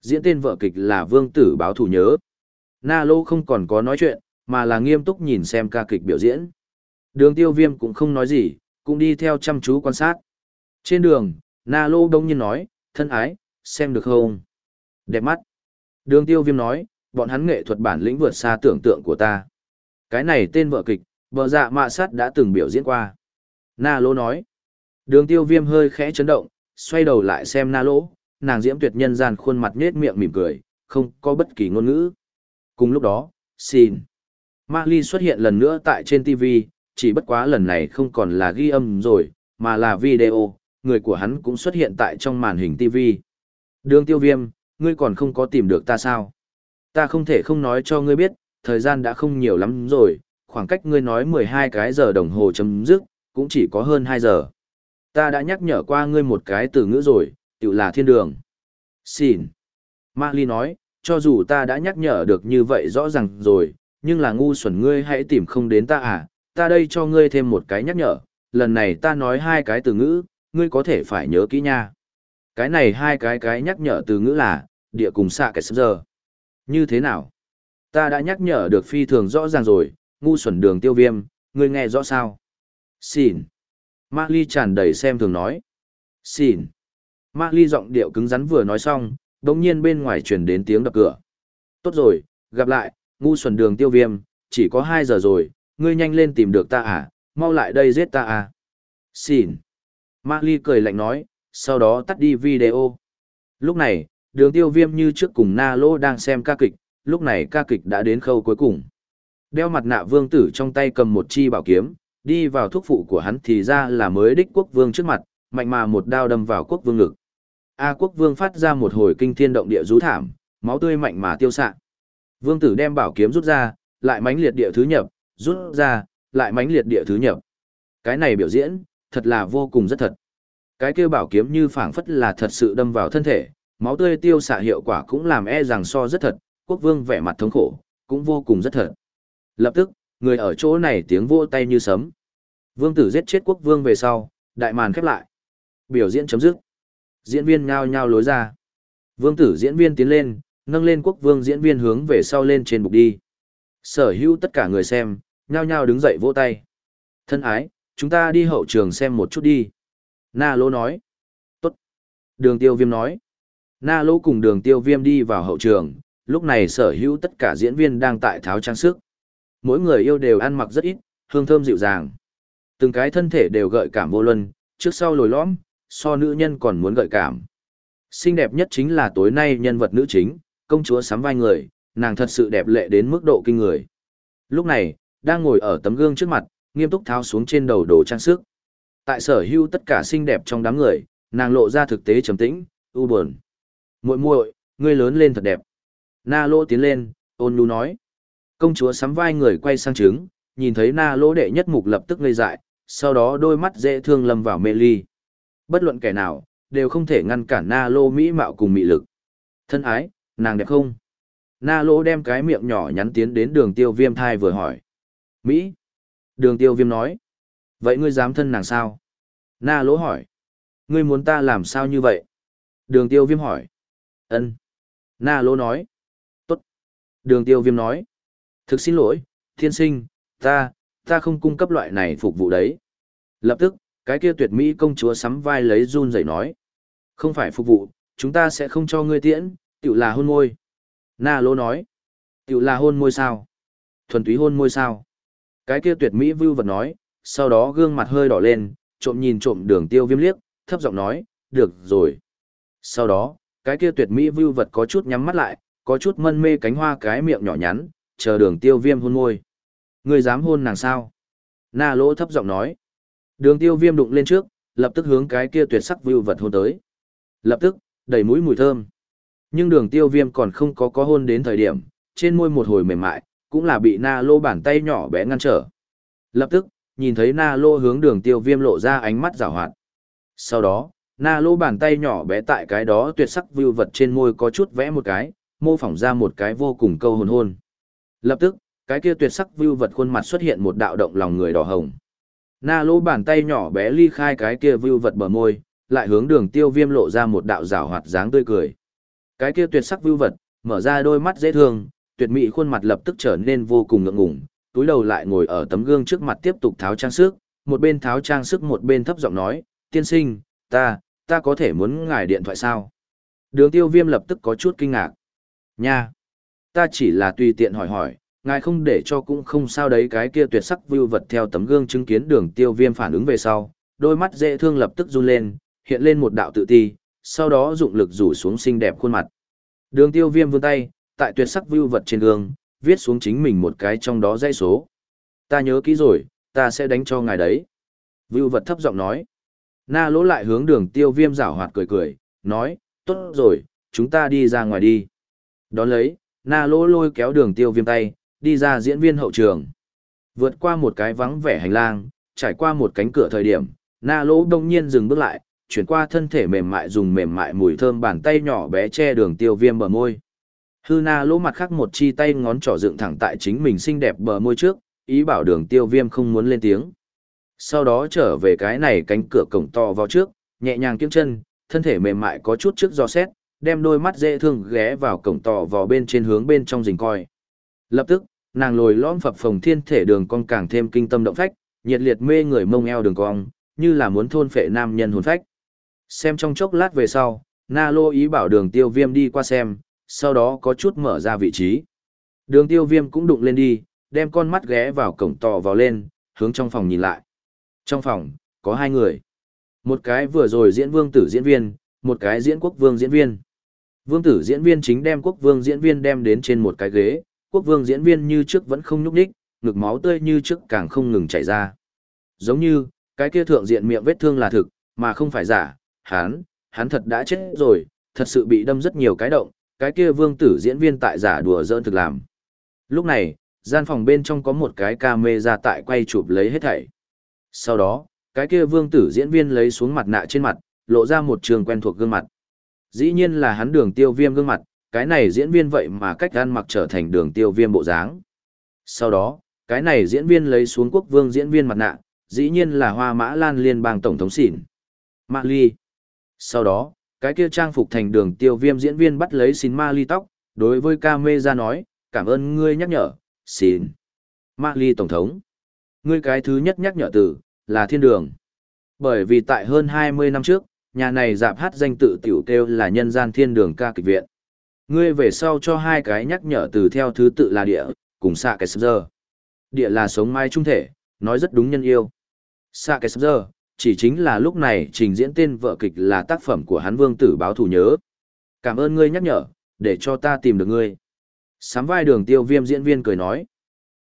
Diễn tên vợ kịch là Vương Tử báo thủ nhớ. Na Lô không còn có nói chuyện, mà là nghiêm túc nhìn xem ca kịch biểu diễn. Đường tiêu viêm cũng không nói gì, cũng đi theo chăm chú quan sát. Trên đường, Na Lô đông nhiên nói, thân ái, xem được không? Đẹp mắt. Đường tiêu viêm nói, bọn hắn nghệ thuật bản lĩnh vượt xa tưởng tượng của ta. Cái này tên vợ kịch, bờ dạ mạ sát đã từng biểu diễn qua. Na Lô nói. Đường tiêu viêm hơi khẽ chấn động, xoay đầu lại xem Na Lô, nàng diễm tuyệt nhân gian khuôn mặt nết miệng mỉm cười, không có bất kỳ ngôn ngữ. Cùng lúc đó, xin. Ma Ly xuất hiện lần nữa tại trên TV, chỉ bất quá lần này không còn là ghi âm rồi, mà là video, người của hắn cũng xuất hiện tại trong màn hình TV. Đường tiêu viêm, ngươi còn không có tìm được ta sao? Ta không thể không nói cho ngươi biết, thời gian đã không nhiều lắm rồi, khoảng cách ngươi nói 12 cái giờ đồng hồ chấm dứt, cũng chỉ có hơn 2 giờ. Ta đã nhắc nhở qua ngươi một cái từ ngữ rồi, tự là thiên đường. Xin. Ma Ly nói, cho dù ta đã nhắc nhở được như vậy rõ ràng rồi, nhưng là ngu xuẩn ngươi hãy tìm không đến ta à, ta đây cho ngươi thêm một cái nhắc nhở, lần này ta nói hai cái từ ngữ, ngươi có thể phải nhớ kỹ nha. Cái này hai cái cái nhắc nhở từ ngữ là, địa cùng xạ cái giờ. Như thế nào? Ta đã nhắc nhở được phi thường rõ ràng rồi, ngu xuẩn đường tiêu viêm, ngươi nghe rõ sao? Xin. Ma Ly tràn đầy xem thường nói. Xin. Ma Ly giọng điệu cứng rắn vừa nói xong, đồng nhiên bên ngoài truyền đến tiếng đập cửa. Tốt rồi, gặp lại, ngu xuẩn đường tiêu viêm, chỉ có 2 giờ rồi, ngươi nhanh lên tìm được ta à, mau lại đây giết ta à. Xin. Ma Ly cười lạnh nói, sau đó tắt đi video. Lúc này, đường tiêu viêm như trước cùng Na Lô đang xem ca kịch, lúc này ca kịch đã đến khâu cuối cùng. Đeo mặt nạ vương tử trong tay cầm một chi bảo kiếm, đi vào thuốc phụ của hắn thì ra là mới đích quốc vương trước mặt, mạnh mà một đao đâm vào quốc vương ngực. A quốc vương phát ra một hồi kinh thiên động địa rú thảm, máu tươi mạnh mà tiêu xạ. Vương tử đem bảo kiếm rút ra, lại mãnh liệt địa thứ nhập, rút ra, lại mãnh liệt địa thứ nhập. Cái này biểu diễn, thật là vô cùng rất thật. Cái kêu bảo kiếm như phảng phất là thật sự đâm vào thân thể, máu tươi tiêu xạ hiệu quả cũng làm e rằng so rất thật, quốc vương vẻ mặt thống khổ, cũng vô cùng rất thật. Lập tức, người ở chỗ này tiếng vỗ tay như sấm. Vương tử giết chết quốc vương về sau, đại màn khép lại. Biểu diễn chấm dứt. Diễn viên nhao nhao lối ra. Vương tử diễn viên tiến lên, nâng lên quốc vương diễn viên hướng về sau lên trên bục đi. Sở hữu tất cả người xem, nhao nhao đứng dậy vỗ tay. Thân ái, chúng ta đi hậu trường xem một chút đi. Na Lô nói. Tốt. Đường tiêu viêm nói. Na Lô cùng đường tiêu viêm đi vào hậu trường, lúc này sở hữu tất cả diễn viên đang tại tháo trang sức. Mỗi người yêu đều ăn mặc rất ít, hương thơm dịu dàng. Từng cái thân thể đều gợi cảm vô luân, trước sau lồi lõm, so nữ nhân còn muốn gợi cảm. Xinh đẹp nhất chính là tối nay nhân vật nữ chính, công chúa sắm vai người, nàng thật sự đẹp lệ đến mức độ kinh người. Lúc này, đang ngồi ở tấm gương trước mặt, nghiêm túc tháo xuống trên đầu đồ trang sức. Tại sở hữu tất cả xinh đẹp trong đám người, nàng lộ ra thực tế trầm tĩnh, u buồn. Muội muội, ngươi lớn lên thật đẹp. Na Lô tiến lên, ôn nhu nói. Công chúa sắm vai người quay sang trứng, nhìn thấy Na Lô đệ nhất mục lập tức ngây dại, sau đó đôi mắt dễ thương lâm vào mê ly. Bất luận kẻ nào, đều không thể ngăn cản Na Lô mỹ mạo cùng mị lực. Thân ái, nàng đẹp không? Na Lô đem cái miệng nhỏ nhắn tiến đến đường tiêu viêm thai vừa hỏi. Mỹ. Đường tiêu viêm nói. Vậy ngươi dám thân nàng sao? Na Lô hỏi. Ngươi muốn ta làm sao như vậy? Đường tiêu viêm hỏi. ân Na Lô nói. Tốt. Đường tiêu viêm nói. Thực xin lỗi, thiên sinh, ta, ta không cung cấp loại này phục vụ đấy. Lập tức, cái kia tuyệt mỹ công chúa sắm vai lấy run rẩy nói. Không phải phục vụ, chúng ta sẽ không cho ngươi tiễn, tiểu là hôn môi. Na lô nói. tiểu là hôn môi sao? Thuần túy hôn môi sao? Cái kia tuyệt mỹ vưu vật nói, sau đó gương mặt hơi đỏ lên, trộm nhìn trộm đường tiêu viêm liếc, thấp giọng nói, được rồi. Sau đó, cái kia tuyệt mỹ vưu vật có chút nhắm mắt lại, có chút mân mê cánh hoa cái miệng nhỏ nhắn, chờ đường tiêu viêm hôn môi. Ngươi dám hôn nàng sao? Na lỗ thấp giọng nói. Đường tiêu viêm đụng lên trước, lập tức hướng cái kia tuyệt sắc vưu vật hôn tới. Lập tức, đầy mũi mùi thơm. Nhưng đường tiêu viêm còn không có có hôn đến thời điểm, trên môi một hồi mềm mại, cũng là bị na lô bàn tay nhỏ bé ngăn trở. Lập tức, nhìn thấy na lô hướng đường tiêu viêm lộ ra ánh mắt rào hoạt. Sau đó, na lô bàn tay nhỏ bé tại cái đó tuyệt sắc vưu vật trên môi có chút vẽ một cái, mô phỏng ra một cái vô cùng câu hồn hôn. Lập tức, cái kia tuyệt sắc vưu vật khuôn mặt xuất hiện một đạo động lòng người đỏ hồng. Na lô bàn tay nhỏ bé ly khai cái kia vưu vật bờ môi, lại hướng đường tiêu viêm lộ ra một đạo rào hoạt dáng tươi cười. Cái kia tuyệt sắc vưu vật, mở ra đôi mắt dễ thương, tuyệt mỹ khuôn mặt lập tức trở nên vô cùng ngượng ngùng, túi đầu lại ngồi ở tấm gương trước mặt tiếp tục tháo trang sức, một bên tháo trang sức một bên thấp giọng nói, tiên sinh, ta, ta có thể muốn ngài điện thoại sao? Đường tiêu viêm lập tức có chút kinh ngạc. Nha! Ta chỉ là tùy tiện hỏi hỏi, ngài không để cho cũng không sao đấy cái kia tuyệt sắc vưu vật theo tấm gương chứng kiến đường tiêu viêm phản ứng về sau, đôi mắt dễ thương lập tức run lên, hiện lên một đạo tự ti, sau đó dụng lực rủ xuống xinh đẹp khuôn mặt. Đường tiêu viêm vươn tay, tại tuyệt sắc vưu vật trên gương, viết xuống chính mình một cái trong đó dãy số. Ta nhớ kỹ rồi, ta sẽ đánh cho ngài đấy. Vưu vật thấp giọng nói. Na lỗ lại hướng đường tiêu viêm rảo hoạt cười cười, nói, tốt rồi, chúng ta đi ra ngoài đi. Đón lấy, na lỗ lôi kéo đường tiêu viêm tay, đi ra diễn viên hậu trường. Vượt qua một cái vắng vẻ hành lang, trải qua một cánh cửa thời điểm, na lỗ đông nhiên dừng bước lại, chuyển qua thân thể mềm mại dùng mềm mại mùi thơm bàn tay nhỏ bé che đường tiêu viêm bờ môi. Hư na lỗ mặt khác một chi tay ngón trỏ dựng thẳng tại chính mình xinh đẹp bờ môi trước, ý bảo đường tiêu viêm không muốn lên tiếng. Sau đó trở về cái này cánh cửa cổng to vào trước, nhẹ nhàng kiếng chân, thân thể mềm mại có chút trước do xét, đem đôi mắt dễ thương ghé vào cổng to vào bên trên hướng bên trong rình coi. Lập tức, nàng lồi lõm phập phồng thiên thể đường cong càng thêm kinh tâm động phách, nhiệt liệt mê người mông eo đường cong, như là muốn thôn phệ nam nhân hồn phách. Xem trong chốc lát về sau, Na Lô ý bảo đường tiêu viêm đi qua xem, sau đó có chút mở ra vị trí. Đường tiêu viêm cũng đụng lên đi, đem con mắt ghé vào cổng tò vào lên, hướng trong phòng nhìn lại. Trong phòng, có hai người. Một cái vừa rồi diễn vương tử diễn viên, một cái diễn quốc vương diễn viên. Vương tử diễn viên chính đem quốc vương diễn viên đem đến trên một cái ghế, quốc vương diễn viên như trước vẫn không nhúc ních, ngực máu tươi như trước càng không ngừng chảy ra. Giống như, cái kia thượng diện miệng vết thương là thực, mà không phải giả, hắn, hắn thật đã chết rồi, thật sự bị đâm rất nhiều cái động, cái kia vương tử diễn viên tại giả đùa dỡn thực làm. Lúc này, gian phòng bên trong có một cái camera tại quay chụp lấy hết thảy. Sau đó, cái kia vương tử diễn viên lấy xuống mặt nạ trên mặt, lộ ra một trường quen thuộc gương mặt. Dĩ nhiên là hắn đường tiêu viêm gương mặt, cái này diễn viên vậy mà cách ăn mặc trở thành đường tiêu viêm bộ dáng. Sau đó, cái này diễn viên lấy xuống quốc vương diễn viên mặt nạ, dĩ nhiên là hoa mã lan liên bang tổng thống xỉn. Mạ Ly. Sau đó, cái kia trang phục thành đường tiêu viêm diễn viên bắt lấy xin ma ly tóc, đối với ca mê ra nói, cảm ơn ngươi nhắc nhở, xin. Mạ ly tổng thống. Ngươi cái thứ nhất nhắc nhở từ, là thiên đường. Bởi vì tại hơn 20 năm trước, nhà này dạp hát danh tự tiểu kêu là nhân gian thiên đường ca kịch viện. Ngươi về sau cho hai cái nhắc nhở từ theo thứ tự là địa, cùng xạ cái giờ. Địa là sống mai trung thể, nói rất đúng nhân yêu. Xạ cái giờ, chỉ chính là lúc này trình diễn tên vợ kịch là tác phẩm của hắn vương tử báo thù nhớ. Cảm ơn ngươi nhắc nhở, để cho ta tìm được ngươi. Sám vai đường tiêu viêm diễn viên cười nói.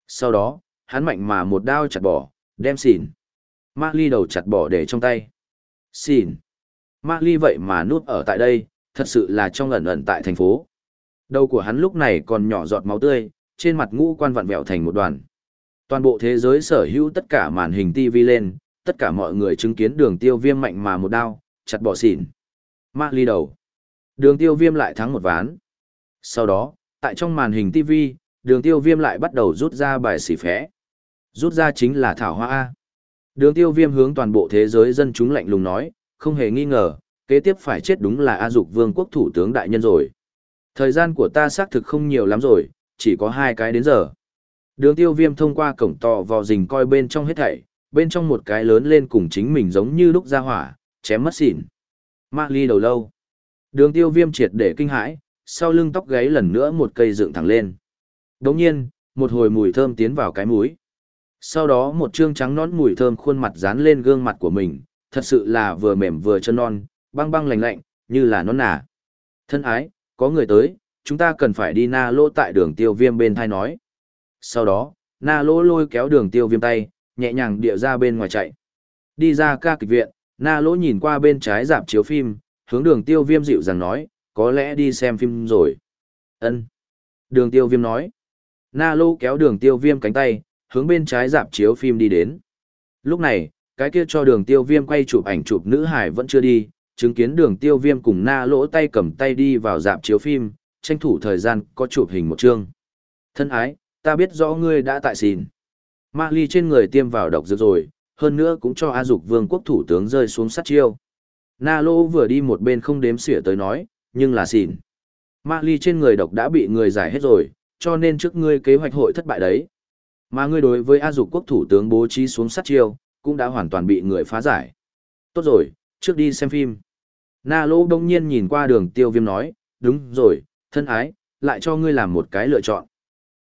Sau đó, hắn mạnh mà một đao chặt bỏ, đem xỉn. Mạc ly đầu chặt bỏ để trong tay. Xỉn. Mạc ly vậy mà núp ở tại đây, thật sự là trong ẩn ẩn tại thành phố. Đầu của hắn lúc này còn nhỏ giọt máu tươi, trên mặt ngũ quan vặn vẹo thành một đoàn. Toàn bộ thế giới sở hữu tất cả màn hình TV lên, tất cả mọi người chứng kiến đường tiêu viêm mạnh mà một đao, chặt bỏ xỉn. Mạc ly đầu. Đường tiêu viêm lại thắng một ván. Sau đó, tại trong màn hình TV, đường tiêu viêm lại bắt đầu rút ra bài xỉ phé. Rút ra chính là Thảo Hoa A. Đường tiêu viêm hướng toàn bộ thế giới dân chúng lạnh lùng nói, không hề nghi ngờ, kế tiếp phải chết đúng là A Dục Vương quốc thủ tướng đại nhân rồi. Thời gian của ta xác thực không nhiều lắm rồi, chỉ có hai cái đến giờ. Đường tiêu viêm thông qua cổng to vào rình coi bên trong hết thảy, bên trong một cái lớn lên cùng chính mình giống như lúc ra hỏa, chém mất xỉn. Ma ly đầu lâu. Đường tiêu viêm triệt để kinh hãi, sau lưng tóc gáy lần nữa một cây dựng thẳng lên. Đồng nhiên, một hồi mùi thơm tiến vào cái mũi. Sau đó một trương trắng nón mùi thơm khuôn mặt dán lên gương mặt của mình, thật sự là vừa mềm vừa chân non, băng băng lạnh lạnh, như là nón nà. Thân ái, có người tới, chúng ta cần phải đi na lô tại đường tiêu viêm bên thai nói. Sau đó, na lô lôi kéo đường tiêu viêm tay, nhẹ nhàng địa ra bên ngoài chạy. Đi ra ca kịch viện, na Lô nhìn qua bên trái dạp chiếu phim, hướng đường tiêu viêm dịu dàng nói, có lẽ đi xem phim rồi. ân Đường tiêu viêm nói. Na lô kéo đường tiêu viêm cánh tay, hướng bên trái dạp chiếu phim đi đến. Lúc này, cái kia cho đường tiêu viêm quay chụp ảnh chụp nữ hải vẫn chưa đi, chứng kiến đường tiêu viêm cùng na lỗ tay cầm tay đi vào dạp chiếu phim, tranh thủ thời gian có chụp hình một chương. Thân ái, ta biết rõ ngươi đã tại xìn. Ma ly trên người tiêm vào độc dược rồi, hơn nữa cũng cho A Dục Vương quốc thủ tướng rơi xuống sát chiêu. Na lỗ vừa đi một bên không đếm xỉa tới nói, nhưng là xìn. Ma ly trên người độc đã bị người giải hết rồi, cho nên trước ngươi kế hoạch hội thất bại đấy. Mà ngươi đối với A Dục quốc thủ tướng bố trí xuống sát chiêu, cũng đã hoàn toàn bị người phá giải. Tốt rồi, trước đi xem phim. Na lỗ đông nhiên nhìn qua đường tiêu viêm nói, đúng rồi, thân ái, lại cho ngươi làm một cái lựa chọn.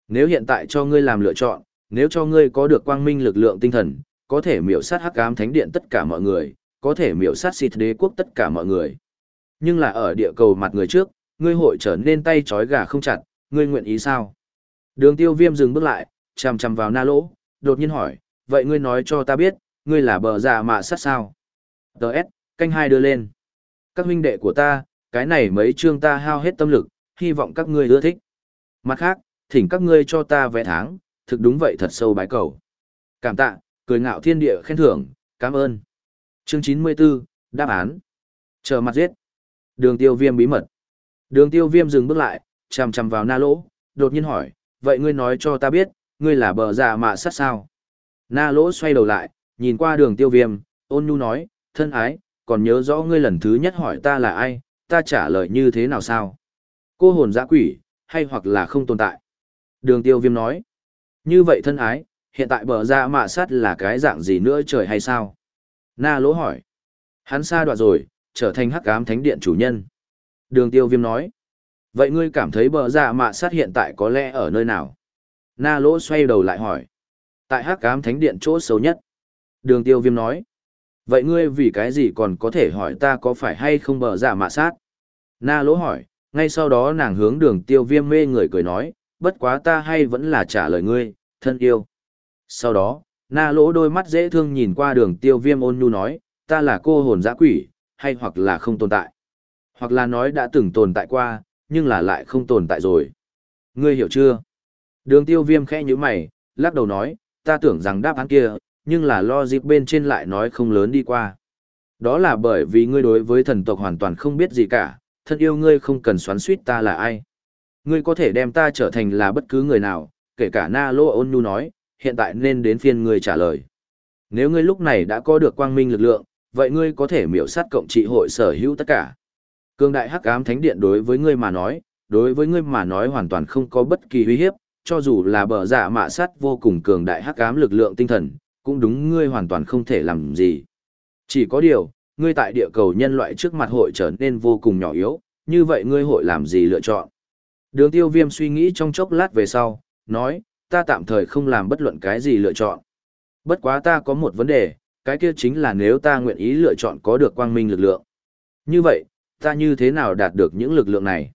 Nếu hiện tại cho ngươi làm lựa chọn, nếu cho ngươi có được quang minh lực lượng tinh thần, có thể miểu sát hắc ám thánh điện tất cả mọi người, có thể miểu sát xịt đế quốc tất cả mọi người. Nhưng là ở địa cầu mặt người trước, ngươi hội trở nên tay trói gà không chặt, ngươi nguyện ý sao? Đường tiêu viêm dừng bước lại, chằm chằm vào na lỗ, đột nhiên hỏi, vậy ngươi nói cho ta biết, ngươi là bờ giả dạ mạ sát sao? Đợt, canh hai đưa lên. Các huynh đệ của ta, cái này mấy chương ta hao hết tâm lực, hy vọng các ngươi ưa thích. Mặt khác, thỉnh các ngươi cho ta vẽ tháng, thực đúng vậy thật sâu bái cầu. Cảm tạ, cười ngạo thiên địa khen thưởng, cảm ơn. Chương 94, đáp án. Chờ mặt giết. Đường tiêu viêm bí mật. Đường tiêu viêm dừng bước lại, chằm chằm vào na lỗ, đột nhiên hỏi, vậy ngươi nói cho ta biết, ngươi là bờ giả mạ sát sao? Na lỗ xoay đầu lại, nhìn qua đường tiêu viêm, ôn nhu nói, thân ái, còn nhớ rõ ngươi lần thứ nhất hỏi ta là ai, ta trả lời như thế nào sao? Cô hồn dã quỷ, hay hoặc là không tồn tại? Đường tiêu viêm nói, như vậy thân ái, hiện tại bờ ra mạ sát là cái dạng gì nữa trời hay sao? Na lỗ hỏi, hắn xa đoạn rồi, trở thành hắc ám thánh điện chủ nhân. Đường tiêu viêm nói, vậy ngươi cảm thấy bờ ra mạ sát hiện tại có lẽ ở nơi nào? Na lỗ xoay đầu lại hỏi, tại hắc ám thánh điện chỗ xấu nhất. Đường tiêu viêm nói, vậy ngươi vì cái gì còn có thể hỏi ta có phải hay không bờ giả mạ sát? Na lỗ hỏi, ngay sau đó nàng hướng đường tiêu viêm mê người cười nói, bất quá ta hay vẫn là trả lời ngươi, thân yêu. Sau đó, na lỗ đôi mắt dễ thương nhìn qua đường tiêu viêm ôn nhu nói, ta là cô hồn giã quỷ, hay hoặc là không tồn tại. Hoặc là nói đã từng tồn tại qua, nhưng là lại không tồn tại rồi. Ngươi hiểu chưa? Đường tiêu viêm khẽ như mày, lắc đầu nói, ta tưởng rằng đáp án kia, nhưng là lo dịp bên trên lại nói không lớn đi qua. Đó là bởi vì ngươi đối với thần tộc hoàn toàn không biết gì cả, thân yêu ngươi không cần xoắn suýt ta là ai. Ngươi có thể đem ta trở thành là bất cứ người nào, kể cả Na Lô ôn nhu nói, hiện tại nên đến phiên ngươi trả lời. Nếu ngươi lúc này đã có được quang minh lực lượng, vậy ngươi có thể miểu sát cộng trị hội sở hữu tất cả. Cương đại hắc ám thánh điện đối với ngươi mà nói, đối với ngươi mà nói hoàn toàn không có bất kỳ uy hiếp, cho dù là bờ giả mạ sát vô cùng cường đại hắc ám lực lượng tinh thần, cũng đúng ngươi hoàn toàn không thể làm gì. Chỉ có điều, ngươi tại địa cầu nhân loại trước mặt hội trở nên vô cùng nhỏ yếu, như vậy ngươi hội làm gì lựa chọn? Đường tiêu viêm suy nghĩ trong chốc lát về sau, nói, ta tạm thời không làm bất luận cái gì lựa chọn. Bất quá ta có một vấn đề, cái kia chính là nếu ta nguyện ý lựa chọn có được quang minh lực lượng. Như vậy, ta như thế nào đạt được những lực lượng này?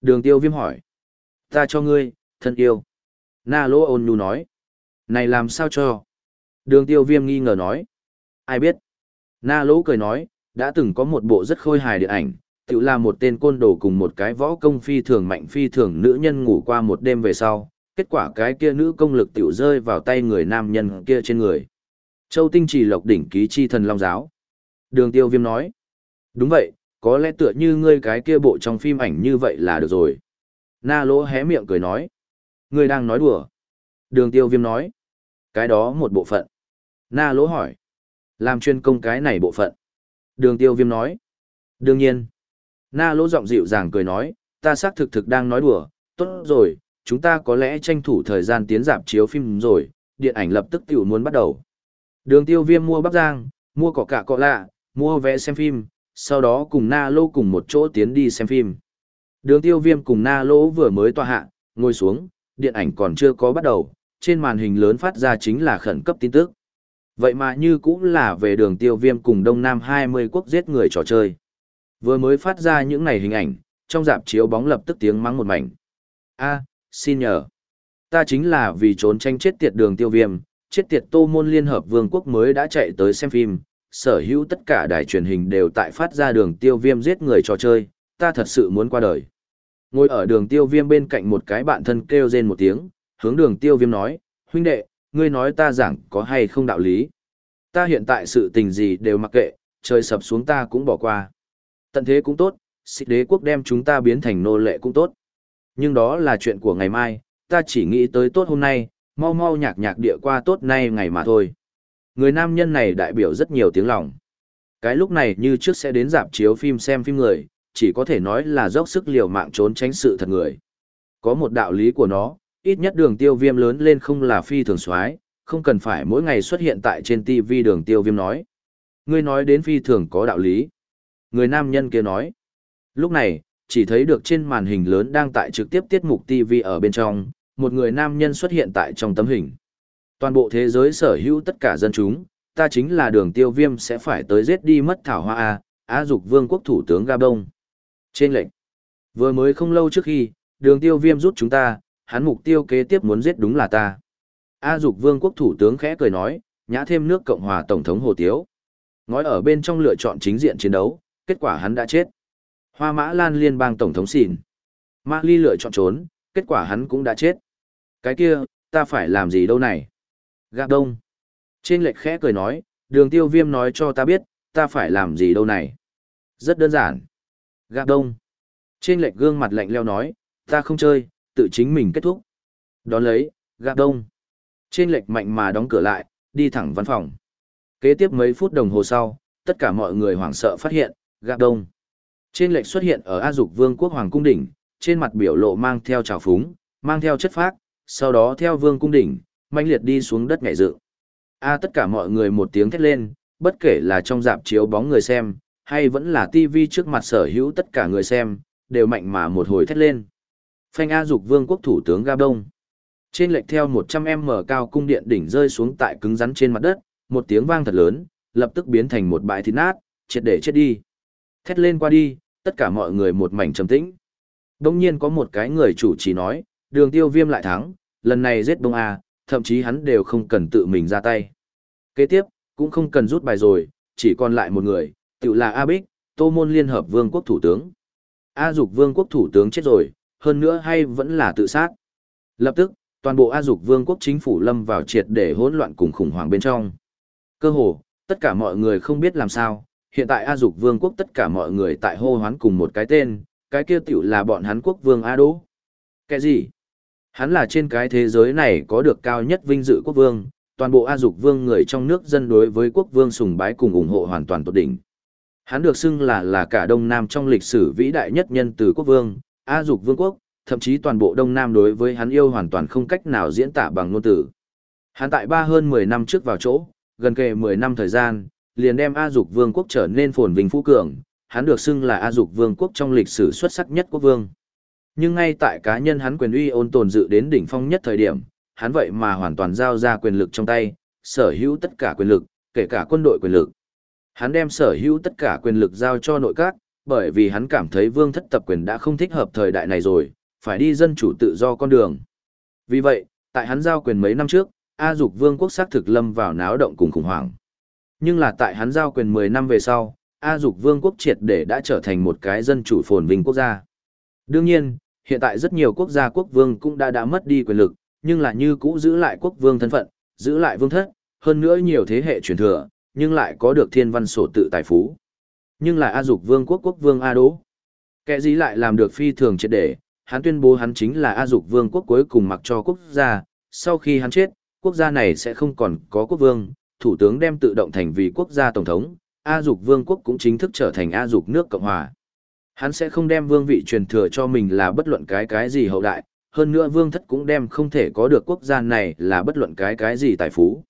Đường tiêu viêm hỏi. Ta cho ngươi, thân yêu. Na lô ôn nhu nói. Này làm sao cho? Đường tiêu viêm nghi ngờ nói. Ai biết? Na lỗ cười nói, đã từng có một bộ rất khôi hài điện ảnh, tự là một tên côn đồ cùng một cái võ công phi thường mạnh phi thường nữ nhân ngủ qua một đêm về sau, kết quả cái kia nữ công lực tiểu rơi vào tay người nam nhân kia trên người. Châu Tinh Trì Lộc đỉnh ký chi thần long giáo. Đường tiêu viêm nói. Đúng vậy, có lẽ tựa như ngươi cái kia bộ trong phim ảnh như vậy là được rồi. Na lỗ hé miệng cười nói. Ngươi đang nói đùa. Đường tiêu viêm nói. Cái đó một bộ phận. Na lỗ hỏi. Làm chuyên công cái này bộ phận. Đường tiêu viêm nói. Đương nhiên. Na lỗ giọng dịu dàng cười nói, ta xác thực thực đang nói đùa, tốt rồi, chúng ta có lẽ tranh thủ thời gian tiến dạp chiếu phim rồi, điện ảnh lập tức tiểu muốn bắt đầu. Đường tiêu viêm mua bắp giang, mua cỏ cả cọ lạ, mua vé xem phim, sau đó cùng Na lỗ cùng một chỗ tiến đi xem phim. Đường tiêu viêm cùng Na lỗ vừa mới tòa hạ, ngồi xuống, điện ảnh còn chưa có bắt đầu, trên màn hình lớn phát ra chính là khẩn cấp tin tức. Vậy mà như cũng là về đường tiêu viêm cùng Đông Nam 20 quốc giết người trò chơi. Vừa mới phát ra những này hình ảnh, trong dạp chiếu bóng lập tức tiếng mắng một mảnh. a xin nhờ. Ta chính là vì trốn tranh chết tiệt đường tiêu viêm, chết tiệt tô môn liên hợp vương quốc mới đã chạy tới xem phim, sở hữu tất cả đài truyền hình đều tại phát ra đường tiêu viêm giết người trò chơi, ta thật sự muốn qua đời. Ngồi ở đường tiêu viêm bên cạnh một cái bạn thân kêu rên một tiếng, hướng đường tiêu viêm nói, huynh đệ, ngươi nói ta giảng có hay không đạo lý. Ta hiện tại sự tình gì đều mặc kệ, trời sập xuống ta cũng bỏ qua. Tận thế cũng tốt, xích đế quốc đem chúng ta biến thành nô lệ cũng tốt. Nhưng đó là chuyện của ngày mai, ta chỉ nghĩ tới tốt hôm nay, mau mau nhạc nhạc địa qua tốt nay ngày mà thôi. Người nam nhân này đại biểu rất nhiều tiếng lòng. Cái lúc này như trước sẽ đến dạp chiếu phim xem phim người, chỉ có thể nói là dốc sức liều mạng trốn tránh sự thật người. Có một đạo lý của nó, ít nhất đường tiêu viêm lớn lên không là phi thường soái không cần phải mỗi ngày xuất hiện tại trên TV đường tiêu viêm nói. Ngươi nói đến phi thường có đạo lý. Người nam nhân kia nói. Lúc này, chỉ thấy được trên màn hình lớn đang tại trực tiếp tiết mục TV ở bên trong, một người nam nhân xuất hiện tại trong tấm hình. Toàn bộ thế giới sở hữu tất cả dân chúng, ta chính là đường tiêu viêm sẽ phải tới giết đi mất thảo hoa A, Á dục vương quốc thủ tướng Gabon. Trên lệnh, vừa mới không lâu trước khi, đường tiêu viêm rút chúng ta, hắn mục tiêu kế tiếp muốn giết đúng là ta. A dục vương quốc thủ tướng khẽ cười nói, nhã thêm nước Cộng hòa Tổng thống Hồ Tiếu. Ngói ở bên trong lựa chọn chính diện chiến đấu, kết quả hắn đã chết. Hoa mã lan liên bang Tổng thống xỉn. Mã ly lựa chọn trốn, kết quả hắn cũng đã chết. Cái kia, ta phải làm gì đâu này? Gạc đông. Trên lệch khẽ cười nói, đường tiêu viêm nói cho ta biết, ta phải làm gì đâu này. Rất đơn giản. Gạc đông. Trên lệch gương mặt lạnh leo nói, ta không chơi, tự chính mình kết thúc. Đón lấy, gạt đông. Trên lệch mạnh mà đóng cửa lại, đi thẳng văn phòng. Kế tiếp mấy phút đồng hồ sau, tất cả mọi người hoảng sợ phát hiện, gạt đông. Trên lệch xuất hiện ở A Dục Vương quốc Hoàng Cung Đỉnh, trên mặt biểu lộ mang theo trào phúng, mang theo chất phác, sau đó theo Vương Cung Đỉnh, manh liệt đi xuống đất ngại dự. A tất cả mọi người một tiếng thét lên, bất kể là trong dạp chiếu bóng người xem, hay vẫn là TV trước mặt sở hữu tất cả người xem, đều mạnh mà một hồi thét lên. Phanh A dục vương quốc thủ tướng Gabon. Trên lệch theo 100m cao cung điện đỉnh rơi xuống tại cứng rắn trên mặt đất, một tiếng vang thật lớn, lập tức biến thành một bãi thịt nát, triệt để chết đi. Thét lên qua đi, tất cả mọi người một mảnh trầm tĩnh. Đông nhiên có một cái người chủ chỉ nói, đường tiêu viêm lại thắng, lần này giết đông A, thậm chí hắn đều không cần tự mình ra tay. Kế tiếp, cũng không cần rút bài rồi, chỉ còn lại một người, tự là A Bích, Tô Môn Liên Hợp Vương quốc Thủ tướng. A Dục Vương quốc Thủ tướng chết rồi, hơn nữa hay vẫn là tự sát. Lập tức, toàn bộ A Dục Vương quốc chính phủ lâm vào triệt để hỗn loạn cùng khủng hoảng bên trong. Cơ hồ, tất cả mọi người không biết làm sao, hiện tại A Dục Vương quốc tất cả mọi người tại hô hoán cùng một cái tên, cái kia tiểu là bọn hắn quốc vương A Đỗ. Cái gì? Hắn là trên cái thế giới này có được cao nhất vinh dự quốc vương, toàn bộ A Dục Vương người trong nước dân đối với quốc vương sùng bái cùng ủng hộ hoàn toàn tột đỉnh. Hắn được xưng là là cả Đông Nam trong lịch sử vĩ đại nhất nhân từ quốc vương, A Dục Vương quốc, thậm chí toàn bộ Đông Nam đối với hắn yêu hoàn toàn không cách nào diễn tả bằng ngôn từ. Hắn tại ba hơn 10 năm trước vào chỗ, gần kề 10 năm thời gian, liền đem A Dục Vương quốc trở nên phồn vinh phú cường, hắn được xưng là A Dục Vương quốc trong lịch sử xuất sắc nhất quốc vương. Nhưng ngay tại cá nhân hắn quyền uy ôn tồn dự đến đỉnh phong nhất thời điểm, hắn vậy mà hoàn toàn giao ra quyền lực trong tay, sở hữu tất cả quyền lực, kể cả quân đội quyền lực. Hắn đem sở hữu tất cả quyền lực giao cho nội các, bởi vì hắn cảm thấy vương thất tập quyền đã không thích hợp thời đại này rồi, phải đi dân chủ tự do con đường. Vì vậy, tại hắn giao quyền mấy năm trước, A Dục Vương quốc xác thực lâm vào náo động cùng khủng hoảng. Nhưng là tại hắn giao quyền 10 năm về sau, A Dục Vương quốc triệt để đã trở thành một cái dân chủ phồn vinh quốc gia. Đương nhiên, hiện tại rất nhiều quốc gia quốc vương cũng đã đã mất đi quyền lực, nhưng là như cũ giữ lại quốc vương thân phận, giữ lại vương thất, hơn nữa nhiều thế hệ truyền thừa, nhưng lại có được thiên văn sổ tự tài phú. Nhưng là A Dục Vương quốc quốc vương A Đỗ. Kẻ gì lại làm được phi thường triệt để, hắn tuyên bố hắn chính là A Dục Vương quốc cuối cùng mặc cho quốc gia, sau khi hắn chết, quốc gia này sẽ không còn có quốc vương, thủ tướng đem tự động thành vì quốc gia tổng thống, A Dục Vương quốc cũng chính thức trở thành A Dục nước Cộng hòa. Hắn sẽ không đem vương vị truyền thừa cho mình là bất luận cái cái gì hậu đại, hơn nữa vương thất cũng đem không thể có được quốc gia này là bất luận cái cái gì tài phú.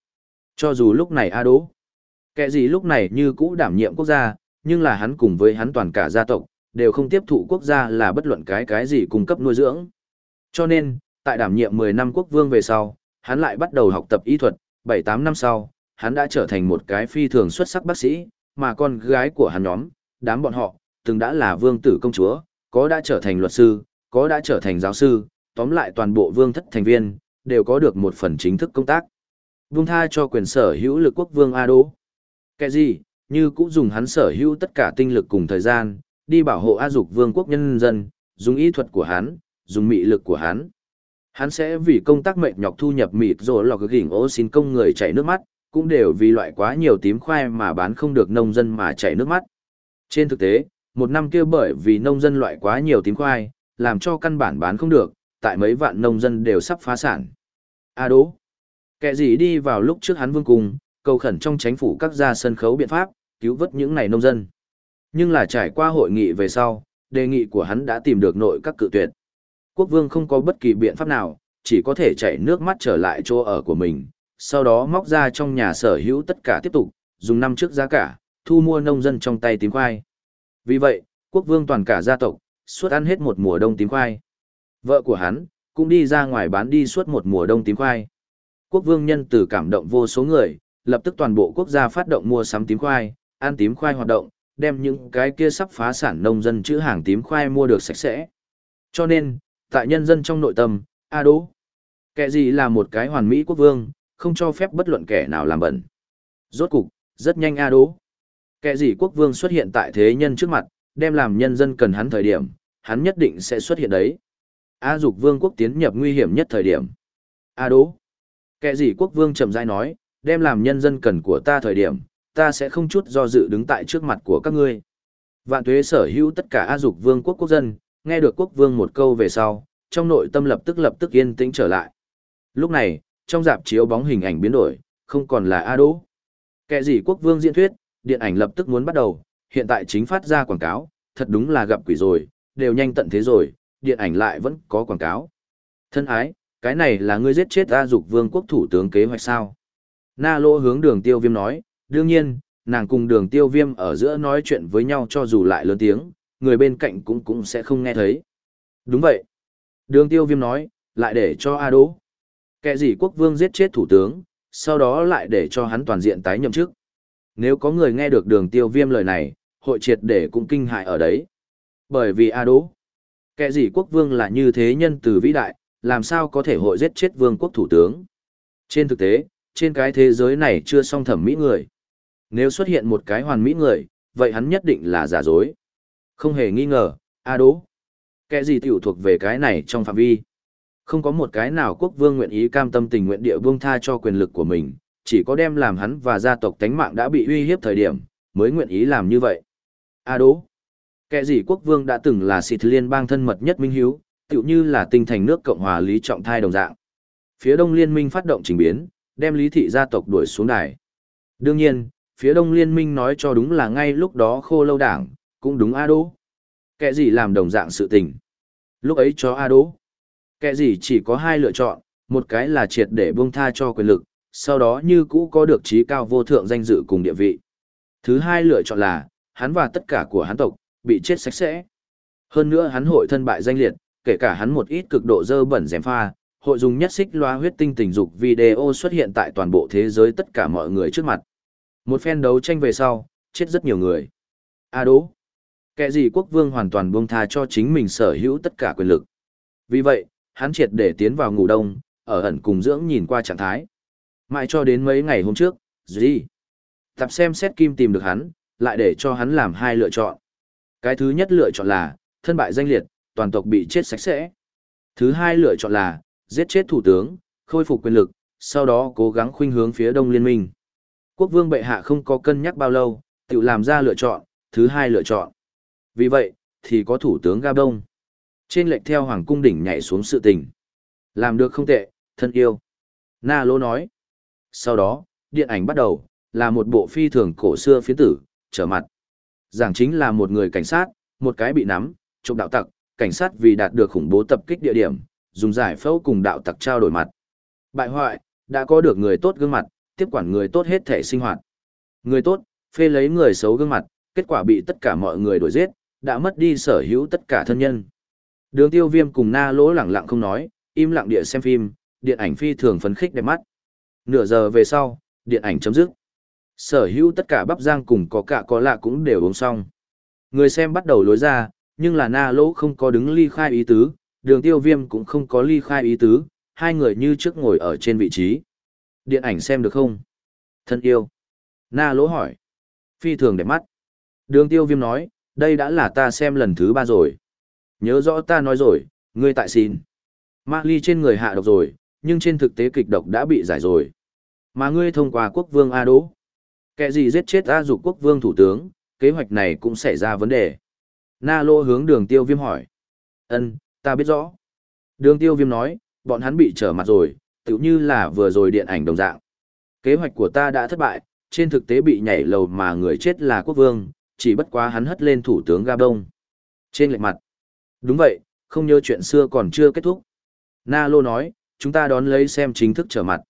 Cho dù lúc này A Đỗ, kẻ gì lúc này như cũ đảm nhiệm quốc gia, nhưng là hắn cùng với hắn toàn cả gia tộc, đều không tiếp thụ quốc gia là bất luận cái cái gì cung cấp nuôi dưỡng. Cho nên, tại đảm nhiệm 10 năm quốc vương về sau, hắn lại bắt đầu học tập y thuật, 7-8 năm sau, hắn đã trở thành một cái phi thường xuất sắc bác sĩ, mà con gái của hắn nhóm, đám bọn họ, từng đã là vương tử công chúa, có đã trở thành luật sư, có đã trở thành giáo sư, tóm lại toàn bộ vương thất thành viên, đều có được một phần chính thức công tác. Vương tha cho quyền sở hữu lực quốc vương A Đô. Cái gì, như cũng dùng hắn sở hữu tất cả tinh lực cùng thời gian, đi bảo hộ A Dục vương quốc nhân dân, dùng ý thuật của hắn, dùng mị lực của hắn. Hắn sẽ vì công tác mệt nhọc thu nhập mịt rồi lọc gỉnh ô xin công người chảy nước mắt, cũng đều vì loại quá nhiều tím khoai mà bán không được nông dân mà chảy nước mắt. Trên thực tế, một năm kia bởi vì nông dân loại quá nhiều tím khoai, làm cho căn bản bán không được, tại mấy vạn nông dân đều sắp phá sản. A à đố. Kẻ gì đi vào lúc trước hắn vương cùng cầu khẩn trong chính phủ các gia sân khấu biện pháp, cứu vớt những này nông dân. Nhưng là trải qua hội nghị về sau, đề nghị của hắn đã tìm được nội các cự tuyệt. Quốc vương không có bất kỳ biện pháp nào, chỉ có thể chảy nước mắt trở lại chỗ ở của mình, sau đó móc ra trong nhà sở hữu tất cả tiếp tục, dùng năm trước giá cả, thu mua nông dân trong tay tím khoai. Vì vậy, quốc vương toàn cả gia tộc, suốt ăn hết một mùa đông tím khoai. Vợ của hắn, cũng đi ra ngoài bán đi suốt một mùa đông tím khoai. Quốc vương nhân từ cảm động vô số người, lập tức toàn bộ quốc gia phát động mua sắm tím khoai, ăn tím khoai hoạt động, đem những cái kia sắp phá sản nông dân chữ hàng tím khoai mua được sạch sẽ. Cho nên, tại nhân dân trong nội tâm, A Đỗ, kẻ gì là một cái hoàn mỹ quốc vương, không cho phép bất luận kẻ nào làm bẩn. Rốt cục, rất nhanh A Đỗ. Kẻ gì quốc vương xuất hiện tại thế nhân trước mặt, đem làm nhân dân cần hắn thời điểm, hắn nhất định sẽ xuất hiện đấy. A dục vương quốc tiến nhập nguy hiểm nhất thời điểm. A Đỗ. Kẻ gì quốc vương chậm rãi nói, đem làm nhân dân cần của ta thời điểm, ta sẽ không chút do dự đứng tại trước mặt của các ngươi. Vạn tuế sở hữu tất cả A dục vương quốc quốc dân, nghe được quốc vương một câu về sau, trong nội tâm lập tức lập tức yên tĩnh trở lại. Lúc này, trong dạp chiếu bóng hình ảnh biến đổi, không còn là A Đỗ. Kẻ gì quốc vương diễn thuyết, điện ảnh lập tức muốn bắt đầu, hiện tại chính phát ra quảng cáo, thật đúng là gặp quỷ rồi, đều nhanh tận thế rồi, điện ảnh lại vẫn có quảng cáo. Thân ái, cái này là ngươi giết chết A dục vương quốc thủ tướng kế hoạch sao? Na lô hướng đường tiêu viêm nói, đương nhiên, nàng cùng đường tiêu viêm ở giữa nói chuyện với nhau cho dù lại lớn tiếng, người bên cạnh cũng cũng sẽ không nghe thấy. Đúng vậy. Đường tiêu viêm nói, lại để cho A Đỗ. Kẻ gì quốc vương giết chết thủ tướng, sau đó lại để cho hắn toàn diện tái nhậm chức. Nếu có người nghe được đường tiêu viêm lời này, hội triệt để cũng kinh hại ở đấy. Bởi vì A Đỗ, kẻ gì quốc vương là như thế nhân từ vĩ đại, làm sao có thể hội giết chết vương quốc thủ tướng. Trên thực tế, trên cái thế giới này chưa song thẩm mỹ người. Nếu xuất hiện một cái hoàn mỹ người, vậy hắn nhất định là giả dối. Không hề nghi ngờ, A Đỗ. Kẻ gì tiểu thuộc về cái này trong phạm vi. Không có một cái nào quốc vương nguyện ý cam tâm tình nguyện địa vương tha cho quyền lực của mình, chỉ có đem làm hắn và gia tộc tánh mạng đã bị uy hiếp thời điểm, mới nguyện ý làm như vậy. A Đỗ. Kẻ gì quốc vương đã từng là xịt liên bang thân mật nhất minh hiếu, tựu như là tinh thành nước Cộng hòa Lý Trọng Thai đồng dạng. Phía đông liên minh phát động trình biến, đem Lý thị gia tộc đuổi xuống đài. Đương nhiên, phía đông liên minh nói cho đúng là ngay lúc đó khô lâu đảng, cũng đúng A Đỗ. Kẻ gì làm đồng dạng sự tình. Lúc ấy cho A Đỗ. Kẻ gì chỉ có hai lựa chọn, một cái là triệt để buông tha cho quyền lực, sau đó như cũ có được trí cao vô thượng danh dự cùng địa vị. Thứ hai lựa chọn là, hắn và tất cả của hắn tộc, bị chết sạch sẽ. Hơn nữa hắn hội thân bại danh liệt, kể cả hắn một ít cực độ dơ bẩn dèm pha, hội dùng nhất xích loa huyết tinh tình dục video xuất hiện tại toàn bộ thế giới tất cả mọi người trước mặt. Một phen đấu tranh về sau, chết rất nhiều người. A đố. Kẻ gì quốc vương hoàn toàn buông tha cho chính mình sở hữu tất cả quyền lực. Vì vậy, hắn triệt để tiến vào ngủ đông, ở ẩn cùng dưỡng nhìn qua trạng thái. Mãi cho đến mấy ngày hôm trước, gì? Tập xem xét kim tìm được hắn, lại để cho hắn làm hai lựa chọn. Cái thứ nhất lựa chọn là, thân bại danh liệt, toàn tộc bị chết sạch sẽ. Thứ hai lựa chọn là, giết chết thủ tướng, khôi phục quyền lực, sau đó cố gắng khuynh hướng phía đông liên minh. Quốc vương bệ hạ không có cân nhắc bao lâu, tự làm ra lựa chọn, thứ hai lựa chọn. Vì vậy, thì có thủ tướng Gabon. Trên lệch theo hoàng cung đỉnh nhảy xuống sự tình. Làm được không tệ, thân yêu. Na Lô nói. Sau đó, điện ảnh bắt đầu, là một bộ phi thường cổ xưa phiến tử, trở mặt. Giảng chính là một người cảnh sát, một cái bị nắm, trộm đạo tặc, cảnh sát vì đạt được khủng bố tập kích địa điểm, dùng giải phẫu cùng đạo tặc trao đổi mặt. Bại hoại, đã có được người tốt gương mặt, tiếp quản người tốt hết thể sinh hoạt. Người tốt, phê lấy người xấu gương mặt, kết quả bị tất cả mọi người đuổi giết, đã mất đi sở hữu tất cả thân nhân. Đường tiêu viêm cùng na lỗ lẳng lặng không nói, im lặng địa xem phim, điện ảnh phi thường phấn khích đẹp mắt. Nửa giờ về sau, điện ảnh chấm dứt. Sở hữu tất cả bắp giang cùng có cả có lạ cũng đều uống xong. Người xem bắt đầu lối ra, nhưng là na lỗ không có đứng ly khai ý tứ, đường tiêu viêm cũng không có ly khai ý tứ, hai người như trước ngồi ở trên vị trí. Điện ảnh xem được không? Thân yêu. Na lỗ hỏi. Phi thường đẹp mắt. Đường tiêu viêm nói, đây đã là ta xem lần thứ ba rồi. Nhớ rõ ta nói rồi, ngươi tại xin. Ma ly trên người hạ độc rồi, nhưng trên thực tế kịch độc đã bị giải rồi. Mà ngươi thông qua quốc vương A Đỗ. Kẻ gì giết chết A dục quốc vương thủ tướng, kế hoạch này cũng xảy ra vấn đề. Na lô hướng đường tiêu viêm hỏi. ân ta biết rõ. Đường tiêu viêm nói, bọn hắn bị trở mặt rồi, tự như là vừa rồi điện ảnh đồng dạng. Kế hoạch của ta đã thất bại, trên thực tế bị nhảy lầu mà người chết là quốc vương, chỉ bất quá hắn hất lên thủ tướng Gabon. Trên lệch mặt. Đúng vậy, không nhớ chuyện xưa còn chưa kết thúc. Na Lô nói, chúng ta đón lấy xem chính thức trở mặt.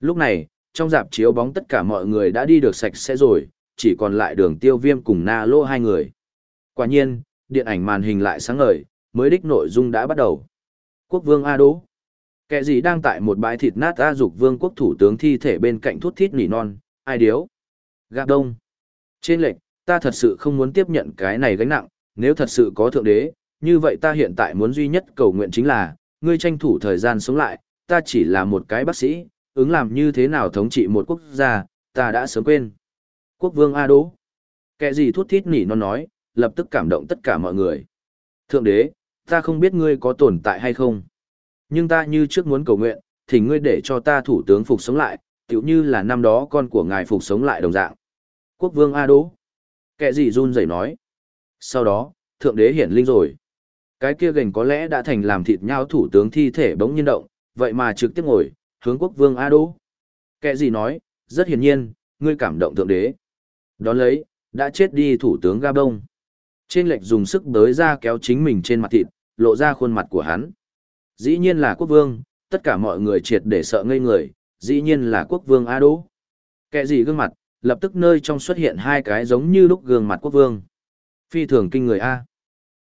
Lúc này, trong dạp chiếu bóng tất cả mọi người đã đi được sạch sẽ rồi, chỉ còn lại đường tiêu viêm cùng Na Lô hai người. Quả nhiên, điện ảnh màn hình lại sáng ngời, mới đích nội dung đã bắt đầu. Quốc vương A Đỗ. Kẻ gì đang tại một bãi thịt nát A dục vương quốc thủ tướng thi thể bên cạnh thút thít nỉ non, ai điếu. Gạc đông. Trên lệnh, ta thật sự không muốn tiếp nhận cái này gánh nặng, nếu thật sự có thượng đế, như vậy ta hiện tại muốn duy nhất cầu nguyện chính là, ngươi tranh thủ thời gian sống lại, ta chỉ là một cái bác sĩ, ứng làm như thế nào thống trị một quốc gia, ta đã sớm quên. Quốc vương A Đỗ. Kẻ gì thút thít nỉ non nói, lập tức cảm động tất cả mọi người. Thượng đế, ta không biết ngươi có tồn tại hay không. Nhưng ta như trước muốn cầu nguyện, thì ngươi để cho ta thủ tướng phục sống lại, tiểu như là năm đó con của ngài phục sống lại đồng dạng. Quốc vương A Đỗ. Kẻ gì run rẩy nói. Sau đó, thượng đế hiển linh rồi. Cái kia gành có lẽ đã thành làm thịt nhau thủ tướng thi thể bỗng nhiên động, vậy mà trực tiếp ngồi, hướng quốc vương A Đỗ. Kẻ gì nói, rất hiển nhiên, ngươi cảm động thượng đế. Đón lấy, đã chết đi thủ tướng Gabon. Trên lệch dùng sức bới ra kéo chính mình trên mặt thịt, lộ ra khuôn mặt của hắn. Dĩ nhiên là quốc vương, tất cả mọi người triệt để sợ ngây người, dĩ nhiên là quốc vương A Đỗ. Kẻ gì gương mặt, lập tức nơi trong xuất hiện hai cái giống như lúc gương mặt quốc vương. Phi thường kinh người A.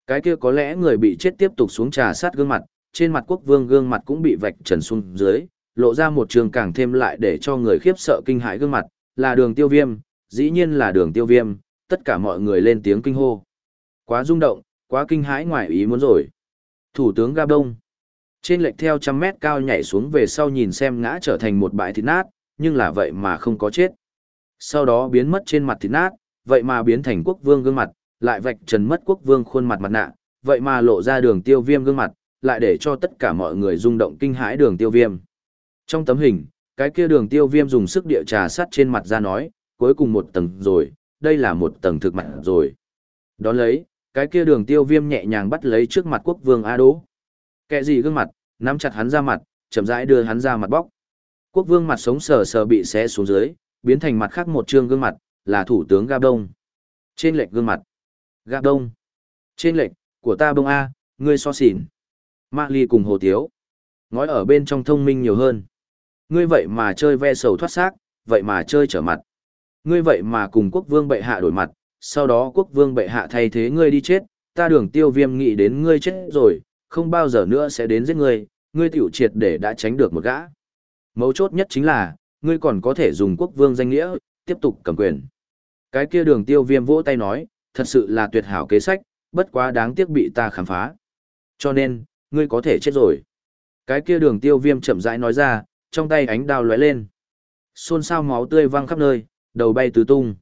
Cái kia có lẽ người bị chết tiếp tục xuống trà sát gương mặt, trên mặt quốc vương gương mặt cũng bị vạch trần xuống dưới, lộ ra một trường càng thêm lại để cho người khiếp sợ kinh hãi gương mặt, là đường tiêu viêm, dĩ nhiên là đường tiêu viêm, tất cả mọi người lên tiếng kinh hô. Quá rung động, quá kinh hãi ngoài ý muốn rồi. Thủ tướng Gabon. Trên lệch theo trăm mét cao nhảy xuống về sau nhìn xem ngã trở thành một bãi thịt nát, nhưng là vậy mà không có chết. Sau đó biến mất trên mặt thịt nát, vậy mà biến thành quốc vương gương mặt, lại vạch trần mất quốc vương khuôn mặt mặt nạ, vậy mà lộ ra đường tiêu viêm gương mặt, lại để cho tất cả mọi người rung động kinh hãi đường tiêu viêm. Trong tấm hình, cái kia đường tiêu viêm dùng sức địa trà sắt trên mặt ra nói, cuối cùng một tầng rồi, đây là một tầng thực mặt rồi. Đón lấy, cái kia đường tiêu viêm nhẹ nhàng bắt lấy trước mặt quốc vương A Đỗ. Kẻ gì gương mặt, nắm chặt hắn ra mặt, chậm rãi đưa hắn ra mặt bóc. Quốc vương mặt sống sờ sờ bị xé xuống dưới, biến thành mặt khác một trương gương mặt, là thủ tướng Gabon. Trên lệch gương mặt. Gabon. Trên lệch, của ta bông A, ngươi so xỉn. Mạc Ly cùng Hồ Tiếu. Ngói ở bên trong thông minh nhiều hơn. Ngươi vậy mà chơi ve sầu thoát xác, vậy mà chơi trở mặt. Ngươi vậy mà cùng quốc vương bệ hạ đổi mặt, sau đó quốc vương bệ hạ thay thế ngươi đi chết, ta đường tiêu viêm nghĩ đến ngươi chết rồi, không bao giờ nữa sẽ đến giết ngươi, ngươi tiểu triệt để đã tránh được một gã. Mấu chốt nhất chính là, ngươi còn có thể dùng quốc vương danh nghĩa, tiếp tục cầm quyền. Cái kia đường tiêu viêm vỗ tay nói, thật sự là tuyệt hảo kế sách, bất quá đáng tiếc bị ta khám phá. Cho nên, ngươi có thể chết rồi. Cái kia đường tiêu viêm chậm rãi nói ra, trong tay ánh đao lóe lên. Xôn xao máu tươi văng khắp nơi, đầu bay tứ tung.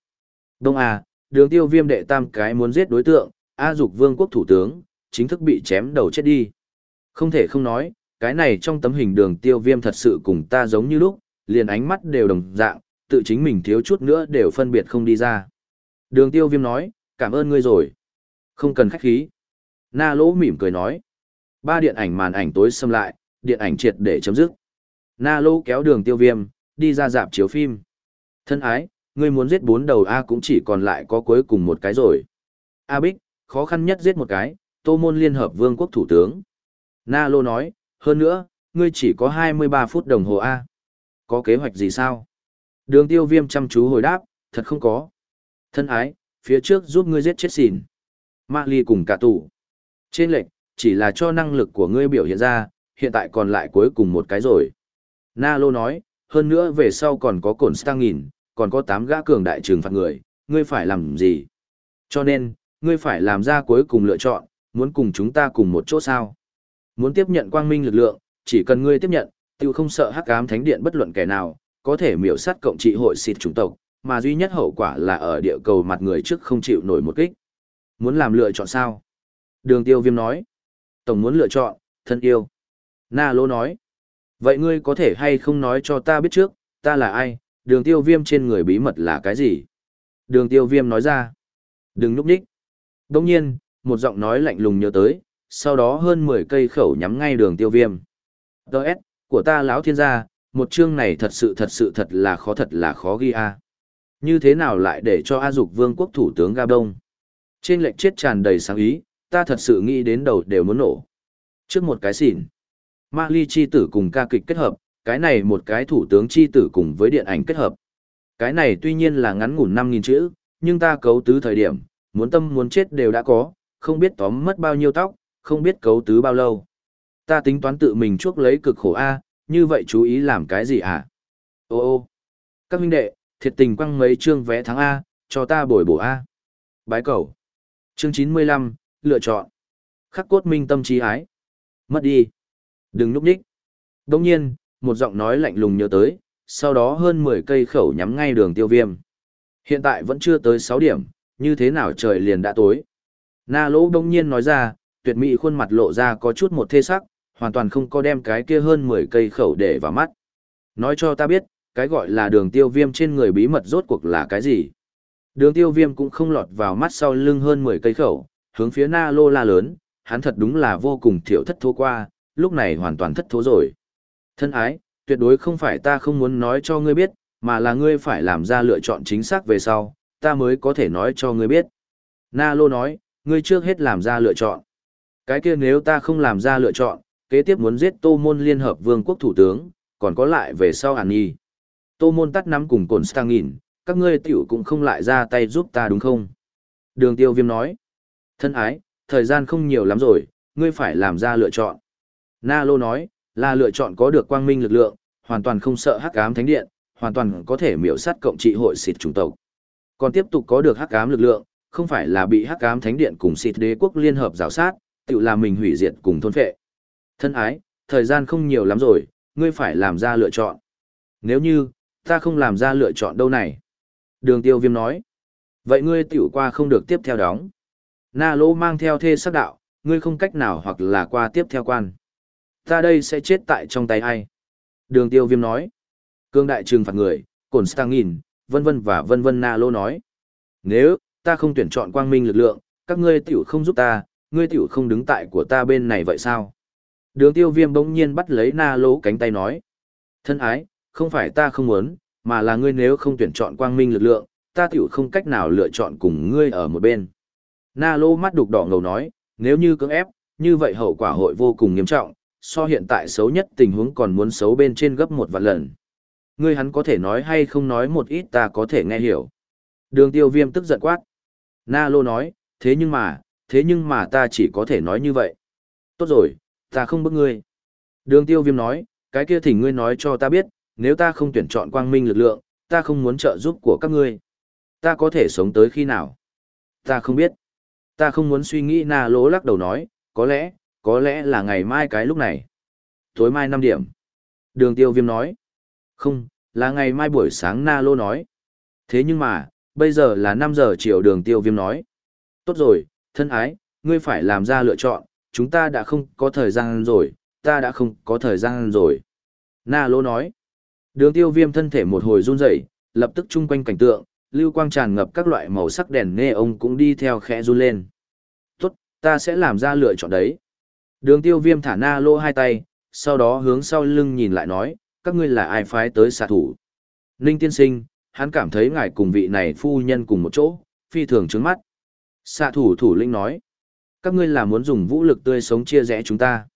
Đông à, đường tiêu viêm đệ tam cái muốn giết đối tượng, A dục vương quốc thủ tướng, chính thức bị chém đầu chết đi. Không thể không nói, cái này trong tấm hình đường tiêu viêm thật sự cùng ta giống như lúc, liền ánh mắt đều đồng dạng, tự chính mình thiếu chút nữa đều phân biệt không đi ra. Đường tiêu viêm nói, cảm ơn ngươi rồi. Không cần khách khí. Na lỗ mỉm cười nói. Ba điện ảnh màn ảnh tối xâm lại, điện ảnh triệt để chấm dứt. Na lỗ kéo đường tiêu viêm, đi ra dạp chiếu phim. Thân ái, ngươi muốn giết bốn đầu A cũng chỉ còn lại có cuối cùng một cái rồi. A Bích, khó khăn nhất giết một cái, tô môn liên hợp vương quốc thủ tướng. Na Lô nói, hơn nữa, ngươi chỉ có 23 phút đồng hồ A. Có kế hoạch gì sao? Đường tiêu viêm chăm chú hồi đáp, thật không có. Thân ái, phía trước giúp ngươi giết chết xỉn. Ma Ly cùng cả tủ. Trên lệnh, chỉ là cho năng lực của ngươi biểu hiện ra, hiện tại còn lại cuối cùng một cái rồi. Na Lô nói, hơn nữa về sau còn có cổn stang nghìn, còn có 8 gã cường đại trừng phạt người, ngươi phải làm gì? Cho nên, ngươi phải làm ra cuối cùng lựa chọn, muốn cùng chúng ta cùng một chỗ sao? Muốn tiếp nhận quang minh lực lượng, chỉ cần ngươi tiếp nhận, tiêu không sợ hắc ám thánh điện bất luận kẻ nào, có thể miểu sát cộng trị hội xịt chủng tộc, mà duy nhất hậu quả là ở địa cầu mặt người trước không chịu nổi một kích. Muốn làm lựa chọn sao? Đường tiêu viêm nói. Tổng muốn lựa chọn, thân yêu. Na lô nói. Vậy ngươi có thể hay không nói cho ta biết trước, ta là ai, đường tiêu viêm trên người bí mật là cái gì? Đường tiêu viêm nói ra. Đừng núp đích. Đông nhiên, một giọng nói lạnh lùng nhớ tới, sau đó hơn 10 cây khẩu nhắm ngay đường tiêu viêm. Đợt, của ta lão thiên gia, một chương này thật sự thật sự thật là khó thật là khó ghi a Như thế nào lại để cho A Dục Vương quốc thủ tướng Gabon? Trên lệnh chết tràn đầy sáng ý, ta thật sự nghĩ đến đầu đều muốn nổ. Trước một cái xỉn, ma ly chi tử cùng ca kịch kết hợp, cái này một cái thủ tướng chi tử cùng với điện ảnh kết hợp. Cái này tuy nhiên là ngắn ngủn 5.000 chữ, nhưng ta cấu tứ thời điểm, muốn tâm muốn chết đều đã có, không biết tóm mất bao nhiêu tóc, không biết cấu tứ bao lâu. Ta tính toán tự mình chuốc lấy cực khổ A, như vậy chú ý làm cái gì hả? Ô ô, các huynh đệ, thiệt tình quăng mấy chương vé tháng A, cho ta bồi bổ A. Bái cầu. Chương 95, lựa chọn. Khắc cốt minh tâm trí ái. Mất đi. Đừng núp đích. Đồng nhiên, một giọng nói lạnh lùng nhớ tới, sau đó hơn 10 cây khẩu nhắm ngay đường tiêu viêm. Hiện tại vẫn chưa tới 6 điểm, như thế nào trời liền đã tối. Na lỗ đông nhiên nói ra, tuyệt mỹ khuôn mặt lộ ra có chút một thê sắc, hoàn toàn không có đem cái kia hơn 10 cây khẩu để vào mắt. Nói cho ta biết, cái gọi là đường tiêu viêm trên người bí mật rốt cuộc là cái gì. Đường tiêu viêm cũng không lọt vào mắt sau lưng hơn 10 cây khẩu, hướng phía na lô la lớn, hắn thật đúng là vô cùng thiểu thất thố qua, lúc này hoàn toàn thất thố rồi. Thân ái, tuyệt đối không phải ta không muốn nói cho ngươi biết, mà là ngươi phải làm ra lựa chọn chính xác về sau, ta mới có thể nói cho ngươi biết. Na lô nói, ngươi trước hết làm ra lựa chọn. Cái kia nếu ta không làm ra lựa chọn, kế tiếp muốn giết Tô Môn Liên Hợp Vương quốc Thủ tướng, còn có lại về sau hàn nhi. Tô Môn tắt nắm cùng cồn stang nghìn, các ngươi tiểu cũng không lại ra tay giúp ta đúng không? Đường tiêu viêm nói. Thân ái, thời gian không nhiều lắm rồi, ngươi phải làm ra lựa chọn. Na Lô nói, là lựa chọn có được quang minh lực lượng, hoàn toàn không sợ hắc ám thánh điện, hoàn toàn có thể miểu sát cộng trị hội xịt chủng tộc. Còn tiếp tục có được hắc ám lực lượng, không phải là bị hắc ám thánh điện cùng xịt đế quốc liên hợp rào sát, tự làm mình hủy diệt cùng thôn phệ. Thân ái, thời gian không nhiều lắm rồi, ngươi phải làm ra lựa chọn. Nếu như, ta không làm ra lựa chọn đâu này. Đường tiêu viêm nói. Vậy ngươi tiểu qua không được tiếp theo đóng. Na lô mang theo thê sắc đạo, ngươi không cách nào hoặc là qua tiếp theo quan. Ta đây sẽ chết tại trong tay ai? Đường tiêu viêm nói. Cương đại trừng phạt người, cồn stang nghìn, vân vân và vân vân Na lô nói. Nếu, ta không tuyển chọn quang minh lực lượng, các ngươi tiểu không giúp ta, ngươi tiểu không đứng tại của ta bên này vậy sao? Đường tiêu viêm bỗng nhiên bắt lấy na lỗ cánh tay nói. Thân ái, không phải ta không muốn, mà là ngươi nếu không tuyển chọn quang minh lực lượng, ta tiểu không cách nào lựa chọn cùng ngươi ở một bên. Na lỗ mắt đục đỏ ngầu nói, nếu như cưỡng ép, như vậy hậu quả hội vô cùng nghiêm trọng, so hiện tại xấu nhất tình huống còn muốn xấu bên trên gấp một vạn lần. Ngươi hắn có thể nói hay không nói một ít ta có thể nghe hiểu. Đường tiêu viêm tức giận quát. Na lô nói, thế nhưng mà, thế nhưng mà ta chỉ có thể nói như vậy. Tốt rồi, ta không bức ngươi. Đường tiêu viêm nói, cái kia thỉnh ngươi nói cho ta biết, nếu ta không tuyển chọn quang minh lực lượng, ta không muốn trợ giúp của các ngươi. Ta có thể sống tới khi nào? Ta không biết. Ta không muốn suy nghĩ na Lô lắc đầu nói, có lẽ, có lẽ là ngày mai cái lúc này. Tối mai 5 điểm. Đường tiêu viêm nói. Không, là ngày mai buổi sáng na lô nói. Thế nhưng mà, bây giờ là 5 giờ chiều đường tiêu viêm nói. Tốt rồi, thân ái, ngươi phải làm ra lựa chọn, chúng ta đã không có thời gian rồi, ta đã không có thời gian rồi. Na lô nói. Đường tiêu viêm thân thể một hồi run rẩy lập tức chung quanh cảnh tượng, lưu quang tràn ngập các loại màu sắc đèn nghe ông cũng đi theo khẽ run lên. Tốt, ta sẽ làm ra lựa chọn đấy. Đường tiêu viêm thả na lô hai tay, sau đó hướng sau lưng nhìn lại nói, các ngươi là ai phái tới xạ thủ. Ninh tiên sinh, hắn cảm thấy ngài cùng vị này phu nhân cùng một chỗ, phi thường trướng mắt. Xạ thủ thủ linh nói, các ngươi là muốn dùng vũ lực tươi sống chia rẽ chúng ta.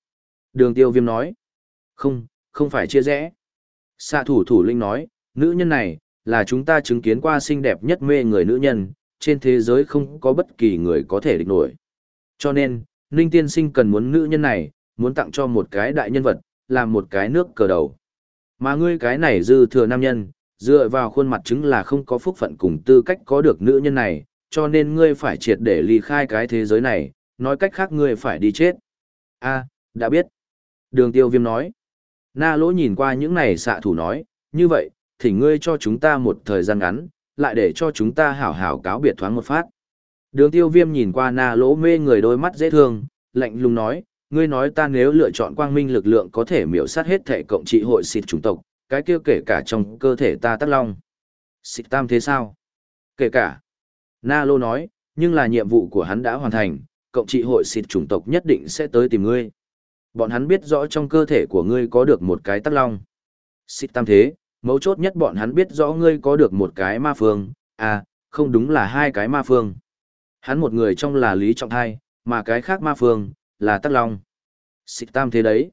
Đường tiêu viêm nói, không, không phải chia rẽ. Xạ thủ thủ linh nói, nữ nhân này, là chúng ta chứng kiến qua xinh đẹp nhất mê người nữ nhân, trên thế giới không có bất kỳ người có thể địch nổi. Cho nên, Ninh tiên sinh cần muốn nữ nhân này, muốn tặng cho một cái đại nhân vật, làm một cái nước cờ đầu. Mà ngươi cái này dư thừa nam nhân, dựa vào khuôn mặt chứng là không có phúc phận cùng tư cách có được nữ nhân này, cho nên ngươi phải triệt để ly khai cái thế giới này, nói cách khác ngươi phải đi chết. a đã biết. Đường tiêu viêm nói. Na lỗ nhìn qua những này xạ thủ nói, như vậy, thì ngươi cho chúng ta một thời gian ngắn, lại để cho chúng ta hảo hảo cáo biệt thoáng một phát. Đường tiêu viêm nhìn qua na lỗ mê người đôi mắt dễ thương, lạnh lùng nói, ngươi nói ta nếu lựa chọn quang minh lực lượng có thể miểu sát hết thể cộng trị hội xịt chủng tộc, cái kia kể cả trong cơ thể ta tắc long. Xịt tam thế sao? Kể cả. Na lô nói, nhưng là nhiệm vụ của hắn đã hoàn thành, cộng trị hội xịt chủng tộc nhất định sẽ tới tìm ngươi. Bọn hắn biết rõ trong cơ thể của ngươi có được một cái tắc long. Xịt tam thế, mấu chốt nhất bọn hắn biết rõ ngươi có được một cái ma phương, à, không đúng là hai cái ma phương. Hắn một người trong là Lý Trọng Thai, mà cái khác ma phương, là Tắc Long. Xích tam thế đấy.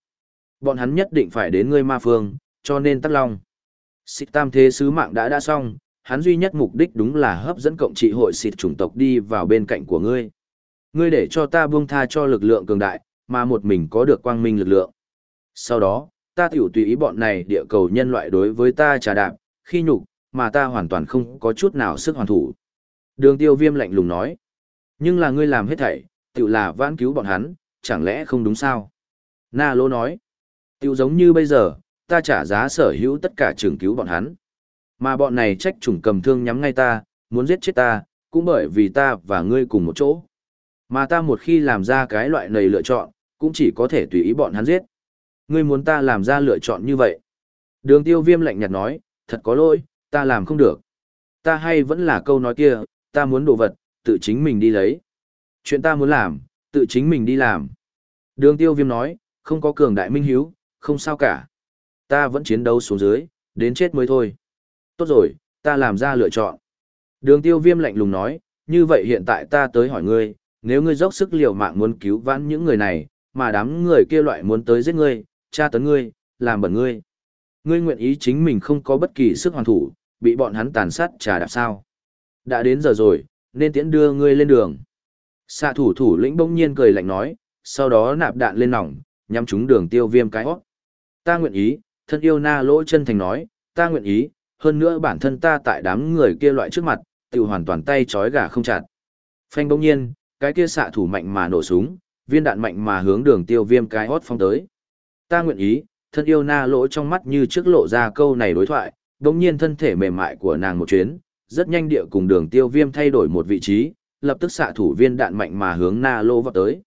Bọn hắn nhất định phải đến ngươi ma phương, cho nên Tắc Long. Xích tam thế sứ mạng đã đã xong, hắn duy nhất mục đích đúng là hấp dẫn cộng trị hội xịt chủng tộc đi vào bên cạnh của ngươi. Ngươi để cho ta buông tha cho lực lượng cường đại, mà một mình có được quang minh lực lượng. Sau đó, ta tiểu tùy ý bọn này địa cầu nhân loại đối với ta trà đạp, khi nhục, mà ta hoàn toàn không có chút nào sức hoàn thủ. Đường tiêu viêm lạnh lùng nói. Nhưng là ngươi làm hết thảy, tiểu là vãn cứu bọn hắn, chẳng lẽ không đúng sao? Na lô nói. Tiểu giống như bây giờ, ta trả giá sở hữu tất cả trường cứu bọn hắn. Mà bọn này trách chủng cầm thương nhắm ngay ta, muốn giết chết ta, cũng bởi vì ta và ngươi cùng một chỗ. Mà ta một khi làm ra cái loại này lựa chọn, cũng chỉ có thể tùy ý bọn hắn giết. Ngươi muốn ta làm ra lựa chọn như vậy. Đường tiêu viêm lạnh nhạt nói, thật có lỗi, ta làm không được. Ta hay vẫn là câu nói kia, ta muốn đồ vật, tự chính mình đi lấy. Chuyện ta muốn làm, tự chính mình đi làm. Đường tiêu viêm nói, không có cường đại minh hiếu, không sao cả. Ta vẫn chiến đấu xuống dưới, đến chết mới thôi. Tốt rồi, ta làm ra lựa chọn. Đường tiêu viêm lạnh lùng nói, như vậy hiện tại ta tới hỏi ngươi, nếu ngươi dốc sức liều mạng muốn cứu vãn những người này, mà đám người kia loại muốn tới giết ngươi, tra tấn ngươi, làm bẩn ngươi. Ngươi nguyện ý chính mình không có bất kỳ sức hoàn thủ, bị bọn hắn tàn sát trà đạp sao. Đã đến giờ rồi, nên tiễn đưa ngươi lên đường. Xạ thủ thủ lĩnh bỗng nhiên cười lạnh nói, sau đó nạp đạn lên nòng, nhắm trúng đường tiêu viêm cái hót. Ta nguyện ý, thân yêu na lỗ chân thành nói, ta nguyện ý, hơn nữa bản thân ta tại đám người kia loại trước mặt, tự hoàn toàn tay trói gà không chặt. Phanh bỗng nhiên, cái kia xạ thủ mạnh mà nổ súng, viên đạn mạnh mà hướng đường tiêu viêm cái hót phong tới. Ta nguyện ý, thân yêu na lỗ trong mắt như trước lộ ra câu này đối thoại, bỗng nhiên thân thể mềm mại của nàng một chuyến, rất nhanh địa cùng đường tiêu viêm thay đổi một vị trí, lập tức xạ thủ viên đạn mạnh mà hướng na lỗ vào tới.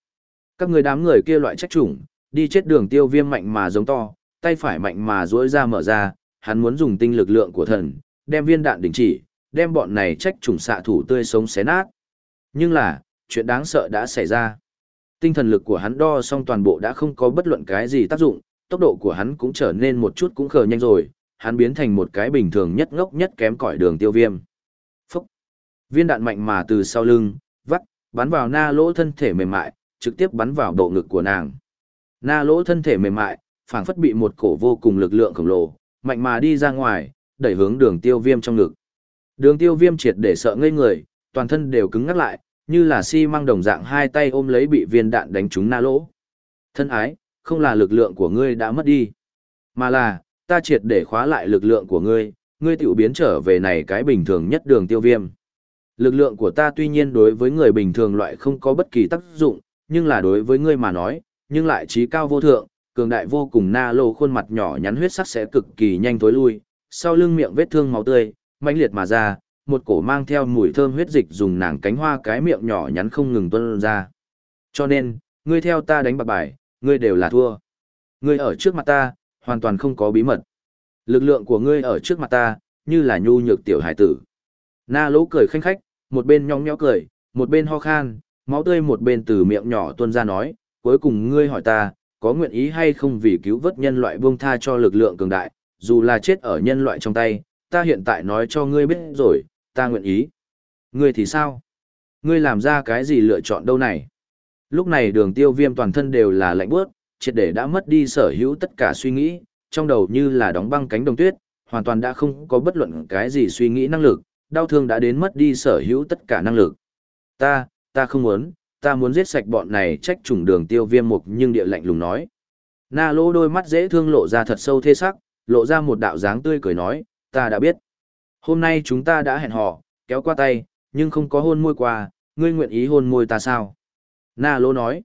Các người đám người kia loại trách chủng, đi chết đường tiêu viêm mạnh mà giống to, tay phải mạnh mà duỗi ra mở ra, hắn muốn dùng tinh lực lượng của thần, đem viên đạn đình chỉ, đem bọn này trách trùng xạ thủ tươi sống xé nát. Nhưng là, chuyện đáng sợ đã xảy ra. Tinh thần lực của hắn đo xong toàn bộ đã không có bất luận cái gì tác dụng, tốc độ của hắn cũng trở nên một chút cũng khờ nhanh rồi, hắn biến thành một cái bình thường nhất ngốc nhất kém cỏi đường tiêu viêm. Phúc! Viên đạn mạnh mà từ sau lưng, vắt, bắn vào na lỗ thân thể mềm mại, trực tiếp bắn vào độ ngực của nàng. Na lỗ thân thể mềm mại, phảng phất bị một cổ vô cùng lực lượng khổng lồ, mạnh mà đi ra ngoài, đẩy hướng đường tiêu viêm trong ngực. Đường tiêu viêm triệt để sợ ngây người, toàn thân đều cứng ngắt lại, như là xi si măng đồng dạng hai tay ôm lấy bị viên đạn đánh trúng na lỗ. Thân ái, không là lực lượng của ngươi đã mất đi, mà là, ta triệt để khóa lại lực lượng của ngươi, ngươi tiểu biến trở về này cái bình thường nhất đường tiêu viêm. Lực lượng của ta tuy nhiên đối với người bình thường loại không có bất kỳ tác dụng, nhưng là đối với ngươi mà nói, nhưng lại trí cao vô thượng, cường đại vô cùng na lô khuôn mặt nhỏ nhắn huyết sắc sẽ cực kỳ nhanh tối lui, sau lưng miệng vết thương máu tươi, mãnh liệt mà ra, một cổ mang theo mùi thơm huyết dịch dùng nàng cánh hoa cái miệng nhỏ nhắn không ngừng tuôn ra. Cho nên, ngươi theo ta đánh bạc bài, ngươi đều là thua. Ngươi ở trước mặt ta, hoàn toàn không có bí mật. Lực lượng của ngươi ở trước mặt ta, như là nhu nhược tiểu hải tử. Na lỗ cười khanh khách, một bên nhong nhõ cười, một bên ho khan, máu tươi một bên từ miệng nhỏ tuôn ra nói, cuối cùng ngươi hỏi ta, có nguyện ý hay không vì cứu vớt nhân loại buông tha cho lực lượng cường đại, dù là chết ở nhân loại trong tay, ta hiện tại nói cho ngươi biết rồi, ta nguyện ý. Ngươi thì sao? Ngươi làm ra cái gì lựa chọn đâu này? Lúc này đường tiêu viêm toàn thân đều là lạnh bước, triệt để đã mất đi sở hữu tất cả suy nghĩ, trong đầu như là đóng băng cánh đồng tuyết, hoàn toàn đã không có bất luận cái gì suy nghĩ năng lực, đau thương đã đến mất đi sở hữu tất cả năng lực. Ta, ta không muốn, ta muốn giết sạch bọn này trách trùng đường tiêu viêm mục nhưng địa lạnh lùng nói. Na lô đôi mắt dễ thương lộ ra thật sâu thê sắc, lộ ra một đạo dáng tươi cười nói, ta đã biết. Hôm nay chúng ta đã hẹn hò, kéo qua tay, nhưng không có hôn môi qua, ngươi nguyện ý hôn môi ta sao? Na lô nói,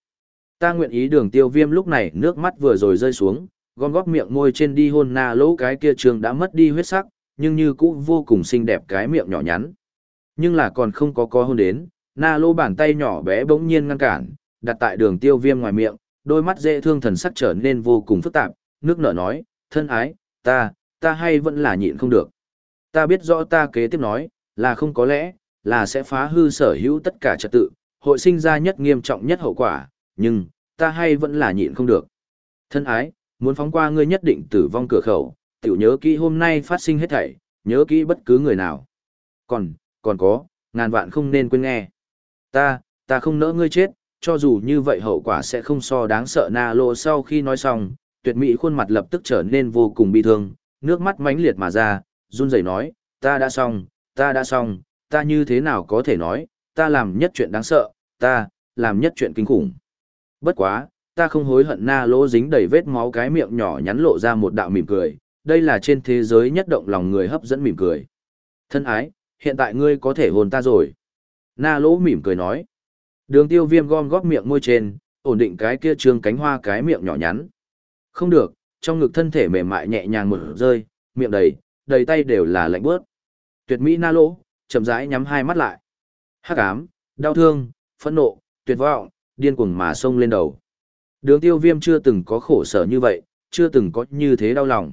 ta nguyện ý đường tiêu viêm lúc này nước mắt vừa rồi rơi xuống, gom góp miệng môi trên đi hôn na lỗ cái kia trường đã mất đi huyết sắc, nhưng như cũ vô cùng xinh đẹp cái miệng nhỏ nhắn. Nhưng là còn không có có hôn đến, na lô bàn tay nhỏ bé bỗng nhiên ngăn cản, đặt tại đường tiêu viêm ngoài miệng, đôi mắt dễ thương thần sắc trở nên vô cùng phức tạp, nước nở nói, thân ái, ta, ta hay vẫn là nhịn không được. Ta biết rõ ta kế tiếp nói, là không có lẽ, là sẽ phá hư sở hữu tất cả trật tự, hội sinh ra nhất nghiêm trọng nhất hậu quả, nhưng, ta hay vẫn là nhịn không được. Thân ái, muốn phóng qua ngươi nhất định tử vong cửa khẩu, tiểu nhớ kỹ hôm nay phát sinh hết thảy, nhớ kỹ bất cứ người nào. Còn, còn có, ngàn vạn không nên quên nghe. Ta, ta không nỡ ngươi chết, cho dù như vậy hậu quả sẽ không so đáng sợ na Lô. sau khi nói xong, tuyệt mỹ khuôn mặt lập tức trở nên vô cùng bi thương, nước mắt mãnh liệt mà ra, run rẩy nói, ta đã xong, ta đã xong, ta như thế nào có thể nói, ta làm nhất chuyện đáng sợ, ta, làm nhất chuyện kinh khủng. Bất quá, ta không hối hận na lỗ dính đầy vết máu cái miệng nhỏ nhắn lộ ra một đạo mỉm cười, đây là trên thế giới nhất động lòng người hấp dẫn mỉm cười. Thân ái, hiện tại ngươi có thể hồn ta rồi. Na lỗ mỉm cười nói. Đường tiêu viêm gom góp miệng môi trên, ổn định cái kia trương cánh hoa cái miệng nhỏ nhắn. Không được, trong ngực thân thể mềm mại nhẹ nhàng một rơi, miệng đầy, đầy tay đều là lạnh bớt. Tuyệt mỹ na lỗ, chậm rãi nhắm hai mắt lại. Hắc ám, đau thương, phẫn nộ, tuyệt vọng, điên cuồng mà xông lên đầu. Đường tiêu viêm chưa từng có khổ sở như vậy, chưa từng có như thế đau lòng.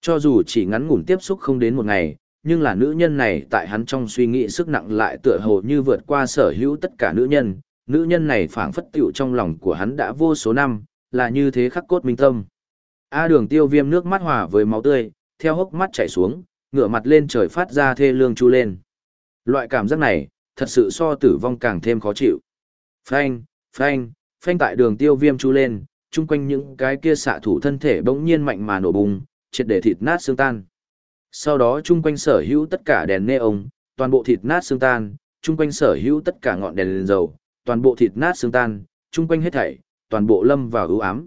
Cho dù chỉ ngắn ngủn tiếp xúc không đến một ngày, nhưng là nữ nhân này tại hắn trong suy nghĩ sức nặng lại tựa hồ như vượt qua sở hữu tất cả nữ nhân, nữ nhân này phảng phất tiểu trong lòng của hắn đã vô số năm, là như thế khắc cốt minh tâm. A đường tiêu viêm nước mắt hòa với máu tươi, theo hốc mắt chảy xuống, ngửa mặt lên trời phát ra thê lương chu lên. Loại cảm giác này, thật sự so tử vong càng thêm khó chịu. Phanh, phanh, phanh tại đường tiêu viêm chu lên, chung quanh những cái kia xạ thủ thân thể bỗng nhiên mạnh mà nổ bùng, triệt để thịt nát xương tan. Sau đó chung quanh sở hữu tất cả đèn neon, toàn bộ thịt nát xương tan, chung quanh sở hữu tất cả ngọn đèn lên dầu, toàn bộ thịt nát xương tan, chung quanh hết thảy, toàn bộ lâm vào ưu ám.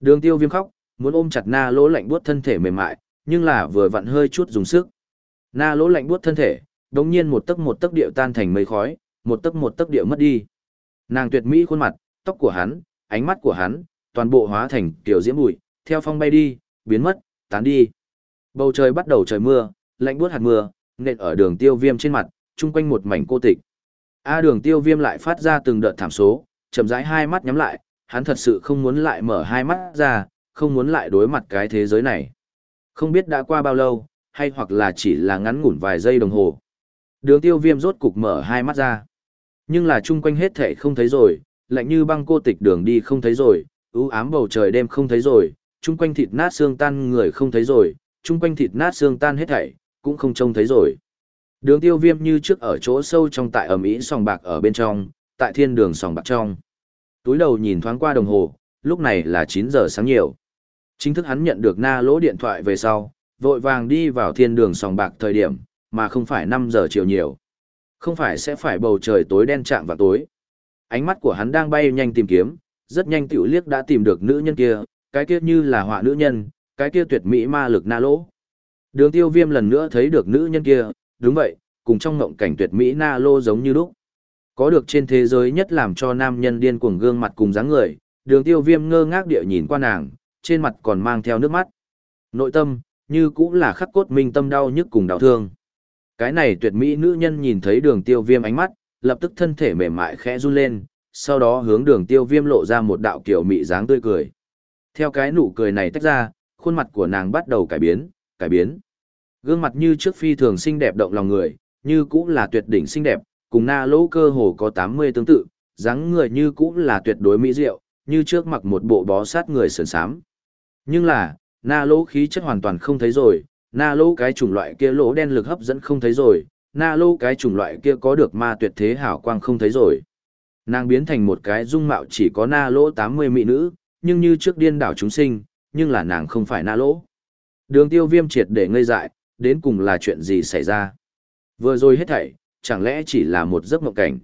Đường tiêu viêm khóc, muốn ôm chặt na lỗ lạnh buốt thân thể mềm mại, nhưng là vừa vặn hơi chút dùng sức. Na lỗ lạnh buốt thân thể, đống nhiên một tấc một tấc điệu tan thành mây khói, một tấc một tấc điệu mất đi. Nàng tuyệt mỹ khuôn mặt, tóc của hắn, ánh mắt của hắn, toàn bộ hóa thành kiểu diễm bụi, theo phong bay đi, biến mất, tán đi. Bầu trời bắt đầu trời mưa, lạnh buốt hạt mưa, nện ở đường tiêu viêm trên mặt, chung quanh một mảnh cô tịch. A đường tiêu viêm lại phát ra từng đợt thảm số, chậm rãi hai mắt nhắm lại, hắn thật sự không muốn lại mở hai mắt ra, không muốn lại đối mặt cái thế giới này. Không biết đã qua bao lâu, hay hoặc là chỉ là ngắn ngủn vài giây đồng hồ. Đường tiêu viêm rốt cục mở hai mắt ra. Nhưng là chung quanh hết thể không thấy rồi, lạnh như băng cô tịch đường đi không thấy rồi, ưu ám bầu trời đêm không thấy rồi, chung quanh thịt nát xương tan người không thấy rồi, chung quanh thịt nát xương tan hết thảy, cũng không trông thấy rồi. Đường tiêu viêm như trước ở chỗ sâu trong tại ẩm ý sòng bạc ở bên trong, tại thiên đường sòng bạc trong. Túi đầu nhìn thoáng qua đồng hồ, lúc này là 9 giờ sáng nhiều. Chính thức hắn nhận được na lỗ điện thoại về sau, vội vàng đi vào thiên đường sòng bạc thời điểm, mà không phải 5 giờ chiều nhiều. Không phải sẽ phải bầu trời tối đen chạm vào tối. Ánh mắt của hắn đang bay nhanh tìm kiếm, rất nhanh tiểu liếc đã tìm được nữ nhân kia, cái kia như là họa nữ nhân, cái kia tuyệt mỹ ma lực na lỗ. Đường tiêu viêm lần nữa thấy được nữ nhân kia, đúng vậy, cùng trong ngộng cảnh tuyệt mỹ na lô giống như lúc. Có được trên thế giới nhất làm cho nam nhân điên cuồng gương mặt cùng dáng người, đường tiêu viêm ngơ ngác địa nhìn qua nàng, trên mặt còn mang theo nước mắt. Nội tâm, như cũng là khắc cốt minh tâm đau nhức cùng đau thương. Cái này tuyệt mỹ nữ nhân nhìn thấy đường tiêu viêm ánh mắt, lập tức thân thể mềm mại khẽ run lên, sau đó hướng đường tiêu viêm lộ ra một đạo kiểu mị dáng tươi cười. Theo cái nụ cười này tách ra, khuôn mặt của nàng bắt đầu cải biến, cải biến. Gương mặt như trước phi thường xinh đẹp động lòng người, như cũng là tuyệt đỉnh xinh đẹp, cùng na lỗ cơ hồ có 80 tương tự, dáng người như cũng là tuyệt đối mỹ diệu, như trước mặc một bộ bó sát người sườn sám. Nhưng là, na lỗ khí chất hoàn toàn không thấy rồi, na lỗ cái chủng loại kia lỗ đen lực hấp dẫn không thấy rồi, na lỗ cái chủng loại kia có được ma tuyệt thế hảo quang không thấy rồi. Nàng biến thành một cái dung mạo chỉ có na lỗ 80 mỹ nữ, nhưng như trước điên đảo chúng sinh, nhưng là nàng không phải na lỗ. Đường tiêu viêm triệt để ngây dại, đến cùng là chuyện gì xảy ra. Vừa rồi hết thảy, chẳng lẽ chỉ là một giấc mộng cảnh.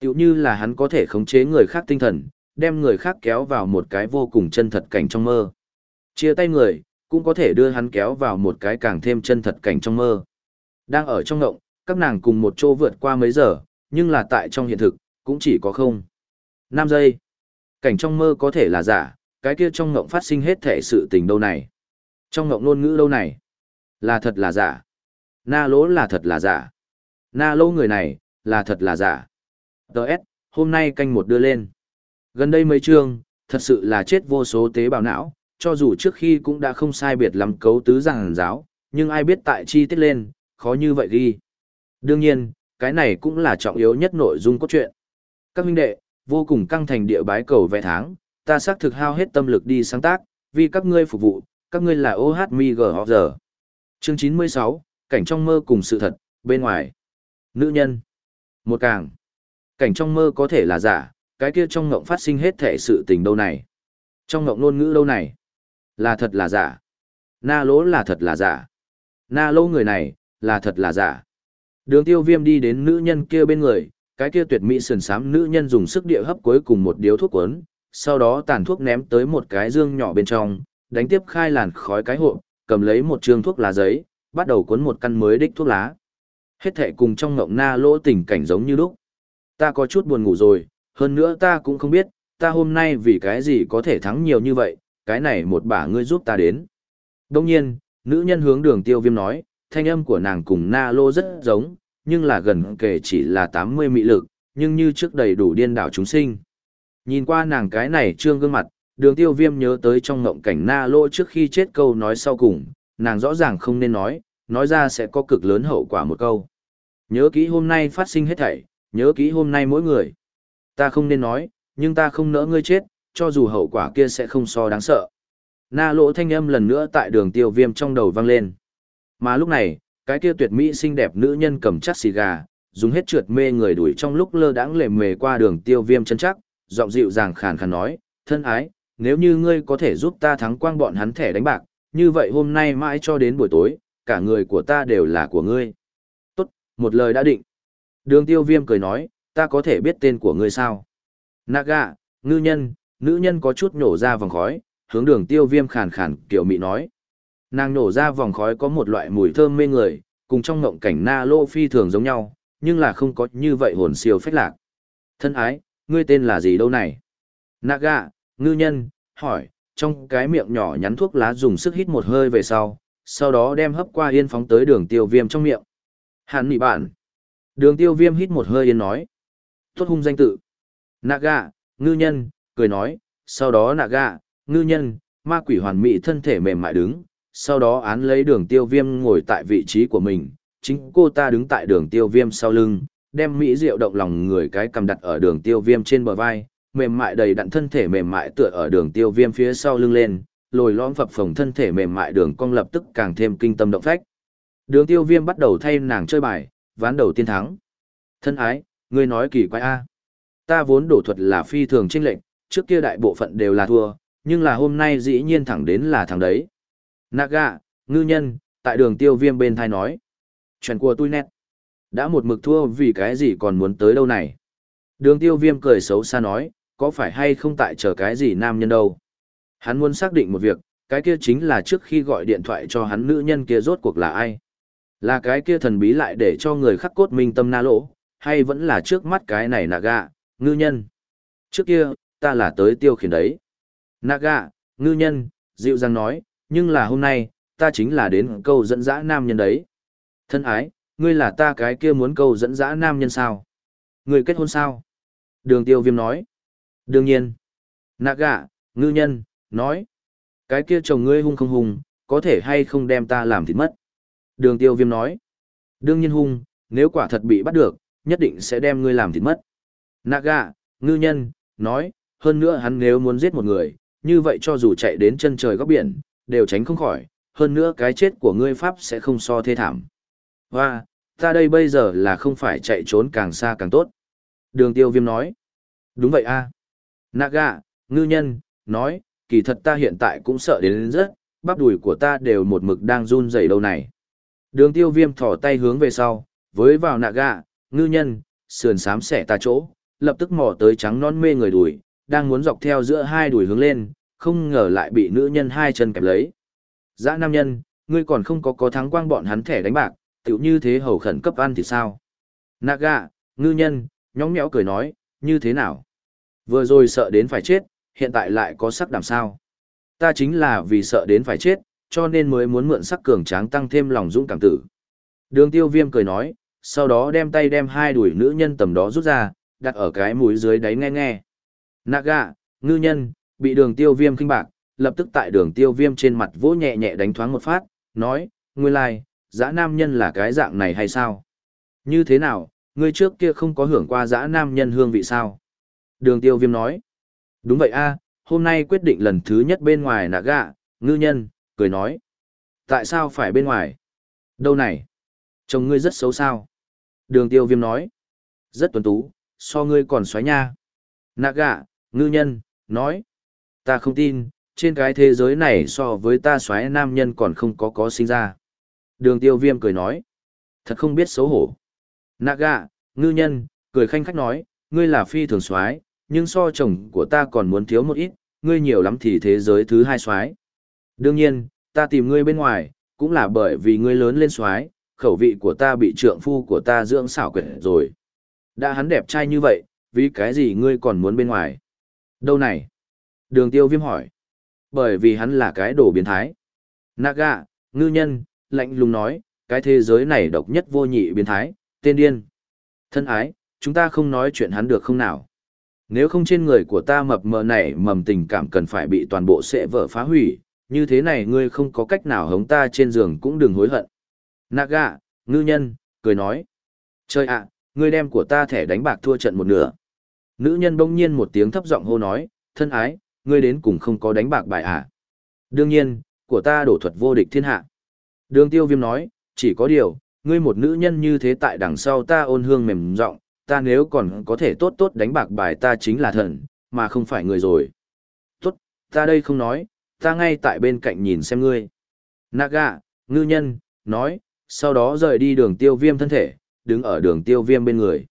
Tiểu như là hắn có thể khống chế người khác tinh thần, đem người khác kéo vào một cái vô cùng chân thật cảnh trong mơ. Chia tay người, cũng có thể đưa hắn kéo vào một cái càng thêm chân thật cảnh trong mơ. Đang ở trong ngộng, các nàng cùng một chỗ vượt qua mấy giờ, nhưng là tại trong hiện thực, cũng chỉ có không. 5 giây. Cảnh trong mơ có thể là giả, cái kia trong ngộng phát sinh hết thể sự tình đâu này. Trong ngộng ngôn ngữ đâu này. Là thật là giả. Na lỗ là thật là giả. Na lỗ người này, là thật là giả. Đợt, hôm nay canh một đưa lên. Gần đây mấy chương, thật sự là chết vô số tế bào não, cho dù trước khi cũng đã không sai biệt lắm cấu tứ giảng giáo, nhưng ai biết tại chi tiết lên, khó như vậy ghi. Đương nhiên, cái này cũng là trọng yếu nhất nội dung cốt truyện. Các huynh đệ, vô cùng căng thành địa bái cầu vẽ tháng, ta xác thực hao hết tâm lực đi sáng tác, vì các ngươi phục vụ, các ngươi là OH G. Chương 96, cảnh trong mơ cùng sự thật, bên ngoài. Nữ nhân. Một càng. Cảnh trong mơ có thể là giả, cái kia trong ngộng phát sinh hết thể sự tình đâu này. Trong ngộng ngôn ngữ đâu này. Là thật là giả. Na lỗ là thật là giả. Na lỗ người này, là thật là giả. Đường tiêu viêm đi đến nữ nhân kia bên người, cái kia tuyệt mỹ sườn sám nữ nhân dùng sức địa hấp cuối cùng một điếu thuốc quấn, sau đó tàn thuốc ném tới một cái dương nhỏ bên trong, đánh tiếp khai làn khói cái hộp, cầm lấy một trường thuốc lá giấy, bắt đầu cuốn một căn mới đích thuốc lá. Hết thệ cùng trong ngộng na lỗ tình cảnh giống như lúc. Ta có chút buồn ngủ rồi, hơn nữa ta cũng không biết, ta hôm nay vì cái gì có thể thắng nhiều như vậy, cái này một bả ngươi giúp ta đến. Đông nhiên, nữ nhân hướng đường tiêu viêm nói, thanh âm của nàng cùng na lô rất giống, nhưng là gần kể chỉ là 80 mị lực, nhưng như trước đầy đủ điên đảo chúng sinh. Nhìn qua nàng cái này trương gương mặt, đường tiêu viêm nhớ tới trong ngộng cảnh na lô trước khi chết câu nói sau cùng, nàng rõ ràng không nên nói, nói ra sẽ có cực lớn hậu quả một câu. Nhớ kỹ hôm nay phát sinh hết thảy, nhớ kỹ hôm nay mỗi người. Ta không nên nói, nhưng ta không nỡ ngươi chết, cho dù hậu quả kia sẽ không so đáng sợ. Na lỗ thanh âm lần nữa tại đường tiêu viêm trong đầu vang lên. Mà lúc này, cái kia tuyệt mỹ xinh đẹp nữ nhân cầm chắc xì gà, dùng hết trượt mê người đuổi trong lúc lơ đãng lề mề qua đường tiêu viêm chân chắc, giọng dịu dàng khàn khàn nói, thân ái, nếu như ngươi có thể giúp ta thắng quang bọn hắn thẻ đánh bạc, như vậy hôm nay mãi cho đến buổi tối, cả người của ta đều là của ngươi. Tốt, một lời đã định. Đường tiêu viêm cười nói, ta có thể biết tên của ngươi sao? Naga, ngư nhân, nữ nhân có chút nhổ ra vòng khói, hướng đường tiêu viêm khàn khàn kiểu mị nói. Nàng nổ ra vòng khói có một loại mùi thơm mê người, cùng trong ngộng cảnh na lô phi thường giống nhau, nhưng là không có như vậy hồn siêu phách lạc. Thân ái, ngươi tên là gì đâu này? Naga, ngư nhân, hỏi, trong cái miệng nhỏ nhắn thuốc lá dùng sức hít một hơi về sau, sau đó đem hấp qua yên phóng tới đường tiêu viêm trong miệng. Hắn nị bạn. Đường tiêu viêm hít một hơi yên nói. Tốt hung danh tự. Naga, ngư nhân, cười nói, sau đó Naga, ngư nhân, ma quỷ hoàn mỹ thân thể mềm mại đứng, sau đó án lấy đường tiêu viêm ngồi tại vị trí của mình, chính cô ta đứng tại đường tiêu viêm sau lưng, đem mỹ diệu động lòng người cái cầm đặt ở đường tiêu viêm trên bờ vai, mềm mại đầy đặn thân thể mềm mại tựa ở đường tiêu viêm phía sau lưng lên, lồi lõm phập phồng thân thể mềm mại đường cong lập tức càng thêm kinh tâm động phách. Đường tiêu viêm bắt đầu thay nàng chơi bài, ván đầu tiên thắng. Thân ái, ngươi nói kỳ quái a Ta vốn đổ thuật là phi thường trinh lệnh, trước kia đại bộ phận đều là thua, nhưng là hôm nay dĩ nhiên thẳng đến là thằng đấy. Naga, ngư nhân, tại đường tiêu viêm bên thai nói. Chuyện của tôi nét. Đã một mực thua vì cái gì còn muốn tới đâu này. Đường tiêu viêm cười xấu xa nói, có phải hay không tại chờ cái gì nam nhân đâu. Hắn muốn xác định một việc, cái kia chính là trước khi gọi điện thoại cho hắn nữ nhân kia rốt cuộc là ai. Là cái kia thần bí lại để cho người khắc cốt minh tâm na lỗ, hay vẫn là trước mắt cái này Naga, ngư nhân. Trước kia, ta là tới tiêu khiển đấy. Naga, ngư nhân, dịu dàng nói, nhưng là hôm nay, ta chính là đến câu dẫn dã nam nhân đấy. Thân ái, ngươi là ta cái kia muốn câu dẫn dã nam nhân sao? Ngươi kết hôn sao? Đường tiêu viêm nói. Đương nhiên. Naga, ngư nhân, nói. Cái kia chồng ngươi hung không hung, có thể hay không đem ta làm thịt mất. Đường tiêu viêm nói. Đương nhiên hung, nếu quả thật bị bắt được, nhất định sẽ đem ngươi làm thịt mất. Naga, ngư nhân, nói, hơn nữa hắn nếu muốn giết một người, như vậy cho dù chạy đến chân trời góc biển, đều tránh không khỏi, hơn nữa cái chết của ngươi Pháp sẽ không so thê thảm. Và, ta đây bây giờ là không phải chạy trốn càng xa càng tốt. Đường tiêu viêm nói. Đúng vậy a Naga, ngư nhân, nói, kỳ thật ta hiện tại cũng sợ đến rất, bắp đùi của ta đều một mực đang run rẩy đâu này. Đường tiêu viêm thỏ tay hướng về sau, với vào Naga, ngư nhân, sườn sám xẻ ta chỗ, lập tức mò tới trắng non mê người đùi, đang muốn dọc theo giữa hai đùi hướng lên, không ngờ lại bị nữ nhân hai chân kẹp lấy. Dã nam nhân, ngươi còn không có có thắng quang bọn hắn thẻ đánh bạc, tiểu như thế hầu khẩn cấp ăn thì sao? Naga, ngư nhân, nhóng nhẽo cười nói, như thế nào? Vừa rồi sợ đến phải chết, hiện tại lại có sắc đảm sao? Ta chính là vì sợ đến phải chết, cho nên mới muốn mượn sắc cường tráng tăng thêm lòng dũng cảm tử. Đường tiêu viêm cười nói, sau đó đem tay đem hai đuổi nữ nhân tầm đó rút ra, đặt ở cái mũi dưới đáy nghe nghe. Naga, ngư nhân, bị đường tiêu viêm kinh bạc, lập tức tại đường tiêu viêm trên mặt vỗ nhẹ nhẹ đánh thoáng một phát, nói, nguyên lai, like, dã nam nhân là cái dạng này hay sao? Như thế nào, ngươi trước kia không có hưởng qua dã nam nhân hương vị sao? Đường tiêu viêm nói, đúng vậy a hôm nay quyết định lần thứ nhất bên ngoài nạ gạ, ngư nhân, cười nói. Tại sao phải bên ngoài? Đâu này? Chồng ngươi rất xấu sao? Đường tiêu viêm nói. Rất tuấn tú, so ngươi còn xoáy nha. Naga, ngư nhân, nói. Ta không tin, trên cái thế giới này so với ta xoáy nam nhân còn không có có sinh ra. Đường tiêu viêm cười nói. Thật không biết xấu hổ. Naga, ngư nhân, cười khanh khách nói, ngươi là phi thường soái, nhưng so chồng của ta còn muốn thiếu một ít, ngươi nhiều lắm thì thế giới thứ hai soái. Đương nhiên, ta tìm ngươi bên ngoài, cũng là bởi vì ngươi lớn lên soái, khẩu vị của ta bị trượng phu của ta dưỡng xảo quyệt rồi. Đã hắn đẹp trai như vậy, vì cái gì ngươi còn muốn bên ngoài? Đâu này? Đường tiêu viêm hỏi. Bởi vì hắn là cái đồ biến thái. Naga, ngư nhân, lạnh lùng nói, cái thế giới này độc nhất vô nhị biến thái, tên điên. Thân ái, chúng ta không nói chuyện hắn được không nào? Nếu không trên người của ta mập mờ này mầm tình cảm cần phải bị toàn bộ sẽ vỡ phá hủy, như thế này ngươi không có cách nào hống ta trên giường cũng đừng hối hận. Naga, ngư nhân, cười nói. Trời ạ, ngươi đem của ta thẻ đánh bạc thua trận một nửa. Nữ nhân bỗng nhiên một tiếng thấp giọng hô nói, thân ái, ngươi đến cùng không có đánh bạc bài à. Đương nhiên, của ta đổ thuật vô địch thiên hạ. Đường tiêu viêm nói, chỉ có điều, ngươi một nữ nhân như thế tại đằng sau ta ôn hương mềm giọng ta nếu còn có thể tốt tốt đánh bạc bài ta chính là thần, mà không phải người rồi. Tốt, ta đây không nói, ta ngay tại bên cạnh nhìn xem ngươi. Naga, ngư nhân, nói, sau đó rời đi đường tiêu viêm thân thể, đứng ở đường tiêu viêm bên người.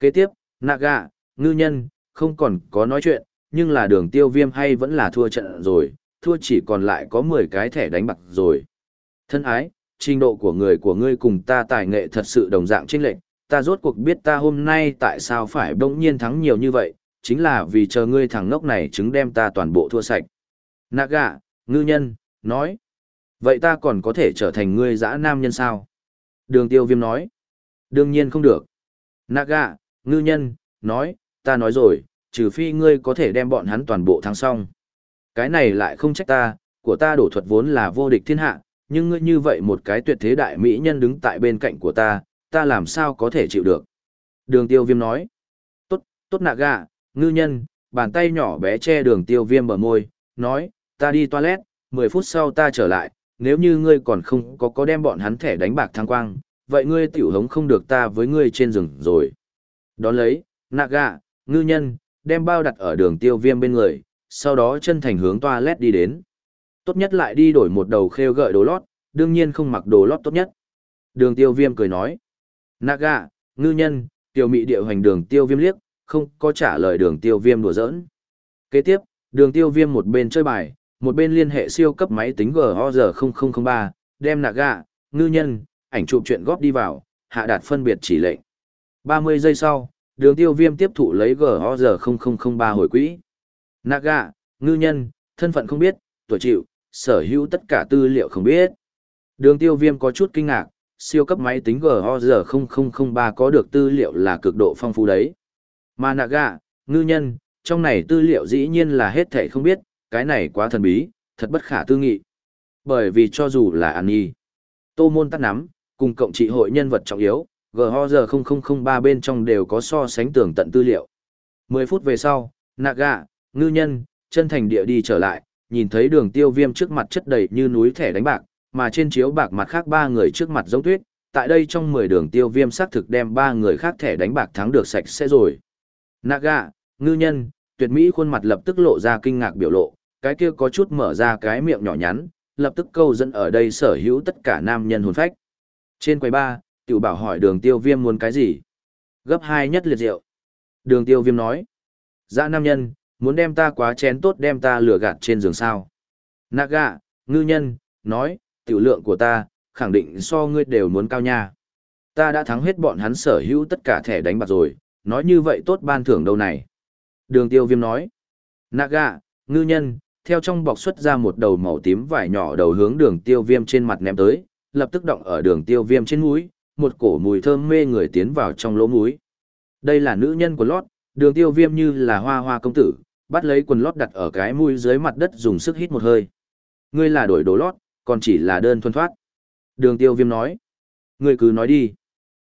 Kế tiếp, Naga, ngư nhân, không còn có nói chuyện, nhưng là đường tiêu viêm hay vẫn là thua trận rồi, thua chỉ còn lại có 10 cái thẻ đánh bạc rồi. Thân ái, trình độ của người của ngươi cùng ta tài nghệ thật sự đồng dạng chênh lệch, ta rốt cuộc biết ta hôm nay tại sao phải bỗng nhiên thắng nhiều như vậy, chính là vì chờ ngươi thằng ngốc này chứng đem ta toàn bộ thua sạch. Naga, ngư nhân, nói. Vậy ta còn có thể trở thành ngươi dã nam nhân sao? Đường tiêu viêm nói. Đương nhiên không được. Naga, ngư nhân, nói, ta nói rồi, trừ phi ngươi có thể đem bọn hắn toàn bộ thắng xong. Cái này lại không trách ta, của ta đổ thuật vốn là vô địch thiên hạ, nhưng ngươi như vậy một cái tuyệt thế đại mỹ nhân đứng tại bên cạnh của ta, ta làm sao có thể chịu được. Đường tiêu viêm nói. Tốt, tốt nạ gà, ngư nhân, bàn tay nhỏ bé che đường tiêu viêm bờ môi, nói, ta đi toilet, 10 phút sau ta trở lại, nếu như ngươi còn không có có đem bọn hắn thẻ đánh bạc thăng quang, vậy ngươi tiểu hống không được ta với ngươi trên rừng rồi. Đón lấy, nạ gà, ngư nhân, đem bao đặt ở đường tiêu viêm bên người, sau đó chân thành hướng toilet đi đến. Tốt nhất lại đi đổi một đầu khêu gợi đồ lót, đương nhiên không mặc đồ lót tốt nhất. Đường tiêu viêm cười nói. Naga, ngư nhân, tiểu mị điệu hành đường tiêu viêm liếc, không có trả lời đường tiêu viêm đùa giỡn. Kế tiếp, đường tiêu viêm một bên chơi bài, một bên liên hệ siêu cấp máy tính GOZ0003, đem Naga, ngư nhân, ảnh chụp chuyện góp đi vào, hạ đạt phân biệt chỉ lệnh. 30 giây sau, đường tiêu viêm tiếp thụ lấy GOZ0003 hồi quỹ. Naga, ngư nhân, thân phận không biết, tuổi chịu, sở hữu tất cả tư liệu không biết. Đường tiêu viêm có chút kinh ngạc, siêu cấp máy tính GOZ0003 có được tư liệu là cực độ phong phú đấy. Mà Naga, ngư nhân, trong này tư liệu dĩ nhiên là hết thể không biết, cái này quá thần bí, thật bất khả tư nghị. Bởi vì cho dù là An Nhi, Tô Môn tắt nắm, cùng cộng trị hội nhân vật trọng yếu, GOZ0003 bên trong đều có so sánh tường tận tư liệu. 10 phút về sau, Naga, ngư nhân, chân thành địa đi trở lại, nhìn thấy đường tiêu viêm trước mặt chất đầy như núi thẻ đánh bạc, mà trên chiếu bạc mặt khác ba người trước mặt giống tuyết, tại đây trong 10 đường tiêu viêm xác thực đem ba người khác thẻ đánh bạc thắng được sạch sẽ rồi. Naga, ngư nhân, tuyệt mỹ khuôn mặt lập tức lộ ra kinh ngạc biểu lộ, cái kia có chút mở ra cái miệng nhỏ nhắn, lập tức câu dẫn ở đây sở hữu tất cả nam nhân hồn phách. Trên quầy ba, tiểu bảo hỏi đường tiêu viêm muốn cái gì? Gấp hai nhất liệt rượu. Đường tiêu viêm nói. Dạ nam nhân, muốn đem ta quá chén tốt đem ta lừa gạt trên giường sao. Naga, ngư nhân, nói, tiểu lượng của ta, khẳng định so ngươi đều muốn cao nha. Ta đã thắng hết bọn hắn sở hữu tất cả thẻ đánh bạc rồi, nói như vậy tốt ban thưởng đâu này. Đường tiêu viêm nói. Naga, ngư nhân, theo trong bọc xuất ra một đầu màu tím vải nhỏ đầu hướng đường tiêu viêm trên mặt ném tới, lập tức động ở đường tiêu viêm trên mũi, một cổ mùi thơm mê người tiến vào trong lỗ mũi. Đây là nữ nhân của lót, đường tiêu viêm như là hoa hoa công tử, bắt lấy quần lót đặt ở cái mũi dưới mặt đất dùng sức hít một hơi. Ngươi là đổi đồ lót, còn chỉ là đơn thuần thoát. Đường tiêu viêm nói. Ngươi cứ nói đi.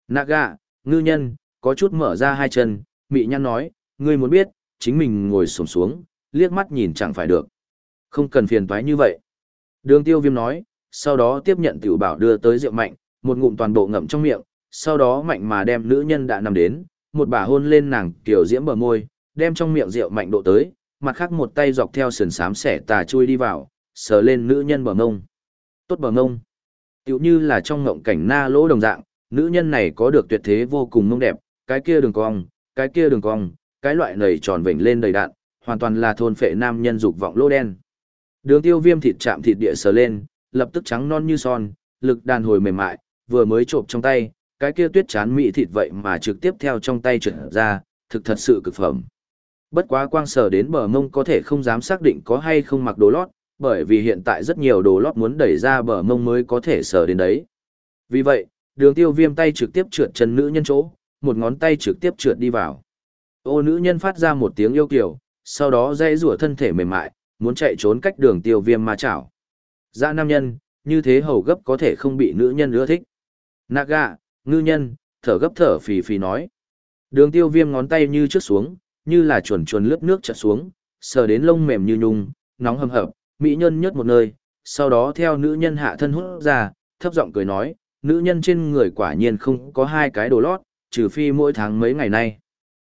Naga, ngư nhân, có chút mở ra hai chân, mị nhăn nói, ngươi muốn biết, chính mình ngồi sổm xuống, liếc mắt nhìn chẳng phải được. Không cần phiền toái như vậy. Đường tiêu viêm nói, sau đó tiếp nhận tiểu bảo đưa tới rượu mạnh, một ngụm toàn bộ ngậm trong miệng, sau đó mạnh mà đem nữ nhân đã nằm đến, một bà hôn lên nàng kiểu diễm bờ môi, đem trong miệng rượu mạnh độ tới, mặt khác một tay dọc theo sườn xám xẻ tà chui đi vào, sờ lên nữ nhân bờ ngông. Tốt bờ ngông. Tiểu như là trong ngộng cảnh na lỗ đồng dạng, nữ nhân này có được tuyệt thế vô cùng mông đẹp, cái kia đường cong, cái kia đường cong, cái loại nầy tròn vểnh lên đầy đạn, hoàn toàn là thôn phệ nam nhân dục vọng lỗ đen. Đường tiêu viêm thịt chạm thịt địa sờ lên, lập tức trắng non như son, lực đàn hồi mềm mại, vừa mới trộm trong tay, cái kia tuyết chán mỹ thịt vậy mà trực tiếp theo trong tay trượt ra, thực thật sự cực phẩm. Bất quá quang sờ đến bờ mông có thể không dám xác định có hay không mặc đồ lót, bởi vì hiện tại rất nhiều đồ lót muốn đẩy ra bờ mông mới có thể sờ đến đấy. Vì vậy, đường tiêu viêm tay trực tiếp trượt chân nữ nhân chỗ, một ngón tay trực tiếp trượt đi vào. Ô nữ nhân phát ra một tiếng yêu kiểu, sau đó dây rủa thân thể mềm mại, muốn chạy trốn cách đường tiêu viêm ma chảo. Dạ nam nhân, như thế hầu gấp có thể không bị nữ nhân ưa thích. Naga, ngư nhân, thở gấp thở phì phì nói. Đường tiêu viêm ngón tay như trước xuống, như là chuồn chuồn lướt nước chợt xuống, sờ đến lông mềm như nhung, nóng hầm hập, mỹ nhân nhất một nơi, sau đó theo nữ nhân hạ thân hút ra, thấp giọng cười nói, nữ nhân trên người quả nhiên không có hai cái đồ lót, trừ phi mỗi tháng mấy ngày nay.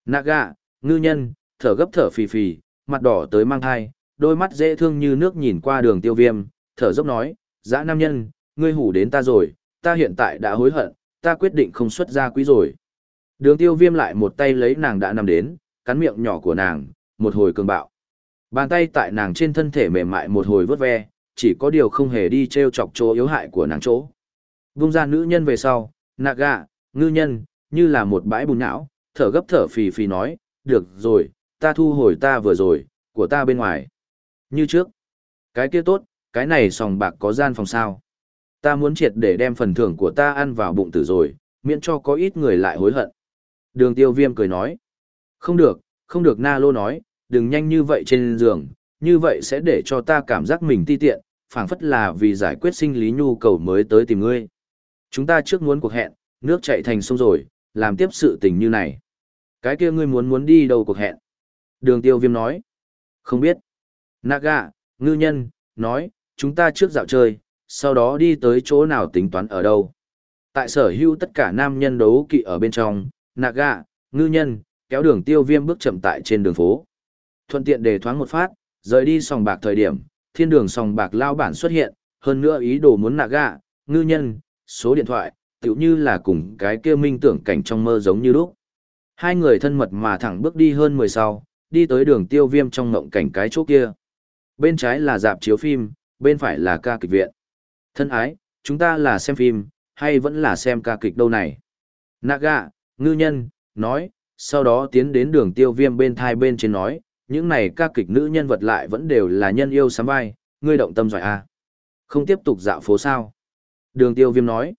Naga, ngư nhân, thở gấp thở phì phì, mặt đỏ tới mang thai, đôi mắt dễ thương như nước nhìn qua đường tiêu viêm, thở dốc nói, dã nam nhân, ngươi hủ đến ta rồi, ta hiện tại đã hối hận, ta quyết định không xuất ra quý rồi. Đường tiêu viêm lại một tay lấy nàng đã nằm đến, cắn miệng nhỏ của nàng, một hồi cường bạo. Bàn tay tại nàng trên thân thể mềm mại một hồi vớt ve, chỉ có điều không hề đi treo chọc chỗ yếu hại của nàng chỗ. Vung ra nữ nhân về sau, naga, ngư nhân, như là một bãi bùn não, thở gấp thở phì phì nói, được rồi, ta thu hồi ta vừa rồi, của ta bên ngoài. Như trước, cái kia tốt, cái này sòng bạc có gian phòng sao. Ta muốn triệt để đem phần thưởng của ta ăn vào bụng tử rồi, miễn cho có ít người lại hối hận. Đường tiêu viêm cười nói. Không được, không được na lô nói, đừng nhanh như vậy trên giường, như vậy sẽ để cho ta cảm giác mình ti tiện, phảng phất là vì giải quyết sinh lý nhu cầu mới tới tìm ngươi. Chúng ta trước muốn cuộc hẹn, nước chạy thành sông rồi, làm tiếp sự tình như này. Cái kia ngươi muốn muốn đi đâu cuộc hẹn? Đường tiêu viêm nói. Không biết. Naga, ngư nhân, nói, chúng ta trước dạo chơi, sau đó đi tới chỗ nào tính toán ở đâu. Tại sở hữu tất cả nam nhân đấu kỵ ở bên trong, Naga, ngư nhân, kéo đường tiêu viêm bước chậm tại trên đường phố. Thuận tiện đề thoáng một phát, rời đi sòng bạc thời điểm, thiên đường sòng bạc lao bản xuất hiện, hơn nữa ý đồ muốn Naga, ngư nhân, số điện thoại, tựu như là cùng cái kia minh tưởng cảnh trong mơ giống như lúc. Hai người thân mật mà thẳng bước đi hơn 10 sau, đi tới đường tiêu viêm trong ngộng cảnh cái chỗ kia. Bên trái là dạp chiếu phim, bên phải là ca kịch viện. Thân ái, chúng ta là xem phim, hay vẫn là xem ca kịch đâu này? Naga, ngư nhân, nói, sau đó tiến đến đường tiêu viêm bên thai bên trên nói, những này ca kịch nữ nhân vật lại vẫn đều là nhân yêu sắm vai, ngươi động tâm giỏi à. Không tiếp tục dạo phố sao? Đường tiêu viêm nói,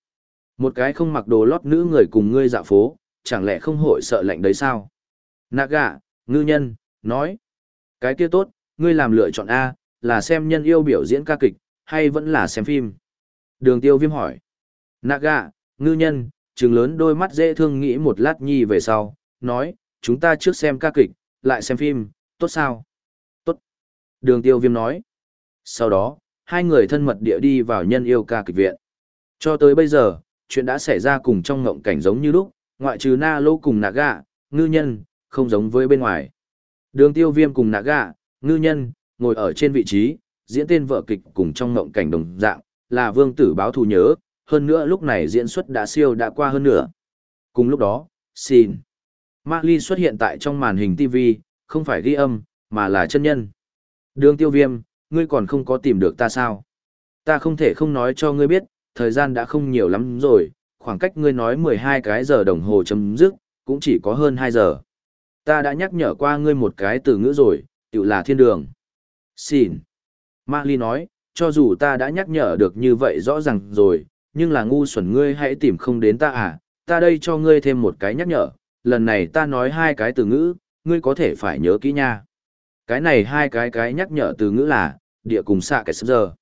một cái không mặc đồ lót nữ người cùng ngươi dạo phố, chẳng lẽ không hội sợ lạnh đấy sao? Naga, ngư nhân, nói, cái kia tốt, ngươi làm lựa chọn A, là xem nhân yêu biểu diễn ca kịch, hay vẫn là xem phim? Đường tiêu viêm hỏi. Naga, ngư nhân, trừng lớn đôi mắt dễ thương nghĩ một lát nhi về sau, nói, chúng ta trước xem ca kịch, lại xem phim, tốt sao? Tốt. Đường tiêu viêm nói. Sau đó, hai người thân mật địa đi vào nhân yêu ca kịch viện. Cho tới bây giờ, chuyện đã xảy ra cùng trong ngộng cảnh giống như lúc, ngoại trừ na lô cùng naga, ngư nhân, không giống với bên ngoài. Đường tiêu viêm cùng naga, ngư nhân, ngồi ở trên vị trí, diễn tên vợ kịch cùng trong ngộng cảnh đồng dạng, là vương tử báo thù nhớ, hơn nữa lúc này diễn xuất đã siêu đã qua hơn nữa. Cùng lúc đó, xin. Marley xuất hiện tại trong màn hình TV, không phải ghi âm, mà là chân nhân. Đường tiêu viêm, ngươi còn không có tìm được ta sao? Ta không thể không nói cho ngươi biết, thời gian đã không nhiều lắm rồi, khoảng cách ngươi nói 12 cái giờ đồng hồ chấm dứt, cũng chỉ có hơn 2 giờ. Ta đã nhắc nhở qua ngươi một cái từ ngữ rồi, tự là thiên đường. Xin. Marley nói, cho dù ta đã nhắc nhở được như vậy rõ ràng rồi, nhưng là ngu xuẩn ngươi hãy tìm không đến ta à, ta đây cho ngươi thêm một cái nhắc nhở, lần này ta nói hai cái từ ngữ, ngươi có thể phải nhớ kỹ nha. Cái này hai cái cái nhắc nhở từ ngữ là, địa cùng xạ cái giờ.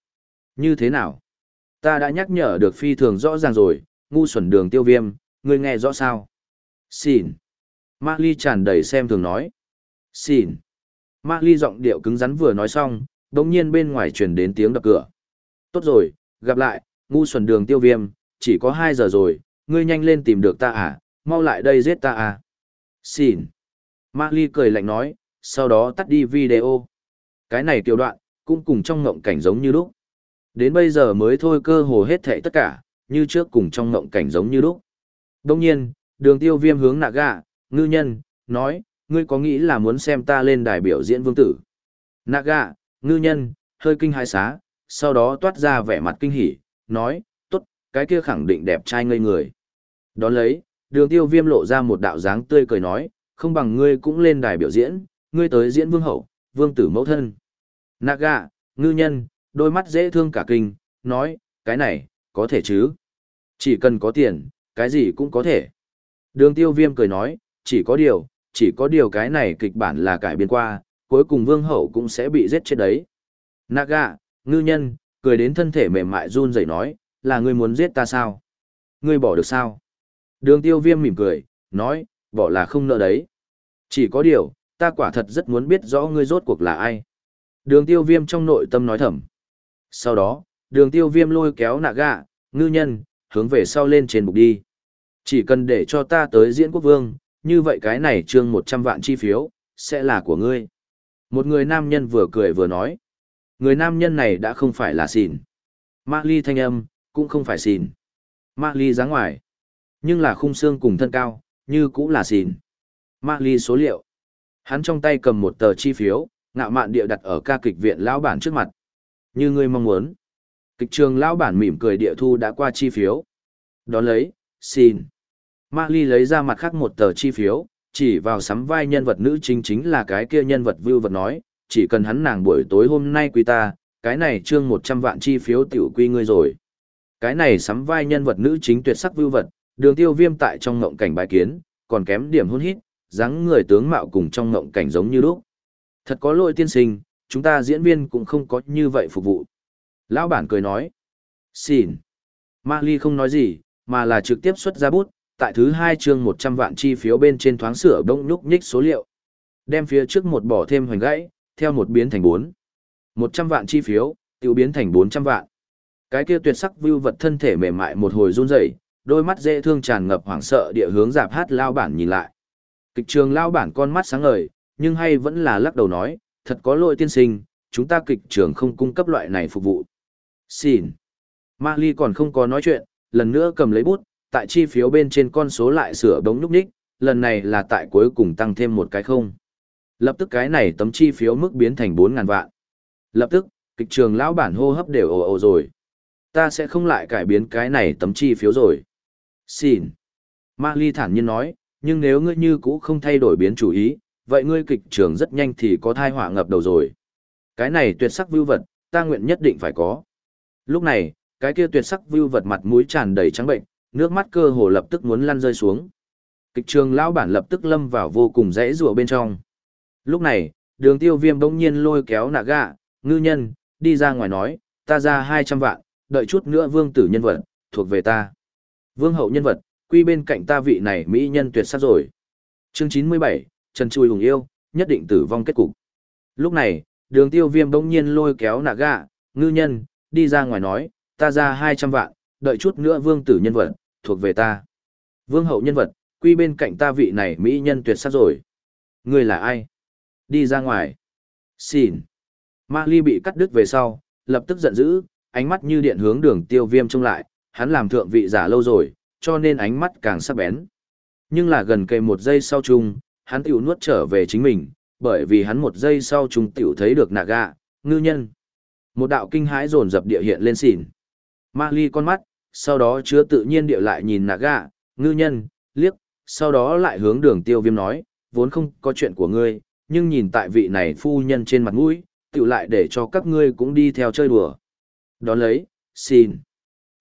Như thế nào? Ta đã nhắc nhở được phi thường rõ ràng rồi, ngu xuẩn đường tiêu viêm, ngươi nghe rõ sao? Xin. ma Ly tràn đầy xem thường nói. Xin. ma Ly giọng điệu cứng rắn vừa nói xong, đồng nhiên bên ngoài truyền đến tiếng đập cửa. Tốt rồi, gặp lại, ngu xuẩn đường tiêu viêm, chỉ có 2 giờ rồi, ngươi nhanh lên tìm được ta à, mau lại đây giết ta à. Xin. Ma Ly cười lạnh nói, sau đó tắt đi video. Cái này tiểu đoạn, cũng cùng trong ngộng cảnh giống như lúc. Đến bây giờ mới thôi cơ hồ hết thảy tất cả, như trước cùng trong ngộng cảnh giống như lúc. Đông nhiên, đường tiêu viêm hướng nạ gạ, ngư nhân, nói, ngươi có nghĩ là muốn xem ta lên đài biểu diễn vương tử. Nạ gạ, ngư nhân, hơi kinh hãi xá, sau đó toát ra vẻ mặt kinh hỉ, nói, tốt, cái kia khẳng định đẹp trai ngây người. Đón lấy, đường tiêu viêm lộ ra một đạo dáng tươi cười nói, không bằng ngươi cũng lên đài biểu diễn, ngươi tới diễn vương hậu, vương tử mẫu thân. Naga, ngư nhân, đôi mắt dễ thương cả kinh, nói, cái này, có thể chứ. Chỉ cần có tiền, cái gì cũng có thể. Đường tiêu viêm cười nói, chỉ có điều, chỉ có điều cái này kịch bản là cải biến qua, cuối cùng vương hậu cũng sẽ bị giết chết đấy. Naga, ngư nhân, cười đến thân thể mềm mại run rẩy nói, là ngươi muốn giết ta sao? Ngươi bỏ được sao? Đường tiêu viêm mỉm cười, nói, bỏ là không nợ đấy. Chỉ có điều, ta quả thật rất muốn biết rõ ngươi rốt cuộc là ai. Đường tiêu viêm trong nội tâm nói thầm. Sau đó, đường tiêu viêm lôi kéo nạ gạ, ngư nhân, hướng về sau lên trên bục đi. Chỉ cần để cho ta tới diễn quốc vương, như vậy cái này trương 100 vạn chi phiếu, sẽ là của ngươi. Một người nam nhân vừa cười vừa nói. Người nam nhân này đã không phải là xìn. Mạc ly thanh âm, cũng không phải xìn. Mạc ly dáng ngoài. Nhưng là khung xương cùng thân cao, như cũng là xỉn. Mạc ly số liệu. Hắn trong tay cầm một tờ chi phiếu, ngạo mạn địa đặt ở ca kịch viện lão bản trước mặt. Như ngươi mong muốn. Kịch trường lão bản mỉm cười địa thu đã qua chi phiếu. Đón lấy, xin. Ma Ly lấy ra mặt khác một tờ chi phiếu, chỉ vào sắm vai nhân vật nữ chính chính là cái kia nhân vật vưu vật nói, chỉ cần hắn nàng buổi tối hôm nay quý ta, cái này trương 100 vạn chi phiếu tiểu quy ngươi rồi. Cái này sắm vai nhân vật nữ chính tuyệt sắc vưu vật, đường tiêu viêm tại trong ngộng cảnh bài kiến, còn kém điểm hôn hít, dáng người tướng mạo cùng trong ngộng cảnh giống như lúc. Thật có lỗi tiên sinh, chúng ta diễn viên cũng không có như vậy phục vụ. Lão bản cười nói. Xin. Ma Ly không nói gì, mà là trực tiếp xuất ra bút, tại thứ hai chương 100 vạn chi phiếu bên trên thoáng sửa đông nhúc nhích số liệu. Đem phía trước một bỏ thêm hoành gãy, theo một biến thành 4. 100 vạn chi phiếu, tiêu biến thành 400 vạn. Cái kia tuyệt sắc view vật thân thể mềm mại một hồi run rẩy, đôi mắt dễ thương tràn ngập hoảng sợ địa hướng dạp hát lao bản nhìn lại. Kịch trường lao bản con mắt sáng ngời, nhưng hay vẫn là lắc đầu nói, thật có lỗi tiên sinh, chúng ta kịch trường không cung cấp loại này phục vụ. Xin. Ma Ly còn không có nói chuyện, lần nữa cầm lấy bút, tại chi phiếu bên trên con số lại sửa đống núp ních, lần này là tại cuối cùng tăng thêm một cái không. Lập tức cái này tấm chi phiếu mức biến thành 4.000 vạn. Lập tức, kịch trường lão bản hô hấp đều ồ ồ rồi. Ta sẽ không lại cải biến cái này tấm chi phiếu rồi. Xin. Ma Ly thản nhiên nói, nhưng nếu ngươi như cũ không thay đổi biến chủ ý, vậy ngươi kịch trường rất nhanh thì có thai họa ngập đầu rồi. Cái này tuyệt sắc vưu vật, ta nguyện nhất định phải có. Lúc này, cái kia tuyệt sắc vưu vật mặt mũi tràn đầy trắng bệnh, nước mắt cơ hồ lập tức muốn lăn rơi xuống. Kịch trường lão bản lập tức lâm vào vô cùng rẽ rùa bên trong. Lúc này, đường tiêu viêm bỗng nhiên lôi kéo nạ gạ, ngư nhân, đi ra ngoài nói, ta ra 200 vạn, đợi chút nữa vương tử nhân vật, thuộc về ta. Vương hậu nhân vật, quy bên cạnh ta vị này mỹ nhân tuyệt sắc rồi. Chương 97, Trần Chui hùng yêu, nhất định tử vong kết cục. Lúc này, đường tiêu viêm bỗng nhiên lôi kéo nạ gạ, ngư nhân, đi ra ngoài nói, ta ra 200 vạn, đợi chút nữa vương tử nhân vật, thuộc về ta. Vương hậu nhân vật, quy bên cạnh ta vị này mỹ nhân tuyệt sắc rồi. Người là ai? Đi ra ngoài. Xin. Ma ly bị cắt đứt về sau, lập tức giận dữ, ánh mắt như điện hướng đường tiêu viêm trông lại, hắn làm thượng vị giả lâu rồi, cho nên ánh mắt càng sắc bén. Nhưng là gần kề một giây sau chung, hắn tiểu nuốt trở về chính mình, bởi vì hắn một giây sau chung tiểu thấy được nạ gạ, ngư nhân. Một đạo kinh hãi dồn dập địa hiện lên xỉn. Ma ly con mắt, sau đó chứa tự nhiên địa lại nhìn nạ gạ, ngư nhân, liếc, sau đó lại hướng đường tiêu viêm nói, vốn không có chuyện của ngươi, nhưng nhìn tại vị này phu nhân trên mặt mũi, tiểu lại để cho các ngươi cũng đi theo chơi đùa. Đón lấy, xin.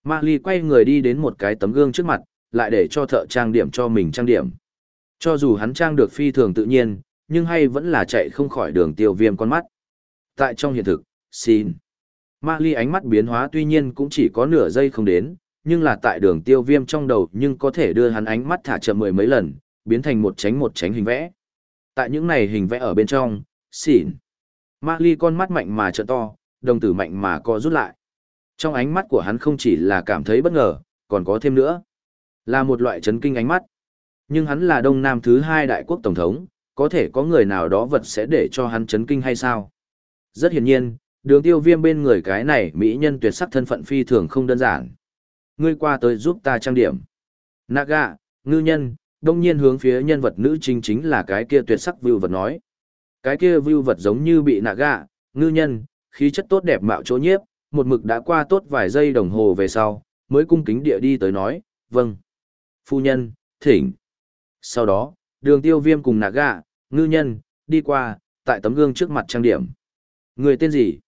Ma ly quay người đi đến một cái tấm gương trước mặt, lại để cho thợ trang điểm cho mình trang điểm. Cho dù hắn trang được phi thường tự nhiên, nhưng hay vẫn là chạy không khỏi đường tiêu viêm con mắt. Tại trong hiện thực, xin. Ma ly ánh mắt biến hóa tuy nhiên cũng chỉ có nửa giây không đến, nhưng là tại đường tiêu viêm trong đầu nhưng có thể đưa hắn ánh mắt thả chậm mười mấy lần, biến thành một tránh một tránh hình vẽ. Tại những này hình vẽ ở bên trong, xỉn. Ma ly con mắt mạnh mà trợ to, đồng tử mạnh mà co rút lại. Trong ánh mắt của hắn không chỉ là cảm thấy bất ngờ, còn có thêm nữa. Là một loại chấn kinh ánh mắt. Nhưng hắn là Đông Nam thứ hai đại quốc tổng thống, có thể có người nào đó vật sẽ để cho hắn chấn kinh hay sao? Rất hiển nhiên, đường tiêu viêm bên người cái này mỹ nhân tuyệt sắc thân phận phi thường không đơn giản. Ngươi qua tới giúp ta trang điểm. Naga, ngư nhân, đông nhiên hướng phía nhân vật nữ chính chính là cái kia tuyệt sắc view vật nói. Cái kia view vật giống như bị Naga, ngư nhân, khí chất tốt đẹp mạo chỗ nhiếp, một mực đã qua tốt vài giây đồng hồ về sau, mới cung kính địa đi tới nói, vâng. Phu nhân, thỉnh. Sau đó, đường tiêu viêm cùng Naga, ngư nhân, đi qua, tại tấm gương trước mặt trang điểm. Người tên gì?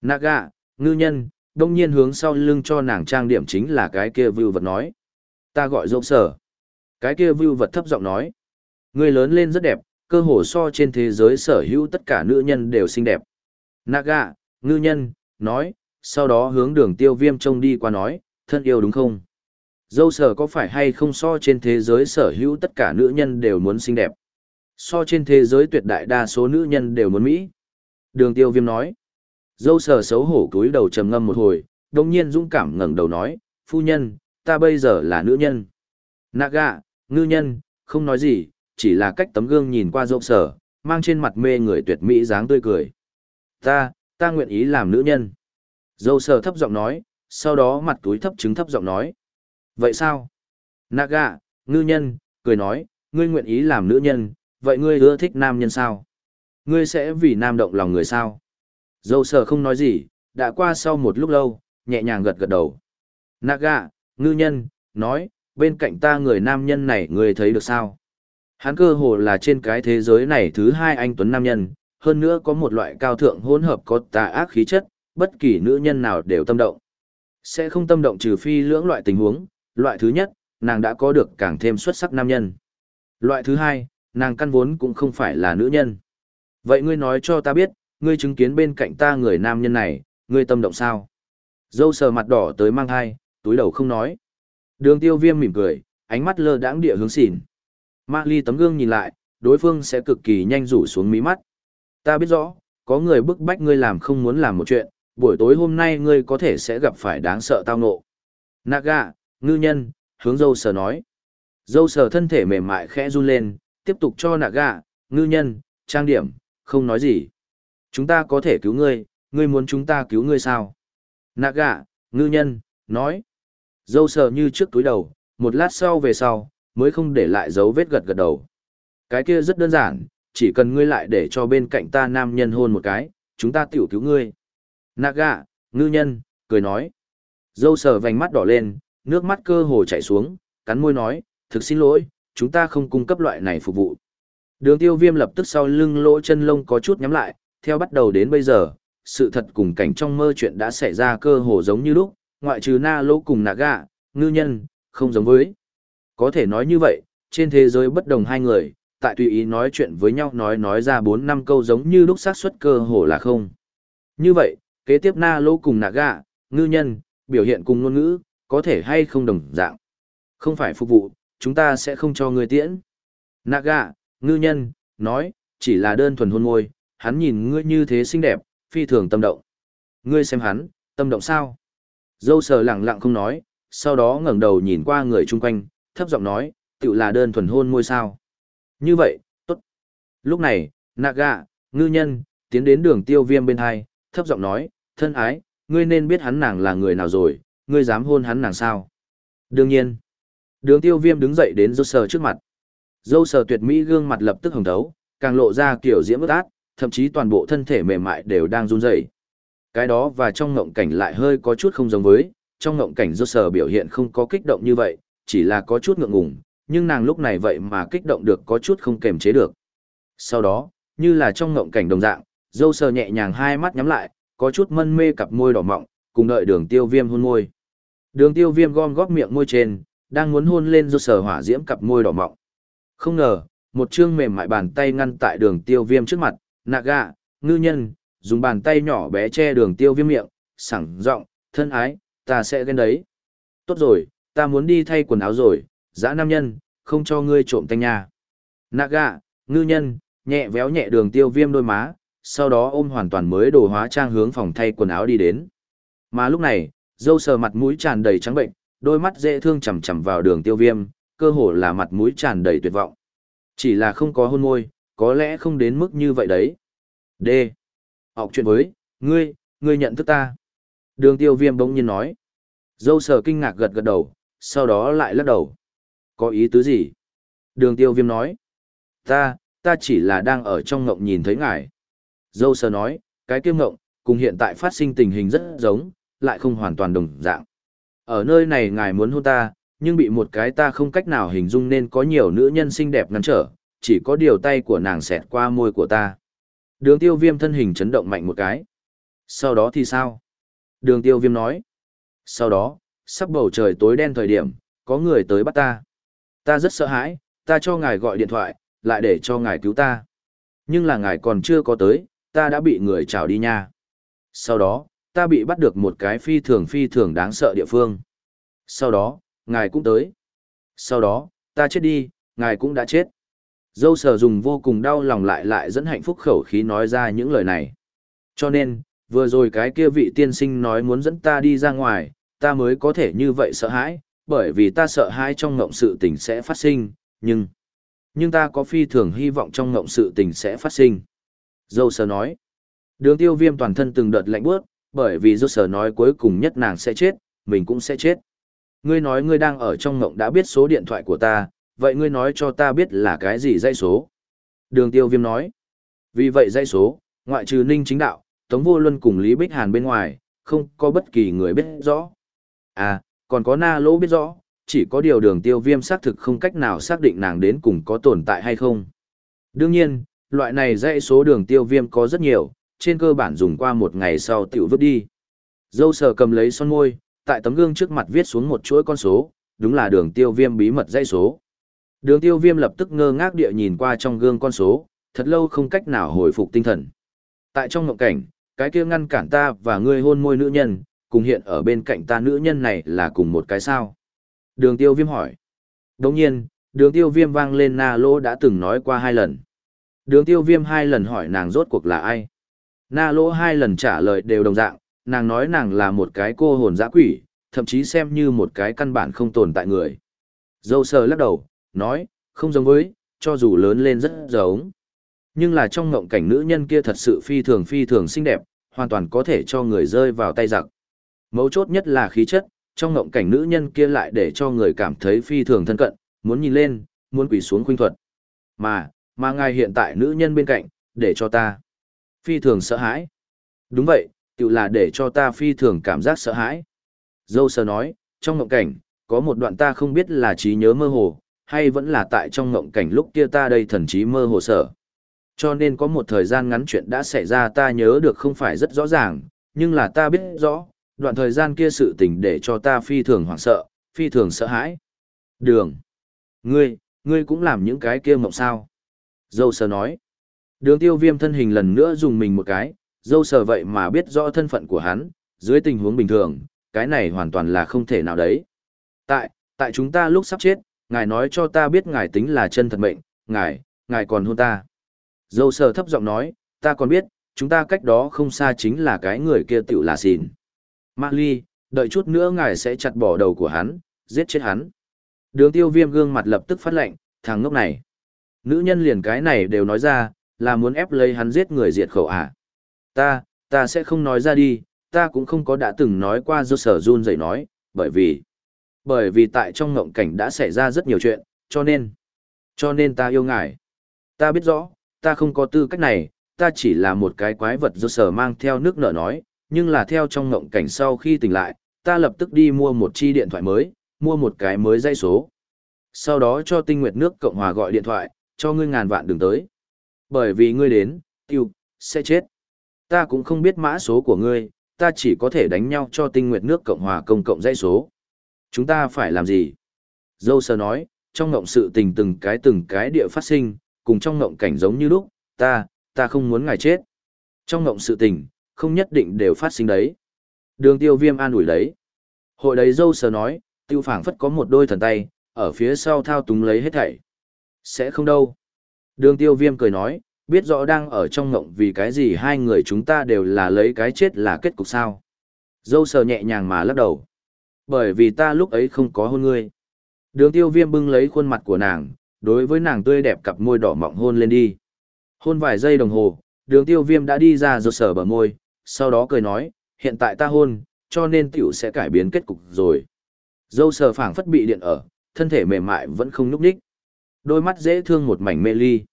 Naga, ngư nhân, đông nhiên hướng sau lưng cho nàng trang điểm chính là cái kia vưu vật nói. Ta gọi rộng sở. Cái kia vưu vật thấp giọng nói. Người lớn lên rất đẹp, cơ hồ so trên thế giới sở hữu tất cả nữ nhân đều xinh đẹp. Naga, ngư nhân, nói, sau đó hướng đường tiêu viêm trông đi qua nói, thân yêu đúng không? Dâu sở có phải hay không so trên thế giới sở hữu tất cả nữ nhân đều muốn xinh đẹp? So trên thế giới tuyệt đại đa số nữ nhân đều muốn Mỹ. Đường tiêu viêm nói. Dâu sở xấu hổ cúi đầu trầm ngâm một hồi, đồng nhiên dũng cảm ngẩng đầu nói, phu nhân, ta bây giờ là nữ nhân. Naga, ngư nhân, không nói gì, chỉ là cách tấm gương nhìn qua dâu sở, mang trên mặt mê người tuyệt mỹ dáng tươi cười. Ta, ta nguyện ý làm nữ nhân. Dâu sờ thấp giọng nói, sau đó mặt túi thấp trứng thấp giọng nói. Vậy sao? Naga, ngư nhân, cười nói, ngươi nguyện ý làm nữ nhân, vậy ngươi ưa thích nam nhân sao? Ngươi sẽ vì nam động lòng người sao? Dâu sờ không nói gì, đã qua sau một lúc lâu, nhẹ nhàng gật gật đầu. Naga, ngư nhân, nói, bên cạnh ta người nam nhân này ngươi thấy được sao? Hắn cơ hồ là trên cái thế giới này thứ hai anh Tuấn Nam Nhân, hơn nữa có một loại cao thượng hỗn hợp có tà ác khí chất, bất kỳ nữ nhân nào đều tâm động. Sẽ không tâm động trừ phi lưỡng loại tình huống, loại thứ nhất, nàng đã có được càng thêm xuất sắc nam nhân. Loại thứ hai, nàng căn vốn cũng không phải là nữ nhân. Vậy ngươi nói cho ta biết, ngươi chứng kiến bên cạnh ta người nam nhân này, ngươi tâm động sao? Dâu sờ mặt đỏ tới mang hai, túi đầu không nói. Đường tiêu viêm mỉm cười, ánh mắt lơ đãng địa hướng xỉn. Ma ly tấm gương nhìn lại, đối phương sẽ cực kỳ nhanh rủ xuống mí mắt. Ta biết rõ, có người bức bách ngươi làm không muốn làm một chuyện, buổi tối hôm nay ngươi có thể sẽ gặp phải đáng sợ tao ngộ. Naga, ngư nhân, hướng dâu sờ nói. Dâu sờ thân thể mềm mại khẽ run lên, tiếp tục cho Naga, ngư nhân, trang điểm, không nói gì. Chúng ta có thể cứu ngươi, ngươi muốn chúng ta cứu ngươi sao? Naga, ngư nhân, nói. Dâu sờ như trước túi đầu, một lát sau về sau, mới không để lại dấu vết gật gật đầu. Cái kia rất đơn giản, chỉ cần ngươi lại để cho bên cạnh ta nam nhân hôn một cái, chúng ta tiểu cứu ngươi. Naga, ngư nhân, cười nói. Dâu sờ vành mắt đỏ lên, nước mắt cơ hồ chảy xuống, cắn môi nói, thực xin lỗi, chúng ta không cung cấp loại này phục vụ. Đường tiêu viêm lập tức sau lưng lỗ chân lông có chút nhắm lại, theo bắt đầu đến bây giờ, sự thật cùng cảnh trong mơ chuyện đã xảy ra cơ hồ giống như lúc, ngoại trừ na lỗ cùng naga, ngư nhân, không giống với. Có thể nói như vậy, trên thế giới bất đồng hai người, tại tùy ý nói chuyện với nhau nói nói ra 4 năm câu giống như lúc xác suất cơ hồ là không. Như vậy, kế tiếp na lô cùng naga, ngư nhân, biểu hiện cùng ngôn ngữ, có thể hay không đồng dạng. Không phải phục vụ, chúng ta sẽ không cho ngươi tiễn. Naga, ngư nhân, nói, chỉ là đơn thuần hôn môi, hắn nhìn ngươi như thế xinh đẹp, phi thường tâm động. Ngươi xem hắn, tâm động sao? Dâu sờ lặng lặng không nói, sau đó ngẩng đầu nhìn qua người chung quanh, thấp giọng nói, tự là đơn thuần hôn môi sao. Như vậy, tốt. Lúc này, Naga, ngư nhân, tiến đến đường tiêu viêm bên hai, thấp giọng nói, thân ái, ngươi nên biết hắn nàng là người nào rồi, ngươi dám hôn hắn nàng sao. Đương nhiên, đường tiêu viêm đứng dậy đến dâu sờ trước mặt. Dâu sờ tuyệt mỹ gương mặt lập tức hồng thấu, càng lộ ra kiểu diễm ướt át, thậm chí toàn bộ thân thể mềm mại đều đang run rẩy. Cái đó và trong ngộng cảnh lại hơi có chút không giống với, trong ngộng cảnh dâu sờ biểu hiện không có kích động như vậy, chỉ là có chút ngượng ngùng, nhưng nàng lúc này vậy mà kích động được có chút không kềm chế được. Sau đó, như là trong ngộng cảnh đồng dạng, dâu sờ nhẹ nhàng hai mắt nhắm lại, có chút mân mê cặp môi đỏ mọng, cùng đợi đường tiêu viêm hôn môi. Đường tiêu viêm gom góp miệng môi trên, đang muốn hôn lên dâu sờ hỏa diễm cặp môi đỏ mọng. Không ngờ, một chương mềm mại bàn tay ngăn tại đường tiêu viêm trước mặt, Naga, ngư nhân, dùng bàn tay nhỏ bé che đường tiêu viêm miệng, sẳng giọng thân ái, ta sẽ ghen đấy. Tốt rồi, ta muốn đi thay quần áo rồi, dã nam nhân, không cho ngươi trộm tanh nha. Naga, ngư nhân, nhẹ véo nhẹ đường tiêu viêm đôi má, sau đó ôm hoàn toàn mới đồ hóa trang hướng phòng thay quần áo đi đến. Mà lúc này, dâu sờ mặt mũi tràn đầy trắng bệnh, đôi mắt dễ thương chầm chầm vào đường tiêu viêm, cơ hồ là mặt mũi tràn đầy tuyệt vọng. Chỉ là không có hôn môi, có lẽ không đến mức như vậy đấy. D. Học chuyện với, ngươi, ngươi nhận thức ta. Đường tiêu viêm bỗng nhiên nói. Dâu sờ kinh ngạc gật gật đầu, sau đó lại lắc đầu. Có ý tứ gì? Đường tiêu viêm nói. Ta, ta chỉ là đang ở trong ngộng nhìn thấy ngài. Dâu sờ nói, cái kiêm ngộng, cùng hiện tại phát sinh tình hình rất giống, lại không hoàn toàn đồng dạng. Ở nơi này ngài muốn hôn ta, nhưng bị một cái ta không cách nào hình dung nên có nhiều nữ nhân xinh đẹp ngăn trở, chỉ có điều tay của nàng xẹt qua môi của ta. Đường tiêu viêm thân hình chấn động mạnh một cái. Sau đó thì sao? Đường tiêu viêm nói. Sau đó, sắp bầu trời tối đen thời điểm, có người tới bắt ta. Ta rất sợ hãi, ta cho ngài gọi điện thoại, lại để cho ngài cứu ta. Nhưng là ngài còn chưa có tới, ta đã bị người trào đi nha. Sau đó, ta bị bắt được một cái phi thường phi thường đáng sợ địa phương. Sau đó, ngài cũng tới. Sau đó, ta chết đi, ngài cũng đã chết. Dâu sở dùng vô cùng đau lòng lại lại dẫn hạnh phúc khẩu khí nói ra những lời này. Cho nên, vừa rồi cái kia vị tiên sinh nói muốn dẫn ta đi ra ngoài, ta mới có thể như vậy sợ hãi, bởi vì ta sợ hãi trong ngộng sự tình sẽ phát sinh, nhưng... Nhưng ta có phi thường hy vọng trong ngộng sự tình sẽ phát sinh. Dâu sờ nói. Đường tiêu viêm toàn thân từng đợt lạnh bước, bởi vì dâu sờ nói cuối cùng nhất nàng sẽ chết, mình cũng sẽ chết. Ngươi nói ngươi đang ở trong ngộng đã biết số điện thoại của ta, vậy ngươi nói cho ta biết là cái gì dây số. Đường tiêu viêm nói. Vì vậy dây số, ngoại trừ ninh chính đạo, Tống Vô Luân cùng Lý Bích Hàn bên ngoài, không có bất kỳ người biết rõ. À, còn có na lỗ biết rõ, chỉ có điều đường tiêu viêm xác thực không cách nào xác định nàng đến cùng có tồn tại hay không. Đương nhiên, loại này dãy số đường tiêu viêm có rất nhiều, trên cơ bản dùng qua một ngày sau tiểu vứt đi. Dâu sờ cầm lấy son môi, tại tấm gương trước mặt viết xuống một chuỗi con số, đúng là đường tiêu viêm bí mật dãy số. Đường tiêu viêm lập tức ngơ ngác địa nhìn qua trong gương con số, thật lâu không cách nào hồi phục tinh thần. Tại trong mộng cảnh, cái kia ngăn cản ta và ngươi hôn môi nữ nhân, cùng hiện ở bên cạnh ta nữ nhân này là cùng một cái sao? Đường tiêu viêm hỏi. Đồng nhiên, đường tiêu viêm vang lên na lô đã từng nói qua hai lần. Đường tiêu viêm hai lần hỏi nàng rốt cuộc là ai? Na Lỗ hai lần trả lời đều đồng dạng, nàng nói nàng là một cái cô hồn dã quỷ, thậm chí xem như một cái căn bản không tồn tại người. Dâu sờ lắc đầu, nói, không giống với, cho dù lớn lên rất giống. Nhưng là trong ngộng cảnh nữ nhân kia thật sự phi thường phi thường xinh đẹp, hoàn toàn có thể cho người rơi vào tay giặc. Mấu chốt nhất là khí chất, trong ngộng cảnh nữ nhân kia lại để cho người cảm thấy phi thường thân cận, muốn nhìn lên, muốn quỳ xuống khuynh thuật. Mà, mà ngài hiện tại nữ nhân bên cạnh, để cho ta phi thường sợ hãi. Đúng vậy, tự là để cho ta phi thường cảm giác sợ hãi. Dâu sờ nói, trong ngộng cảnh, có một đoạn ta không biết là trí nhớ mơ hồ, hay vẫn là tại trong ngộng cảnh lúc kia ta đây thần trí mơ hồ sở. Cho nên có một thời gian ngắn chuyện đã xảy ra ta nhớ được không phải rất rõ ràng, nhưng là ta biết rõ, đoạn thời gian kia sự tình để cho ta phi thường hoảng sợ, phi thường sợ hãi. Đường. Ngươi, ngươi cũng làm những cái kia mộng sao. Dâu sờ nói. Đường tiêu viêm thân hình lần nữa dùng mình một cái, dâu sờ vậy mà biết rõ thân phận của hắn, dưới tình huống bình thường, cái này hoàn toàn là không thể nào đấy. Tại, tại chúng ta lúc sắp chết, ngài nói cho ta biết ngài tính là chân thật mệnh, ngài, ngài còn hôn ta. Dâu sờ thấp giọng nói, ta còn biết, chúng ta cách đó không xa chính là cái người kia tiểu là xìn. Mạc Ly, đợi chút nữa ngài sẽ chặt bỏ đầu của hắn, giết chết hắn. Đường tiêu viêm gương mặt lập tức phát lệnh, thằng ngốc này. Nữ nhân liền cái này đều nói ra, là muốn ép lấy hắn giết người diệt khẩu à. Ta, ta sẽ không nói ra đi, ta cũng không có đã từng nói qua do sở run dậy nói, bởi vì, bởi vì tại trong ngộng cảnh đã xảy ra rất nhiều chuyện, cho nên, cho nên ta yêu ngài. Ta biết rõ, ta không có tư cách này, ta chỉ là một cái quái vật do sở mang theo nước nở nói, nhưng là theo trong ngộng cảnh sau khi tỉnh lại, ta lập tức đi mua một chi điện thoại mới, mua một cái mới dây số. Sau đó cho tinh nguyệt nước Cộng Hòa gọi điện thoại, cho ngươi ngàn vạn đừng tới. Bởi vì ngươi đến, tiêu, sẽ chết. Ta cũng không biết mã số của ngươi, ta chỉ có thể đánh nhau cho tinh nguyệt nước Cộng Hòa công cộng dây số. Chúng ta phải làm gì? Dâu sơ nói, trong ngộng sự tình từng cái từng cái địa phát sinh, cùng trong ngộng cảnh giống như lúc, ta, ta không muốn ngài chết. Trong ngộng sự tình, không nhất định đều phát sinh đấy. Đường tiêu viêm an ủi đấy. Hội đấy dâu sờ nói, tiêu phảng phất có một đôi thần tay, ở phía sau thao túng lấy hết thảy. Sẽ không đâu. Đường tiêu viêm cười nói, biết rõ đang ở trong ngộng vì cái gì hai người chúng ta đều là lấy cái chết là kết cục sao. Dâu sờ nhẹ nhàng mà lắc đầu. Bởi vì ta lúc ấy không có hôn ngươi. Đường tiêu viêm bưng lấy khuôn mặt của nàng, đối với nàng tươi đẹp cặp môi đỏ mọng hôn lên đi. Hôn vài giây đồng hồ, đường tiêu viêm đã đi ra rột sở bờ môi, sau đó cười nói, hiện tại ta hôn, cho nên tiểu sẽ cải biến kết cục rồi. Dâu sờ phảng phất bị điện ở, thân thể mềm mại vẫn không nhúc ních. Đôi mắt dễ thương một mảnh mê ly.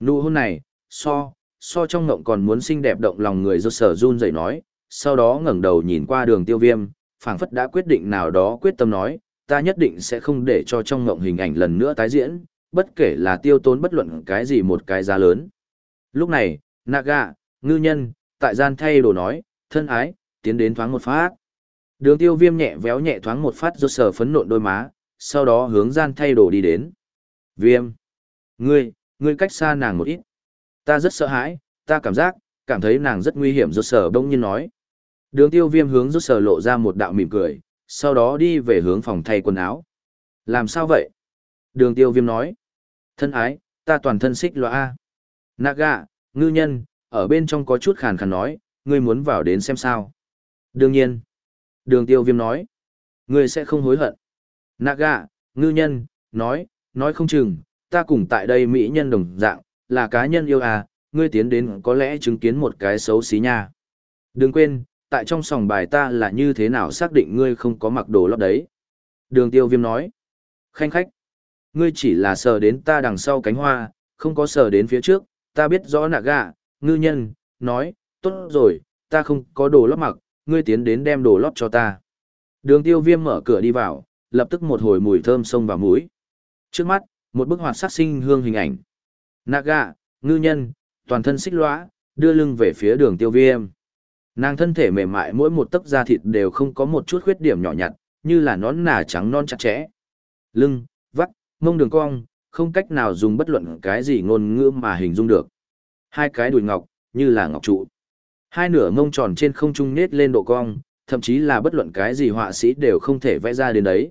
Nụ hôn này, so, so trong ngộng còn muốn xinh đẹp động lòng người do sở run dậy nói, sau đó ngẩng đầu nhìn qua đường tiêu viêm, phảng phất đã quyết định nào đó quyết tâm nói, ta nhất định sẽ không để cho trong ngộng hình ảnh lần nữa tái diễn, bất kể là tiêu tốn bất luận cái gì một cái giá lớn. Lúc này, Naga, ngư nhân, tại gian thay đồ nói, thân ái, tiến đến thoáng một phát. Đường tiêu viêm nhẹ véo nhẹ thoáng một phát do sở phấn nộn đôi má, sau đó hướng gian thay đồ đi đến. Viêm. Ngươi, ngươi cách xa nàng một ít. Ta rất sợ hãi, ta cảm giác, cảm thấy nàng rất nguy hiểm rốt sở đông nhiên nói. Đường tiêu viêm hướng rốt sở lộ ra một đạo mỉm cười, sau đó đi về hướng phòng thay quần áo. Làm sao vậy? Đường tiêu viêm nói. Thân ái, ta toàn thân xích loa Naga, ngư nhân, ở bên trong có chút khàn khàn nói, ngươi muốn vào đến xem sao. Đương nhiên. Đường tiêu viêm nói. Ngươi sẽ không hối hận. Naga, ngư nhân, nói, nói không chừng, ta cùng tại đây mỹ nhân đồng dạng, là cá nhân yêu à, ngươi tiến đến có lẽ chứng kiến một cái xấu xí nha. Đừng quên, tại trong sòng bài ta là như thế nào xác định ngươi không có mặc đồ lót đấy. Đường tiêu viêm nói. Khanh khách. Ngươi chỉ là sờ đến ta đằng sau cánh hoa, không có sờ đến phía trước, ta biết rõ nạ gạ, ngư nhân, nói, tốt rồi, ta không có đồ lót mặc, ngươi tiến đến đem đồ lót cho ta. Đường tiêu viêm mở cửa đi vào, lập tức một hồi mùi thơm sông vào mũi. Trước mắt, một bức hoạt sắc sinh hương hình ảnh. Naga, ngư nhân, toàn thân xích lõa, đưa lưng về phía đường tiêu viêm. Nàng thân thể mềm mại mỗi một tấc da thịt đều không có một chút khuyết điểm nhỏ nhặt, như là nón nà trắng non chặt chẽ. Lưng, vắt, mông đường cong, không cách nào dùng bất luận cái gì ngôn ngữ mà hình dung được. Hai cái đùi ngọc, như là ngọc trụ. Hai nửa mông tròn trên không trung nết lên độ cong, thậm chí là bất luận cái gì họa sĩ đều không thể vẽ ra đến đấy.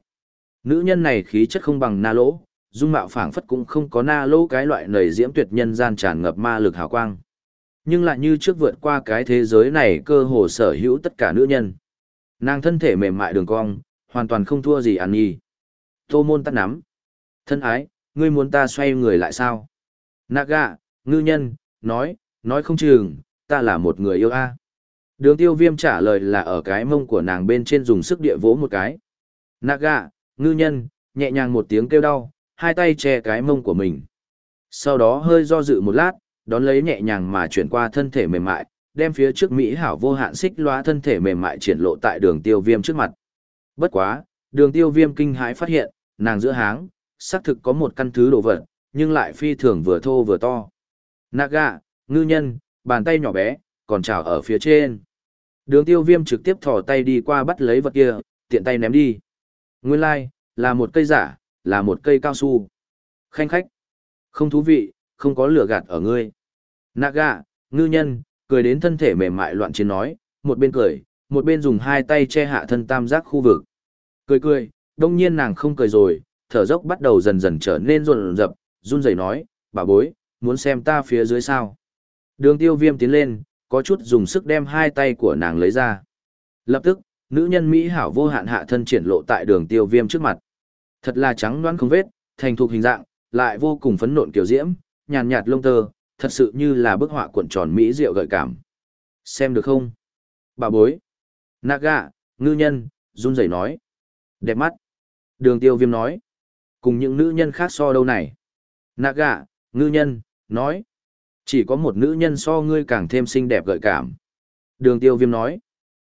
Nữ nhân này khí chất không bằng na lỗ, dung mạo phảng phất cũng không có na lỗ cái loại nầy diễm tuyệt nhân gian tràn ngập ma lực hào quang. Nhưng lại như trước vượt qua cái thế giới này cơ hồ sở hữu tất cả nữ nhân. Nàng thân thể mềm mại đường cong, hoàn toàn không thua gì ăn nhi. Tô môn tắt nắm. Thân ái, ngươi muốn ta xoay người lại sao? Naga, ngư nhân, nói, nói không chừng, ta là một người yêu a. Đường tiêu viêm trả lời là ở cái mông của nàng bên trên dùng sức địa vỗ một cái. Naga, ngư nhân, nhẹ nhàng một tiếng kêu đau, hai tay che cái mông của mình. Sau đó hơi do dự một lát, đón lấy nhẹ nhàng mà chuyển qua thân thể mềm mại, đem phía trước Mỹ hảo vô hạn xích loa thân thể mềm mại triển lộ tại đường tiêu viêm trước mặt. Bất quá, đường tiêu viêm kinh hãi phát hiện, nàng giữa háng, xác thực có một căn thứ đồ vật, nhưng lại phi thường vừa thô vừa to. Naga, ngư nhân, bàn tay nhỏ bé, còn trào ở phía trên. Đường tiêu viêm trực tiếp thò tay đi qua bắt lấy vật kia, tiện tay ném đi. Nguyên lai, like, là một cây giả, là một cây cao su. Khanh khách. Không thú vị, không có lửa gạt ở ngươi. Naga, ngư nhân, cười đến thân thể mềm mại loạn chiến nói, một bên cười, một bên dùng hai tay che hạ thân tam giác khu vực. Cười cười, đông nhiên nàng không cười rồi, thở dốc bắt đầu dần dần trở nên run rập, run rẩy nói, bà bối, muốn xem ta phía dưới sao. Đường tiêu viêm tiến lên, có chút dùng sức đem hai tay của nàng lấy ra. Lập tức, nữ nhân Mỹ hảo vô hạn hạ thân triển lộ tại đường tiêu viêm trước mặt. Thật là trắng đoán không vết, thành thục hình dạng, lại vô cùng phấn nộn kiểu diễm, nhàn nhạt lông tơ, thật sự như là bức họa cuộn tròn mỹ diệu gợi cảm. Xem được không? Bà bối. Naga, ngư nhân, run rẩy nói. Đẹp mắt. Đường tiêu viêm nói. Cùng những nữ nhân khác so đâu này. Naga, ngư nhân, nói. Chỉ có một nữ nhân so ngươi càng thêm xinh đẹp gợi cảm. Đường tiêu viêm nói.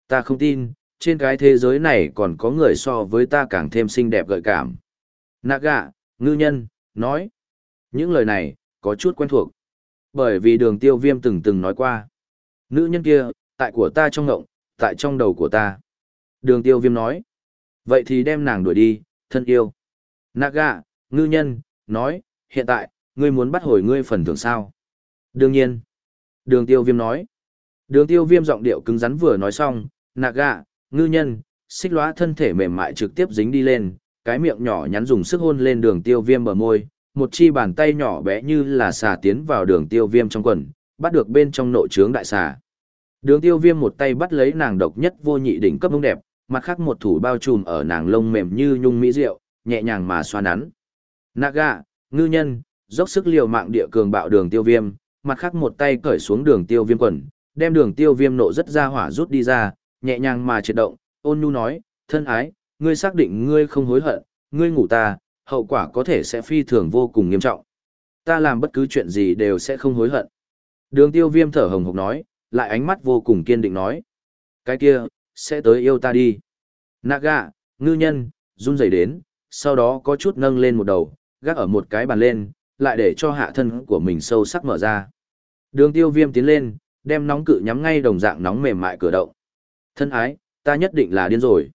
Ta không tin, trên cái thế giới này còn có người so với ta càng thêm xinh đẹp gợi cảm. Naga, ngư nhân, nói. Những lời này, có chút quen thuộc. Bởi vì đường tiêu viêm từng từng nói qua. Nữ nhân kia, tại của ta trong ngộng, tại trong đầu của ta. Đường tiêu viêm nói. Vậy thì đem nàng đuổi đi, thân yêu. Naga, ngư nhân, nói, hiện tại, ngươi muốn bắt hồi ngươi phần thưởng sao? Đương nhiên. Đường tiêu viêm nói. Đường tiêu viêm giọng điệu cứng rắn vừa nói xong, Naga, ngư nhân, xích lóa thân thể mềm mại trực tiếp dính đi lên, cái miệng nhỏ nhắn dùng sức hôn lên đường tiêu viêm bờ môi, một chi bàn tay nhỏ bé như là xà tiến vào đường tiêu viêm trong quần, bắt được bên trong nội trướng đại xà. Đường tiêu viêm một tay bắt lấy nàng độc nhất vô nhị đỉnh cấp mông đẹp, mặt khác một thủ bao trùm ở nàng lông mềm như nhung mỹ rượu, nhẹ nhàng mà xoa nắn. Naga, ngư nhân, dốc sức liều mạng địa cường bạo đường tiêu viêm, mặt khác một tay cởi xuống đường tiêu viêm quần, đem đường tiêu viêm nộ rất ra hỏa rút đi ra, nhẹ nhàng mà triệt động, ôn nhu nói, thân ái, ngươi xác định ngươi không hối hận, ngươi ngủ ta, hậu quả có thể sẽ phi thường vô cùng nghiêm trọng. Ta làm bất cứ chuyện gì đều sẽ không hối hận. Đường tiêu viêm thở hồng hộc nói, lại ánh mắt vô cùng kiên định nói. Cái kia, sẽ tới yêu ta đi. Naga, ngư nhân, run rẩy đến, sau đó có chút nâng lên một đầu, gác ở một cái bàn lên, lại để cho hạ thân của mình sâu sắc mở ra. Đường tiêu viêm tiến lên, đem nóng cự nhắm ngay đồng dạng nóng mềm mại cửa động. Thân ái, ta nhất định là điên rồi.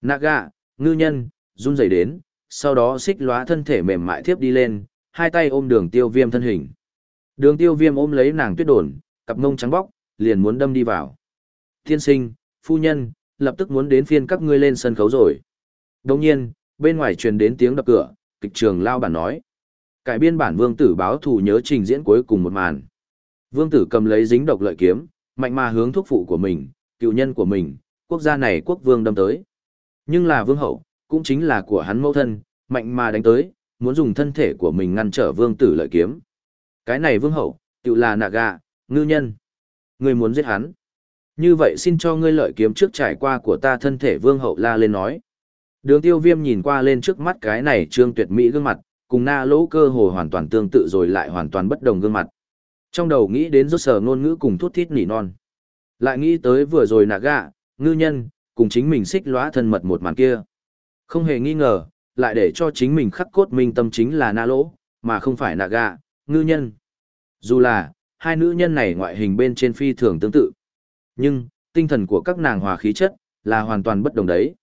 Naga, ngư nhân, run rẩy đến, sau đó xích lóa thân thể mềm mại thiếp đi lên, hai tay ôm đường tiêu viêm thân hình. Đường tiêu viêm ôm lấy nàng tuyết đồn, cặp mông trắng bóc, liền muốn đâm đi vào. Thiên sinh, phu nhân, lập tức muốn đến phiên các ngươi lên sân khấu rồi. Đồng nhiên, bên ngoài truyền đến tiếng đập cửa, kịch trường lao bản nói. Cải biên bản vương tử báo thù nhớ trình diễn cuối cùng một màn. Vương tử cầm lấy dính độc lợi kiếm, mạnh mà hướng thuốc phụ của mình, cựu nhân của mình, quốc gia này quốc vương đâm tới. Nhưng là vương hậu, cũng chính là của hắn mẫu thân, mạnh mà đánh tới, muốn dùng thân thể của mình ngăn trở vương tử lợi kiếm. Cái này vương hậu, tự là nạ gà, ngư nhân. Ngươi muốn giết hắn. Như vậy xin cho ngươi lợi kiếm trước trải qua của ta thân thể vương hậu la lên nói. Đường tiêu viêm nhìn qua lên trước mắt cái này trương tuyệt mỹ gương mặt, cùng na lỗ cơ hồ hoàn toàn tương tự rồi lại hoàn toàn bất đồng gương mặt. Trong đầu nghĩ đến rốt sở ngôn ngữ cùng thút thít nỉ non. Lại nghĩ tới vừa rồi nạ gạ, ngư nhân, cùng chính mình xích lóa thân mật một màn kia. Không hề nghi ngờ, lại để cho chính mình khắc cốt minh tâm chính là na lỗ, mà không phải nạ gạ, ngư nhân. Dù là, hai nữ nhân này ngoại hình bên trên phi thường tương tự. Nhưng, tinh thần của các nàng hòa khí chất, là hoàn toàn bất đồng đấy.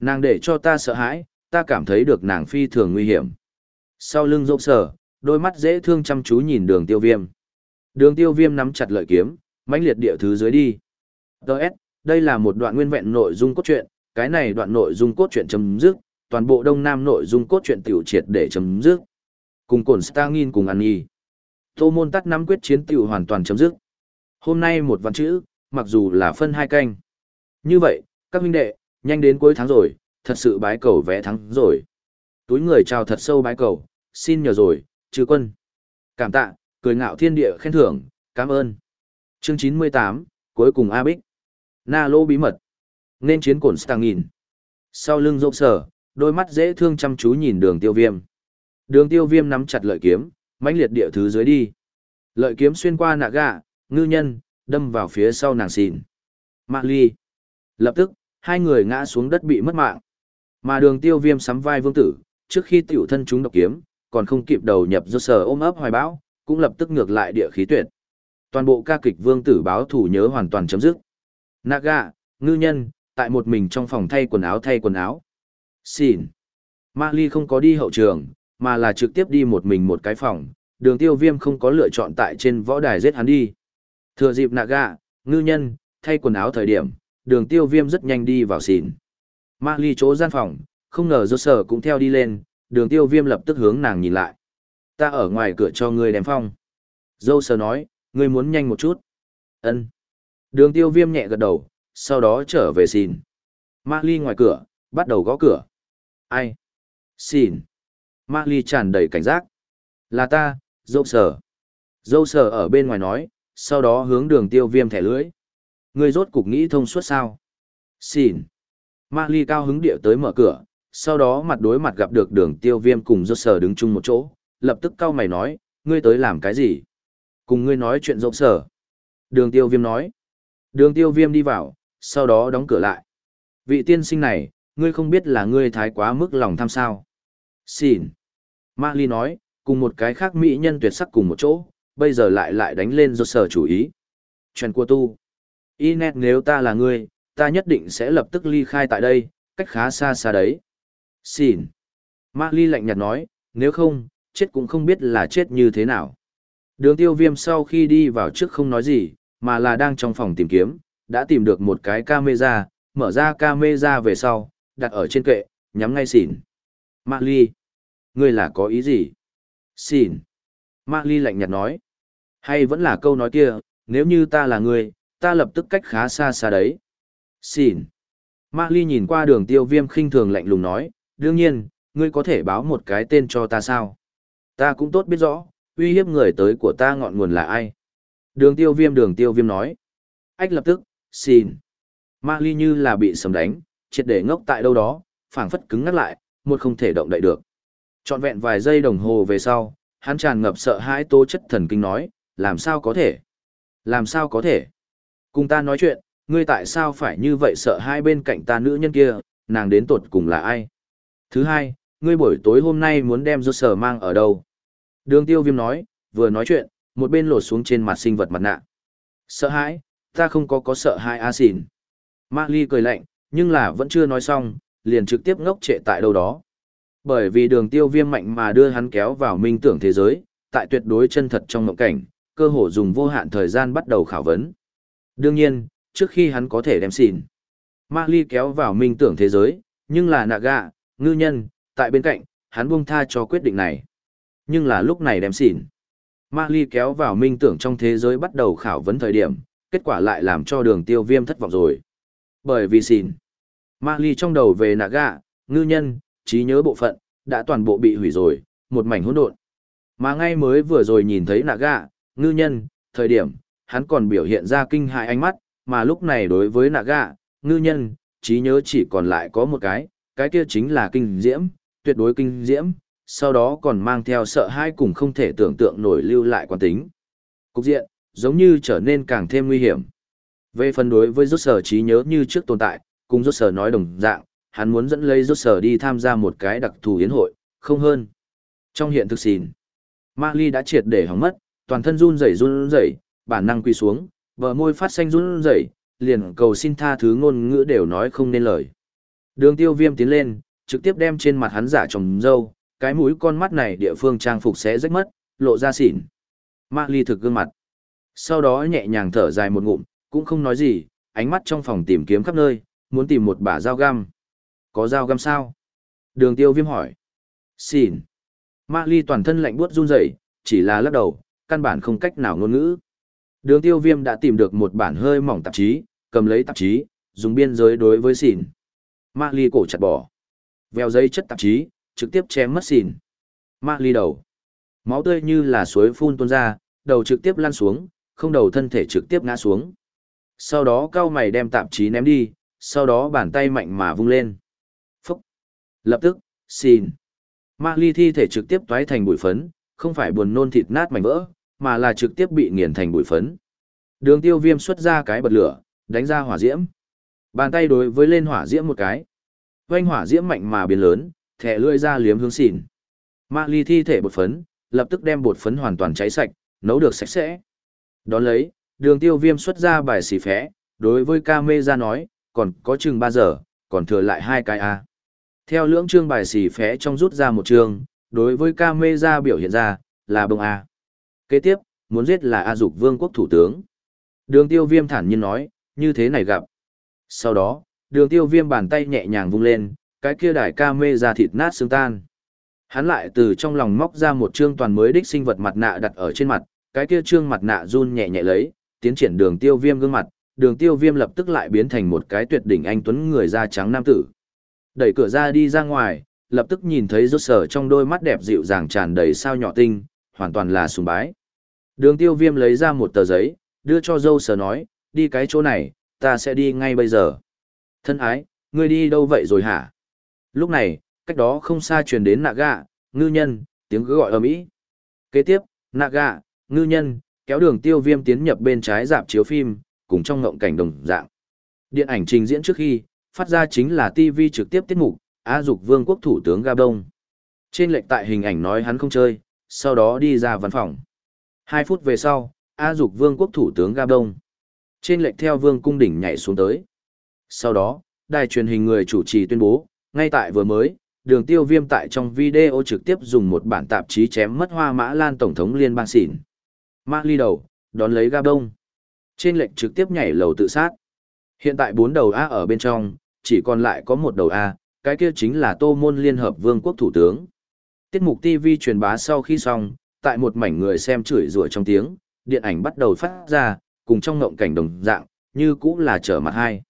Nàng để cho ta sợ hãi, ta cảm thấy được nàng phi thường nguy hiểm. Sau lưng rộng sở, đôi mắt dễ thương chăm chú nhìn đường tiêu viêm. Đường tiêu viêm nắm chặt lợi kiếm, mãnh liệt địa thứ dưới đi. Đợt, đây là một đoạn nguyên vẹn nội dung cốt truyện, cái này đoạn nội dung cốt truyện chấm dứt, toàn bộ đông nam nội dung cốt truyện tiểu triệt để chấm dứt. Cùng cổn Stangin cùng ăn y. Tô môn tắt nắm quyết chiến tiểu hoàn toàn chấm dứt. Hôm nay một văn chữ, mặc dù là phân hai canh. Như vậy, các huynh đệ, nhanh đến cuối tháng rồi, thật sự bái cầu vẽ thắng rồi. Túi người chào thật sâu bái cầu, xin nhờ rồi, chư quân. Cảm tạ, cười ngạo thiên địa khen thưởng, cảm ơn. Chương 98, cuối cùng A Bích. Na lô bí mật. Nên chiến cổn stang nghìn. Sau lưng rộp sở, đôi mắt dễ thương chăm chú nhìn đường tiêu viêm. Đường tiêu viêm nắm chặt lợi kiếm, mãnh liệt địa thứ dưới đi. Lợi kiếm xuyên qua nạ gạ, ngư nhân, đâm vào phía sau nàng xìn. Mạ ly. Lập tức, hai người ngã xuống đất bị mất mạng. Mà đường tiêu viêm sắm vai vương tử, trước khi tiểu thân chúng độc kiếm, còn không kịp đầu nhập do sở ôm ấp hoài bão, cũng lập tức ngược lại địa khí tuyệt. Toàn bộ ca kịch vương tử báo thủ nhớ hoàn toàn chấm dứt. Naga, ngư nhân, tại một mình trong phòng thay quần áo thay quần áo. Xin. Ma Ly không có đi hậu trường, mà là trực tiếp đi một mình một cái phòng, đường tiêu viêm không có lựa chọn tại trên võ đài giết hắn đi. Thừa dịp Naga, ngư nhân, thay quần áo thời điểm, đường tiêu viêm rất nhanh đi vào xỉn. Ma Ly chỗ gian phòng, không ngờ do sở cũng theo đi lên, đường tiêu viêm lập tức hướng nàng nhìn lại. Ta ở ngoài cửa cho ngươi đem phong. Dâu sờ nói, ngươi muốn nhanh một chút. ân Đường tiêu viêm nhẹ gật đầu, sau đó trở về xin. Ma ly ngoài cửa, bắt đầu gõ cửa. Ai? Xin. Ma ly tràn đầy cảnh giác. Là ta, dâu sở. Dâu sở ở bên ngoài nói, sau đó hướng đường tiêu viêm thẻ lưỡi. Ngươi rốt cục nghĩ thông suốt sao? Xin. Ma ly cao hứng điệu tới mở cửa, sau đó mặt đối mặt gặp được đường tiêu viêm cùng dâu sờ đứng chung một chỗ, lập tức cao mày nói, ngươi tới làm cái gì? Cùng ngươi nói chuyện rộng sở. Đường tiêu viêm nói. Đường tiêu viêm đi vào, sau đó đóng cửa lại. Vị tiên sinh này, ngươi không biết là ngươi thái quá mức lòng tham sao. Xin. Ma Ly nói, cùng một cái khác mỹ nhân tuyệt sắc cùng một chỗ, bây giờ lại lại đánh lên rộng sở chủ ý. Chuyện của tu. Inet nếu ta là ngươi, ta nhất định sẽ lập tức ly khai tại đây, cách khá xa xa đấy. Xin. Ma Ly lạnh nhạt nói, nếu không, chết cũng không biết là chết như thế nào. Đường tiêu viêm sau khi đi vào trước không nói gì, mà là đang trong phòng tìm kiếm, đã tìm được một cái camera, mở ra camera về sau, đặt ở trên kệ, nhắm ngay xỉn. Mạ Ly, ngươi là có ý gì? Xỉn. Mạ Ly lạnh nhạt nói. Hay vẫn là câu nói kia, nếu như ta là ngươi, ta lập tức cách khá xa xa đấy. Xỉn. Mạ Ly nhìn qua đường tiêu viêm khinh thường lạnh lùng nói, đương nhiên, ngươi có thể báo một cái tên cho ta sao? Ta cũng tốt biết rõ, uy hiếp người tới của ta ngọn nguồn là ai? Đường tiêu viêm đường tiêu viêm nói. Ách lập tức, xin. Ma ly như là bị sầm đánh, triệt để ngốc tại đâu đó, phảng phất cứng ngắt lại, một không thể động đậy được. Trọn vẹn vài giây đồng hồ về sau, hắn tràn ngập sợ hãi tố chất thần kinh nói, làm sao có thể? Làm sao có thể? Cùng ta nói chuyện, ngươi tại sao phải như vậy sợ hai bên cạnh ta nữ nhân kia, nàng đến tột cùng là ai? Thứ hai, ngươi buổi tối hôm nay muốn đem rốt sở mang ở đâu? Đường tiêu viêm nói, vừa nói chuyện, một bên lột xuống trên mặt sinh vật mặt nạ. Sợ hãi, ta không có có sợ hãi a xỉn. Mạc Ly cười lạnh, nhưng là vẫn chưa nói xong, liền trực tiếp ngốc trệ tại đâu đó. Bởi vì đường tiêu viêm mạnh mà đưa hắn kéo vào minh tưởng thế giới, tại tuyệt đối chân thật trong mộng cảnh, cơ hồ dùng vô hạn thời gian bắt đầu khảo vấn. Đương nhiên, trước khi hắn có thể đem xỉn. Mạc Ly kéo vào minh tưởng thế giới, nhưng là nạ gạ, ngư nhân, tại bên cạnh, hắn buông tha cho quyết định này. Nhưng là lúc này đem xỉn. Ma Ly kéo vào minh tưởng trong thế giới bắt đầu khảo vấn thời điểm, kết quả lại làm cho đường tiêu viêm thất vọng rồi. Bởi vì xỉn. Ma Ly trong đầu về nạ gạ, ngư nhân, trí nhớ bộ phận, đã toàn bộ bị hủy rồi, một mảnh hỗn độn. Mà ngay mới vừa rồi nhìn thấy nạ gạ, ngư nhân, thời điểm, hắn còn biểu hiện ra kinh hại ánh mắt, mà lúc này đối với nạ gạ, ngư nhân, trí nhớ chỉ còn lại có một cái, cái kia chính là kinh diễm, tuyệt đối kinh diễm, sau đó còn mang theo sợ hãi cùng không thể tưởng tượng nổi lưu lại quan tính. Cục diện, giống như trở nên càng thêm nguy hiểm. Về phần đối với rốt sở trí nhớ như trước tồn tại, cùng rốt sở nói đồng dạng, hắn muốn dẫn lấy rốt sở đi tham gia một cái đặc thù yến hội, không hơn. Trong hiện thực xìn, Ma Ly đã triệt để hỏng mất, toàn thân run rẩy run rẩy, bản năng quỳ xuống, bờ môi phát xanh run rẩy, liền cầu xin tha thứ ngôn ngữ đều nói không nên lời. Đường tiêu viêm tiến lên, trực tiếp đem trên mặt hắn giả trồng dâu, cái mũi con mắt này địa phương trang phục sẽ rách mất, lộ ra xỉn. Mạc ly thực gương mặt. Sau đó nhẹ nhàng thở dài một ngụm, cũng không nói gì, ánh mắt trong phòng tìm kiếm khắp nơi, muốn tìm một bả dao găm. Có dao găm sao? Đường tiêu viêm hỏi. Xỉn. Mạc ly toàn thân lạnh buốt run rẩy, chỉ là lắc đầu, căn bản không cách nào ngôn ngữ. Đường tiêu viêm đã tìm được một bản hơi mỏng tạp chí, cầm lấy tạp chí, dùng biên giới đối với xỉn. Mạc ly cổ chặt bỏ. Vèo giấy chất tạp chí, trực tiếp chém mất xỉn. Ma ly đầu. Máu tươi như là suối phun tuôn ra, đầu trực tiếp lăn xuống, không đầu thân thể trực tiếp ngã xuống. Sau đó cao mày đem tạp chí ném đi, sau đó bàn tay mạnh mà vung lên. Phúc. Lập tức, xỉn. Ma ly thi thể trực tiếp toái thành bụi phấn, không phải buồn nôn thịt nát mảnh vỡ, mà là trực tiếp bị nghiền thành bụi phấn. Đường tiêu viêm xuất ra cái bật lửa, đánh ra hỏa diễm. Bàn tay đối với lên hỏa diễm một cái. Quanh hỏa diễm mạnh mà biến lớn, thẻ lưỡi ra liếm hướng xỉn. Ma ly thi thể bột phấn, lập tức đem bột phấn hoàn toàn cháy sạch, nấu được sạch sẽ. Đón lấy, đường tiêu viêm xuất ra bài xì phé, đối với ca mê ra nói, còn có chừng 3 giờ, còn thừa lại hai cái A. Theo lưỡng chương bài xì phé trong rút ra một chương, đối với ca mê ra biểu hiện ra, là bông A. Kế tiếp, muốn giết là A Dục Vương quốc thủ tướng. Đường tiêu viêm thản nhiên nói, như thế này gặp. Sau đó, đường tiêu viêm bàn tay nhẹ nhàng vung lên, cái kia đài ca mê ra thịt nát xương tan. Hắn lại từ trong lòng móc ra một trương toàn mới đích sinh vật mặt nạ đặt ở trên mặt, cái kia trương mặt nạ run nhẹ nhẹ lấy, tiến triển đường tiêu viêm gương mặt, đường tiêu viêm lập tức lại biến thành một cái tuyệt đỉnh anh tuấn người da trắng nam tử. Đẩy cửa ra đi ra ngoài, lập tức nhìn thấy rốt sở trong đôi mắt đẹp dịu dàng tràn đầy sao nhỏ tinh, hoàn toàn là sùng bái. Đường tiêu viêm lấy ra một tờ giấy, đưa cho dâu sở nói, đi cái chỗ này, ta sẽ đi ngay bây giờ. Thân ái, ngươi đi đâu vậy rồi hả? Lúc này, cách đó không xa truyền đến nạ gạ, ngư nhân, tiếng cứ gọi ở mỹ. Kế tiếp, nạ gạ, ngư nhân, kéo đường tiêu viêm tiến nhập bên trái dạp chiếu phim, cùng trong ngộng cảnh đồng dạng. Điện ảnh trình diễn trước khi, phát ra chính là TV trực tiếp tiết mục, Á Dục Vương quốc thủ tướng Gabon. Trên lệnh tại hình ảnh nói hắn không chơi, sau đó đi ra văn phòng. Hai phút về sau, A Dục Vương quốc thủ tướng Gabon. Trên lệnh theo vương cung đỉnh nhảy xuống tới. Sau đó, đài truyền hình người chủ trì tuyên bố, ngay tại vừa mới, đường tiêu viêm tại trong video trực tiếp dùng một bản tạp chí chém mất hoa mã lan tổng thống liên bang xỉn. Mã ly đầu, đón lấy ga đông, Trên lệnh trực tiếp nhảy lầu tự sát. Hiện tại bốn đầu A ở bên trong, chỉ còn lại có một đầu A, cái kia chính là Tô Môn Liên Hợp Vương quốc Thủ tướng. Tiết mục TV truyền bá sau khi xong, tại một mảnh người xem chửi rủa trong tiếng, điện ảnh bắt đầu phát ra, cùng trong ngộng cảnh đồng dạng, như cũng là trở mặt hai.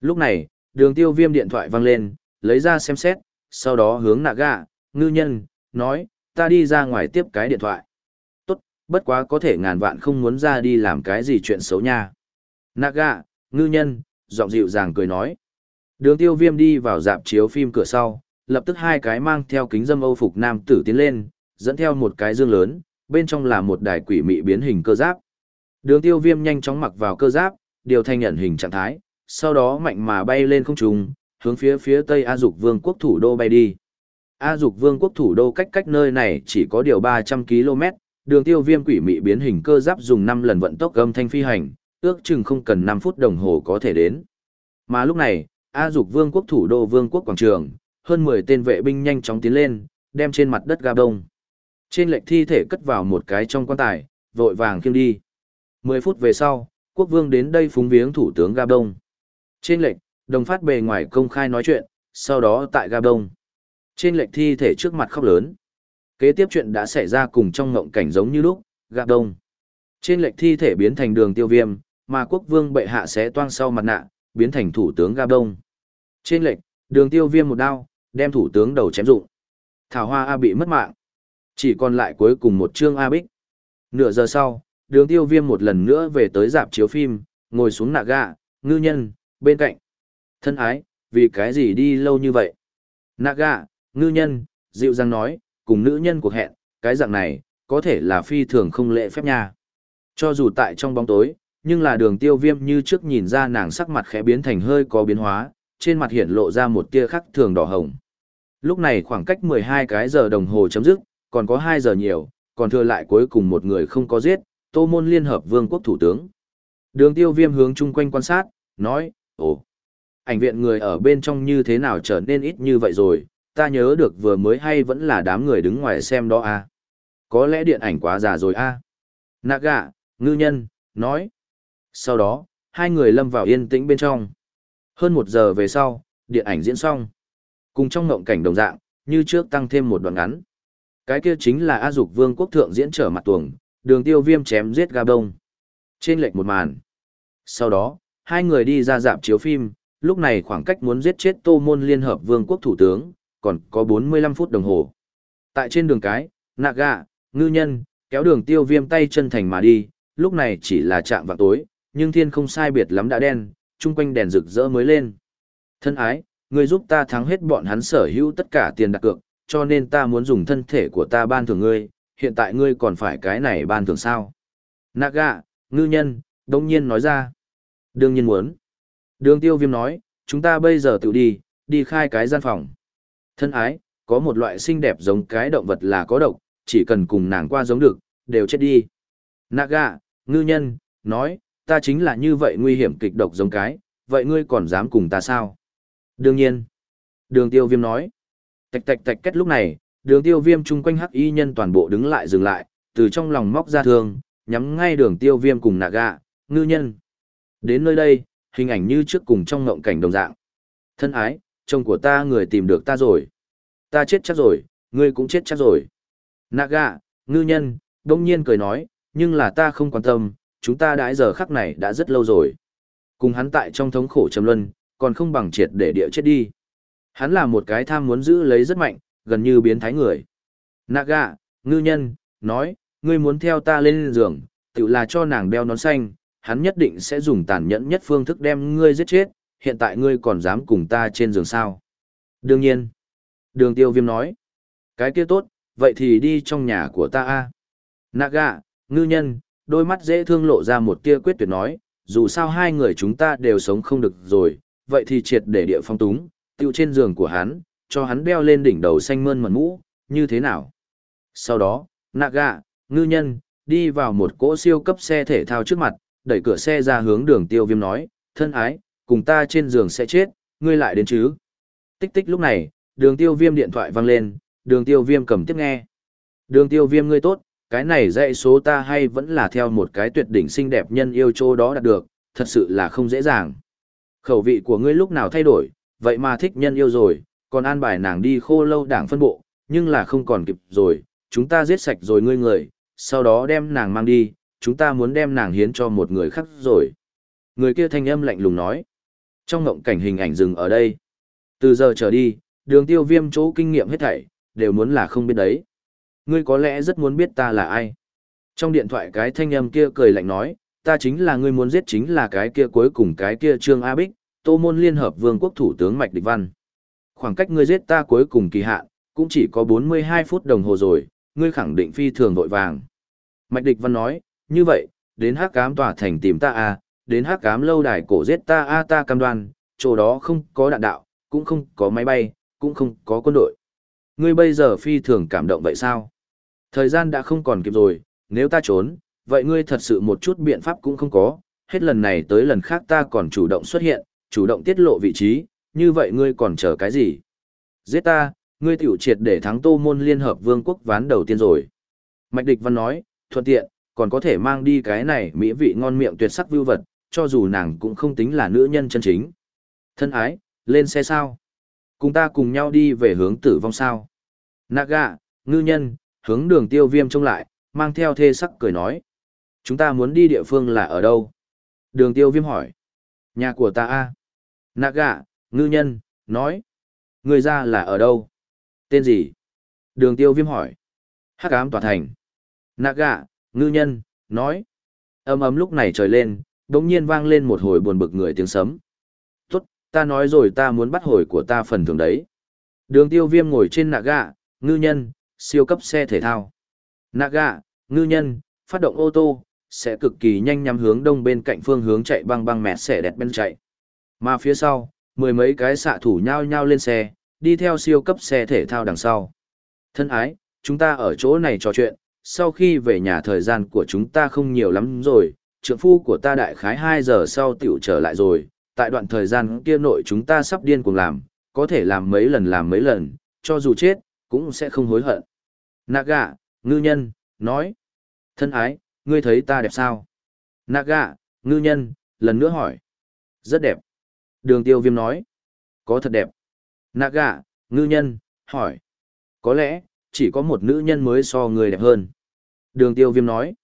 Lúc này, đường tiêu viêm điện thoại văng lên, lấy ra xem xét, sau đó hướng nạ gạ, ngư nhân, nói, ta đi ra ngoài tiếp cái điện thoại. Tốt, bất quá có thể ngàn vạn không muốn ra đi làm cái gì chuyện xấu nha. Naga, ngư nhân, giọng dịu dàng cười nói. Đường tiêu viêm đi vào dạp chiếu phim cửa sau, lập tức hai cái mang theo kính dâm âu phục nam tử tiến lên, dẫn theo một cái dương lớn, bên trong là một đài quỷ mị biến hình cơ giáp. Đường tiêu viêm nhanh chóng mặc vào cơ giáp, điều thành nhận hình trạng thái, sau đó mạnh mà bay lên không trung, hướng phía phía tây A Dục Vương quốc thủ đô bay đi. A Dục Vương quốc thủ đô cách cách nơi này chỉ có điều 300 km, đường tiêu viêm quỷ mị biến hình cơ giáp dùng 5 lần vận tốc âm thanh phi hành, ước chừng không cần 5 phút đồng hồ có thể đến. Mà lúc này, A Dục Vương quốc thủ đô Vương quốc quảng trường, hơn 10 tên vệ binh nhanh chóng tiến lên, đem trên mặt đất ga đông. Trên lệch thi thể cất vào một cái trong quan tài, vội vàng khiêng đi. 10 phút về sau, quốc vương đến đây phúng viếng thủ tướng Gabon. Trên lệch, đồng phát bề ngoài công khai nói chuyện, sau đó tại Gabon. Trên lệch thi thể trước mặt khóc lớn. Kế tiếp chuyện đã xảy ra cùng trong ngộng cảnh giống như lúc, Gabon. Trên lệch thi thể biến thành đường tiêu viêm, mà quốc vương bệ hạ sẽ toang sau mặt nạ, biến thành thủ tướng Gabon. Trên lệch, đường tiêu viêm một đao, đem thủ tướng đầu chém rụng. Thảo Hoa A bị mất mạng. Chỉ còn lại cuối cùng một chương A Bích. Nửa giờ sau, đường tiêu viêm một lần nữa về tới dạp chiếu phim, ngồi xuống nạ gạ, ngư nhân, bên cạnh. Thân ái, vì cái gì đi lâu như vậy? naga, ngư nhân, dịu dàng nói, cùng nữ nhân cuộc hẹn, cái dạng này, có thể là phi thường không lệ phép nha. Cho dù tại trong bóng tối, nhưng là đường tiêu viêm như trước nhìn ra nàng sắc mặt khẽ biến thành hơi có biến hóa, trên mặt hiện lộ ra một tia khắc thường đỏ hồng. Lúc này khoảng cách 12 cái giờ đồng hồ chấm dứt, còn có 2 giờ nhiều, còn thừa lại cuối cùng một người không có giết, Tô Môn Liên Hợp Vương quốc Thủ tướng. Đường tiêu viêm hướng chung quanh quan sát, nói, ồ, ảnh viện người ở bên trong như thế nào trở nên ít như vậy rồi, ta nhớ được vừa mới hay vẫn là đám người đứng ngoài xem đó à. Có lẽ điện ảnh quá già rồi à. Naga, ngư nhân, nói. Sau đó, hai người lâm vào yên tĩnh bên trong. Hơn một giờ về sau, điện ảnh diễn xong. Cùng trong ngộng cảnh đồng dạng, như trước tăng thêm một đoạn ngắn. Cái kia chính là A Dục Vương quốc thượng diễn trở mặt tuồng, đường tiêu viêm chém giết ga đông. Trên lệch một màn. Sau đó, hai người đi ra dạp chiếu phim, lúc này khoảng cách muốn giết chết Tô Môn Liên Hợp Vương quốc Thủ tướng, còn có 45 phút đồng hồ. Tại trên đường cái, Naga, ngư nhân, kéo đường tiêu viêm tay chân thành mà đi, lúc này chỉ là chạm vào tối, nhưng thiên không sai biệt lắm đã đen, chung quanh đèn rực rỡ mới lên. Thân ái, ngươi giúp ta thắng hết bọn hắn sở hữu tất cả tiền đặt cược, cho nên ta muốn dùng thân thể của ta ban thưởng ngươi, hiện tại ngươi còn phải cái này ban thưởng sao? Naga, ngư nhân, đông nhiên nói ra. Đương nhiên muốn. Đường tiêu viêm nói, chúng ta bây giờ tự đi, đi khai cái gian phòng. Thân ái, có một loại xinh đẹp giống cái động vật là có độc, chỉ cần cùng nàng qua giống được, đều chết đi. Naga, ngư nhân, nói, ta chính là như vậy nguy hiểm kịch độc giống cái, vậy ngươi còn dám cùng ta sao? Đương nhiên. Đường tiêu viêm nói. Tạch tạch tạch kết lúc này, đường tiêu viêm chung quanh hắc y nhân toàn bộ đứng lại dừng lại, từ trong lòng móc ra thương, nhắm ngay đường tiêu viêm cùng Naga, ngư nhân. Đến nơi đây, hình ảnh như trước cùng trong ngộng cảnh đồng dạng. Thân ái, chồng của ta người tìm được ta rồi. Ta chết chắc rồi, ngươi cũng chết chắc rồi. naga ngư nhân, đông nhiên cười nói, nhưng là ta không quan tâm, chúng ta đãi giờ khắc này đã rất lâu rồi. Cùng hắn tại trong thống khổ trầm luân, còn không bằng triệt để địa chết đi. Hắn là một cái tham muốn giữ lấy rất mạnh, gần như biến thái người. Naga, ngư nhân, nói, ngươi muốn theo ta lên giường, tự là cho nàng đeo nón xanh, hắn nhất định sẽ dùng tàn nhẫn nhất phương thức đem ngươi giết chết, hiện tại ngươi còn dám cùng ta trên giường sao. Đương nhiên. Đường tiêu viêm nói. Cái kia tốt, vậy thì đi trong nhà của ta a Naga, ngư nhân, đôi mắt dễ thương lộ ra một tia quyết tuyệt nói, dù sao hai người chúng ta đều sống không được rồi, vậy thì triệt để địa phong túng, tiêu trên giường của hắn, cho hắn đeo lên đỉnh đầu xanh mơn mẩn mũ, như thế nào? Sau đó, Naga, ngư nhân, đi vào một cỗ siêu cấp xe thể thao trước mặt, đẩy cửa xe ra hướng đường tiêu viêm nói, thân ái, cùng ta trên giường sẽ chết, ngươi lại đến chứ? Tích tích lúc này, đường tiêu viêm điện thoại văng lên, đường tiêu viêm cầm tiếp nghe. Đường tiêu viêm ngươi tốt, cái này dạy số ta hay vẫn là theo một cái tuyệt đỉnh xinh đẹp nhân yêu chỗ đó đạt được, thật sự là không dễ dàng. Khẩu vị của ngươi lúc nào thay đổi, vậy mà thích nhân yêu rồi, còn an bài nàng đi khô lâu đảng phân bộ, nhưng là không còn kịp rồi, chúng ta giết sạch rồi ngươi người, sau đó đem nàng mang đi, chúng ta muốn đem nàng hiến cho một người khác rồi. Người kia thanh âm lạnh lùng nói. Trong ngộng cảnh hình ảnh dừng ở đây. Từ giờ trở đi, đường tiêu viêm chỗ kinh nghiệm hết thảy, đều muốn là không biết đấy. Ngươi có lẽ rất muốn biết ta là ai. Trong điện thoại cái thanh âm kia cười lạnh nói, ta chính là ngươi muốn giết chính là cái kia cuối cùng cái kia Trương A Bích, Tô Môn Liên Hợp Vương quốc Thủ tướng Mạch Địch Văn. Khoảng cách ngươi giết ta cuối cùng kỳ hạn, cũng chỉ có 42 phút đồng hồ rồi, ngươi khẳng định phi thường vội vàng. Mạch Địch Văn nói, như vậy, đến hắc cám tòa thành tìm ta a đến hắc cám lâu đài cổ giết ta a ta cam đoan, chỗ đó không có đạn đạo, cũng không có máy bay, cũng không có quân đội. Ngươi bây giờ phi thường cảm động vậy sao? Thời gian đã không còn kịp rồi, nếu ta trốn, vậy ngươi thật sự một chút biện pháp cũng không có, hết lần này tới lần khác ta còn chủ động xuất hiện, chủ động tiết lộ vị trí, như vậy ngươi còn chờ cái gì? Giết ta, ngươi tiểu triệt để thắng tô môn liên hợp vương quốc ván đầu tiên rồi. Mạch Địch Văn nói, thuận tiện, còn có thể mang đi cái này mỹ vị ngon miệng tuyệt sắc vưu vật, cho dù nàng cũng không tính là nữ nhân chân chính. Thân ái, lên xe sao? Cùng ta cùng nhau đi về hướng tử vong sao? Naga, ngư nhân, hướng đường tiêu viêm trông lại, mang theo thê sắc cười nói. Chúng ta muốn đi địa phương là ở đâu? Đường tiêu viêm hỏi. Nhà của ta a Naga, ngư nhân, nói. Người ra là ở đâu? Tên gì? Đường tiêu viêm hỏi. Hắc ám tòa thành. Naga, ngư nhân, nói. Âm ấm lúc này trời lên, đống nhiên vang lên một hồi buồn bực người tiếng sấm. Tốt, ta nói rồi ta muốn bắt hồi của ta phần thưởng đấy. Đường tiêu viêm ngồi trên Naga, ngư nhân, siêu cấp xe thể thao. Naga, ngư nhân, phát động ô tô, sẽ cực kỳ nhanh nhắm hướng đông bên cạnh phương hướng chạy băng băng mẹ xẻ đẹp bên chạy. Mà phía sau, mười mấy cái xạ thủ nhao nhao lên xe, đi theo siêu cấp xe thể thao đằng sau. Thân ái, chúng ta ở chỗ này trò chuyện, sau khi về nhà thời gian của chúng ta không nhiều lắm rồi, trượng phu của ta đại khái 2 giờ sau tiểu trở lại rồi, tại đoạn thời gian kia nội chúng ta sắp điên cùng làm, có thể làm mấy lần làm mấy lần, cho dù chết, cũng sẽ không hối hận. Naga, ngư nhân, nói. Thân ái, ngươi thấy ta đẹp sao? Naga, ngư nhân, lần nữa hỏi. Rất đẹp. Đường tiêu viêm nói. Có thật đẹp. Naga, ngư nhân, hỏi. Có lẽ, chỉ có một nữ nhân mới so người đẹp hơn. Đường tiêu viêm nói.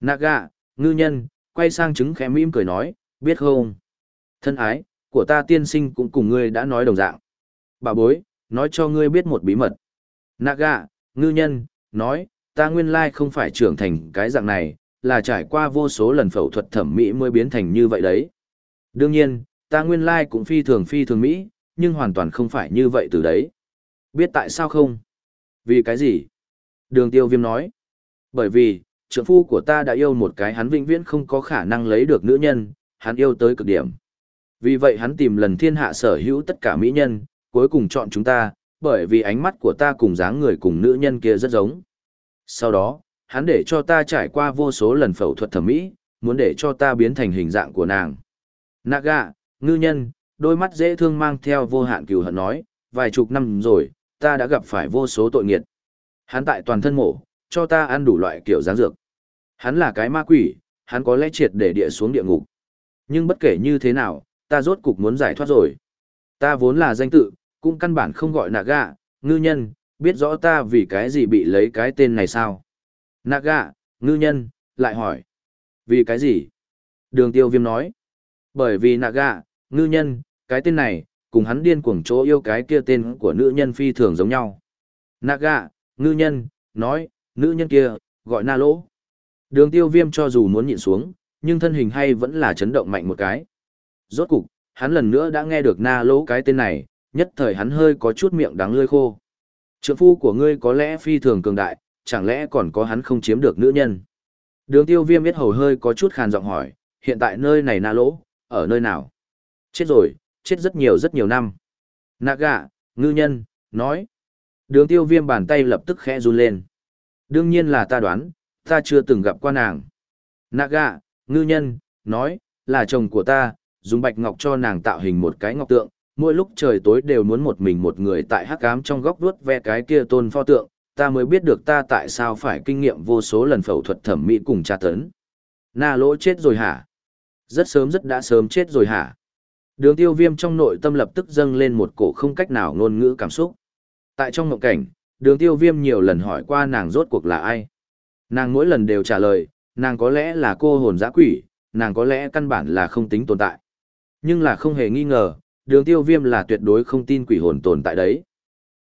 Naga, ngư nhân, quay sang trứng khẽ mỉm cười nói, biết không? Thân ái, của ta tiên sinh cũng cùng ngươi đã nói đồng dạng. Bà bối, nói cho ngươi biết một bí mật. Naga, ngư nhân, nói, ta nguyên lai không phải trưởng thành cái dạng này, là trải qua vô số lần phẫu thuật thẩm mỹ mới biến thành như vậy đấy. Đương nhiên, ta nguyên lai cũng phi thường phi thường mỹ, nhưng hoàn toàn không phải như vậy từ đấy. Biết tại sao không? Vì cái gì? Đường tiêu viêm nói. Bởi vì, trưởng phu của ta đã yêu một cái hắn vĩnh viễn không có khả năng lấy được nữ nhân, hắn yêu tới cực điểm. Vì vậy hắn tìm lần thiên hạ sở hữu tất cả mỹ nhân, cuối cùng chọn chúng ta, bởi vì ánh mắt của ta cùng dáng người cùng nữ nhân kia rất giống. Sau đó, hắn để cho ta trải qua vô số lần phẫu thuật thẩm mỹ, muốn để cho ta biến thành hình dạng của nàng. Naga, ngư nhân, đôi mắt dễ thương mang theo vô hạn cừu hận nói, vài chục năm rồi, ta đã gặp phải vô số tội nghiệt. Hắn tại toàn thân mổ, cho ta ăn đủ loại kiểu giáng dược. Hắn là cái ma quỷ, hắn có lẽ triệt để địa xuống địa ngục. Nhưng bất kể như thế nào, ta rốt cục muốn giải thoát rồi. Ta vốn là danh tự, cũng căn bản không gọi Naga, ngư nhân, biết rõ ta vì cái gì bị lấy cái tên này sao? Naga, ngư nhân, lại hỏi. Vì cái gì? Đường tiêu viêm nói. Bởi vì Naga, ngư nhân, cái tên này, cùng hắn điên cuồng chỗ yêu cái kia tên của nữ nhân phi thường giống nhau. Naga, ngư nhân, nói, nữ nhân kia, gọi na lỗ. Đường tiêu viêm cho dù muốn nhịn xuống, nhưng thân hình hay vẫn là chấn động mạnh một cái. Rốt cục, hắn lần nữa đã nghe được na lỗ cái tên này, nhất thời hắn hơi có chút miệng đắng lơi khô. Trượng phu của ngươi có lẽ phi thường cường đại, chẳng lẽ còn có hắn không chiếm được nữ nhân? Đường tiêu viêm biết hầu hơi có chút khàn giọng hỏi, hiện tại nơi này na lỗ, ở nơi nào? Chết rồi, chết rất nhiều rất nhiều năm. Naga, ngư nhân, nói. Đường tiêu viêm bàn tay lập tức khẽ run lên. Đương nhiên là ta đoán, ta chưa từng gặp qua nàng. Naga, ngư nhân, nói, là chồng của ta, dùng bạch ngọc cho nàng tạo hình một cái ngọc tượng, mỗi lúc trời tối đều muốn một mình một người tại hắc ám trong góc vuốt ve cái kia tôn pho tượng, ta mới biết được ta tại sao phải kinh nghiệm vô số lần phẫu thuật thẩm mỹ cùng tra tấn. Na lỗ chết rồi hả? Rất sớm rất đã sớm chết rồi hả? Đường tiêu viêm trong nội tâm lập tức dâng lên một cổ không cách nào ngôn ngữ cảm xúc. Tại trong mộng cảnh, đường tiêu viêm nhiều lần hỏi qua nàng rốt cuộc là ai. Nàng mỗi lần đều trả lời, nàng có lẽ là cô hồn giã quỷ, nàng có lẽ căn bản là không tính tồn tại. Nhưng là không hề nghi ngờ, đường tiêu viêm là tuyệt đối không tin quỷ hồn tồn tại đấy.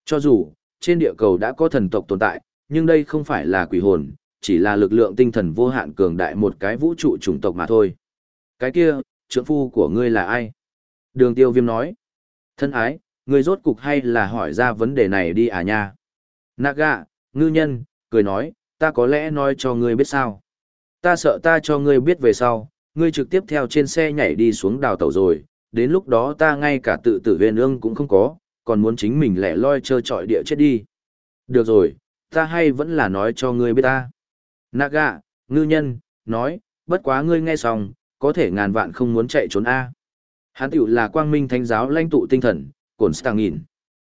Cho dù, trên địa cầu đã có thần tộc tồn tại, nhưng đây không phải là quỷ hồn, chỉ là lực lượng tinh thần vô hạn cường đại một cái vũ trụ chủng tộc mà thôi. Cái kia, trưởng phu của ngươi là ai? Đường tiêu viêm nói. Thân ái, ngươi rốt cục hay là hỏi ra vấn đề này đi à nha? Naga, ngư nhân, cười nói, ta có lẽ nói cho ngươi biết sao. Ta sợ ta cho ngươi biết về sau, ngươi trực tiếp theo trên xe nhảy đi xuống đào tàu rồi, đến lúc đó ta ngay cả tự tử huyền ương cũng không có, còn muốn chính mình lẻ loi trơ trọi địa chết đi. Được rồi, ta hay vẫn là nói cho ngươi biết ta. Naga, ngư nhân, nói, bất quá ngươi nghe xong, có thể ngàn vạn không muốn chạy trốn A. Hán tiểu là quang minh thánh giáo lãnh tụ tinh thần, cổn stang nghìn.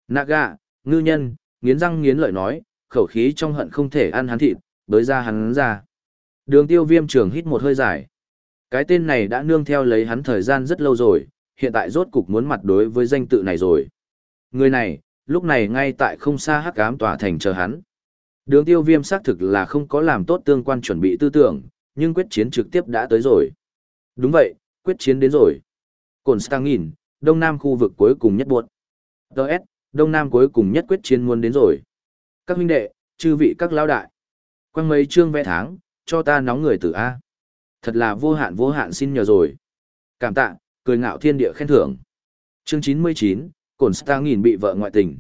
Naga, ngư nhân, nghiến răng nghiến lợi nói, khẩu khí trong hận không thể ăn hắn thịt, bới ra hắn ra. Đường tiêu viêm trường hít một hơi dài. Cái tên này đã nương theo lấy hắn thời gian rất lâu rồi, hiện tại rốt cục muốn mặt đối với danh tự này rồi. Người này, lúc này ngay tại không xa hắc ám tòa thành chờ hắn. Đường tiêu viêm xác thực là không có làm tốt tương quan chuẩn bị tư tưởng, nhưng quyết chiến trực tiếp đã tới rồi. Đúng vậy, quyết chiến đến rồi. Cổn Stang nhìn đông nam khu vực cuối cùng nhất buộc. Đợt, đông nam cuối cùng nhất quyết chiến muốn đến rồi. Các huynh đệ, chư vị các lao đại. Quăng mấy chương vẽ tháng, cho ta nóng người từ A. Thật là vô hạn vô hạn xin nhờ rồi. Cảm tạ, cười ngạo thiên địa khen thưởng. Chương 99, Cổn Stang nghìn bị vợ ngoại tình.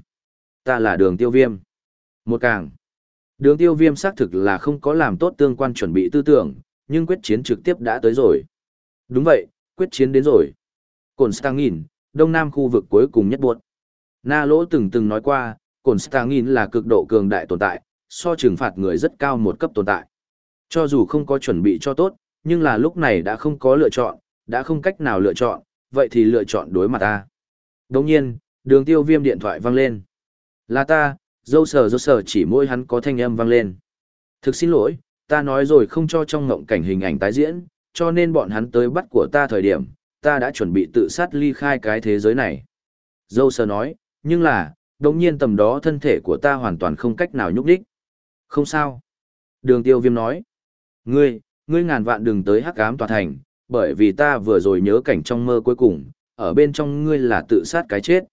Ta là đường tiêu viêm. Một càng. Đường tiêu viêm xác thực là không có làm tốt tương quan chuẩn bị tư tưởng, nhưng quyết chiến trực tiếp đã tới rồi. Đúng vậy, quyết chiến đến rồi. Cổn Stang nghìn, đông nam khu vực cuối cùng nhất buộc. Na lỗ từng từng nói qua, Cổn Stang là cực độ cường đại tồn tại, so trừng phạt người rất cao một cấp tồn tại. Cho dù không có chuẩn bị cho tốt, nhưng là lúc này đã không có lựa chọn, đã không cách nào lựa chọn, vậy thì lựa chọn đối mặt ta. Đồng nhiên, đường tiêu viêm điện thoại vang lên. Là ta, dâu sờ dâu sờ chỉ môi hắn có thanh âm vang lên. Thực xin lỗi, ta nói rồi không cho trong ngộng cảnh hình ảnh tái diễn, cho nên bọn hắn tới bắt của ta thời điểm, ta đã chuẩn bị tự sát ly khai cái thế giới này. Dâu sờ nói, nhưng là, đồng nhiên tầm đó thân thể của ta hoàn toàn không cách nào nhúc đích. Không sao. Đường tiêu viêm nói, ngươi, ngươi ngàn vạn đừng tới hắc ám tòa thành, bởi vì ta vừa rồi nhớ cảnh trong mơ cuối cùng, ở bên trong ngươi là tự sát cái chết.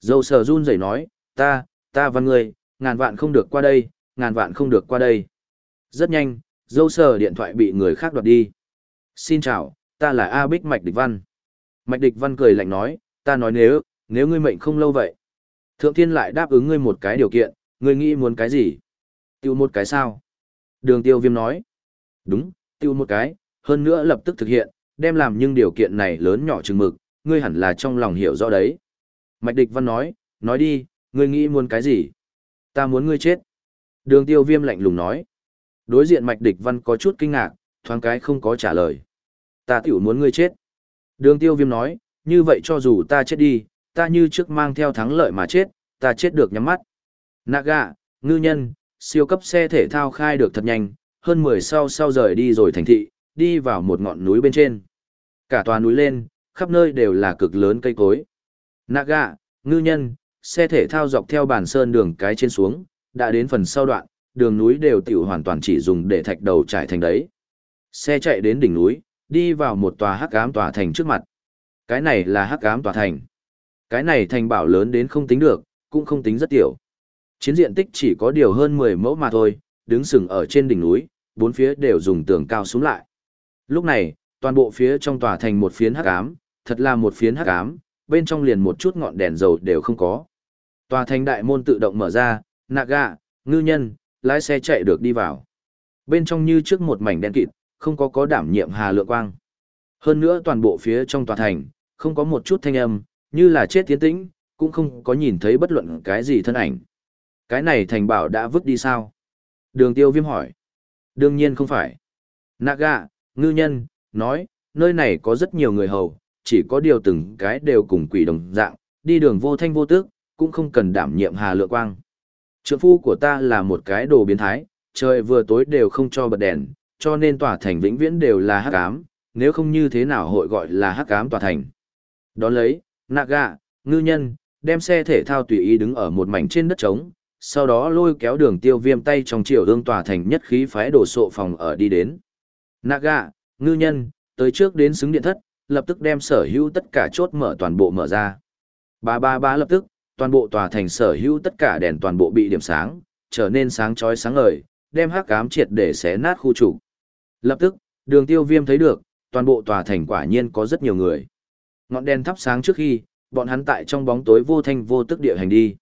Dâu sờ run rẩy nói, ta, ta và ngươi, ngàn vạn không được qua đây, ngàn vạn không được qua đây. Rất nhanh, dâu sờ điện thoại bị người khác đoạt đi. Xin chào, ta là A Bích Mạch Địch Văn. Mạch Địch Văn cười lạnh nói, ta nói nếu, nếu ngươi mệnh không lâu vậy. Thượng thiên lại đáp ứng ngươi một cái điều kiện, ngươi nghĩ muốn cái gì? Tiêu một cái sao? Đường tiêu viêm nói. Đúng, tiêu một cái, hơn nữa lập tức thực hiện, đem làm nhưng điều kiện này lớn nhỏ chừng mực, ngươi hẳn là trong lòng hiểu rõ đấy. Mạch Địch Văn nói, nói đi, ngươi nghĩ muốn cái gì? Ta muốn ngươi chết. Đường tiêu viêm lạnh lùng nói. Đối diện Mạch Địch Văn có chút kinh ngạc, thoáng cái không có trả lời. Ta tiểu muốn ngươi chết. Đường tiêu viêm nói, như vậy cho dù ta chết đi, ta như trước mang theo thắng lợi mà chết, ta chết được nhắm mắt. Naga, ngư nhân, siêu cấp xe thể thao khai được thật nhanh, hơn 10 sau sau rời đi rồi thành thị, đi vào một ngọn núi bên trên. Cả tòa núi lên, khắp nơi đều là cực lớn cây cối. Naga, ngư nhân, xe thể thao dọc theo bản sơn đường cái trên xuống, đã đến phần sau đoạn, đường núi đều tiểu hoàn toàn chỉ dùng để thạch đầu trải thành đấy. Xe chạy đến đỉnh núi, đi vào một tòa hắc ám tòa thành trước mặt. Cái này là hắc ám tòa thành. Cái này thành bảo lớn đến không tính được, cũng không tính rất tiểu. Chiến diện tích chỉ có điều hơn 10 mẫu mà thôi, đứng sừng ở trên đỉnh núi, bốn phía đều dùng tường cao xuống lại. Lúc này, toàn bộ phía trong tòa thành một phiến hắc ám, thật là một phiến hắc ám, bên trong liền một chút ngọn đèn dầu đều không có. Tòa thành đại môn tự động mở ra, Naga, ngư nhân, lái xe chạy được đi vào. Bên trong như trước một mảnh đen kịt, không có có đảm nhiệm hà lượng quang. Hơn nữa toàn bộ phía trong tòa thành, không có một chút thanh âm, như là chết tiến tĩnh, cũng không có nhìn thấy bất luận cái gì thân ảnh. Cái này thành bảo đã vứt đi sao? Đường tiêu viêm hỏi. Đương nhiên không phải. Naga, ngư nhân, nói, nơi này có rất nhiều người hầu, chỉ có điều từng cái đều cùng quỷ đồng dạng, đi đường vô thanh vô tước, cũng không cần đảm nhiệm hà lượng quang. Trượng phu của ta là một cái đồ biến thái, trời vừa tối đều không cho bật đèn, cho nên tòa thành vĩnh viễn đều là hắc ám, nếu không như thế nào hội gọi là hắc ám tòa thành. Đón lấy, Naga, ngư nhân, đem xe thể thao tùy ý đứng ở một mảnh trên đất trống, sau đó lôi kéo đường tiêu viêm tay trong chiều ương tòa thành nhất khí phái đổ sộ phòng ở đi đến. Naga, ngư nhân, tới trước đến xứng điện thất, lập tức đem sở hữu tất cả chốt mở toàn bộ mở ra. Ba ba ba lập tức, toàn bộ tòa thành sở hữu tất cả đèn toàn bộ bị điểm sáng, trở nên sáng chói sáng ngời, đem hắc ám triệt để xé nát khu chủ. Lập tức, đường tiêu viêm thấy được, toàn bộ tòa thành quả nhiên có rất nhiều người. Ngọn đèn thắp sáng trước khi, bọn hắn tại trong bóng tối vô thanh vô tức địa hành đi.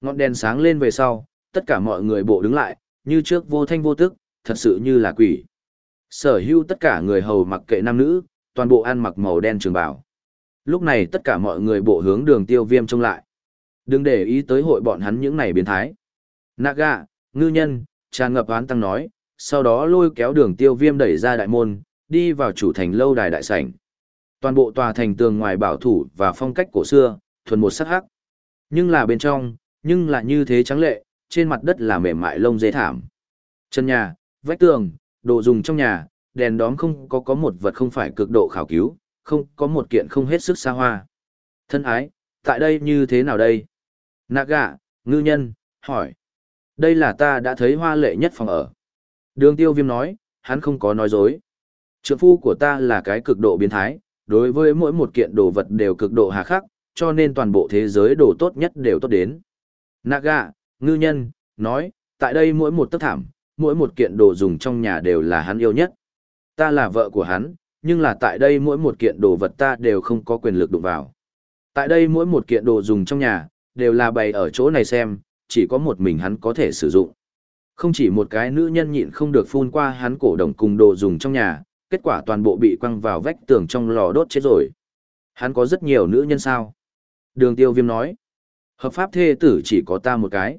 Ngọn đèn sáng lên về sau, tất cả mọi người bộ đứng lại, như trước vô thanh vô tức, thật sự như là quỷ. Sở hữu tất cả người hầu mặc kệ nam nữ, toàn bộ ăn mặc màu đen trường bào. Lúc này tất cả mọi người bộ hướng đường tiêu viêm trông lại. Đừng để ý tới hội bọn hắn những này biến thái. Naga, ngư nhân, tràn ngập oán tăng nói, sau đó lôi kéo đường tiêu viêm đẩy ra đại môn, đi vào chủ thành lâu đài đại sảnh. Toàn bộ tòa thành tường ngoài bảo thủ và phong cách cổ xưa, thuần một sắc hắc. Nhưng là bên trong, nhưng là như thế trắng lệ, trên mặt đất là mềm mại lông dê thảm. Chân nhà, vách tường, đồ dùng trong nhà, đèn đóm không có có một vật không phải cực độ khảo cứu, không có một kiện không hết sức xa hoa. Thân ái, tại đây như thế nào đây? Naga, ngư nhân, hỏi. Đây là ta đã thấy hoa lệ nhất phòng ở. Đường tiêu viêm nói, hắn không có nói dối. Trượng phu của ta là cái cực độ biến thái, đối với mỗi một kiện đồ vật đều cực độ hà khắc, cho nên toàn bộ thế giới đồ tốt nhất đều tốt đến. Naga, ngư nhân, nói, tại đây mỗi một tấc thảm, mỗi một kiện đồ dùng trong nhà đều là hắn yêu nhất. Ta là vợ của hắn, nhưng là tại đây mỗi một kiện đồ vật ta đều không có quyền lực đụng vào. Tại đây mỗi một kiện đồ dùng trong nhà, đều là bày ở chỗ này xem, chỉ có một mình hắn có thể sử dụng. Không chỉ một cái nữ nhân nhịn không được phun qua hắn cổ đồng cùng đồ dùng trong nhà, kết quả toàn bộ bị quăng vào vách tường trong lò đốt chết rồi. Hắn có rất nhiều nữ nhân sao? Đường tiêu viêm nói. Hợp pháp thê tử chỉ có ta một cái.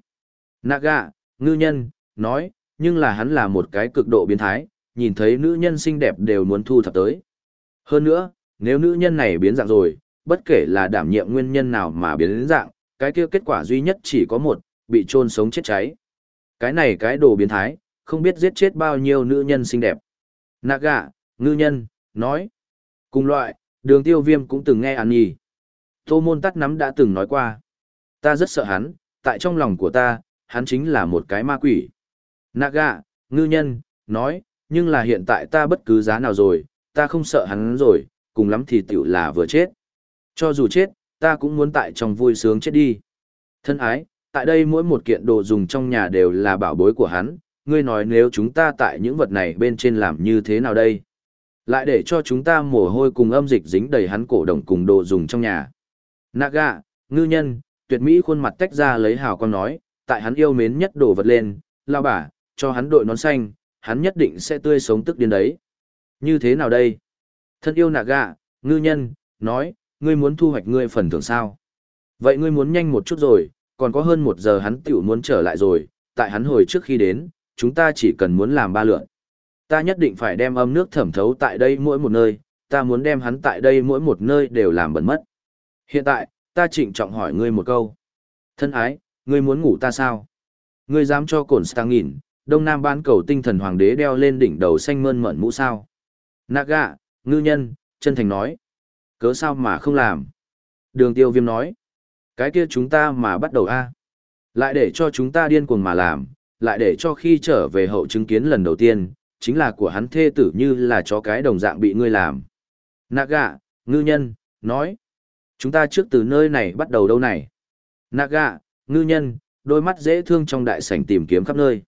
Naga, ngư nhân, nói, nhưng là hắn là một cái cực độ biến thái, nhìn thấy nữ nhân xinh đẹp đều muốn thu thập tới. Hơn nữa, nếu nữ nhân này biến dạng rồi, bất kể là đảm nhiệm nguyên nhân nào mà biến dạng, cái kia kết quả duy nhất chỉ có một, bị chôn sống chết cháy. Cái này cái đồ biến thái, không biết giết chết bao nhiêu nữ nhân xinh đẹp. Naga, ngư nhân, nói. Cùng loại, đường tiêu viêm cũng từng nghe ăn nhì. Tô môn tắt nắm đã từng nói qua. Ta rất sợ hắn, tại trong lòng của ta, hắn chính là một cái ma quỷ. Naga, ngư nhân, nói, nhưng là hiện tại ta bất cứ giá nào rồi, ta không sợ hắn rồi, cùng lắm thì tiểu là vừa chết. Cho dù chết, ta cũng muốn tại trong vui sướng chết đi. Thân ái, tại đây mỗi một kiện đồ dùng trong nhà đều là bảo bối của hắn, ngươi nói nếu chúng ta tại những vật này bên trên làm như thế nào đây? Lại để cho chúng ta mồ hôi cùng âm dịch dính đầy hắn cổ đồng cùng đồ dùng trong nhà. Naga, ngư nhân, tuyệt mỹ khuôn mặt tách ra lấy hào quang nói, tại hắn yêu mến nhất đồ vật lên, lao bà, cho hắn đội nón xanh, hắn nhất định sẽ tươi sống tức điên đấy. Như thế nào đây? Thân yêu Naga, ngư nhân, nói, ngươi muốn thu hoạch ngươi phần thưởng sao? Vậy ngươi muốn nhanh một chút rồi, còn có hơn một giờ hắn tiểu muốn trở lại rồi, tại hắn hồi trước khi đến, chúng ta chỉ cần muốn làm ba lượn. Ta nhất định phải đem âm nước thẩm thấu tại đây mỗi một nơi, ta muốn đem hắn tại đây mỗi một nơi đều làm bẩn mất. Hiện tại, ta trịnh trọng hỏi ngươi một câu. Thân ái, ngươi muốn ngủ ta sao? Ngươi dám cho cổn stang nghìn, đông nam bán cầu tinh thần hoàng đế đeo lên đỉnh đầu xanh mơn mởn mũ sao? Naga, ngư nhân, chân thành nói. Cớ sao mà không làm? Đường tiêu viêm nói. Cái kia chúng ta mà bắt đầu a Lại để cho chúng ta điên cuồng mà làm, lại để cho khi trở về hậu chứng kiến lần đầu tiên, chính là của hắn thê tử như là chó cái đồng dạng bị ngươi làm. Naga, ngư nhân, nói. Chúng ta trước từ nơi này bắt đầu đâu này? Naga, ngư nhân, đôi mắt dễ thương trong đại sảnh tìm kiếm khắp nơi.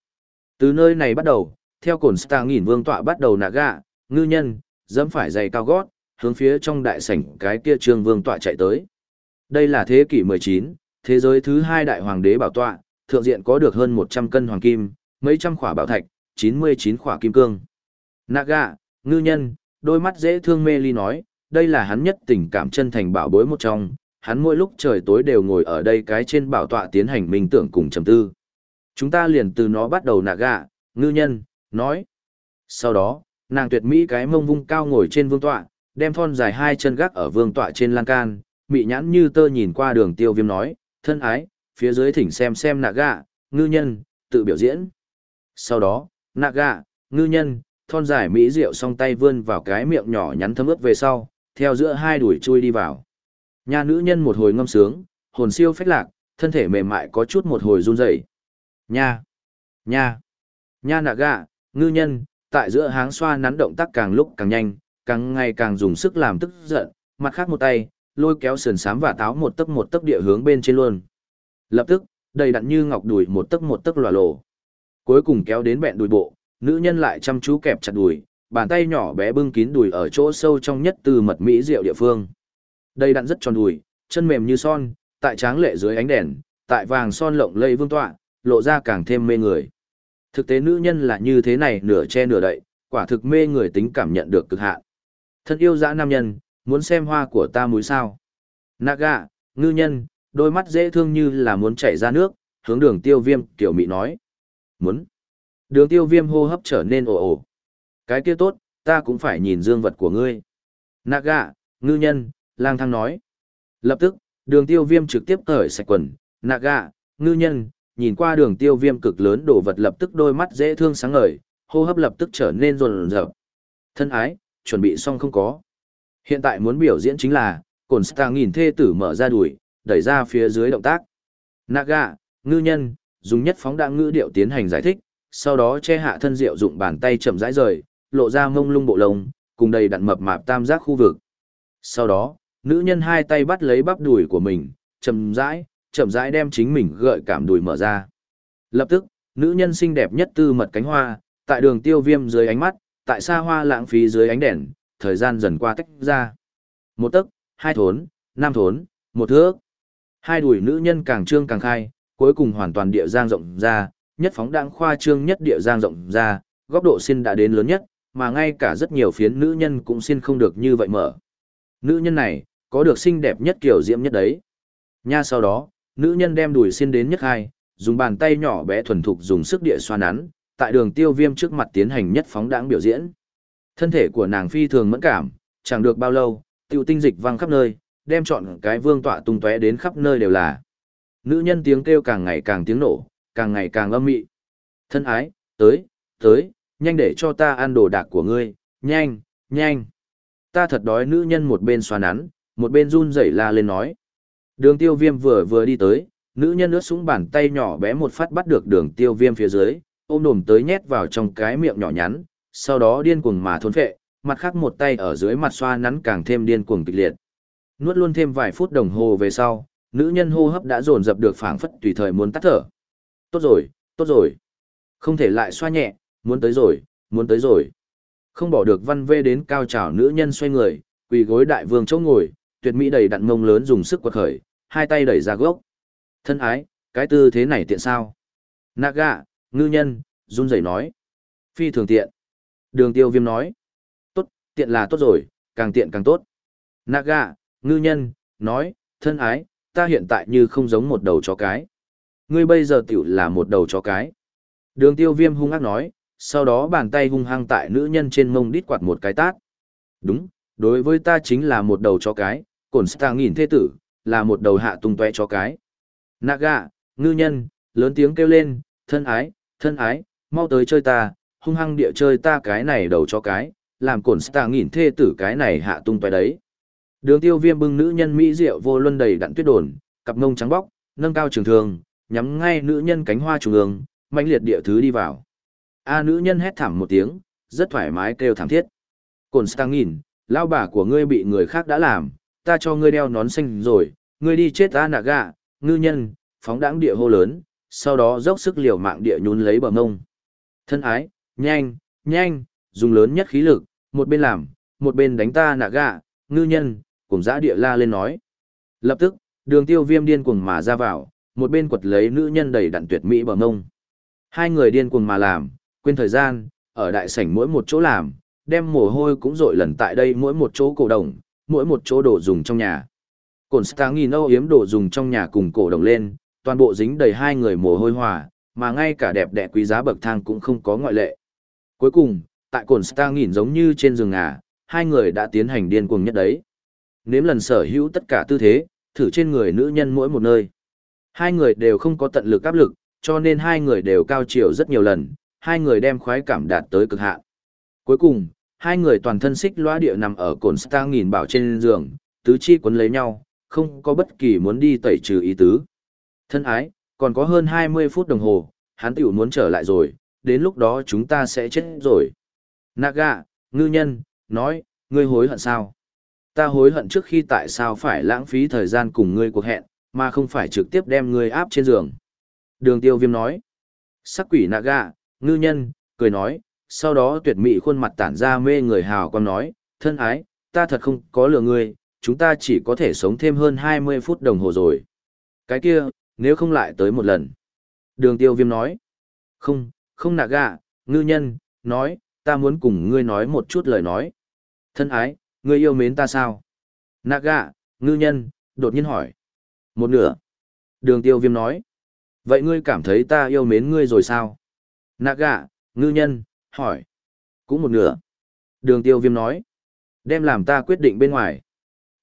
Từ nơi này bắt đầu, theo cổn star nghìn vương tọa bắt đầu Naga, ngư nhân, dẫm phải giày cao gót, hướng phía trong đại sảnh cái kia trương vương tọa chạy tới. Đây là thế kỷ 19, thế giới thứ hai đại hoàng đế bảo tọa, thượng diện có được hơn 100 cân hoàng kim, mấy trăm khỏa bảo thạch, 99 khỏa kim cương. Naga, ngư nhân, đôi mắt dễ thương mê ly nói, đây là hắn nhất tình cảm chân thành bảo bối một trong, hắn mỗi lúc trời tối đều ngồi ở đây cái trên bảo tọa tiến hành minh tưởng cùng trầm tư. Chúng ta liền từ nó bắt đầu Naga, ngư nhân, nói. Sau đó, nàng tuyệt mỹ cái mông vung cao ngồi trên vương tọa, đem thon dài hai chân gác ở vương tọa trên lan can, mị nhãn như tơ nhìn qua đường tiêu viêm nói, thân ái, phía dưới thỉnh xem xem nạ gạ, ngư nhân, tự biểu diễn. Sau đó, nạ gạ, ngư nhân, thon dài mỹ rượu song tay vươn vào cái miệng nhỏ nhắn thấm ướt về sau, theo giữa hai đuổi chui đi vào. Nhà nữ nhân một hồi ngâm sướng, hồn siêu phách lạc, thân thể mềm mại có chút một hồi run rẩy. Nha, nha, nha nạ gạ, ngư nhân, tại giữa háng xoa nắn động tác càng lúc càng nhanh, càng ngày càng dùng sức làm tức giận, mặt khác một tay, lôi kéo sườn sám và táo một tấc một tấc địa hướng bên trên luôn. Lập tức, đầy đặn như ngọc đùi một tấc một tấc lòa lộ. Cuối cùng kéo đến bẹn đùi bộ, nữ nhân lại chăm chú kẹp chặt đùi, bàn tay nhỏ bé bưng kín đùi ở chỗ sâu trong nhất từ mật mỹ rượu địa phương. Đây đặn rất tròn đùi, chân mềm như son, tại tráng lệ dưới ánh đèn, tại vàng son lộng lẫy vương tọa, lộ ra càng thêm mê người. Thực tế nữ nhân là như thế này nửa che nửa đậy, quả thực mê người tính cảm nhận được cực hạn. Thân yêu dã nam nhân, muốn xem hoa của ta múi sao. Naga, ngư nhân, đôi mắt dễ thương như là muốn chảy ra nước, hướng đường tiêu viêm tiểu mị nói. Muốn. Đường tiêu viêm hô hấp trở nên ồ ồ. Cái kia tốt, ta cũng phải nhìn dương vật của ngươi. Naga, ngư nhân, lang thang nói. Lập tức, đường tiêu viêm trực tiếp cởi sạch quần. Naga, ngư nhân, nhìn qua đường tiêu viêm cực lớn đổ vật lập tức đôi mắt dễ thương sáng ngời, hô hấp lập tức trở nên rồn rợp. Thân ái, chuẩn bị xong không có. Hiện tại muốn biểu diễn chính là, cồn stang nghìn thê tử mở ra đùi, đẩy ra phía dưới động tác. Naga, ngư nhân, dùng nhất phóng đạn ngữ điệu tiến hành giải thích, sau đó che hạ thân rượu dụng bàn tay chậm rãi rời, lộ ra mông lung bộ lông, cùng đầy đặn mập mạp tam giác khu vực. Sau đó, nữ nhân hai tay bắt lấy bắp đùi của mình, chậm rãi, chậm rãi đem chính mình gợi cảm đùi mở ra. Lập tức, nữ nhân xinh đẹp nhất tư mật cánh hoa, tại đường tiêu viêm dưới ánh mắt, tại xa hoa lãng phí dưới ánh đèn, thời gian dần qua tách ra. Một tấc, hai thốn, năm thốn, một thước. Hai đùi nữ nhân càng trương càng khai, cuối cùng hoàn toàn địa giang rộng ra, nhất phóng đãng khoa trương nhất địa giang rộng ra, góc độ xin đã đến lớn nhất, mà ngay cả rất nhiều phiến nữ nhân cũng xin không được như vậy mở. Nữ nhân này, có được xinh đẹp nhất kiểu diễm nhất đấy. Nha sau đó, nữ nhân đem đùi xin đến nhất hai, dùng bàn tay nhỏ bé thuần thục dùng sức địa xoa nắn, tại đường tiêu viêm trước mặt tiến hành nhất phóng đãng biểu diễn. Thân thể của nàng phi thường mẫn cảm, chẳng được bao lâu, tiêu tinh dịch văng khắp nơi, đem chọn cái vương tọa tung tóe đến khắp nơi đều là. Nữ nhân tiếng kêu càng ngày càng tiếng nổ, càng ngày càng âm mị. Thân ái, tới, tới, nhanh để cho ta ăn đồ đạc của ngươi, nhanh, nhanh. Ta thật đói nữ nhân một bên xoa nắn, một bên run rẩy la lên nói. Đường tiêu viêm vừa vừa đi tới, nữ nhân ướt súng bàn tay nhỏ bé một phát bắt được đường tiêu viêm phía dưới, ôm đồm tới nhét vào trong cái miệng nhỏ nhắn, sau đó điên cuồng mà thôn phệ, mặt khác một tay ở dưới mặt xoa nắn càng thêm điên cuồng kịch liệt. Nuốt luôn thêm vài phút đồng hồ về sau, nữ nhân hô hấp đã dồn dập được phảng phất tùy thời muốn tắt thở. Tốt rồi, tốt rồi. Không thể lại xoa nhẹ, muốn tới rồi, muốn tới rồi. Không bỏ được văn vê đến cao trào nữ nhân xoay người, quỳ gối đại vương chỗ ngồi, tuyệt mỹ đầy đặn mông lớn dùng sức quật khởi, hai tay đẩy ra gốc. Thân ái, cái tư thế này tiện sao? Naga, ngư nhân, run rẩy nói. Phi thường tiện. Đường tiêu viêm nói. Tốt, tiện là tốt rồi, càng tiện càng tốt. Naga, ngư nhân, nói, thân ái, ta hiện tại như không giống một đầu chó cái. Ngươi bây giờ tiểu là một đầu chó cái. Đường tiêu viêm hung ác nói, sau đó bàn tay hung hăng tại nữ nhân trên mông đít quạt một cái tát. Đúng, đối với ta chính là một đầu chó cái, cổn stang nghìn thế tử, là một đầu hạ tung toe chó cái. Naga, ngư nhân, lớn tiếng kêu lên, thân ái, thân ái, mau tới chơi ta, hung hăng địa chơi ta cái này đầu chó cái, làm cổn stang nghìn thê tử cái này hạ tung toe đấy. Đường tiêu viêm bưng nữ nhân mỹ diệu vô luân đầy đặn tuyết đồn, cặp ngông trắng bóc, nâng cao trường thường, nhắm ngay nữ nhân cánh hoa trùng ương, mãnh liệt địa thứ đi vào. A nữ nhân hét thảm một tiếng, rất thoải mái kêu thảm thiết. Cổn stang nhìn lao bà của ngươi bị người khác đã làm, ta cho ngươi đeo nón xanh rồi, ngươi đi chết ta nạ gạ, ngư nhân, phóng đãng địa hô lớn, sau đó dốc sức liều mạng địa nhún lấy bờ ngông. Thân ái, nhanh, nhanh, dùng lớn nhất khí lực, một bên làm, một bên đánh ta nạ gạ, ngư nhân, cùng dã địa la lên nói. Lập tức, đường tiêu viêm điên cuồng mà ra vào, một bên quật lấy nữ nhân đầy đặn tuyệt mỹ bờ ngông. Hai người điên cuồng mà làm, quên thời gian, ở đại sảnh mỗi một chỗ làm, đem mồ hôi cũng rội lần tại đây mỗi một chỗ cổ đồng, mỗi một chỗ đồ dùng trong nhà. Cổn sáng nhìn âu yếm đồ dùng trong nhà cùng cổ đồng lên, toàn bộ dính đầy hai người mồ hôi hòa, mà ngay cả đẹp đẽ quý giá bậc thang cũng không có ngoại lệ. Cuối cùng, tại Cổn star nhìn giống như trên giường ngà, hai người đã tiến hành điên cuồng nhất đấy. Nếm lần sở hữu tất cả tư thế, thử trên người nữ nhân mỗi một nơi. Hai người đều không có tận lực áp lực, cho nên hai người đều cao chiều rất nhiều lần, hai người đem khoái cảm đạt tới cực hạn. Cuối cùng, hai người toàn thân xích loa địa nằm ở cồn star nghìn bảo trên giường, tứ chi quấn lấy nhau, không có bất kỳ muốn đi tẩy trừ ý tứ. Thân ái, còn có hơn 20 phút đồng hồ, hắn tiểu muốn trở lại rồi, đến lúc đó chúng ta sẽ chết rồi. Naga, ngư nhân, nói, ngươi hối hận sao? Ta hối hận trước khi tại sao phải lãng phí thời gian cùng ngươi cuộc hẹn, mà không phải trực tiếp đem ngươi áp trên giường. Đường tiêu viêm nói. Sắc quỷ Naga, ngư nhân, cười nói, sau đó tuyệt mỹ khuôn mặt tản ra mê người hào con nói, thân ái, ta thật không có lừa ngươi, chúng ta chỉ có thể sống thêm hơn 20 phút đồng hồ rồi. Cái kia, nếu không lại tới một lần. Đường tiêu viêm nói, không, không Naga, ngư nhân, nói, ta muốn cùng ngươi nói một chút lời nói. Thân ái, ngươi yêu mến ta sao? Naga, ngư nhân, đột nhiên hỏi. Một nửa. Đường tiêu viêm nói. Vậy ngươi cảm thấy ta yêu mến ngươi rồi sao? Naga, ngư nhân, hỏi. Cũng một nửa. Đường tiêu viêm nói. Đem làm ta quyết định bên ngoài.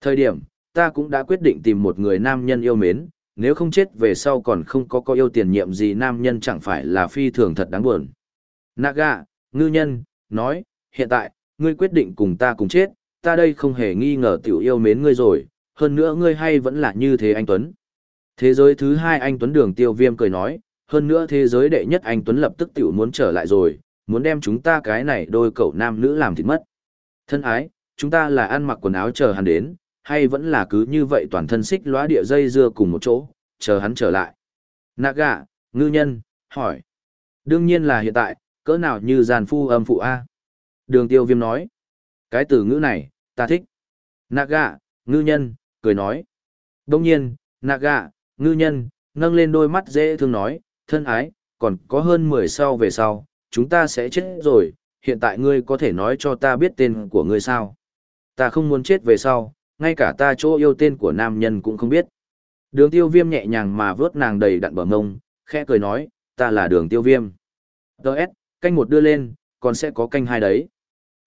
Thời điểm, ta cũng đã quyết định tìm một người nam nhân yêu mến, nếu không chết về sau còn không có có yêu tiền nhiệm gì nam nhân chẳng phải là phi thường thật đáng buồn. Naga, ngư nhân, nói, hiện tại, ngươi quyết định cùng ta cùng chết, ta đây không hề nghi ngờ tiểu yêu mến ngươi rồi, hơn nữa ngươi hay vẫn là như thế anh Tuấn. Thế giới thứ hai anh Tuấn đường tiêu viêm cười nói, hơn nữa thế giới đệ nhất anh Tuấn lập tức tiểu muốn trở lại rồi, muốn đem chúng ta cái này đôi cậu nam nữ làm thịt mất. Thân ái, chúng ta là ăn mặc quần áo chờ hắn đến, hay vẫn là cứ như vậy toàn thân xích lóa địa dây dưa cùng một chỗ, chờ hắn trở lại. Naga, ngư nhân, hỏi. Đương nhiên là hiện tại, cỡ nào như giàn phu âm phụ A. Đường tiêu viêm nói. Cái từ ngữ này, ta thích. Naga, ngư nhân, cười nói. Đông nhiên, Naga, ngư nhân, nâng lên đôi mắt dễ thương nói, thân ái, còn có hơn 10 sau về sau, chúng ta sẽ chết rồi, hiện tại ngươi có thể nói cho ta biết tên của ngươi sao? Ta không muốn chết về sau, ngay cả ta chỗ yêu tên của nam nhân cũng không biết. Đường tiêu viêm nhẹ nhàng mà vớt nàng đầy đặn bờ mông, khẽ cười nói, ta là đường tiêu viêm. Đợt, canh một đưa lên, còn sẽ có canh hai đấy.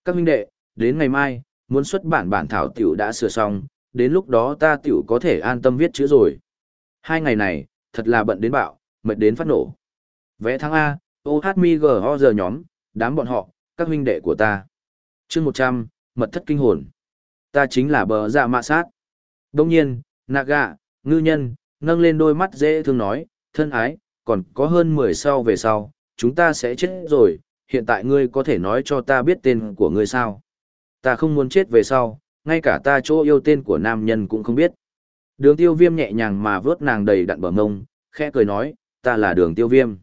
Các huynh đệ, đến ngày mai, muốn xuất bản bản thảo tiểu đã sửa xong, đến lúc đó ta tiểu có thể an tâm viết chữ rồi. Hai ngày này, thật là bận đến bạo, mệt đến phát nổ. Vẽ thắng A, OHMIGO giờ nhóm, đám bọn họ, các huynh đệ của ta. chương 100, mật thất kinh hồn. Ta chính là bờ dạ mạ sát. Đông nhiên, Naga, ngư nhân, nâng lên đôi mắt dễ thương nói, thân ái, còn có hơn 10 sau về sau, chúng ta sẽ chết rồi, hiện tại ngươi có thể nói cho ta biết tên của ngươi sao? Ta không muốn chết về sau, ngay cả ta chỗ yêu tên của nam nhân cũng không biết. Đường tiêu viêm nhẹ nhàng mà vớt nàng đầy đặn bờ mông, khẽ cười nói, ta là đường tiêu viêm.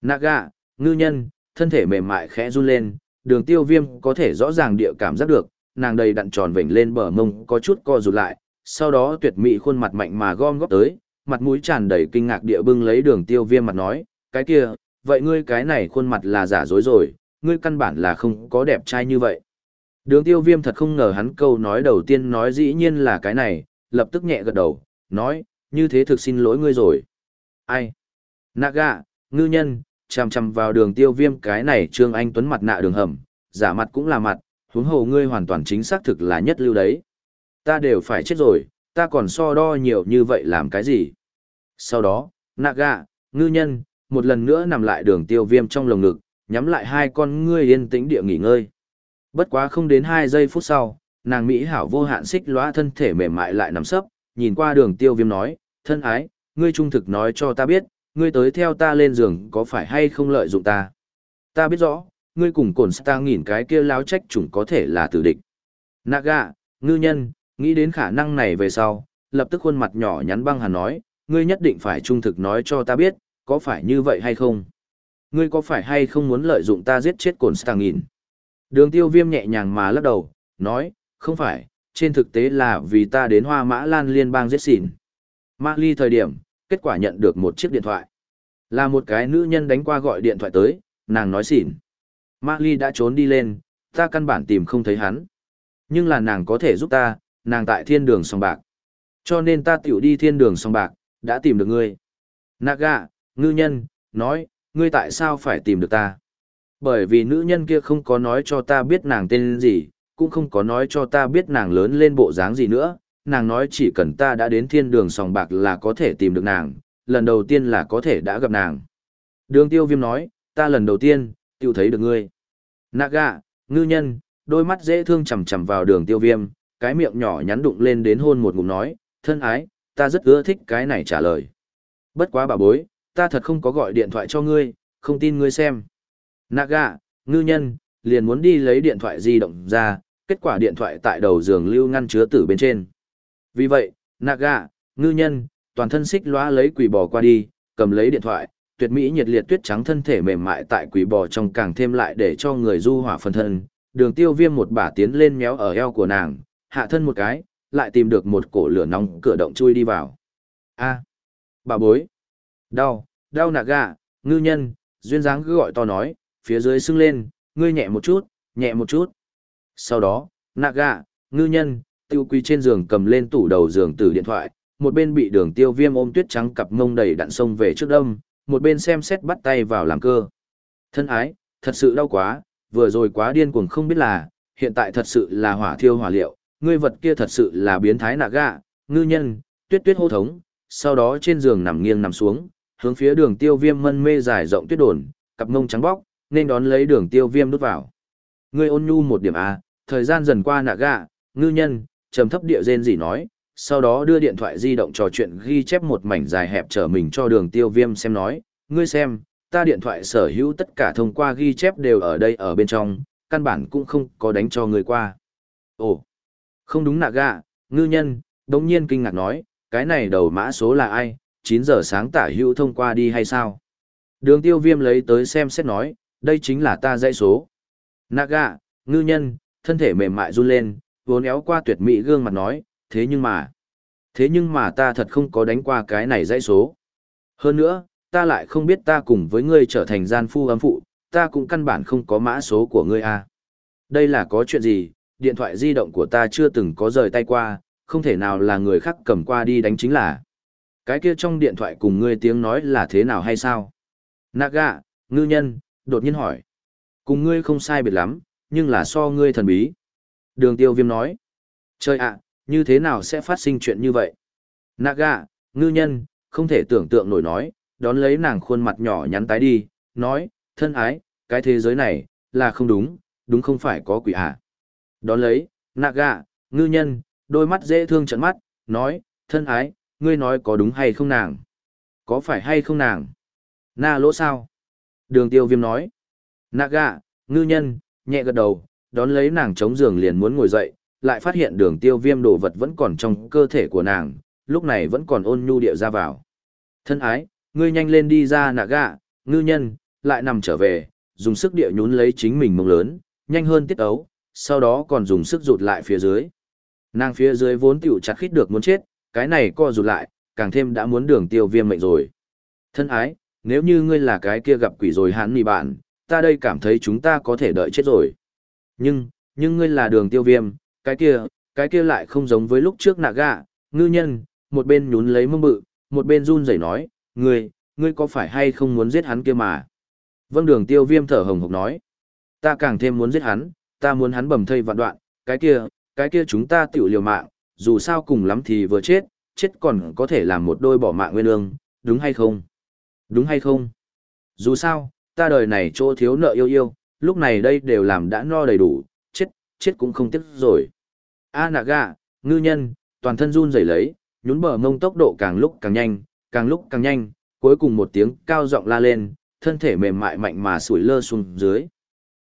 Naga, ngư nhân, thân thể mềm mại khẽ run lên, đường tiêu viêm có thể rõ ràng địa cảm giác được, nàng đầy đặn tròn vểnh lên bờ mông có chút co rụt lại, sau đó tuyệt mỹ khuôn mặt mạnh mà gom góp tới, mặt mũi tràn đầy kinh ngạc địa bưng lấy đường tiêu viêm mặt nói, cái kia, vậy ngươi cái này khuôn mặt là giả dối rồi, ngươi căn bản là không có đẹp trai như vậy. Đường tiêu viêm thật không ngờ hắn câu nói đầu tiên nói dĩ nhiên là cái này, lập tức nhẹ gật đầu, nói, như thế thực xin lỗi ngươi rồi. Ai? Naga, ngư nhân, chằm chằm vào đường tiêu viêm cái này trương anh tuấn mặt nạ đường hầm, giả mặt cũng là mặt, huống hồ ngươi hoàn toàn chính xác thực là nhất lưu đấy. Ta đều phải chết rồi, ta còn so đo nhiều như vậy làm cái gì? Sau đó, Naga, ngư nhân, một lần nữa nằm lại đường tiêu viêm trong lồng ngực, nhắm lại hai con ngươi yên tĩnh địa nghỉ ngơi. Bất quá không đến hai giây phút sau, nàng Mỹ hảo vô hạn xích lóa thân thể mềm mại lại nằm sấp, nhìn qua đường tiêu viêm nói, thân ái, ngươi trung thực nói cho ta biết, ngươi tới theo ta lên giường có phải hay không lợi dụng ta. Ta biết rõ, ngươi cùng cổn ta nghìn cái kia láo trách chủng có thể là tử địch. Naga, ngư nhân, nghĩ đến khả năng này về sau, lập tức khuôn mặt nhỏ nhắn băng hàn nói, ngươi nhất định phải trung thực nói cho ta biết, có phải như vậy hay không? Ngươi có phải hay không muốn lợi dụng ta giết chết cổn ta nghìn? Đường tiêu viêm nhẹ nhàng mà lắc đầu, nói, không phải, trên thực tế là vì ta đến hoa mã lan liên bang giết xỉn. Mã ly thời điểm, kết quả nhận được một chiếc điện thoại. Là một cái nữ nhân đánh qua gọi điện thoại tới, nàng nói xỉn. Mã ly đã trốn đi lên, ta căn bản tìm không thấy hắn. Nhưng là nàng có thể giúp ta, nàng tại thiên đường song bạc. Cho nên ta tiểu đi thiên đường song bạc, đã tìm được ngươi. Naga, ngư nhân, nói, ngươi tại sao phải tìm được ta? Bởi vì nữ nhân kia không có nói cho ta biết nàng tên gì, cũng không có nói cho ta biết nàng lớn lên bộ dáng gì nữa, nàng nói chỉ cần ta đã đến thiên đường sòng bạc là có thể tìm được nàng, lần đầu tiên là có thể đã gặp nàng. Đường tiêu viêm nói, ta lần đầu tiên, tiêu thấy được ngươi. Naga, ngư nhân, đôi mắt dễ thương chầm chầm vào đường tiêu viêm, cái miệng nhỏ nhắn đụng lên đến hôn một ngụm nói, thân ái, ta rất ưa thích cái này trả lời. Bất quá bà bối, ta thật không có gọi điện thoại cho ngươi, không tin ngươi xem. Naga, ngư nhân, liền muốn đi lấy điện thoại di động ra, kết quả điện thoại tại đầu giường lưu ngăn chứa tử bên trên. Vì vậy, Naga, ngư nhân, toàn thân xích lóa lấy quỷ bò qua đi, cầm lấy điện thoại, tuyệt mỹ nhiệt liệt tuyết trắng thân thể mềm mại tại quỷ bò trong càng thêm lại để cho người du hỏa phân thân. Đường tiêu viêm một bả tiến lên méo ở eo của nàng, hạ thân một cái, lại tìm được một cổ lửa nóng cửa động chui đi vào. a bà bối, đau, đau nạ gà, ngư nhân, duyên dáng cứ gọi to nói, phía dưới sưng lên, ngươi nhẹ một chút, nhẹ một chút. Sau đó, naga, gà, ngư nhân, tiêu quý trên giường cầm lên tủ đầu giường từ điện thoại, một bên bị đường tiêu viêm ôm tuyết trắng cặp mông đầy đặn sông về trước đông, một bên xem xét bắt tay vào làm cơ. Thân ái, thật sự đau quá, vừa rồi quá điên cuồng không biết là, hiện tại thật sự là hỏa thiêu hỏa liệu, ngươi vật kia thật sự là biến thái nạ gạ, ngư nhân, tuyết tuyết hô thống, sau đó trên giường nằm nghiêng nằm xuống, hướng phía đường tiêu viêm mân mê dài rộng tuyết đồn, cặp mông trắng bóc, nên đón lấy đường tiêu viêm đút vào. Ngươi ôn nhu một điểm A, thời gian dần qua nạ gạ, ngư nhân, trầm thấp địa rên gì nói, sau đó đưa điện thoại di động trò chuyện ghi chép một mảnh dài hẹp trở mình cho đường tiêu viêm xem nói, ngươi xem, ta điện thoại sở hữu tất cả thông qua ghi chép đều ở đây ở bên trong, căn bản cũng không có đánh cho ngươi qua. Ồ, không đúng nạ gạ, ngư nhân, đồng nhiên kinh ngạc nói, cái này đầu mã số là ai, 9 giờ sáng tả hữu thông qua đi hay sao? Đường tiêu viêm lấy tới xem xét nói, đây chính là ta dãy số. naga, ngư nhân, thân thể mềm mại run lên, vốn éo qua tuyệt mỹ gương mặt nói, thế nhưng mà, thế nhưng mà ta thật không có đánh qua cái này dãy số. Hơn nữa, ta lại không biết ta cùng với ngươi trở thành gian phu âm phụ, ta cũng căn bản không có mã số của ngươi à. Đây là có chuyện gì, điện thoại di động của ta chưa từng có rời tay qua, không thể nào là người khác cầm qua đi đánh chính là. Cái kia trong điện thoại cùng ngươi tiếng nói là thế nào hay sao? Naga, ngư nhân, đột nhiên hỏi. Cùng ngươi không sai biệt lắm, nhưng là so ngươi thần bí. Đường tiêu viêm nói. Trời ạ, như thế nào sẽ phát sinh chuyện như vậy? Naga, ngư nhân, không thể tưởng tượng nổi nói, đón lấy nàng khuôn mặt nhỏ nhắn tái đi, nói, thân ái, cái thế giới này, là không đúng, đúng không phải có quỷ ạ. Đón lấy, Naga, ngư nhân, đôi mắt dễ thương trận mắt, nói, thân ái, ngươi nói có đúng hay không nàng? Có phải hay không nàng? Na lỗ sao? Đường tiêu viêm nói. Naga, ngư nhân, nhẹ gật đầu, đón lấy nàng chống giường liền muốn ngồi dậy, lại phát hiện đường tiêu viêm đồ vật vẫn còn trong cơ thể của nàng, lúc này vẫn còn ôn nhu địa ra vào. Thân ái, ngươi nhanh lên đi ra nạ gạ, ngư nhân, lại nằm trở về, dùng sức địa nhún lấy chính mình mông lớn, nhanh hơn tiết ấu, sau đó còn dùng sức rụt lại phía dưới. Nàng phía dưới vốn tiểu chặt khít được muốn chết, cái này co rụt lại, càng thêm đã muốn đường tiêu viêm mệnh rồi. Thân ái, nếu như ngươi là cái kia gặp quỷ rồi hắn mì bạn, ta đây cảm thấy chúng ta có thể đợi chết rồi. Nhưng, nhưng ngươi là đường tiêu viêm, cái kia, cái kia lại không giống với lúc trước nạ gạ, ngư nhân, một bên nhún lấy mông bự, một bên run rẩy nói, ngươi, ngươi có phải hay không muốn giết hắn kia mà? Vâng đường tiêu viêm thở hồng hộc nói, ta càng thêm muốn giết hắn, ta muốn hắn bầm thây vạn đoạn, cái kia, cái kia chúng ta tiểu liều mạng, dù sao cùng lắm thì vừa chết, chết còn có thể làm một đôi bỏ mạng nguyên ương, đúng hay không? Đúng hay không? Dù sao, ta đời này chỗ thiếu nợ yêu yêu, lúc này đây đều làm đã no đầy đủ, chết, chết cũng không tiếc rồi. A nạ gà, ngư nhân, toàn thân run rẩy lấy, nhún bờ mông tốc độ càng lúc càng nhanh, càng lúc càng nhanh, cuối cùng một tiếng cao giọng la lên, thân thể mềm mại mạnh mà sủi lơ xuống dưới.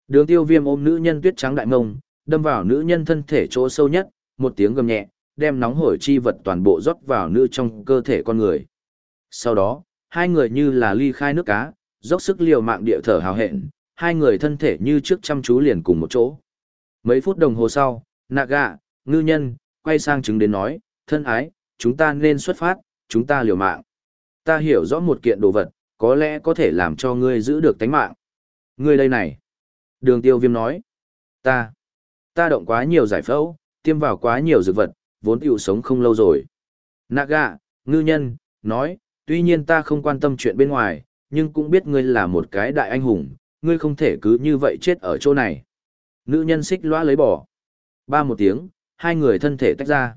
Đường tiêu viêm ôm nữ nhân tuyết trắng đại mông, đâm vào nữ nhân thân thể chỗ sâu nhất, một tiếng gầm nhẹ, đem nóng hổi chi vật toàn bộ rót vào nữ trong cơ thể con người. Sau đó, hai người như là ly khai nước cá, dốc sức liều mạng địa thở hào hẹn, hai người thân thể như trước chăm chú liền cùng một chỗ. Mấy phút đồng hồ sau, Naga, ngư nhân, quay sang chứng đến nói, thân ái, chúng ta nên xuất phát, chúng ta liều mạng. Ta hiểu rõ một kiện đồ vật, có lẽ có thể làm cho ngươi giữ được tánh mạng. Ngươi đây này. Đường tiêu viêm nói. Ta. Ta động quá nhiều giải phẫu, tiêm vào quá nhiều dược vật, vốn tiểu sống không lâu rồi. Naga, ngư nhân, nói, tuy nhiên ta không quan tâm chuyện bên ngoài, nhưng cũng biết ngươi là một cái đại anh hùng, ngươi không thể cứ như vậy chết ở chỗ này. Nữ nhân xích lõa lấy bỏ. Ba một tiếng, hai người thân thể tách ra.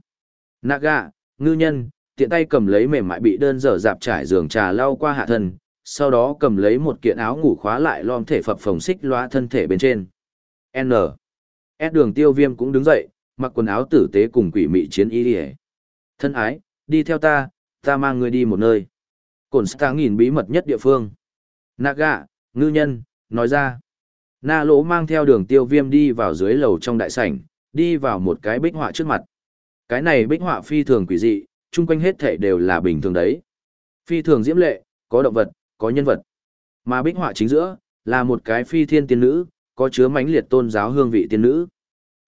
Naga, ngư nhân, tiện tay cầm lấy mềm mại bị đơn dở dạp trải giường trà lau qua hạ thân, sau đó cầm lấy một kiện áo ngủ khóa lại lom thể phập phồng xích loa thân thể bên trên. N. S đường tiêu viêm cũng đứng dậy, mặc quần áo tử tế cùng quỷ mị chiến y đi Thân ái, đi theo ta, ta mang ngươi đi một nơi. Cổn Star nghìn bí mật nhất địa phương. Naga, ngư nhân, nói ra. Na lỗ mang theo đường tiêu viêm đi vào dưới lầu trong đại sảnh, đi vào một cái bích họa trước mặt. Cái này bích họa phi thường quỷ dị, chung quanh hết thể đều là bình thường đấy. Phi thường diễm lệ, có động vật, có nhân vật. Mà bích họa chính giữa, là một cái phi thiên tiên nữ, có chứa mãnh liệt tôn giáo hương vị tiên nữ.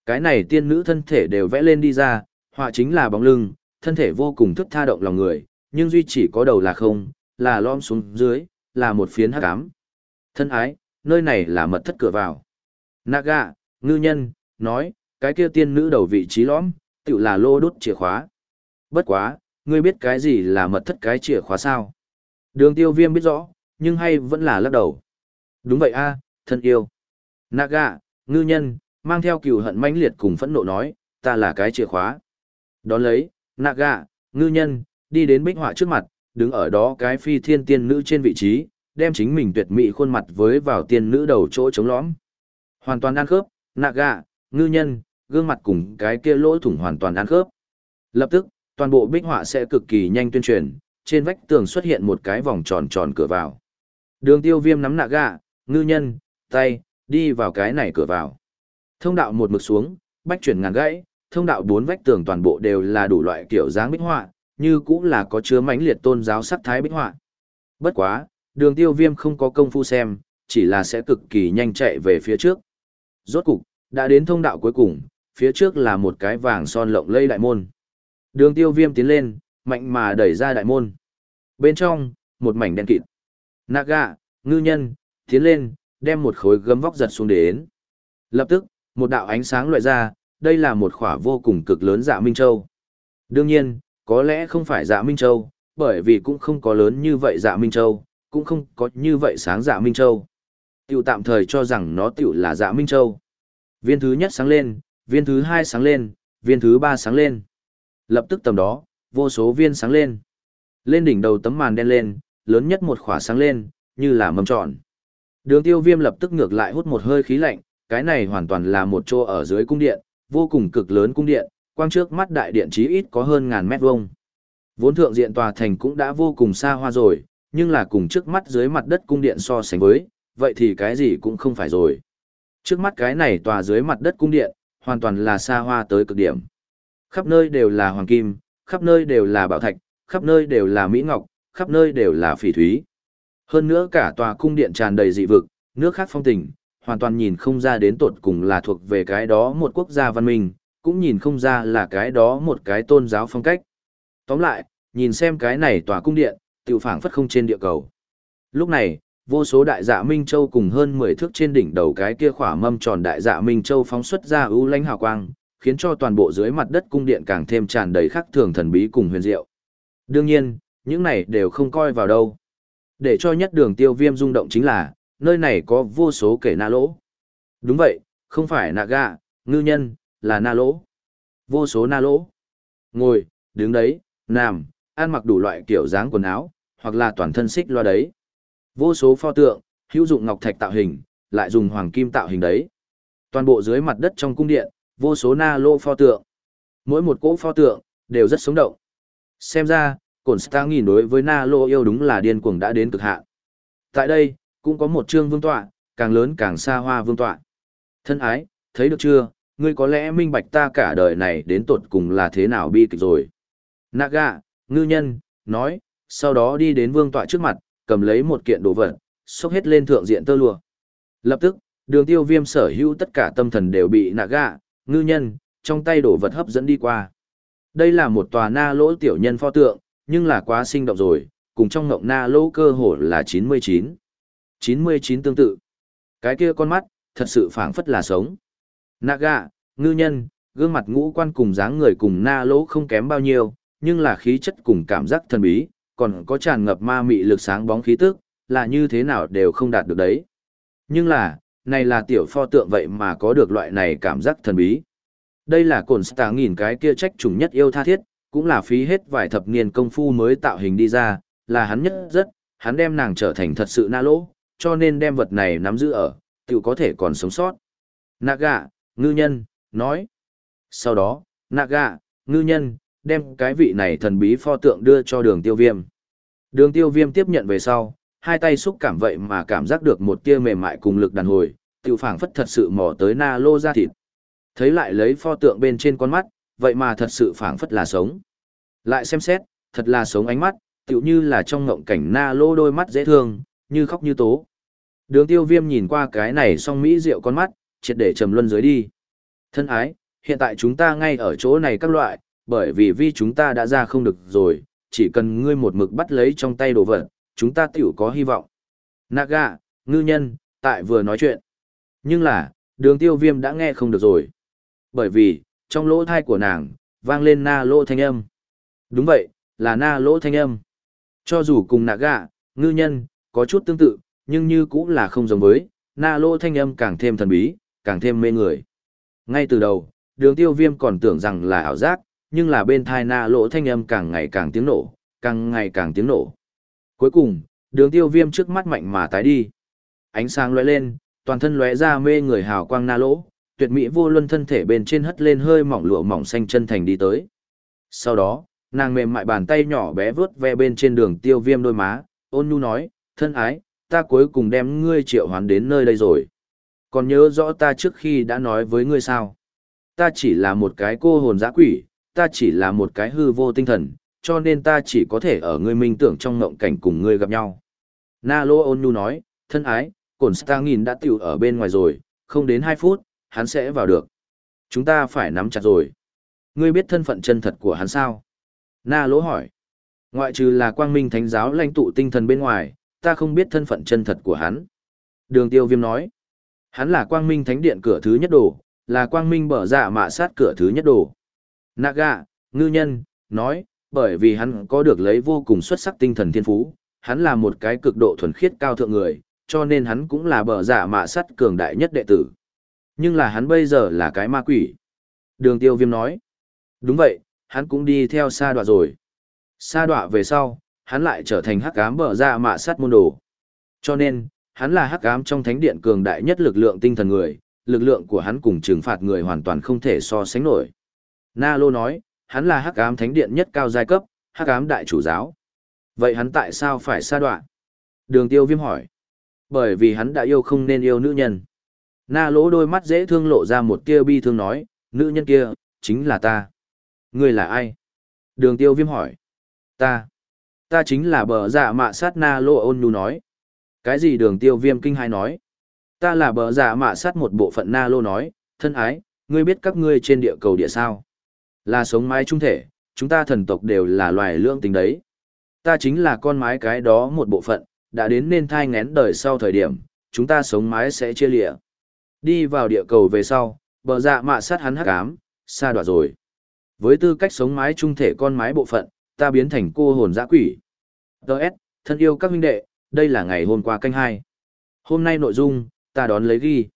Cái này tiên nữ thân thể đều vẽ lên đi ra, họa chính là bóng lưng, thân thể vô cùng thức tha động lòng người, nhưng duy chỉ có đầu là không, là lom xuống dưới, là một phiến hắc ám. Thân ái, nơi này là mật thất cửa vào. Naga, ngư nhân, nói, cái kia tiên nữ đầu vị trí lõm, tự là lô đốt chìa khóa. Bất quá, ngươi biết cái gì là mật thất cái chìa khóa sao? Đường tiêu viêm biết rõ, nhưng hay vẫn là lắc đầu. Đúng vậy a thân yêu. Naga, ngư nhân, mang theo cừu hận mãnh liệt cùng phẫn nộ nói, ta là cái chìa khóa. Đón lấy, Naga, ngư nhân, đi đến bích họa trước mặt, đứng ở đó cái phi thiên tiên nữ trên vị trí, đem chính mình tuyệt mỹ khuôn mặt với vào tiên nữ đầu chỗ trống lõm. Hoàn toàn ăn khớp, Naga, ngư nhân, gương mặt cùng cái kia lỗ thủng hoàn toàn ăn khớp. Lập tức, toàn bộ bích họa sẽ cực kỳ nhanh tuyên truyền, trên vách tường xuất hiện một cái vòng tròn tròn cửa vào. Đường tiêu viêm nắm nạ gạ, ngư nhân, tay, đi vào cái này cửa vào. Thông đạo một mực xuống, bách chuyển ngàn gãy, thông đạo bốn vách tường toàn bộ đều là đủ loại kiểu dáng bích họa, như cũng là có chứa mãnh liệt tôn giáo sắc thái bích họa. Bất quá, đường tiêu viêm không có công phu xem, chỉ là sẽ cực kỳ nhanh chạy về phía trước. Rốt cục, đã đến thông đạo cuối cùng, phía trước là một cái vàng son lộng lây đại môn. Đường tiêu viêm tiến lên, mạnh mà đẩy ra đại môn. Bên trong, một mảnh đen kịt. Naga, ngư nhân, tiến lên, đem một khối gấm vóc giật xuống đến. Lập tức, một đạo ánh sáng loại ra, đây là một khỏa vô cùng cực lớn dạ Minh Châu. Đương nhiên, có lẽ không phải dạ Minh Châu, bởi vì cũng không có lớn như vậy dạ Minh Châu, cũng không có như vậy sáng dạ Minh Châu. Tiểu tạm thời cho rằng nó tiểu là dạ Minh Châu. Viên thứ nhất sáng lên, viên thứ hai sáng lên, viên thứ ba sáng lên. Lập tức tầm đó, vô số viên sáng lên. Lên đỉnh đầu tấm màn đen lên, lớn nhất một khỏa sáng lên, như là mâm tròn. Đường tiêu viêm lập tức ngược lại hút một hơi khí lạnh, cái này hoàn toàn là một chỗ ở dưới cung điện, vô cùng cực lớn cung điện, quang trước mắt đại điện chí ít có hơn ngàn mét vuông. Vốn thượng diện tòa thành cũng đã vô cùng xa hoa rồi, nhưng là cùng trước mắt dưới mặt đất cung điện so sánh với, vậy thì cái gì cũng không phải rồi. Trước mắt cái này tòa dưới mặt đất cung điện, hoàn toàn là xa hoa tới cực điểm. Khắp nơi đều là hoàng kim, khắp nơi đều là bảo thạch, khắp nơi đều là mỹ ngọc, khắp nơi đều là phỉ thúy. Hơn nữa cả tòa cung điện tràn đầy dị vực, nước khác phong tình, hoàn toàn nhìn không ra đến tột cùng là thuộc về cái đó một quốc gia văn minh, cũng nhìn không ra là cái đó một cái tôn giáo phong cách. Tóm lại, nhìn xem cái này tòa cung điện, tiểu phảng phất không trên địa cầu. Lúc này, vô số đại dạ Minh Châu cùng hơn 10 thước trên đỉnh đầu cái kia khỏa mâm tròn đại dạ Minh Châu phóng xuất ra ưu lánh hào quang, khiến cho toàn bộ dưới mặt đất cung điện càng thêm tràn đầy khắc thường thần bí cùng huyền diệu. Đương nhiên, những này đều không coi vào đâu. Để cho nhất đường tiêu viêm rung động chính là, nơi này có vô số kẻ na lỗ. Đúng vậy, không phải nạ gạ, ngư nhân, là na lỗ. Vô số na lỗ. Ngồi, đứng đấy, nằm, ăn mặc đủ loại kiểu dáng quần áo, hoặc là toàn thân xích loa đấy. Vô số pho tượng, hữu dụng ngọc thạch tạo hình, lại dùng hoàng kim tạo hình đấy. Toàn bộ dưới mặt đất trong cung điện, vô số na lô pho tượng. Mỗi một cỗ pho tượng, đều rất sống động. Xem ra, cổn Star nhìn đối với na lô yêu đúng là điên cuồng đã đến cực hạn. Tại đây, cũng có một chương vương tọa, càng lớn càng xa hoa vương tọa. Thân ái, thấy được chưa, ngươi có lẽ minh bạch ta cả đời này đến tột cùng là thế nào bi kịch rồi. Naga, ngư nhân, nói, sau đó đi đến vương tọa trước mặt, cầm lấy một kiện đồ vật, xốc hết lên thượng diện tơ lụa. Lập tức, đường tiêu viêm sở hữu tất cả tâm thần đều bị Naga, ngư nhân, trong tay đồ vật hấp dẫn đi qua. Đây là một tòa na lỗ tiểu nhân pho tượng, nhưng là quá sinh động rồi, cùng trong ngộng na lỗ cơ hồ là 99. 99 tương tự. Cái kia con mắt, thật sự phảng phất là sống. Naga, ngư nhân, gương mặt ngũ quan cùng dáng người cùng na lỗ không kém bao nhiêu, nhưng là khí chất cùng cảm giác thần bí, còn có tràn ngập ma mị lực sáng bóng khí tức, là như thế nào đều không đạt được đấy. Nhưng là, này là tiểu pho tượng vậy mà có được loại này cảm giác thần bí. Đây là cồn stà nghìn cái kia trách trùng nhất yêu tha thiết, cũng là phí hết vài thập niên công phu mới tạo hình đi ra, là hắn nhất rất, hắn đem nàng trở thành thật sự na lỗ, cho nên đem vật này nắm giữ ở, tự có thể còn sống sót. Naga, ngư nhân, nói. Sau đó, Naga, ngư nhân, đem cái vị này thần bí pho tượng đưa cho đường tiêu viêm. Đường tiêu viêm tiếp nhận về sau, hai tay xúc cảm vậy mà cảm giác được một tia mềm mại cùng lực đàn hồi, tiểu phảng phất thật sự mò tới na lô ra thịt. Thấy lại lấy pho tượng bên trên con mắt, vậy mà thật sự phảng phất là sống. Lại xem xét, thật là sống ánh mắt, tiểu như là trong ngộng cảnh na lô đôi mắt dễ thương, như khóc như tố. Đường tiêu viêm nhìn qua cái này song mỹ rượu con mắt, triệt để trầm luân dưới đi. Thân ái, hiện tại chúng ta ngay ở chỗ này các loại, bởi vì vi chúng ta đã ra không được rồi, chỉ cần ngươi một mực bắt lấy trong tay đồ vật, chúng ta tiểu có hy vọng. Naga, ngư nhân, tại vừa nói chuyện. Nhưng là, đường tiêu viêm đã nghe không được rồi. Bởi vì, trong lỗ thai của nàng, vang lên na lỗ thanh âm. Đúng vậy, là na lỗ thanh âm. Cho dù cùng Naga, ngư nhân, có chút tương tự, nhưng như cũng là không giống với, na lỗ thanh âm càng thêm thần bí, càng thêm mê người. Ngay từ đầu, đường tiêu viêm còn tưởng rằng là ảo giác, nhưng là bên thai na lỗ thanh âm càng ngày càng tiếng nổ, càng ngày càng tiếng nổ. Cuối cùng, đường tiêu viêm trước mắt mạnh mà tái đi. Ánh sáng lóe lên, toàn thân lóe ra mê người hào quang na lỗ, tuyệt mỹ vô luân thân thể bên trên hất lên hơi mỏng lụa mỏng xanh chân thành đi tới. Sau đó, nàng mềm mại bàn tay nhỏ bé vướt ve bên trên đường tiêu viêm đôi má, ôn nhu nói, thân ái, ta cuối cùng đem ngươi triệu hoán đến nơi đây rồi. Còn nhớ rõ ta trước khi đã nói với ngươi sao? Ta chỉ là một cái cô hồn giã quỷ, ta chỉ là một cái hư vô tinh thần, cho nên ta chỉ có thể ở ngươi minh tưởng trong ngộng cảnh cùng ngươi gặp nhau. Na Lô ôn nhu nói, thân ái, cổn Stangin đã tiểu ở bên ngoài rồi, không đến 2 phút, hắn sẽ vào được. Chúng ta phải nắm chặt rồi. Ngươi biết thân phận chân thật của hắn sao? Na Lô hỏi. Ngoại trừ là quang minh thánh giáo lãnh tụ tinh thần bên ngoài, ta không biết thân phận chân thật của hắn. Đường tiêu viêm nói. Hắn là quang minh thánh điện cửa thứ nhất đồ, là quang minh bở dạ mạ sát cửa thứ nhất đồ. Naga, ngư nhân, nói, bởi vì hắn có được lấy vô cùng xuất sắc tinh thần thiên phú, hắn là một cái cực độ thuần khiết cao thượng người, cho nên hắn cũng là bờ giả mạ sắt cường đại nhất đệ tử. Nhưng là hắn bây giờ là cái ma quỷ. Đường tiêu viêm nói. Đúng vậy, hắn cũng đi theo sa đọa rồi. Sa đọa về sau, hắn lại trở thành hắc ám bờ giả mạ sắt môn đồ. Cho nên, hắn là hắc ám trong thánh điện cường đại nhất lực lượng tinh thần người, lực lượng của hắn cùng trừng phạt người hoàn toàn không thể so sánh nổi. Na Lô nói, hắn là hắc ám thánh điện nhất cao giai cấp, hắc ám đại chủ giáo. Vậy hắn tại sao phải xa đoạn? Đường tiêu viêm hỏi. Bởi vì hắn đã yêu không nên yêu nữ nhân. Na lỗ đôi mắt dễ thương lộ ra một tia bi thương nói, nữ nhân kia, chính là ta. Ngươi là ai? Đường tiêu viêm hỏi. Ta. Ta chính là bờ giả mạ sát na lỗ ôn nhu nói. Cái gì đường tiêu viêm kinh hai nói? Ta là bờ dạ mạ sát một bộ phận na lô nói, thân ái, ngươi biết các ngươi trên địa cầu địa sao? Là sống mái trung thể, chúng ta thần tộc đều là loài lương tính đấy. Ta chính là con mái cái đó một bộ phận, đã đến nên thai ngén đời sau thời điểm, chúng ta sống mái sẽ chia lịa. Đi vào địa cầu về sau, bờ dạ mạ sát hắn hắc ám, xa đoạt rồi. Với tư cách sống mái trung thể con mái bộ phận, ta biến thành cô hồn dã quỷ. Đợt, thân yêu các huynh đệ, đây là ngày hôm qua canh hai. Hôm nay nội dung, ta đón lấy ghi.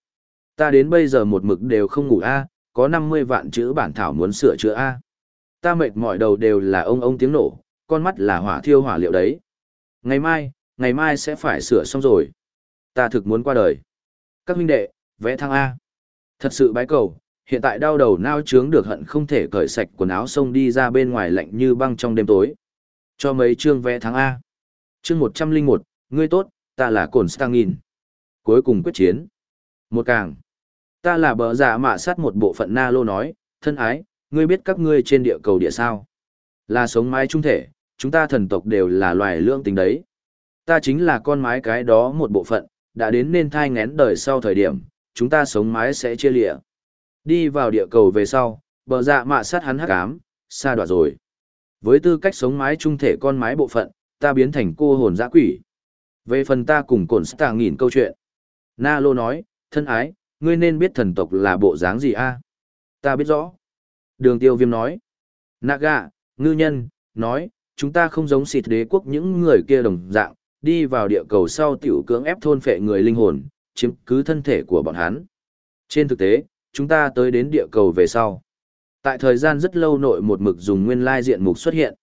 Ta đến bây giờ một mực đều không ngủ a, có 50 vạn chữ bản thảo muốn sửa chữa A. Ta mệt mỏi đầu đều là ông ông tiếng nổ, con mắt là hỏa thiêu hỏa liệu đấy. Ngày mai, ngày mai sẽ phải sửa xong rồi. Ta thực muốn qua đời. Các huynh đệ, vẽ thăng A. Thật sự bái cầu, hiện tại đau đầu nao trướng được hận không thể cởi sạch quần áo xông đi ra bên ngoài lạnh như băng trong đêm tối. Cho mấy chương vẽ thắng A. Chương 101, ngươi tốt, ta là Cổn Stangin. Cuối cùng quyết chiến. Một càng. Ta là bờ giả dạ mạ sát một bộ phận na lô nói, thân ái, ngươi biết các ngươi trên địa cầu địa sao. Là sống mái trung thể, chúng ta thần tộc đều là loài lương tính đấy. Ta chính là con mái cái đó một bộ phận, đã đến nên thai ngén đời sau thời điểm, chúng ta sống mái sẽ chia lịa. Đi vào địa cầu về sau, bờ dạ mạ sát hắn hắc ám, xa đoạt rồi. Với tư cách sống mái trung thể con mái bộ phận, ta biến thành cô hồn dã quỷ. Về phần ta cùng cổn stà nghìn câu chuyện. Na Lô nói, thân ái, ngươi nên biết thần tộc là bộ dáng gì a? Ta biết rõ. Đường tiêu viêm nói. Naga, ngư nhân, nói, chúng ta không giống xịt đế quốc những người kia đồng dạng, đi vào địa cầu sau tiểu cưỡng ép thôn phệ người linh hồn, chiếm cứ thân thể của bọn hắn. Trên thực tế, chúng ta tới đến địa cầu về sau. Tại thời gian rất lâu nội một mực dùng nguyên lai diện mục xuất hiện.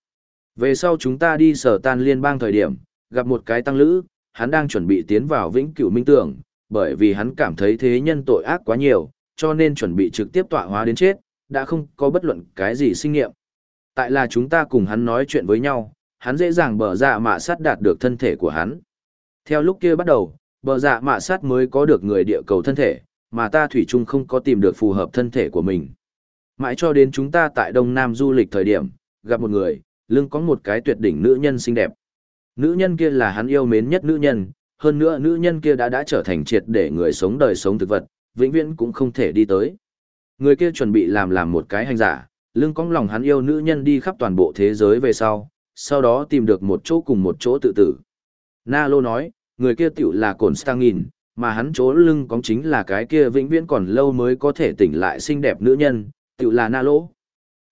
Về sau chúng ta đi sở tan liên bang thời điểm, gặp một cái tăng lữ, hắn đang chuẩn bị tiến vào vĩnh cửu minh tưởng, bởi vì hắn cảm thấy thế nhân tội ác quá nhiều, cho nên chuẩn bị trực tiếp tọa hóa đến chết, đã không có bất luận cái gì sinh nghiệm. Tại là chúng ta cùng hắn nói chuyện với nhau, hắn dễ dàng bờ dạ mạ sát đạt được thân thể của hắn. Theo lúc kia bắt đầu, bờ dạ mạ sát mới có được người địa cầu thân thể, mà ta thủy chung không có tìm được phù hợp thân thể của mình. Mãi cho đến chúng ta tại Đông Nam du lịch thời điểm, gặp một người, lưng có một cái tuyệt đỉnh nữ nhân xinh đẹp. Nữ nhân kia là hắn yêu mến nhất nữ nhân, hơn nữa nữ nhân kia đã đã trở thành triệt để người sống đời sống thực vật, vĩnh viễn cũng không thể đi tới. Người kia chuẩn bị làm làm một cái hành giả, lưng cong lòng hắn yêu nữ nhân đi khắp toàn bộ thế giới về sau, sau đó tìm được một chỗ cùng một chỗ tự tử. Na Lô nói, người kia tiểu là Cổn Stangin, mà hắn chỗ lưng cong chính là cái kia vĩnh viễn còn lâu mới có thể tỉnh lại xinh đẹp nữ nhân, tiểu là Na Lô.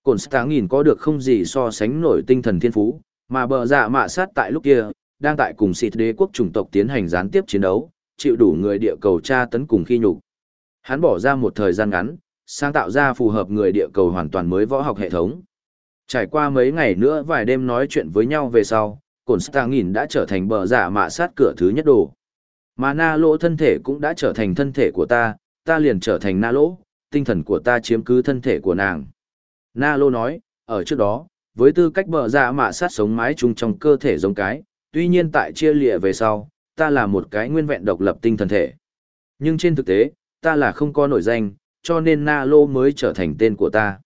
Cổn Stangin có được không gì so sánh nổi tinh thần thiên phú, mà bờ dạ mạ sát tại lúc kia, đang tại cùng xịt đế quốc chủng tộc tiến hành gián tiếp chiến đấu, chịu đủ người địa cầu tra tấn cùng khi nhục. Hắn bỏ ra một thời gian ngắn, sáng tạo ra phù hợp người địa cầu hoàn toàn mới võ học hệ thống. Trải qua mấy ngày nữa vài đêm nói chuyện với nhau về sau, Cổn Stangin đã trở thành bờ giả mạ sát cửa thứ nhất đồ. Mà na lỗ thân thể cũng đã trở thành thân thể của ta, ta liền trở thành na lỗ, tinh thần của ta chiếm cứ thân thể của nàng. Na lô nói, ở trước đó, với tư cách bờ dạ mạ sát sống mái chung trong cơ thể giống cái, tuy nhiên tại chia lịa về sau, ta là một cái nguyên vẹn độc lập tinh thần thể. Nhưng trên thực tế, ta là không có nổi danh, cho nên Na Lô mới trở thành tên của ta.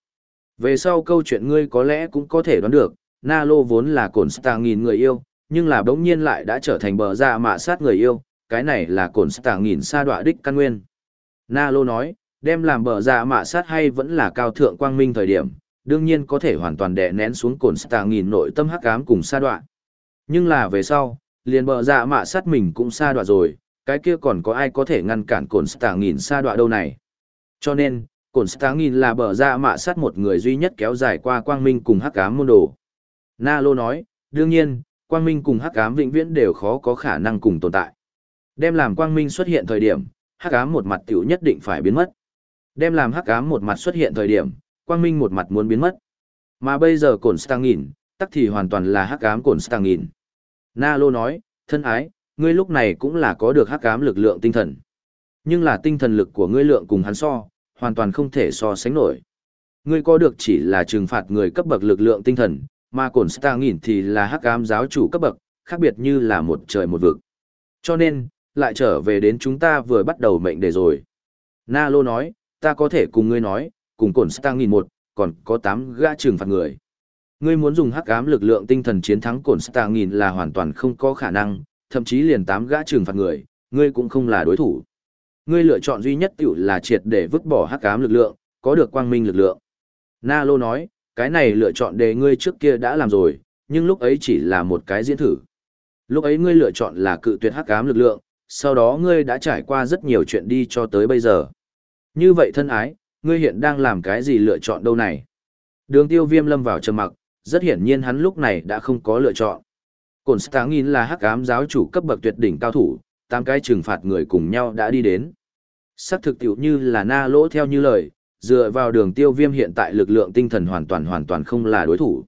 Về sau câu chuyện ngươi có lẽ cũng có thể đoán được, Na Lô vốn là cổn stà nghìn người yêu, nhưng là bỗng nhiên lại đã trở thành bờ dạ mạ sát người yêu, cái này là cổn stà nghìn sa đọa đích căn nguyên. Na Lô nói, đem làm bờ dạ mạ sát hay vẫn là cao thượng quang minh thời điểm, đương nhiên có thể hoàn toàn đè nén xuống cổn stà nghìn nội tâm hắc ám cùng sa đọa. Nhưng là về sau, liền bờ dạ mạ sát mình cũng sa đọa rồi, cái kia còn có ai có thể ngăn cản cổn stà nghìn sa đọa đâu này. Cho nên, cổn stà nghìn là bờ dạ mạ sát một người duy nhất kéo dài qua quang minh cùng hắc ám môn đồ. Na Lô nói, đương nhiên, quang minh cùng hắc ám vĩnh viễn đều khó có khả năng cùng tồn tại. Đem làm quang minh xuất hiện thời điểm, hắc ám một mặt tiểu nhất định phải biến mất. Đem làm hắc ám một mặt xuất hiện thời điểm, quang minh một mặt muốn biến mất. Mà bây giờ cổn stang nghìn, tắc thì hoàn toàn là hắc ám cổn stang nghìn. Na Lô nói, thân ái, ngươi lúc này cũng là có được hắc ám lực lượng tinh thần. Nhưng là tinh thần lực của ngươi lượng cùng hắn so, hoàn toàn không thể so sánh nổi. Ngươi có được chỉ là trừng phạt người cấp bậc lực lượng tinh thần, mà cổn Stang nghìn thì là hắc ám giáo chủ cấp bậc, khác biệt như là một trời một vực. Cho nên, lại trở về đến chúng ta vừa bắt đầu mệnh đề rồi. Na Lô nói, ta có thể cùng ngươi nói, cùng cổn Stang nghìn một, còn có tám gã trừng phạt người. Ngươi muốn dùng hắc ám lực lượng tinh thần chiến thắng cổn Stang nghìn là hoàn toàn không có khả năng, thậm chí liền tám gã trừng phạt người, ngươi cũng không là đối thủ. Ngươi lựa chọn duy nhất tựu là triệt để vứt bỏ hắc ám lực lượng, có được quang minh lực lượng. Na Lô nói, cái này lựa chọn đề ngươi trước kia đã làm rồi, nhưng lúc ấy chỉ là một cái diễn thử. Lúc ấy ngươi lựa chọn là cự tuyệt hắc ám lực lượng, sau đó ngươi đã trải qua rất nhiều chuyện đi cho tới bây giờ. Như vậy thân ái, ngươi hiện đang làm cái gì lựa chọn đâu này? Đường tiêu viêm lâm vào trầm mặc, rất hiển nhiên hắn lúc này đã không có lựa chọn. Cổn Sáng Nghìn là hắc ám giáo chủ cấp bậc tuyệt đỉnh cao thủ, tám cái trừng phạt người cùng nhau đã đi đến. Sắc thực tiểu như là na lỗ theo như lời, dựa vào đường tiêu viêm hiện tại lực lượng tinh thần hoàn toàn hoàn toàn không là đối thủ.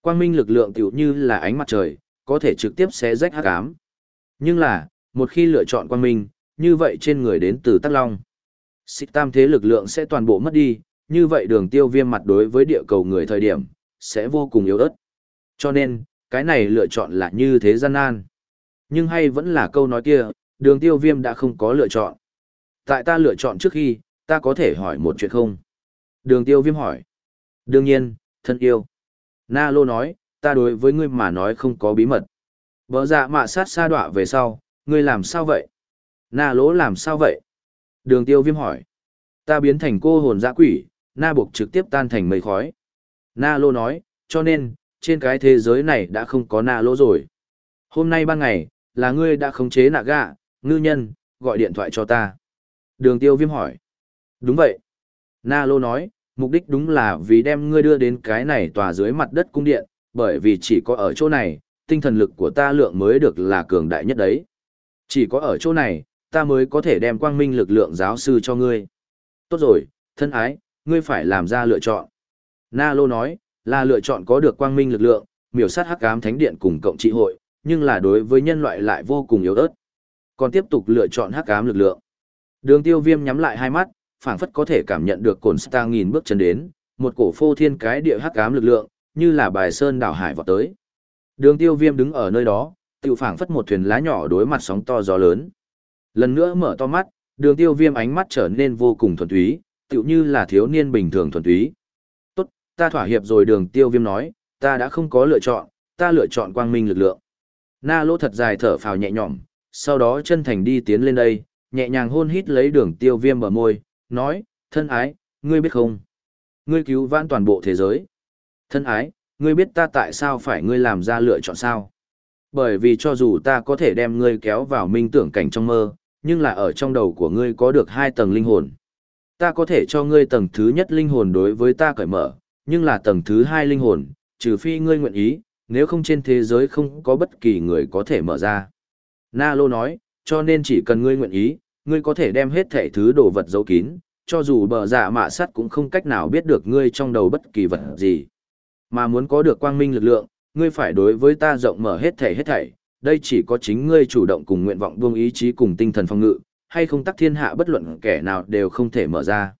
Quang minh lực lượng tiểu như là ánh mặt trời, có thể trực tiếp xé rách hắc ám. Nhưng là, một khi lựa chọn quang minh, như vậy trên người đến từ Tắc Long. Xích tam thế lực lượng sẽ toàn bộ mất đi, như vậy đường tiêu viêm mặt đối với địa cầu người thời điểm, sẽ vô cùng yếu ớt. Cho nên, cái này lựa chọn là như thế gian nan. Nhưng hay vẫn là câu nói kia, đường tiêu viêm đã không có lựa chọn. Tại ta lựa chọn trước khi, ta có thể hỏi một chuyện không? Đường tiêu viêm hỏi. Đương nhiên, thân yêu. Na Lô nói, ta đối với ngươi mà nói không có bí mật. Bỡ dạ mạ sát xa đọa về sau, ngươi làm sao vậy? Na Lỗ làm sao vậy? Đường tiêu viêm hỏi. Ta biến thành cô hồn dã quỷ, Na buộc trực tiếp tan thành mây khói. Na Lô nói, cho nên, trên cái thế giới này đã không có Na Lô rồi. Hôm nay ban ngày, là ngươi đã khống chế nạ gạ, ngư nhân, gọi điện thoại cho ta. Đường tiêu viêm hỏi. Đúng vậy. Na Lô nói, mục đích đúng là vì đem ngươi đưa đến cái này tòa dưới mặt đất cung điện, bởi vì chỉ có ở chỗ này, tinh thần lực của ta lượng mới được là cường đại nhất đấy. Chỉ có ở chỗ này, ta mới có thể đem quang minh lực lượng giáo sư cho ngươi. Tốt rồi, thân ái, ngươi phải làm ra lựa chọn. Na Lô nói, là lựa chọn có được quang minh lực lượng, miểu sát hắc ám thánh điện cùng cộng trị hội, nhưng là đối với nhân loại lại vô cùng yếu ớt. Còn tiếp tục lựa chọn hắc ám lực lượng. Đường tiêu viêm nhắm lại hai mắt, phảng phất có thể cảm nhận được cồn star nghìn bước chân đến, một cổ phô thiên cái địa hắc ám lực lượng, như là bài sơn đảo hải vọt tới. Đường tiêu viêm đứng ở nơi đó, tiểu phảng phất một thuyền lá nhỏ đối mặt sóng to gió lớn. Lần nữa mở to mắt, đường tiêu viêm ánh mắt trở nên vô cùng thuần túy, tựu như là thiếu niên bình thường thuần túy. Tốt, ta thỏa hiệp rồi đường tiêu viêm nói, ta đã không có lựa chọn, ta lựa chọn quang minh lực lượng. Na lỗ thật dài thở phào nhẹ nhõm, sau đó chân thành đi tiến lên đây, nhẹ nhàng hôn hít lấy đường tiêu viêm bờ môi, nói, thân ái, ngươi biết không? Ngươi cứu vãn toàn bộ thế giới. Thân ái, ngươi biết ta tại sao phải ngươi làm ra lựa chọn sao? Bởi vì cho dù ta có thể đem ngươi kéo vào minh tưởng cảnh trong mơ, nhưng là ở trong đầu của ngươi có được hai tầng linh hồn. Ta có thể cho ngươi tầng thứ nhất linh hồn đối với ta cởi mở, nhưng là tầng thứ hai linh hồn, trừ phi ngươi nguyện ý, nếu không trên thế giới không có bất kỳ người có thể mở ra. Na Lô nói, cho nên chỉ cần ngươi nguyện ý, ngươi có thể đem hết thể thứ đồ vật giấu kín, cho dù bờ dạ mạ sắt cũng không cách nào biết được ngươi trong đầu bất kỳ vật gì. Mà muốn có được quang minh lực lượng, ngươi phải đối với ta rộng mở hết thể hết thảy, đây chỉ có chính ngươi chủ động cùng nguyện vọng buông ý chí cùng tinh thần phong ngự, hay không tắc thiên hạ bất luận kẻ nào đều không thể mở ra.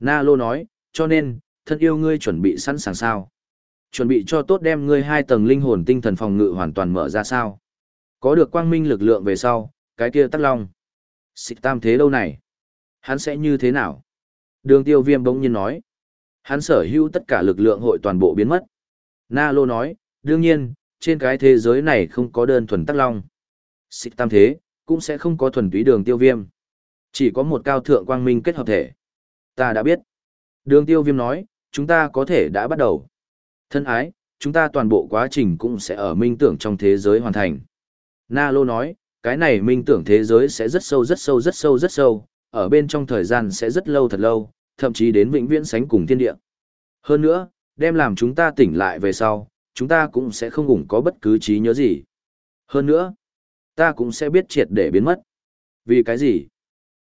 Na Lô nói, cho nên, thân yêu ngươi chuẩn bị sẵn sàng sao? Chuẩn bị cho tốt đem ngươi hai tầng linh hồn tinh thần phòng ngự hoàn toàn mở ra sao? Có được quang minh lực lượng về sau, cái kia tắc long. Xịt tam thế đâu này? Hắn sẽ như thế nào? Đường tiêu viêm bỗng nhiên nói. Hắn sở hữu tất cả lực lượng hội toàn bộ biến mất. Na Lô nói, đương nhiên, trên cái thế giới này không có đơn thuần tắc long. Xích tam thế, cũng sẽ không có thuần túy đường tiêu viêm. Chỉ có một cao thượng quang minh kết hợp thể. Ta đã biết. Đường tiêu viêm nói, chúng ta có thể đã bắt đầu. Thân ái, chúng ta toàn bộ quá trình cũng sẽ ở minh tưởng trong thế giới hoàn thành. Na Lô nói, cái này minh tưởng thế giới sẽ rất sâu rất sâu rất sâu rất sâu, ở bên trong thời gian sẽ rất lâu thật lâu, thậm chí đến vĩnh viễn sánh cùng thiên địa. Hơn nữa, đem làm chúng ta tỉnh lại về sau, chúng ta cũng sẽ không ủng có bất cứ trí nhớ gì. Hơn nữa, ta cũng sẽ biết triệt để biến mất. Vì cái gì?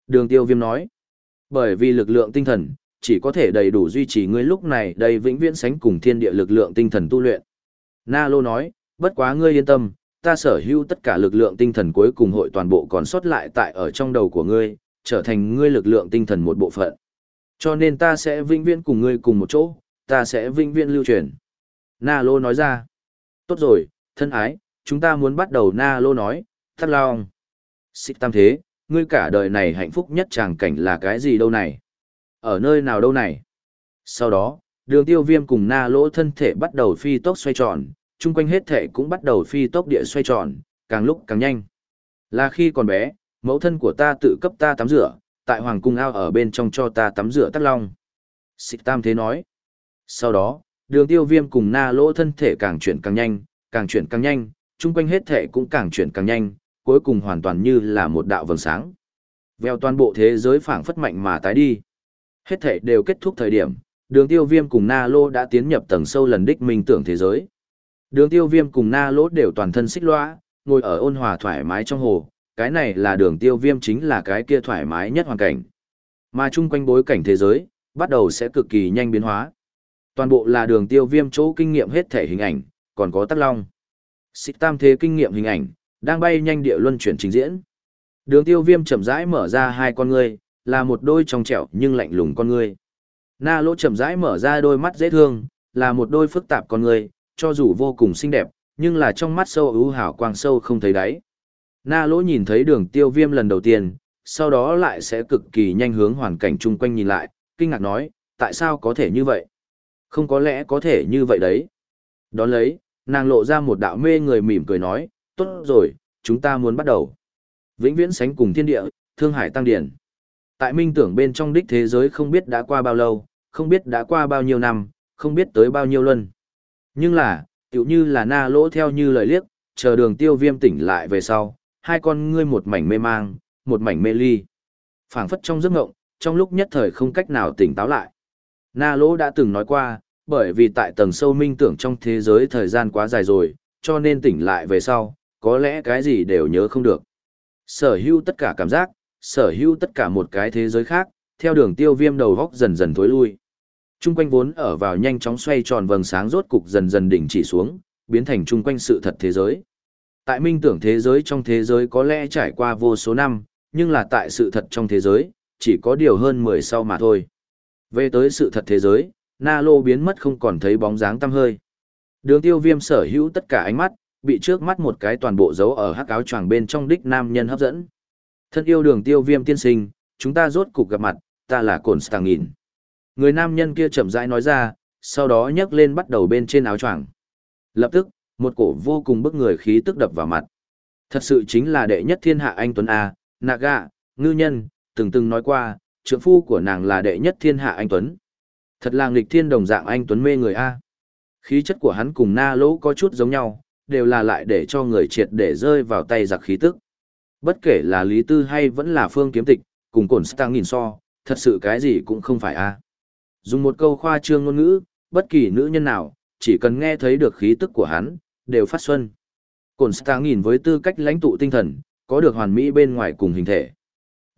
Đường tiêu viêm nói. Bởi vì lực lượng tinh thần, chỉ có thể đầy đủ duy trì ngươi lúc này đầy vĩnh viễn sánh cùng thiên địa lực lượng tinh thần tu luyện. Na Lô nói, bất quá ngươi yên tâm, ta sở hữu tất cả lực lượng tinh thần cuối cùng hội toàn bộ còn sót lại tại ở trong đầu của ngươi, trở thành ngươi lực lượng tinh thần một bộ phận. Cho nên ta sẽ vĩnh viễn cùng ngươi cùng một chỗ, ta sẽ vĩnh viễn lưu truyền. Na Lô nói ra. Tốt rồi, thân ái, chúng ta muốn bắt đầu Na Lô nói, thắt long. Xích tam thế, ngươi cả đời này hạnh phúc nhất chàng cảnh là cái gì đâu này? Ở nơi nào đâu này? Sau đó, đường tiêu viêm cùng na Lô thân thể bắt đầu phi tốc xoay tròn, chung quanh hết thể cũng bắt đầu phi tốc địa xoay tròn, càng lúc càng nhanh. Là khi còn bé, mẫu thân của ta tự cấp ta tắm rửa, tại hoàng cung ao ở bên trong cho ta tắm rửa tắt long. Xích tam thế nói. Sau đó, đường tiêu viêm cùng na lỗ thân thể càng chuyển càng nhanh, càng chuyển càng nhanh, chung quanh hết thể cũng càng chuyển càng nhanh, cuối cùng hoàn toàn như là một đạo vầng sáng. Vèo toàn bộ thế giới phảng phất mạnh mà tái đi. Hết thể đều kết thúc thời điểm, đường tiêu viêm cùng Na Lô đã tiến nhập tầng sâu lần đích minh tưởng thế giới. Đường tiêu viêm cùng Na Lô đều toàn thân xích loa, ngồi ở ôn hòa thoải mái trong hồ, cái này là đường tiêu viêm chính là cái kia thoải mái nhất hoàn cảnh. Mà chung quanh bối cảnh thế giới, bắt đầu sẽ cực kỳ nhanh biến hóa. Toàn bộ là đường tiêu viêm chỗ kinh nghiệm hết thể hình ảnh, còn có tắc long. Xích tam thế kinh nghiệm hình ảnh, đang bay nhanh địa luân chuyển trình diễn. Đường tiêu viêm chậm rãi mở ra hai con ngươi, là một đôi trong trẻo nhưng lạnh lùng con ngươi. Na lỗ chậm rãi mở ra đôi mắt dễ thương, là một đôi phức tạp con ngươi, cho dù vô cùng xinh đẹp, nhưng là trong mắt sâu ưu hảo quang sâu không thấy đáy. Na lỗ nhìn thấy đường tiêu viêm lần đầu tiên, sau đó lại sẽ cực kỳ nhanh hướng hoàn cảnh chung quanh nhìn lại, kinh ngạc nói, tại sao có thể như vậy? Không có lẽ có thể như vậy đấy. Đón lấy, nàng lộ ra một đạo mê người mỉm cười nói, tốt rồi, chúng ta muốn bắt đầu. Vĩnh viễn sánh cùng thiên địa, thương hải tăng điển. Tại minh tưởng bên trong đích thế giới không biết đã qua bao lâu, không biết đã qua bao nhiêu năm, không biết tới bao nhiêu luân. Nhưng là, tiểu như là na lỗ theo như lời liếc, chờ đường tiêu viêm tỉnh lại về sau, hai con ngươi một mảnh mê mang, một mảnh mê ly. phảng phất trong giấc ngộng, trong lúc nhất thời không cách nào tỉnh táo lại. Na lỗ đã từng nói qua, bởi vì tại tầng sâu minh tưởng trong thế giới thời gian quá dài rồi, cho nên tỉnh lại về sau, có lẽ cái gì đều nhớ không được. Sở hữu tất cả cảm giác, sở hữu tất cả một cái thế giới khác, theo đường tiêu viêm đầu góc dần dần thối lui. Trung quanh vốn ở vào nhanh chóng xoay tròn vầng sáng rốt cục dần dần đỉnh chỉ xuống, biến thành trung quanh sự thật thế giới. Tại minh tưởng thế giới trong thế giới có lẽ trải qua vô số năm, nhưng là tại sự thật trong thế giới, chỉ có điều hơn 10 sau mà thôi. Về tới sự thật thế giới, Na Lô biến mất không còn thấy bóng dáng tăm hơi. Đường tiêu viêm sở hữu tất cả ánh mắt, bị trước mắt một cái toàn bộ dấu ở hắc áo choàng bên trong đích nam nhân hấp dẫn. Thân yêu đường tiêu viêm tiên sinh, chúng ta rốt cục gặp mặt, ta là Cổn Stàng Nghìn. Người nam nhân kia chậm rãi nói ra, sau đó nhấc lên bắt đầu bên trên áo choàng. Lập tức, một cổ vô cùng bức người khí tức đập vào mặt. Thật sự chính là đệ nhất thiên hạ anh Tuấn A, Naga, ngư nhân, từng từng nói qua, trượng phu của nàng là đệ nhất thiên hạ anh Tuấn. Thật là nghịch thiên đồng dạng anh Tuấn mê người A. Khí chất của hắn cùng na lỗ có chút giống nhau, đều là lại để cho người triệt để rơi vào tay giặc khí tức. Bất kể là Lý Tư hay vẫn là Phương Kiếm Tịch, cùng cổn Stang nghìn so, thật sự cái gì cũng không phải A. Dùng một câu khoa trương ngôn ngữ, bất kỳ nữ nhân nào, chỉ cần nghe thấy được khí tức của hắn, đều phát xuân. Cổn Stang nhìn với tư cách lãnh tụ tinh thần, có được hoàn mỹ bên ngoài cùng hình thể.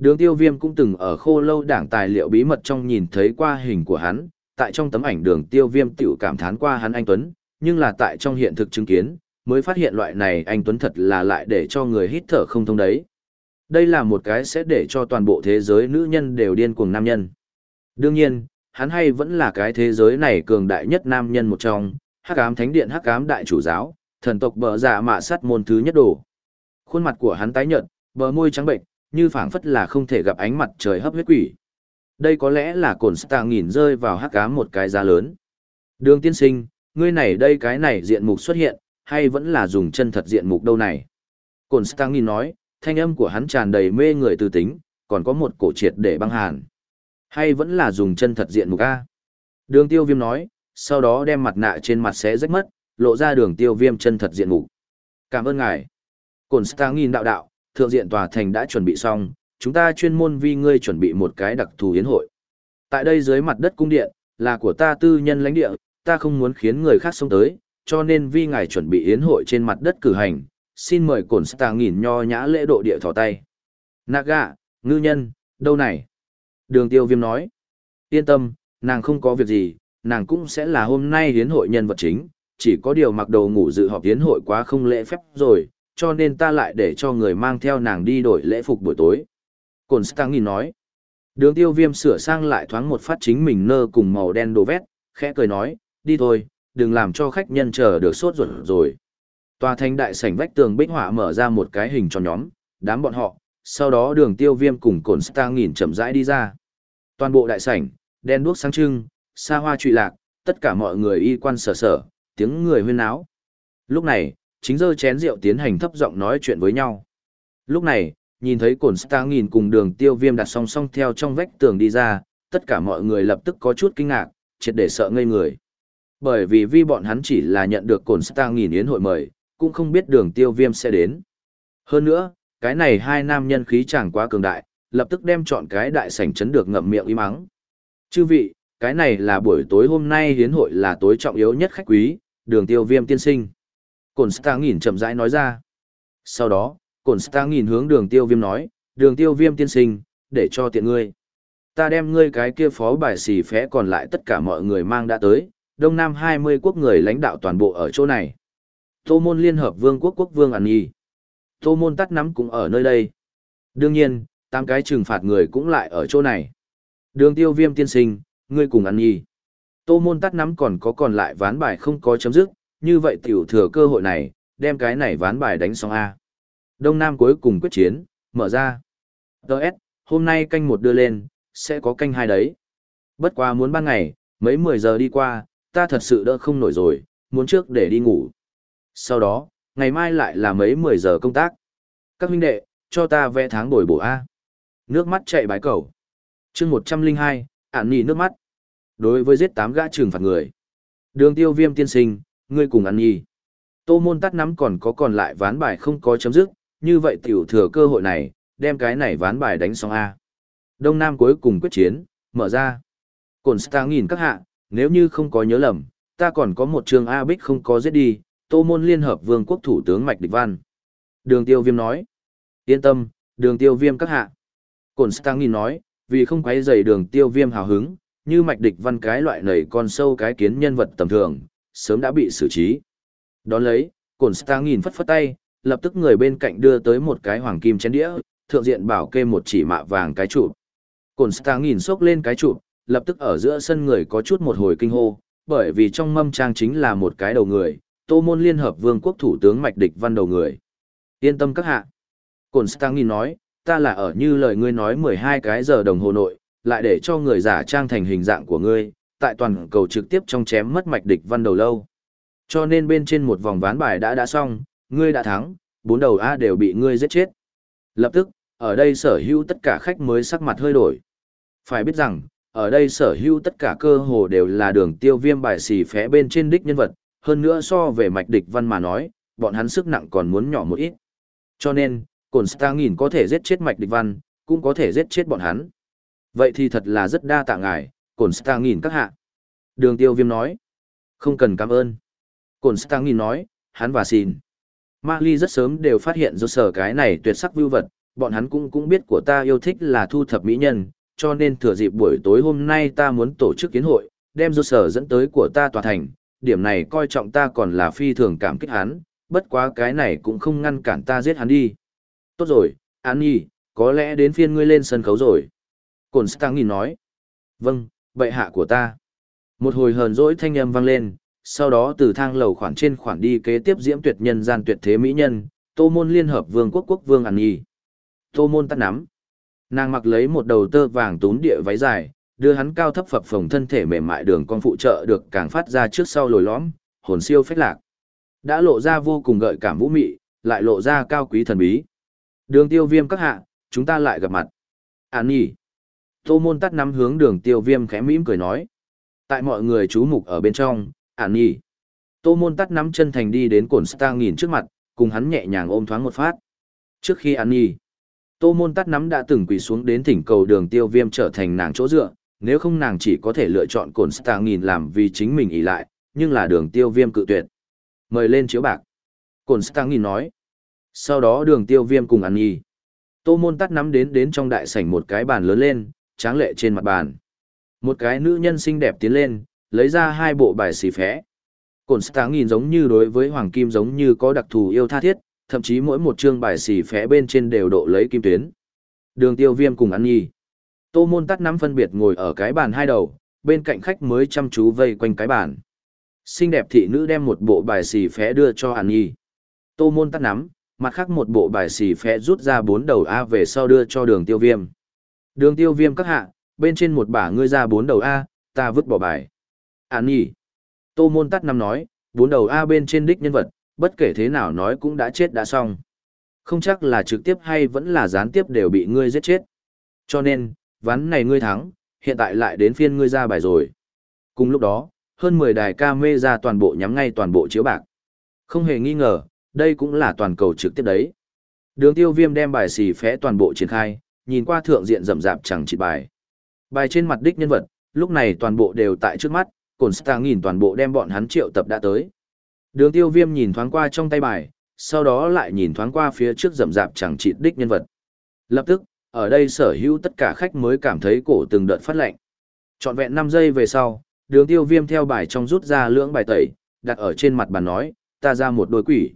Đường tiêu viêm cũng từng ở khô lâu đảng tài liệu bí mật trong nhìn thấy qua hình của hắn, tại trong tấm ảnh đường tiêu viêm tiểu cảm thán qua hắn anh Tuấn, nhưng là tại trong hiện thực chứng kiến, mới phát hiện loại này anh Tuấn thật là lại để cho người hít thở không thông đấy. Đây là một cái sẽ để cho toàn bộ thế giới nữ nhân đều điên cuồng nam nhân. Đương nhiên, hắn hay vẫn là cái thế giới này cường đại nhất nam nhân một trong, hắc ám thánh điện hắc ám đại chủ giáo, thần tộc bờ giả mạ sắt môn thứ nhất đồ. Khuôn mặt của hắn tái nhợt, bờ môi trắng bệnh, như phảng phất là không thể gặp ánh mặt trời hấp huyết quỷ. Đây có lẽ là cồn tàng nghìn rơi vào hắc ám một cái giá lớn. Đường tiên sinh, ngươi này đây cái này diện mục xuất hiện, hay vẫn là dùng chân thật diện mục đâu này? Cồn tàng nghìn nói, thanh âm của hắn tràn đầy mê người tư tính, còn có một cổ triệt để băng hàn. Hay vẫn là dùng chân thật diện mục A? Đường tiêu viêm nói, sau đó đem mặt nạ trên mặt sẽ rách mất, lộ ra đường tiêu viêm chân thật diện mục. Cảm ơn ngài. Cồn Stangin đạo đạo, thượng diện tòa thành đã chuẩn bị xong, chúng ta chuyên môn vì ngươi chuẩn bị một cái đặc thù yến hội. Tại đây dưới mặt đất cung điện, là của ta tư nhân lãnh địa, ta không muốn khiến người khác xông tới, cho nên vì ngài chuẩn bị yến hội trên mặt đất cử hành, xin mời cổn Star nghìn nho nhã lễ độ địa thỏ tay. Naga, ngư nhân, đâu này? Đường tiêu viêm nói. Yên tâm, nàng không có việc gì, nàng cũng sẽ là hôm nay hiến hội nhân vật chính, chỉ có điều mặc đồ ngủ dự họp hiến hội quá không lễ phép rồi, cho nên ta lại để cho người mang theo nàng đi đổi lễ phục buổi tối. Cổn Stang nhìn nói. Đường tiêu viêm sửa sang lại thoáng một phát chính mình nơ cùng màu đen đồ vét, khẽ cười nói, đi thôi, đừng làm cho khách nhân chờ được sốt ruột rồi. Tòa thành đại sảnh vách tường bích họa mở ra một cái hình tròn nhóm, đám bọn họ, sau đó đường tiêu viêm cùng Cổn Stang nhìn chậm rãi đi ra. Toàn bộ đại sảnh, đen đuốc sáng trưng, xa hoa trụy lạc, tất cả mọi người y quan sở sở, tiếng người huyên áo. Lúc này, chính giơ chén rượu tiến hành thấp giọng nói chuyện với nhau. Lúc này, nhìn thấy cổn Star nghìn cùng đường tiêu viêm đặt song song theo trong vách tường đi ra, tất cả mọi người lập tức có chút kinh ngạc, triệt để sợ ngây người. Bởi vì vi bọn hắn chỉ là nhận được cổn Star nghìn yến hội mời, cũng không biết đường tiêu viêm sẽ đến. Hơn nữa, cái này hai nam nhân khí chẳng quá cường đại, lập tức đem chọn cái đại sảnh chấn được ngậm miệng im mắng. Chư vị, cái này là buổi tối hôm nay hiến hội là tối trọng yếu nhất khách quý, đường tiêu viêm tiên sinh. Cổn Star nghìn chậm rãi nói ra. Sau đó, Cổn Star nghìn hướng đường tiêu viêm nói, đường tiêu viêm tiên sinh, để cho tiện ngươi. Ta đem ngươi cái kia phó bài xì phé còn lại tất cả mọi người mang đã tới, Đông Nam 20 quốc người lãnh đạo toàn bộ ở chỗ này. Tô môn liên hợp vương quốc quốc vương ẩn nhi. Tô môn tắt nắm cũng ở nơi đây. Đương nhiên, tám cái trừng phạt người cũng lại ở chỗ này. Đường tiêu viêm tiên sinh, ngươi cùng ăn nhi. Tô môn tắt nắm còn có còn lại ván bài không có chấm dứt, như vậy tiểu thừa cơ hội này, đem cái này ván bài đánh xong A. Đông Nam cuối cùng quyết chiến, mở ra. Đợt, hôm nay canh một đưa lên, sẽ có canh hai đấy. Bất quá muốn ban ngày, mấy mười giờ đi qua, ta thật sự đỡ không nổi rồi, muốn trước để đi ngủ. Sau đó, ngày mai lại là mấy mười giờ công tác. Các huynh đệ, cho ta vẽ tháng bồi bổ A. Nước mắt chạy bái cầu. chương một trăm linh hai, ản nì nước mắt. Đối với giết tám gã trừng phạt người. Đường tiêu viêm tiên sinh, ngươi cùng ăn nhi. Tô môn tắt nắm còn có còn lại ván bài không có chấm dứt, như vậy tiểu thừa cơ hội này, đem cái này ván bài đánh xong A. Đông Nam cuối cùng quyết chiến, mở ra. Cổn Star nghìn các hạ, nếu như không có nhớ lầm, ta còn có một trường A Bích không có giết đi, tô môn liên hợp vương quốc thủ tướng Mạch Địch Văn. Đường tiêu viêm nói. Yên tâm, đường tiêu viêm các hạ. Cổn Star nghìn nói, vì không quấy dày đường tiêu viêm hào hứng, như Mạch Địch Văn cái loại nầy con sâu cái kiến nhân vật tầm thường, sớm đã bị xử trí. Đón lấy, Cổn Star nghìn phất phất tay, lập tức người bên cạnh đưa tới một cái hoàng kim chén đĩa, thượng diện bảo kê một chỉ mạ vàng cái trụ. Cổn Star nghìn xốc lên cái trụ, lập tức ở giữa sân người có chút một hồi kinh hô, bởi vì trong mâm trang chính là một cái đầu người, Tô Môn Liên Hợp Vương quốc thủ tướng Mạch Địch Văn đầu người. Yên tâm các hạ. Cổn Star nghìn nói, ta là ở như lời ngươi nói 12 cái giờ đồng hồ nội, lại để cho người giả trang thành hình dạng của ngươi, tại toàn cầu trực tiếp trong chém mất mạch địch văn đầu lâu. Cho nên bên trên một vòng ván bài đã đã xong, ngươi đã thắng, bốn đầu A đều bị ngươi giết chết. Lập tức, ở đây sở hữu tất cả khách mới sắc mặt hơi đổi. Phải biết rằng, ở đây sở hữu tất cả cơ hồ đều là đường tiêu viêm bài xì phé bên trên đích nhân vật, hơn nữa so về mạch địch văn mà nói, bọn hắn sức nặng còn muốn nhỏ một ít. Cho nên, cồn Star nghìn có thể giết chết mạch địch văn, cũng có thể giết chết bọn hắn. Vậy thì thật là rất đa tạ ngài, cồn Star nghìn các hạ. Đường tiêu viêm nói, không cần cảm ơn. Cồn Star nghìn nói, hắn và xin. Marley rất sớm đều phát hiện do sở cái này tuyệt sắc vưu vật, bọn hắn cũng cũng biết của ta yêu thích là thu thập mỹ nhân, cho nên thừa dịp buổi tối hôm nay ta muốn tổ chức kiến hội, đem do sở dẫn tới của ta tòa thành, điểm này coi trọng ta còn là phi thường cảm kích hắn, bất quá cái này cũng không ngăn cản ta giết hắn đi. Tốt rồi, An Nhi, có lẽ đến phiên ngươi lên sân khấu rồi. Cổn Stang nhìn nói. Vâng, bệ hạ của ta. Một hồi hờn dỗi thanh âm vang lên, sau đó từ thang lầu khoản trên khoản đi kế tiếp diễm tuyệt nhân gian tuyệt thế mỹ nhân, tô môn liên hợp vương quốc quốc vương ăn Nhi. Tô môn tắt nắm. Nàng mặc lấy một đầu tơ vàng tún địa váy dài, đưa hắn cao thấp phập phồng thân thể mềm mại đường con phụ trợ được càng phát ra trước sau lồi lõm, hồn siêu phách lạc. Đã lộ ra vô cùng gợi cảm vũ mị, lại lộ ra cao quý thần bí. Đường tiêu viêm các hạ, chúng ta lại gặp mặt. Án nhỉ. Tô môn tắt nắm hướng đường tiêu viêm khẽ mỉm cười nói. Tại mọi người chú mục ở bên trong, ản nhỉ. Tô môn tắt nắm chân thành đi đến cổn star nghìn trước mặt, cùng hắn nhẹ nhàng ôm thoáng một phát. Trước khi ản nhỉ. Tô môn tắt nắm đã từng quỳ xuống đến thỉnh cầu đường tiêu viêm trở thành nàng chỗ dựa, nếu không nàng chỉ có thể lựa chọn cổn star nghìn làm vì chính mình ý lại, nhưng là đường tiêu viêm cự tuyệt. Mời lên chiếu bạc. Cổn star nghìn nói. Sau đó đường tiêu viêm cùng ản nhi. Tô môn tắt nắm đến đến trong đại sảnh một cái bàn lớn lên, tráng lệ trên mặt bàn. Một cái nữ nhân xinh đẹp tiến lên, lấy ra hai bộ bài xì phé. Cổn sáng nhìn giống như đối với hoàng kim giống như có đặc thù yêu tha thiết, thậm chí mỗi một chương bài xì phé bên trên đều độ lấy kim tuyến. Đường tiêu viêm cùng ăn nhi. Tô môn tắt nắm phân biệt ngồi ở cái bàn hai đầu, bên cạnh khách mới chăm chú vây quanh cái bàn. Xinh đẹp thị nữ đem một bộ bài xì phé đưa cho Hàn Nhi. Tô môn tắt nắm, mặt khác một bộ bài xì phé rút ra bốn đầu A về sau đưa cho đường tiêu viêm. Đường tiêu viêm các hạ, bên trên một bả ngươi ra bốn đầu A, ta vứt bỏ bài. à nhỉ Tô môn tắt năm nói, bốn đầu A bên trên đích nhân vật, bất kể thế nào nói cũng đã chết đã xong. Không chắc là trực tiếp hay vẫn là gián tiếp đều bị ngươi giết chết. Cho nên, ván này ngươi thắng, hiện tại lại đến phiên ngươi ra bài rồi. Cùng lúc đó, hơn 10 đài ca mê ra toàn bộ nhắm ngay toàn bộ chiếu bạc. Không hề nghi ngờ, đây cũng là toàn cầu trực tiếp đấy. Đường tiêu viêm đem bài xì phé toàn bộ triển khai, nhìn qua thượng diện rậm rạp chẳng chỉ bài. Bài trên mặt đích nhân vật, lúc này toàn bộ đều tại trước mắt, cồn star nhìn toàn bộ đem bọn hắn triệu tập đã tới. Đường tiêu viêm nhìn thoáng qua trong tay bài, sau đó lại nhìn thoáng qua phía trước rậm rạp chẳng chỉ đích nhân vật. Lập tức, ở đây sở hữu tất cả khách mới cảm thấy cổ từng đợt phát lạnh. Chọn vẹn 5 giây về sau, đường tiêu viêm theo bài trong rút ra lưỡng bài tẩy, đặt ở trên mặt bàn nói, ta ra một đôi quỷ.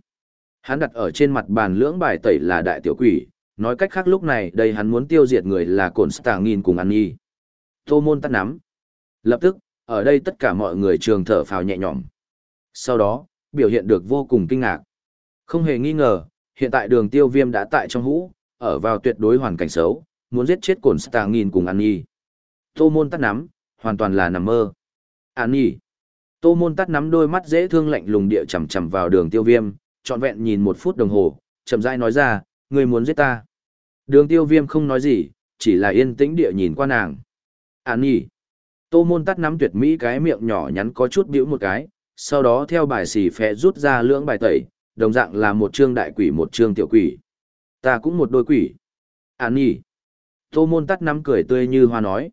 Hắn đặt ở trên mặt bàn lưỡng bài tẩy là đại tiểu quỷ, nói cách khác lúc này đây hắn muốn tiêu diệt người là cồn stàng nghìn cùng ăn nhi. Tô môn tắt nắm. Lập tức, ở đây tất cả mọi người trường thở phào nhẹ nhõm. Sau đó, biểu hiện được vô cùng kinh ngạc. Không hề nghi ngờ, hiện tại đường tiêu viêm đã tại trong hũ, ở vào tuyệt đối hoàn cảnh xấu, muốn giết chết cồn stà nghìn cùng An Nhi. Tô môn tắt nắm, hoàn toàn là nằm mơ. An Nhi. Tô môn tắt nắm đôi mắt dễ thương lạnh lùng địa chằm chằm vào đường tiêu viêm, trọn vẹn nhìn một phút đồng hồ, chậm rãi nói ra, Ngươi muốn giết ta. Đường tiêu viêm không nói gì, chỉ là yên tĩnh địa nhìn qua nàng. À nhỉ, Tô môn tắt nắm tuyệt mỹ cái miệng nhỏ nhắn có chút biểu một cái, sau đó theo bài xì phẹ rút ra lưỡng bài tẩy, đồng dạng là một chương đại quỷ một chương tiểu quỷ. Ta cũng một đôi quỷ. Án nhỉ. Tô môn tắt nắm cười tươi như hoa nói.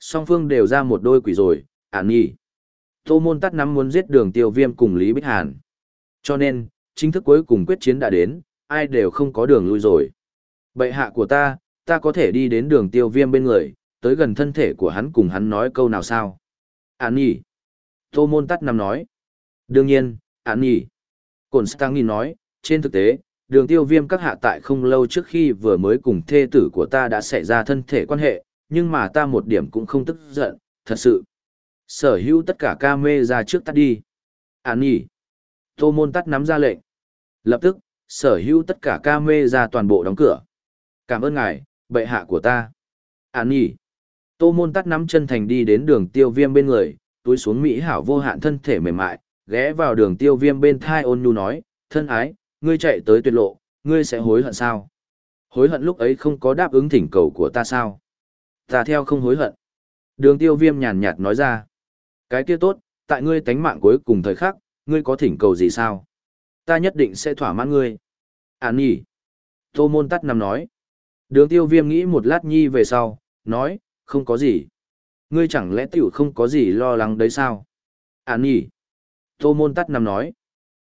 Song phương đều ra một đôi quỷ rồi, án nhỉ. Tô môn tắt nắm muốn giết đường tiêu viêm cùng Lý Bích Hàn. Cho nên, chính thức cuối cùng quyết chiến đã đến, ai đều không có đường lui rồi. Bệ hạ của ta, ta có thể đi đến đường tiêu viêm bên người, tới gần thân thể của hắn cùng hắn nói câu nào sao? Án nhỉ. Tô môn tắt nắm nói. Đương nhiên, án nhỉ. Cổn Stang nói, trên thực tế, đường tiêu viêm các hạ tại không lâu trước khi vừa mới cùng thê tử của ta đã xảy ra thân thể quan hệ, nhưng mà ta một điểm cũng không tức giận, thật sự. Sở hữu tất cả ca mê ra trước tắt đi. Án nhỉ. Tô môn tắt nắm ra lệnh. Lập tức, sở hữu tất cả ca mê ra toàn bộ đóng cửa. Cảm ơn ngài, bệ hạ của ta. Án nhỉ. Tô môn tắt nắm chân thành đi đến đường tiêu viêm bên người, túi xuống Mỹ hảo vô hạn thân thể mềm mại, ghé vào đường tiêu viêm bên thai ôn nhu nói, thân ái, ngươi chạy tới tuyệt lộ, ngươi sẽ hối hận sao? Hối hận lúc ấy không có đáp ứng thỉnh cầu của ta sao? Ta theo không hối hận. Đường tiêu viêm nhàn nhạt nói ra. Cái kia tốt, tại ngươi tánh mạng cuối cùng thời khắc, ngươi có thỉnh cầu gì sao? Ta nhất định sẽ thỏa mãn ngươi. Án nhỉ? Tô môn tắt nằm nói. Đường tiêu viêm nghĩ một lát nhi về sau, nói, không có gì. Ngươi chẳng lẽ tiểu không có gì lo lắng đấy sao? Án nhỉ? Tô môn tắt nằm nói.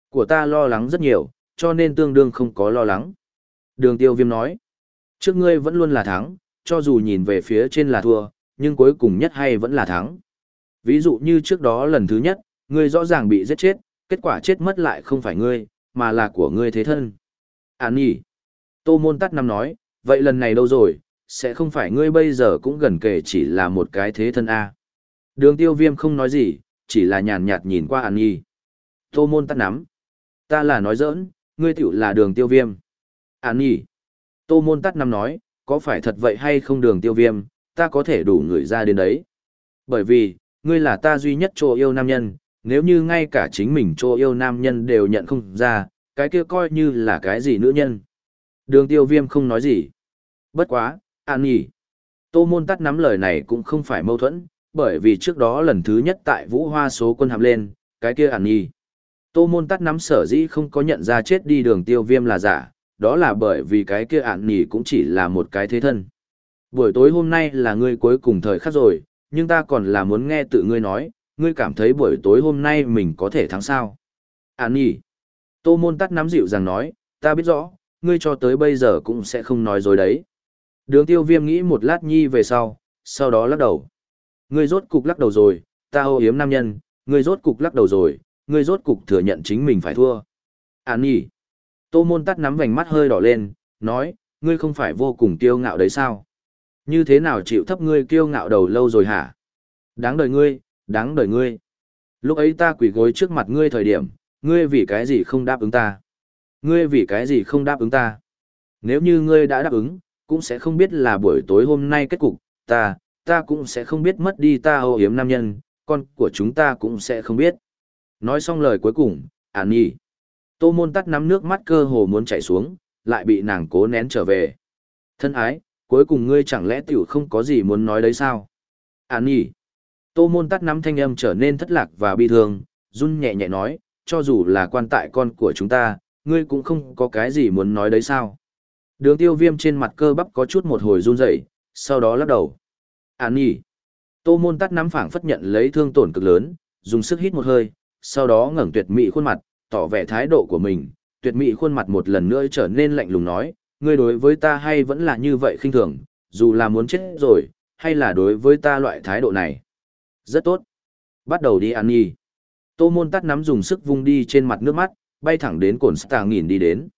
Của ta lo lắng rất nhiều, cho nên tương đương không có lo lắng. Đường tiêu viêm nói. Trước ngươi vẫn luôn là thắng, cho dù nhìn về phía trên là thua, nhưng cuối cùng nhất hay vẫn là thắng. Ví dụ như trước đó lần thứ nhất, ngươi rõ ràng bị giết chết, kết quả chết mất lại không phải ngươi, mà là của ngươi thế thân. Án nhỉ? Tô môn tắt năm nói, vậy lần này đâu rồi, sẽ không phải ngươi bây giờ cũng gần kể chỉ là một cái thế thân A. Đường tiêu viêm không nói gì, chỉ là nhàn nhạt nhìn qua An Nhi. Tô môn tắt nắm. Ta là nói giỡn, ngươi tiểu là đường tiêu viêm. An Nhi. Tô môn tắt năm nói, có phải thật vậy hay không đường tiêu viêm, ta có thể đủ người ra đến đấy. Bởi vì, ngươi là ta duy nhất chỗ yêu nam nhân, nếu như ngay cả chính mình chỗ yêu nam nhân đều nhận không ra, cái kia coi như là cái gì nữ nhân. Đường tiêu viêm không nói gì. Bất quá, an nhỉ. Tô môn tắt nắm lời này cũng không phải mâu thuẫn, bởi vì trước đó lần thứ nhất tại vũ hoa số quân hàm lên, cái kia an nhỉ. Tô môn tắt nắm sở dĩ không có nhận ra chết đi đường tiêu viêm là giả, đó là bởi vì cái kia an nhỉ cũng chỉ là một cái thế thân. Buổi tối hôm nay là ngươi cuối cùng thời khắc rồi, nhưng ta còn là muốn nghe tự ngươi nói, ngươi cảm thấy buổi tối hôm nay mình có thể thắng sao. à nhỉ. Tô môn tắt nắm dịu rằng nói, ta biết rõ, ngươi cho tới bây giờ cũng sẽ không nói dối đấy. Đường tiêu viêm nghĩ một lát nhi về sau, sau đó lắc đầu. Ngươi rốt cục lắc đầu rồi, ta ô hiếm nam nhân, ngươi rốt cục lắc đầu rồi, ngươi rốt cục thừa nhận chính mình phải thua. à nhỉ. Tô môn tắt nắm vành mắt hơi đỏ lên, nói, ngươi không phải vô cùng kiêu ngạo đấy sao? Như thế nào chịu thấp ngươi kiêu ngạo đầu lâu rồi hả? Đáng đời ngươi, đáng đời ngươi. Lúc ấy ta quỳ gối trước mặt ngươi thời điểm, ngươi vì cái gì không đáp ứng ta? Ngươi vì cái gì không đáp ứng ta? Nếu như ngươi đã đáp ứng, cũng sẽ không biết là buổi tối hôm nay kết cục, ta, ta cũng sẽ không biết mất đi ta ô yếm nam nhân, con của chúng ta cũng sẽ không biết. Nói xong lời cuối cùng, ản nhi. Tô môn tắt nắm nước mắt cơ hồ muốn chảy xuống, lại bị nàng cố nén trở về. Thân ái, cuối cùng ngươi chẳng lẽ tiểu không có gì muốn nói đấy sao? Ản nhi. Tô môn tắt nắm thanh âm trở nên thất lạc và bi thương, run nhẹ nhẹ nói, cho dù là quan tại con của chúng ta, ngươi cũng không có cái gì muốn nói đấy sao? Đường tiêu viêm trên mặt cơ bắp có chút một hồi run rẩy, sau đó lắc đầu. Án nhỉ. Tô môn tắt nắm phảng phất nhận lấy thương tổn cực lớn, dùng sức hít một hơi, sau đó ngẩng tuyệt mỹ khuôn mặt, tỏ vẻ thái độ của mình. Tuyệt mỹ khuôn mặt một lần nữa trở nên lạnh lùng nói, ngươi đối với ta hay vẫn là như vậy khinh thường, dù là muốn chết rồi, hay là đối với ta loại thái độ này. Rất tốt. Bắt đầu đi ăn nhi. Tô môn tắt nắm dùng sức vung đi trên mặt nước mắt, bay thẳng đến cồn stang nghìn đi đến.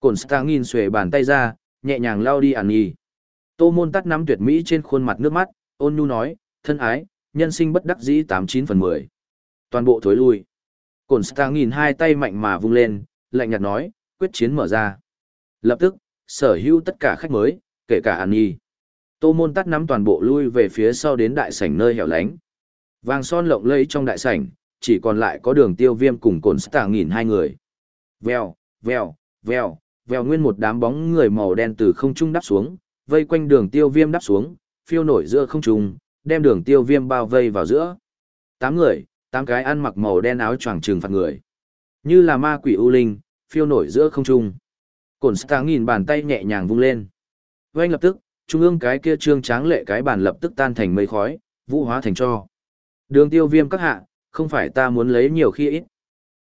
Cồn stang nghìn xuề bàn tay ra, nhẹ nhàng lao đi ăn nhi. Tô môn tắt nắm tuyệt mỹ trên khuôn mặt nước mắt, ôn nhu nói, thân ái, nhân sinh bất đắc dĩ tám chín phần mười Toàn bộ thối lui. Cồn stang nghìn hai tay mạnh mà vung lên, lạnh nhạt nói, quyết chiến mở ra. Lập tức, sở hữu tất cả khách mới, kể cả ăn Nhi. Tô môn tắt nắm toàn bộ lui về phía sau đến đại sảnh nơi hẻo lánh. Vàng son lộng lẫy trong đại sảnh, chỉ còn lại có đường tiêu viêm cùng cồn stạ nghìn hai người. Vèo, vèo, vèo, vèo nguyên một đám bóng người màu đen từ không trung đắp xuống, vây quanh đường tiêu viêm đắp xuống, phiêu nổi giữa không trung, đem đường tiêu viêm bao vây vào giữa. Tám người, tám cái ăn mặc màu đen áo choàng trừng phạt người. Như là ma quỷ u linh, phiêu nổi giữa không trung. Cồn stạ nghìn bàn tay nhẹ nhàng vung lên. Vây lập tức, trung ương cái kia trương tráng lệ cái bàn lập tức tan thành mây khói, vũ hóa thành cho. Đường tiêu viêm các hạ, không phải ta muốn lấy nhiều khi ít.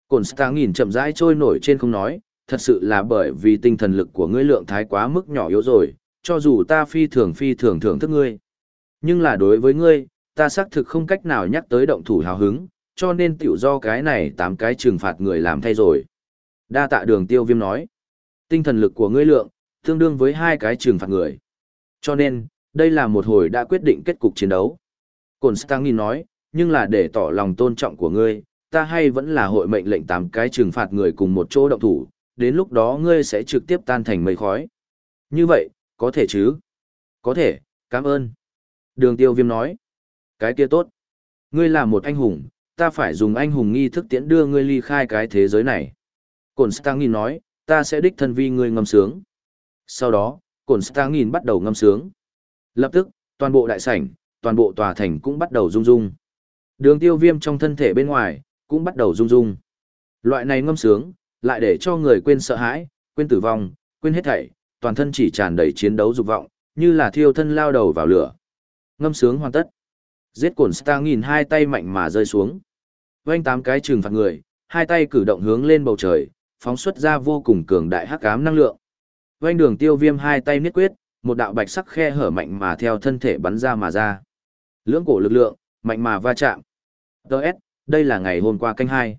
Cổn Stang nhìn chậm rãi trôi nổi trên không nói, thật sự là bởi vì tinh thần lực của ngươi lượng thái quá mức nhỏ yếu rồi, cho dù ta phi thường phi thường thưởng thức ngươi. Nhưng là đối với ngươi, ta xác thực không cách nào nhắc tới động thủ hào hứng, cho nên tiểu do cái này tám cái trừng phạt người làm thay rồi. Đa tạ đường tiêu viêm nói, tinh thần lực của ngươi lượng, tương đương với hai cái trừng phạt người. Cho nên, đây là một hồi đã quyết định kết cục chiến đấu. Cổn Stang nhìn nói, nhưng là để tỏ lòng tôn trọng của ngươi, ta hay vẫn là hội mệnh lệnh tám cái trừng phạt người cùng một chỗ động thủ, đến lúc đó ngươi sẽ trực tiếp tan thành mây khói. Như vậy, có thể chứ? Có thể, cảm ơn. Đường tiêu viêm nói. Cái kia tốt. Ngươi là một anh hùng, ta phải dùng anh hùng nghi thức tiễn đưa ngươi ly khai cái thế giới này. Cổn Stangin nói, ta sẽ đích thân vi ngươi ngâm sướng. Sau đó, cổn Stangin bắt đầu ngâm sướng. Lập tức, toàn bộ đại sảnh, toàn bộ tòa thành cũng bắt đầu rung rung. Đường tiêu viêm trong thân thể bên ngoài, cũng bắt đầu rung rung. Loại này ngâm sướng, lại để cho người quên sợ hãi, quên tử vong, quên hết thảy, toàn thân chỉ tràn đầy chiến đấu dục vọng, như là thiêu thân lao đầu vào lửa. Ngâm sướng hoàn tất. Giết cổn Stangin hai tay mạnh mà rơi xuống. Vanh tám cái trừng phạt người, hai tay cử động hướng lên bầu trời, phóng xuất ra vô cùng cường đại hắc ám năng lượng. Vành đường tiêu viêm hai tay niết quyết, một đạo bạch sắc khe hở mạnh mà theo thân thể bắn ra mà ra. Lưỡng cổ lực lượng, mạnh mà va chạm. Đợt, đây là ngày hôm qua canh hai.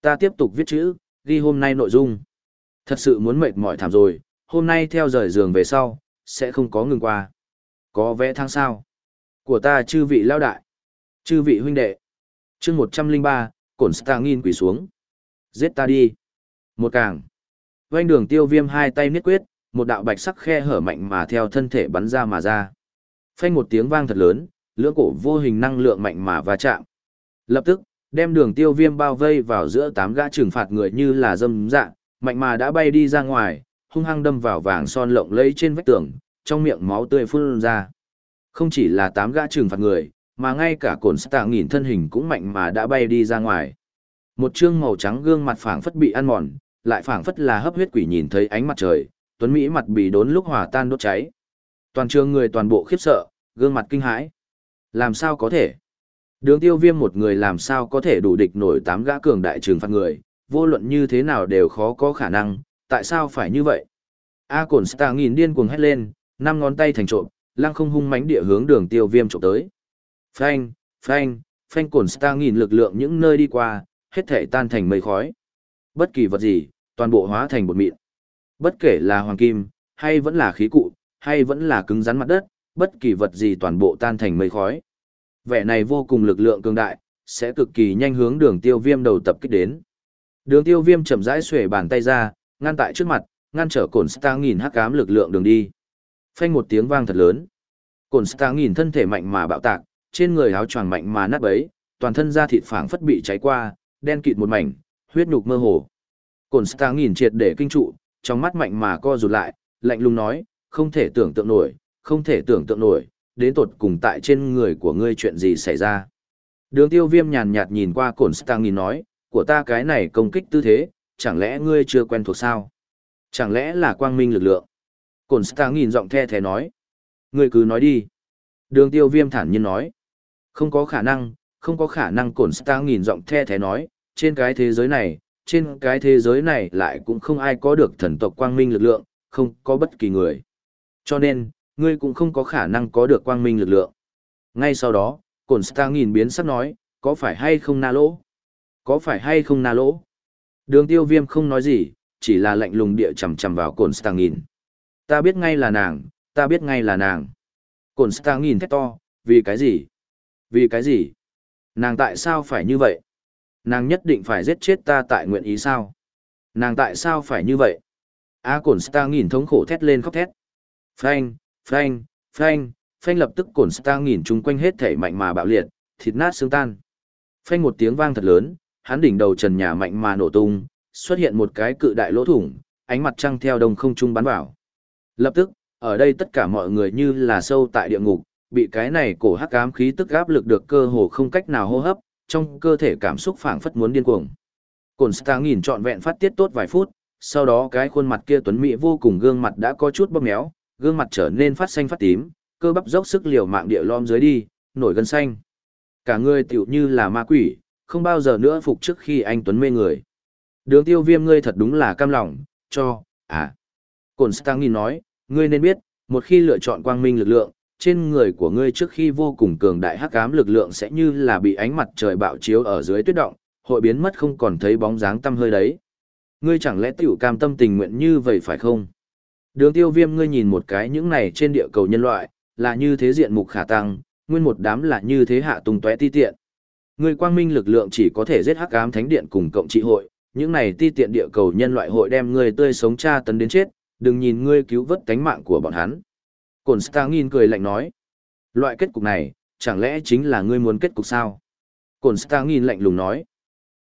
Ta tiếp tục viết chữ, ghi hôm nay nội dung. Thật sự muốn mệt mỏi thảm rồi, hôm nay theo rời giường về sau, sẽ không có ngừng qua. Có vẽ thang sao? Của ta chư vị lao đại. Chư vị huynh đệ. chương 103, cổn nghìn quỳ xuống. Giết ta đi. Một càng. Vành đường tiêu viêm hai tay niết quyết, một đạo bạch sắc khe hở mạnh mà theo thân thể bắn ra mà ra. Phanh một tiếng vang thật lớn, lưỡng cổ vô hình năng lượng mạnh mà va chạm. Lập tức, đem đường tiêu viêm bao vây vào giữa tám gã trừng phạt người như là dâm dạ, mạnh mà đã bay đi ra ngoài, hung hăng đâm vào vàng son lộng lẫy trên vách tường, trong miệng máu tươi phun ra. Không chỉ là tám gã trừng phạt người, mà ngay cả cồn tạ nghìn thân hình cũng mạnh mà đã bay đi ra ngoài. Một trương màu trắng gương mặt phảng phất bị ăn mòn, lại phảng phất là hấp huyết quỷ nhìn thấy ánh mặt trời, tuấn Mỹ mặt bị đốn lúc hòa tan đốt cháy. Toàn trường người toàn bộ khiếp sợ, gương mặt kinh hãi. Làm sao có thể? Đường tiêu viêm một người làm sao có thể đủ địch nổi tám gã cường đại trừng phạt người, vô luận như thế nào đều khó có khả năng, tại sao phải như vậy? A cổn stạ nghìn điên cuồng hét lên, năm ngón tay thành trộm, lăng không hung mãnh địa hướng đường tiêu viêm trộm tới. Phanh, phanh, phanh cổn stạ nghìn lực lượng những nơi đi qua, hết thể tan thành mây khói. Bất kỳ vật gì, toàn bộ hóa thành bột mịn. Bất kể là hoàng kim, hay vẫn là khí cụ, hay vẫn là cứng rắn mặt đất, bất kỳ vật gì toàn bộ tan thành mây khói. Vẻ này vô cùng lực lượng cường đại, sẽ cực kỳ nhanh hướng đường tiêu viêm đầu tập kích đến. Đường tiêu viêm chậm rãi xuể bàn tay ra, ngăn tại trước mặt, ngăn trở cổn star nghìn hắc ám lực lượng đường đi. Phanh một tiếng vang thật lớn. Cổn star nghìn thân thể mạnh mà bạo tạc, trên người áo choàng mạnh mà nát bấy, toàn thân da thịt phảng phất bị cháy qua, đen kịt một mảnh, huyết nhục mơ hồ. Cổn Star nghìn triệt để kinh trụ, trong mắt mạnh mà co rụt lại, lạnh lùng nói, không thể tưởng tượng nổi, không thể tưởng tượng nổi, đến tột cùng tại trên người của ngươi chuyện gì xảy ra. Đường tiêu viêm nhàn nhạt nhìn qua Cổn stang nhìn nói, của ta cái này công kích tư thế, chẳng lẽ ngươi chưa quen thuộc sao? Chẳng lẽ là quang minh lực lượng? Cổn stang nhìn giọng the thế nói, ngươi cứ nói đi. Đường tiêu viêm thản nhiên nói, không có khả năng, không có khả năng Cổn stang nhìn giọng the thế nói, trên cái thế giới này, trên cái thế giới này lại cũng không ai có được thần tộc quang minh lực lượng, không có bất kỳ người. Cho nên, ngươi cũng không có khả năng có được quang minh lực lượng. Ngay sau đó, Cổn Star nhìn biến sắc nói, có phải hay không na lỗ? Có phải hay không na lỗ? Đường tiêu viêm không nói gì, chỉ là lạnh lùng địa chầm chầm vào Cổn Star nhìn. Ta biết ngay là nàng, ta biết ngay là nàng. Cổn Star nhìn thét to, vì cái gì? Vì cái gì? Nàng tại sao phải như vậy? Nàng nhất định phải giết chết ta tại nguyện ý sao? Nàng tại sao phải như vậy? A cổn Star nhìn thống khổ thét lên khóc thét. Frank phanh, phanh, phanh lập tức cổn stang nhìn chung quanh hết thể mạnh mà bạo liệt, thịt nát xương tan. Phanh một tiếng vang thật lớn, hắn đỉnh đầu trần nhà mạnh mà nổ tung, xuất hiện một cái cự đại lỗ thủng, ánh mặt trăng theo đông không trung bắn vào. Lập tức, ở đây tất cả mọi người như là sâu tại địa ngục, bị cái này cổ hắc ám khí tức áp lực được cơ hồ không cách nào hô hấp, trong cơ thể cảm xúc phảng phất muốn điên cuồng. Cổn stang nhìn trọn vẹn phát tiết tốt vài phút, sau đó cái khuôn mặt kia tuấn mỹ vô cùng gương mặt đã có chút bóp méo, gương mặt trở nên phát xanh phát tím, cơ bắp dốc sức liều mạng địa lom dưới đi, nổi gân xanh. Cả người tiểu như là ma quỷ, không bao giờ nữa phục trước khi anh tuấn mê người. Đường tiêu viêm ngươi thật đúng là cam lòng, cho, à. Cổn Star nhìn nói, ngươi nên biết, một khi lựa chọn quang minh lực lượng, trên người của ngươi trước khi vô cùng cường đại hắc ám lực lượng sẽ như là bị ánh mặt trời bạo chiếu ở dưới tuyết động, hội biến mất không còn thấy bóng dáng tăm hơi đấy. Ngươi chẳng lẽ tiểu cam tâm tình nguyện như vậy phải không? Đường tiêu viêm ngươi nhìn một cái những này trên địa cầu nhân loại, là như thế diện mục khả tăng, nguyên một đám là như thế hạ tung tóe ti tiện. Ngươi quang minh lực lượng chỉ có thể giết hắc ám thánh điện cùng cộng trị hội, những này ti tiện địa cầu nhân loại hội đem ngươi tươi sống tra tấn đến chết, đừng nhìn ngươi cứu vớt tánh mạng của bọn hắn. Cổn Stangin cười lạnh nói. Loại kết cục này, chẳng lẽ chính là ngươi muốn kết cục sao? Cổn Stangin lạnh lùng nói.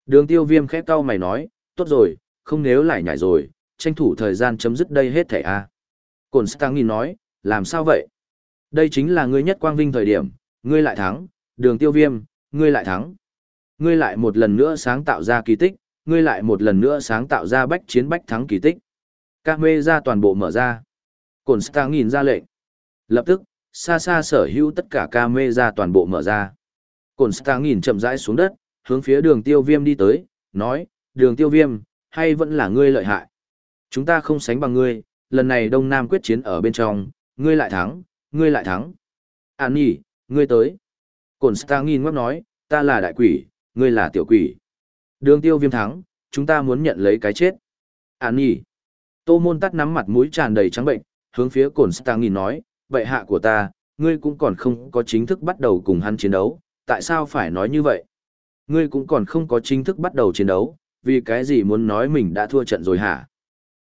Đường tiêu viêm khép cau mày nói, tốt rồi, không nếu lại nhảy rồi, tranh thủ thời gian chấm dứt đây hết thảy a. À. Cổn Stangin nói, làm sao vậy? Đây chính là ngươi nhất quang vinh thời điểm, ngươi lại thắng, đường tiêu viêm, ngươi lại thắng. Ngươi lại một lần nữa sáng tạo ra kỳ tích, ngươi lại một lần nữa sáng tạo ra bách chiến bách thắng kỳ tích. Các mê ra toàn bộ mở ra. Cổn Stangin ra lệnh. Lập tức, xa xa sở hữu tất cả ca mê ra toàn bộ mở ra. Cổn Stangin chậm rãi xuống đất, hướng phía đường tiêu viêm đi tới, nói, đường tiêu viêm, hay vẫn là ngươi lợi hại. Chúng ta không sánh bằng ngươi, lần này Đông Nam quyết chiến ở bên trong, ngươi lại thắng, ngươi lại thắng. An nhỉ, ngươi tới. Cổn Stangin ngóc nói, ta là đại quỷ, ngươi là tiểu quỷ. Đường tiêu viêm thắng, chúng ta muốn nhận lấy cái chết. An nhỉ. Tô môn tắt nắm mặt mũi tràn đầy trắng bệnh, hướng phía Cổn Stangin nói, vậy hạ của ta, ngươi cũng còn không có chính thức bắt đầu cùng hắn chiến đấu, tại sao phải nói như vậy? Ngươi cũng còn không có chính thức bắt đầu chiến đấu, vì cái gì muốn nói mình đã thua trận rồi hả?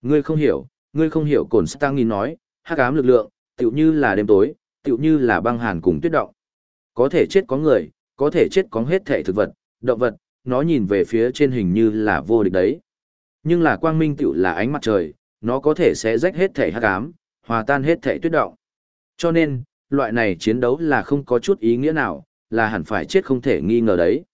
Ngươi không hiểu, ngươi không hiểu Cổn Stangin nói, hắc ám lực lượng, tựu như là đêm tối, tựu như là băng hàn cùng tuyết động. Có thể chết có người, có thể chết có hết thể thực vật, động vật, nó nhìn về phía trên hình như là vô địch đấy. Nhưng là quang minh tựu là ánh mặt trời, nó có thể sẽ rách hết thể hắc ám, hòa tan hết thể tuyết động. Cho nên, loại này chiến đấu là không có chút ý nghĩa nào, là hẳn phải chết không thể nghi ngờ đấy.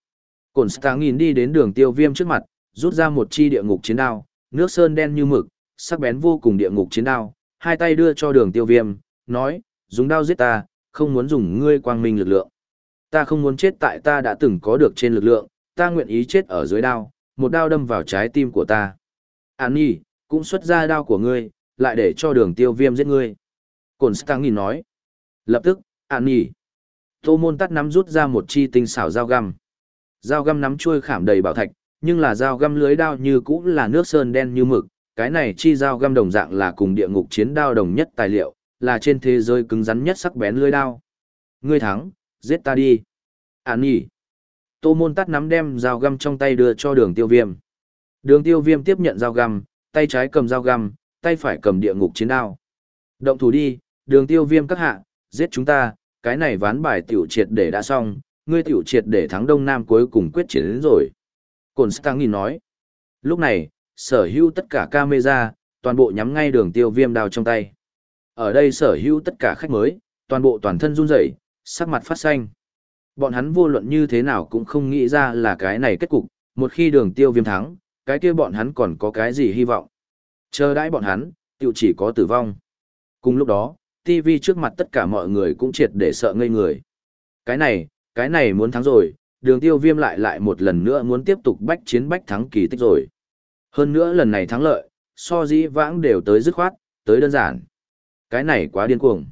Cổn Stang nhìn đi đến đường tiêu viêm trước mặt, rút ra một chi địa ngục chiến đao, nước sơn đen như mực, sắc bén vô cùng địa ngục chiến đao, hai tay đưa cho đường tiêu viêm, nói, dùng đao giết ta, không muốn dùng ngươi quang minh lực lượng. Ta không muốn chết tại ta đã từng có được trên lực lượng, ta nguyện ý chết ở dưới đao, một đao đâm vào trái tim của ta. Án Nhi, cũng xuất ra đao của ngươi, lại để cho đường tiêu viêm giết ngươi. Cổn Stang nhìn nói. Lập tức, Án Nhi. Tô môn tắt nắm rút ra một chi tinh xảo dao găm. Dao găm nắm chuôi khảm đầy bảo thạch, nhưng là dao găm lưới đao như cũng là nước sơn đen như mực. Cái này chi dao găm đồng dạng là cùng địa ngục chiến đao đồng nhất tài liệu, là trên thế giới cứng rắn nhất sắc bén lưỡi đao. Ngươi thắng, giết ta đi. à nhỉ Tô môn tắt nắm đem dao găm trong tay đưa cho đường tiêu viêm. Đường tiêu viêm tiếp nhận dao găm, tay trái cầm dao găm, tay phải cầm địa ngục chiến đao. Động thủ đi, đường tiêu viêm các hạ, giết chúng ta, cái này ván bài tiểu triệt để đã xong, ngươi tiểu triệt để thắng Đông Nam cuối cùng quyết chiến đến rồi. Cổn Stang nhìn nói. Lúc này, sở hữu tất cả camera, toàn bộ nhắm ngay đường tiêu viêm đao trong tay. Ở đây sở hữu tất cả khách mới, toàn bộ toàn thân run rẩy, sắc mặt phát xanh. Bọn hắn vô luận như thế nào cũng không nghĩ ra là cái này kết cục, một khi đường tiêu viêm thắng, cái kia bọn hắn còn có cái gì hy vọng. Chờ đãi bọn hắn, tiểu chỉ có tử vong. Cùng lúc đó, TV trước mặt tất cả mọi người cũng triệt để sợ ngây người. Cái này, cái này muốn thắng rồi, đường tiêu viêm lại lại một lần nữa muốn tiếp tục bách chiến bách thắng kỳ tích rồi. Hơn nữa lần này thắng lợi, so dĩ vãng đều tới dứt khoát, tới đơn giản. Cái này quá điên cuồng.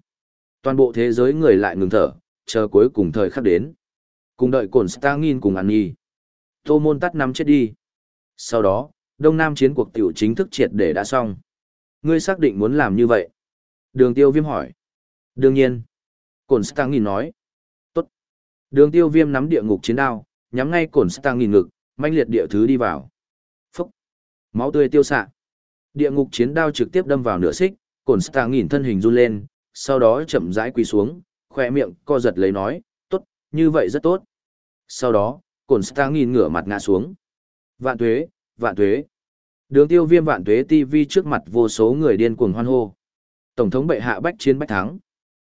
Toàn bộ thế giới người lại ngừng thở, chờ cuối cùng thời khắc đến. Cùng đợi cồn Stangin cùng ăn nhi. Tô môn tắt năm chết đi. Sau đó, Đông Nam chiến cuộc tiểu chính thức triệt để đã xong. Ngươi xác định muốn làm như vậy. Đường tiêu viêm hỏi. Đương nhiên. Cổn stangin nói. Tốt. Đường tiêu viêm nắm địa ngục chiến đao, nhắm ngay cổn stangin ngực, manh liệt địa thứ đi vào. Máu tươi tiêu xạ. Địa ngục chiến đao trực tiếp đâm vào nửa xích, cổn Stang nhìn thân hình run lên, sau đó chậm rãi quỳ xuống, khoe miệng co giật lấy nói, tốt, như vậy rất tốt. Sau đó, cổn Stang nhìn ngửa mặt ngã xuống. Vạn tuế, vạn tuế. Đường tiêu viêm vạn tuế TV trước mặt vô số người điên cuồng hoan hô. Tổng thống bệ hạ bách chiến bách thắng.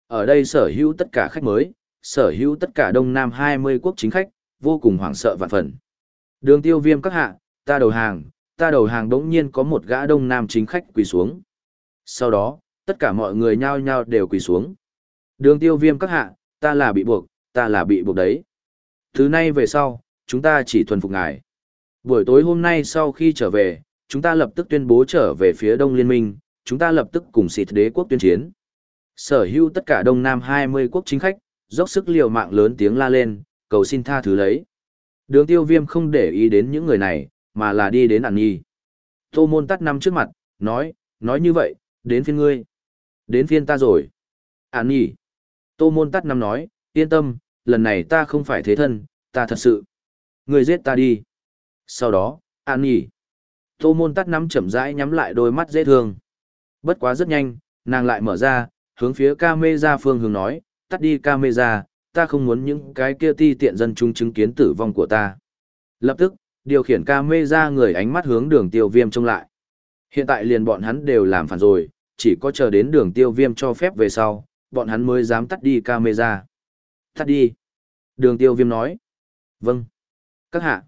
Ở đây sở hữu tất cả khách mới, sở hữu tất cả Đông Nam 20 quốc chính khách, vô cùng hoảng sợ vạn phần. Đường tiêu viêm các hạ, ta đầu hàng, ta đầu hàng đống nhiên có một gã Đông Nam chính khách quỳ xuống. Sau đó, tất cả mọi người nhao nhao đều quỳ xuống. Đường tiêu viêm các hạ, ta là bị buộc, ta là bị buộc đấy. Thứ nay về sau, chúng ta chỉ thuần phục ngài. Buổi tối hôm nay sau khi trở về, chúng ta lập tức tuyên bố trở về phía Đông Liên minh, chúng ta lập tức cùng xịt đế quốc tuyên chiến. Sở hữu tất cả Đông Nam 20 quốc chính khách, dốc sức liều mạng lớn tiếng la lên, cầu xin tha thứ lấy. Đường tiêu viêm không để ý đến những người này, mà là đi đến ản nhi. Tô môn tắt năm trước mặt, nói, nói như vậy, đến phiên ngươi. Đến phiên ta rồi. Ản nhi. Tô môn tắt năm nói, yên tâm, lần này ta không phải thế thân, ta thật sự. Ngươi giết ta đi. Sau đó, An Nhi. Tô môn tắt năm chậm rãi nhắm lại đôi mắt dễ thương. Bất quá rất nhanh, nàng lại mở ra, hướng phía camera phương hướng nói, tắt đi camera, ta không muốn những cái kia ti tiện dân chúng chứng kiến tử vong của ta. Lập tức, điều khiển camera người ánh mắt hướng đường tiêu viêm trông lại. Hiện tại liền bọn hắn đều làm phản rồi, chỉ có chờ đến đường tiêu viêm cho phép về sau, bọn hắn mới dám tắt đi camera. Tắt đi. Đường tiêu viêm nói. Vâng. Các hạ.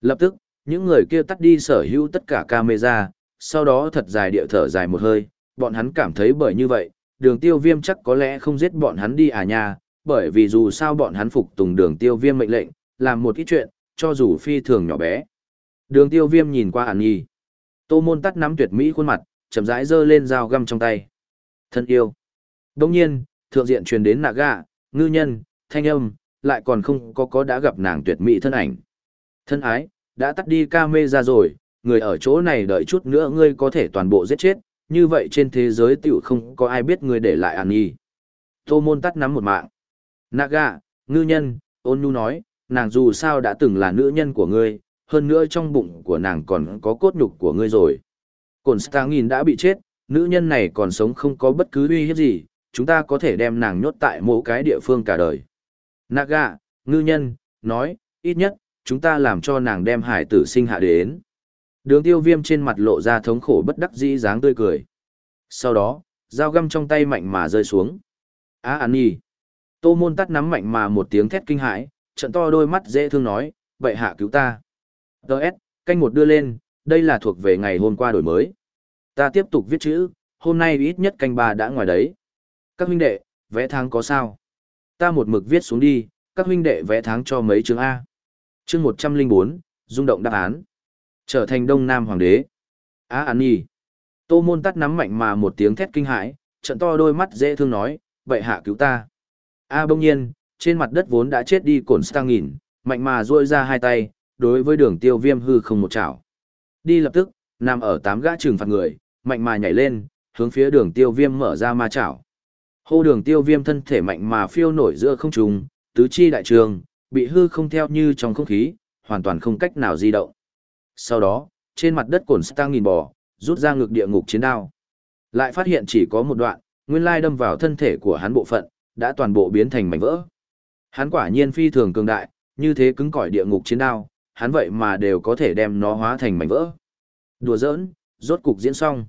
Lập tức, những người kia tắt đi sở hữu tất cả camera, sau đó thật dài địa thở dài một hơi, bọn hắn cảm thấy bởi như vậy, đường tiêu viêm chắc có lẽ không giết bọn hắn đi à nha, bởi vì dù sao bọn hắn phục tùng đường tiêu viêm mệnh lệnh, làm một ít chuyện, cho dù phi thường nhỏ bé. Đường tiêu viêm nhìn qua ản nhi. Tô môn tắt nắm tuyệt mỹ khuôn mặt, chậm rãi giơ lên dao găm trong tay. Thân yêu. Đông nhiên, thượng diện truyền đến nạ gạ, ngư nhân, thanh âm, lại còn không có có đã gặp nàng tuyệt mỹ thân ảnh. Thân ái, đã tắt đi ca mê ra rồi, người ở chỗ này đợi chút nữa ngươi có thể toàn bộ giết chết, như vậy trên thế giới tiểu không có ai biết ngươi để lại ản nhi. Tô môn tắt nắm một mạng. Naga, ngư nhân, ôn nhu nói, nàng dù sao đã từng là nữ nhân của ngươi, hơn nữa trong bụng của nàng còn có cốt nhục của ngươi rồi. Cổn Stangin đã bị chết, nữ nhân này còn sống không có bất cứ uy hiếp gì, chúng ta có thể đem nàng nhốt tại mỗi cái địa phương cả đời. Naga, ngư nhân, nói, ít nhất, chúng ta làm cho nàng đem hải tử sinh hạ đến. Đường tiêu viêm trên mặt lộ ra thống khổ bất đắc dĩ dáng tươi cười. Sau đó, dao găm trong tay mạnh mà rơi xuống. Á à, nhi. Tô môn tắt nắm mạnh mà một tiếng thét kinh hãi, trận to đôi mắt dễ thương nói, vậy hạ cứu ta. Đợt, canh một đưa lên, đây là thuộc về ngày hôm qua đổi mới. Ta tiếp tục viết chữ, hôm nay ít nhất canh ba đã ngoài đấy. Các huynh đệ, vẽ tháng có sao? Ta một mực viết xuống đi, các huynh đệ vẽ tháng cho mấy chương A. Chương 104, rung động đáp án. Trở thành Đông Nam Hoàng đế. Á An Nhi. Tô môn tắt nắm mạnh mà một tiếng thét kinh hãi, trận to đôi mắt dễ thương nói, vậy hạ cứu ta. A bỗng nhiên, trên mặt đất vốn đã chết đi cồn stang nghìn, mạnh mà duỗi ra hai tay, đối với đường tiêu viêm hư không một chảo. Đi lập tức, nằm ở tám gã trừng phạt người, mạnh mà nhảy lên, hướng phía đường tiêu viêm mở ra ma chảo. Hô đường tiêu viêm thân thể mạnh mà phiêu nổi giữa không trung, tứ chi đại trường, bị hư không theo như trong không khí, hoàn toàn không cách nào di động. Sau đó, trên mặt đất cổn stang nghìn bò, rút ra ngược địa ngục chiến đao. Lại phát hiện chỉ có một đoạn, nguyên lai đâm vào thân thể của hắn bộ phận, đã toàn bộ biến thành mảnh vỡ. Hắn quả nhiên phi thường cường đại, như thế cứng cỏi địa ngục chiến đao, hắn vậy mà đều có thể đem nó hóa thành mảnh vỡ. Đùa giỡn, rốt cục diễn xong.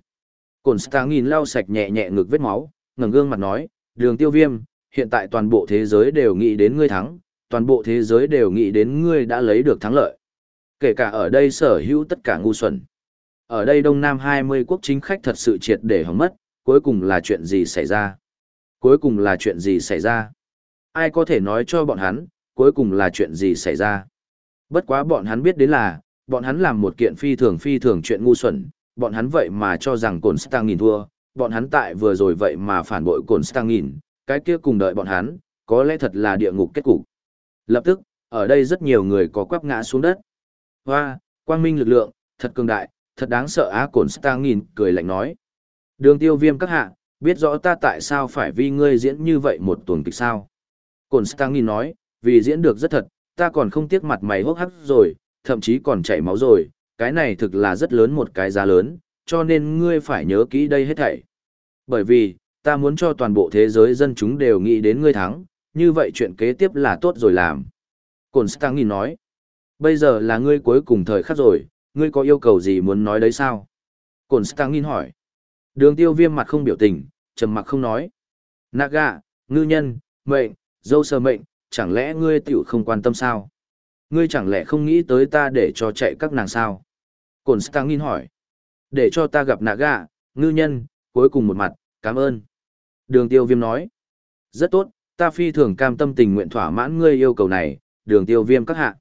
Cổn Stang nhìn lau sạch nhẹ nhẹ ngực vết máu, ngẩng gương mặt nói, đường tiêu viêm, hiện tại toàn bộ thế giới đều nghĩ đến ngươi thắng, toàn bộ thế giới đều nghĩ đến ngươi đã lấy được thắng lợi. Kể cả ở đây sở hữu tất cả ngu xuẩn. Ở đây Đông Nam 20 quốc chính khách thật sự triệt để hỏng mất, cuối cùng là chuyện gì xảy ra? Cuối cùng là chuyện gì xảy ra? Ai có thể nói cho bọn hắn, cuối cùng là chuyện gì xảy ra? Bất quá bọn hắn biết đến là, bọn hắn làm một kiện phi thường phi thường chuyện ngu xuẩn, bọn hắn vậy mà cho rằng cồn Stang nghìn thua, bọn hắn tại vừa rồi vậy mà phản bội cồn Stang nghìn, cái kia cùng đợi bọn hắn, có lẽ thật là địa ngục kết cục. Lập tức, ở đây rất nhiều người có quắp ngã xuống đất. Hoa, quang minh lực lượng, thật cường đại, thật đáng sợ á cồn Stang nghìn cười lạnh nói. Đường tiêu viêm các hạ, biết rõ ta tại sao phải vì ngươi diễn như vậy một tuần kịch sao. Cổn Stang nói, vì diễn được rất thật, ta còn không tiếc mặt mày hốc hắc rồi, thậm chí còn chảy máu rồi, cái này thực là rất lớn một cái giá lớn, cho nên ngươi phải nhớ kỹ đây hết thảy. Bởi vì, ta muốn cho toàn bộ thế giới dân chúng đều nghĩ đến ngươi thắng, như vậy chuyện kế tiếp là tốt rồi làm. Cổn Stangin nói, bây giờ là ngươi cuối cùng thời khắc rồi, ngươi có yêu cầu gì muốn nói đấy sao? Cổn Stangin hỏi. Đường tiêu viêm mặt không biểu tình, trầm mặc không nói. Naga, ngư nhân, mệnh, dâu sơ mệnh, chẳng lẽ ngươi tiểu không quan tâm sao? Ngươi chẳng lẽ không nghĩ tới ta để cho chạy các nàng sao? Cổn Stangin hỏi. Để cho ta gặp Naga, ngư nhân, cuối cùng một mặt, cảm ơn. Đường tiêu viêm nói. Rất tốt, ta phi thường cam tâm tình nguyện thỏa mãn ngươi yêu cầu này, đường tiêu viêm các hạ.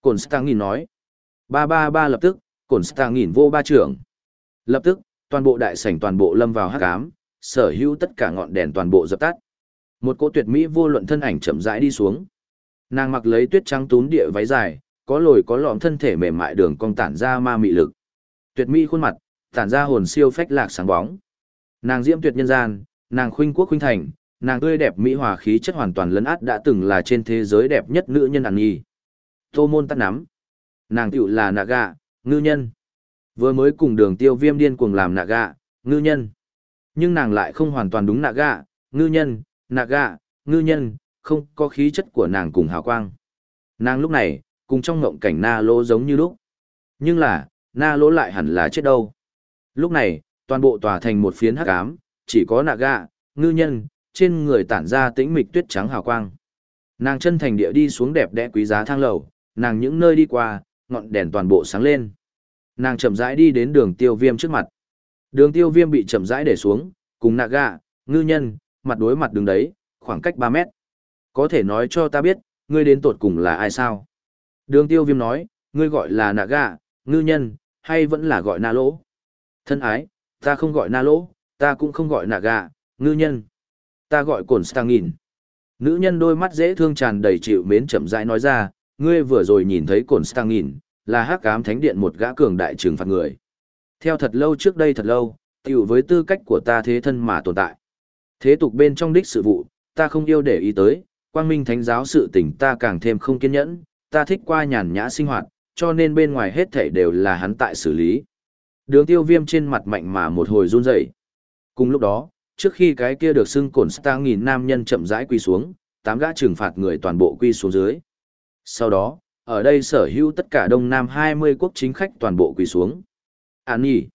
Cổn Stangin nói. Ba ba ba lập tức, Cổn Stangin vô ba trưởng. Lập tức, toàn bộ đại sảnh toàn bộ lâm vào hắc ám, sở hữu tất cả ngọn đèn toàn bộ dập tắt. Một cô tuyệt mỹ vô luận thân ảnh chậm rãi đi xuống. Nàng mặc lấy tuyết trắng tún địa váy dài, có lồi có lõm thân thể mềm mại đường cong tản ra ma mị lực. Tuyệt mỹ khuôn mặt, tản ra hồn siêu phách lạc sáng bóng. Nàng diễm tuyệt nhân gian, nàng khuynh quốc khuynh thành, nàng tươi đẹp mỹ hòa khí chất hoàn toàn lấn át đã từng là trên thế giới đẹp nhất nữ nhân ăn nhi. Tô môn tắt nắm. Nàng tiểu là nạ gạ, ngư nhân. Vừa mới cùng đường tiêu viêm điên cuồng làm nạ gạ, ngư nhân. Nhưng nàng lại không hoàn toàn đúng nạ gạ, ngư nhân, nạ gạ, ngư nhân, không có khí chất của nàng cùng hào quang. Nàng lúc này, cùng trong ngộng cảnh na lỗ giống như lúc. Nhưng là, na lỗ lại hẳn là chết đâu. Lúc này, toàn bộ tòa thành một phiến hắc ám, chỉ có nạ gạ, ngư nhân, trên người tản ra tĩnh mịch tuyết trắng hào quang. Nàng chân thành địa đi xuống đẹp đẽ quý giá thang lầu, nàng những nơi đi qua, ngọn đèn toàn bộ sáng lên. Nàng chậm rãi đi đến đường tiêu viêm trước mặt. Đường tiêu viêm bị chậm rãi để xuống, cùng nạ gạ, ngư nhân, mặt đối mặt đường đấy, khoảng cách 3 mét. Có thể nói cho ta biết, ngươi đến tột cùng là ai sao? Đường tiêu viêm nói, ngươi gọi là nạ gạ, ngư nhân, hay vẫn là gọi na lỗ? Thân ái, ta không gọi na lỗ, ta cũng không gọi nạ gạ, ngư nhân. Ta gọi Cổn Stangin. nghìn. Nữ nhân đôi mắt dễ thương tràn đầy chịu mến chậm rãi nói ra, ngươi vừa rồi nhìn thấy Cổn Stangin nghìn, là hắc ám thánh điện một gã cường đại trừng phạt người. Theo thật lâu trước đây thật lâu, tiểu với tư cách của ta thế thân mà tồn tại. Thế tục bên trong đích sự vụ, ta không yêu để ý tới, quang minh thánh giáo sự tình ta càng thêm không kiên nhẫn, ta thích qua nhàn nhã sinh hoạt, cho nên bên ngoài hết thảy đều là hắn tại xử lý. Đường tiêu viêm trên mặt mạnh mà một hồi run dậy. Cùng lúc đó, trước khi cái kia được xưng cổn ta nghìn nam nhân chậm rãi quy xuống, tám gã trừng phạt người toàn bộ quy xuống dưới. Sau đó, ở đây sở hữu tất cả Đông Nam 20 quốc chính khách toàn bộ quỳ xuống. Án nhỉ.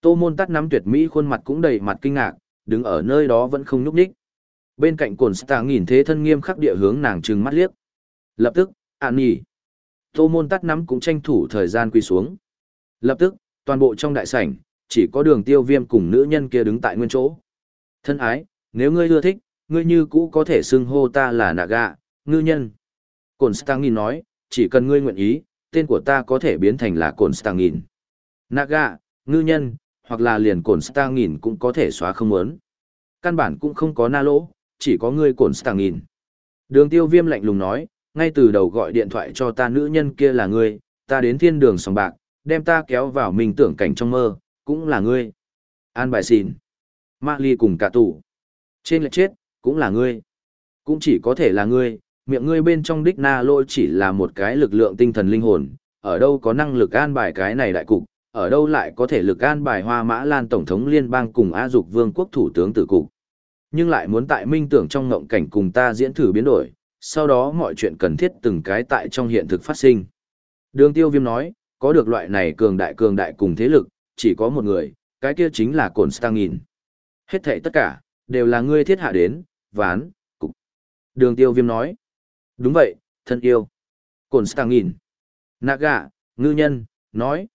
Tô môn tắt nắm tuyệt mỹ khuôn mặt cũng đầy mặt kinh ngạc, đứng ở nơi đó vẫn không nhúc nhích. Bên cạnh cồn stạ nhìn thế thân nghiêm khắc địa hướng nàng trừng mắt liếc. Lập tức, án nhỉ. Tô môn tắt nắm cũng tranh thủ thời gian quỳ xuống. Lập tức, toàn bộ trong đại sảnh, chỉ có đường tiêu viêm cùng nữ nhân kia đứng tại nguyên chỗ. Thân ái, nếu ngươi ưa thích, ngươi như cũ có thể xưng hô ta là naga, ngư nhân. Cổn Stangin nói, chỉ cần ngươi nguyện ý, tên của ta có thể biến thành là Cổn Stangin. Naga, ngư nhân, hoặc là liền Cồn Stangin cũng có thể xóa không muốn. Căn bản cũng không có na lỗ, chỉ có ngươi Cồn Stangin. Đường tiêu viêm lạnh lùng nói, ngay từ đầu gọi điện thoại cho ta nữ nhân kia là ngươi, ta đến thiên đường sòng bạc, đem ta kéo vào mình tưởng cảnh trong mơ, cũng là ngươi. An bài xin. Ma ly cùng cả tủ. Trên lệch chết, cũng là ngươi. Cũng chỉ có thể là ngươi, miệng ngươi bên trong đích na lôi chỉ là một cái lực lượng tinh thần linh hồn, ở đâu có năng lực an bài cái này đại cục, ở đâu lại có thể lực an bài hoa mã lan tổng thống liên bang cùng A dục vương quốc thủ tướng tử cục. Nhưng lại muốn tại minh tưởng trong ngộng cảnh cùng ta diễn thử biến đổi, sau đó mọi chuyện cần thiết từng cái tại trong hiện thực phát sinh. Đường tiêu viêm nói, có được loại này cường đại cường đại cùng thế lực, chỉ có một người, cái kia chính là Cồn Stangin. Hết thệ tất cả, đều là ngươi thiết hạ đến, ván, cục. Đường tiêu viêm nói, Đúng vậy, thân yêu. Cồn Stang. Naga, ngư nhân, nói.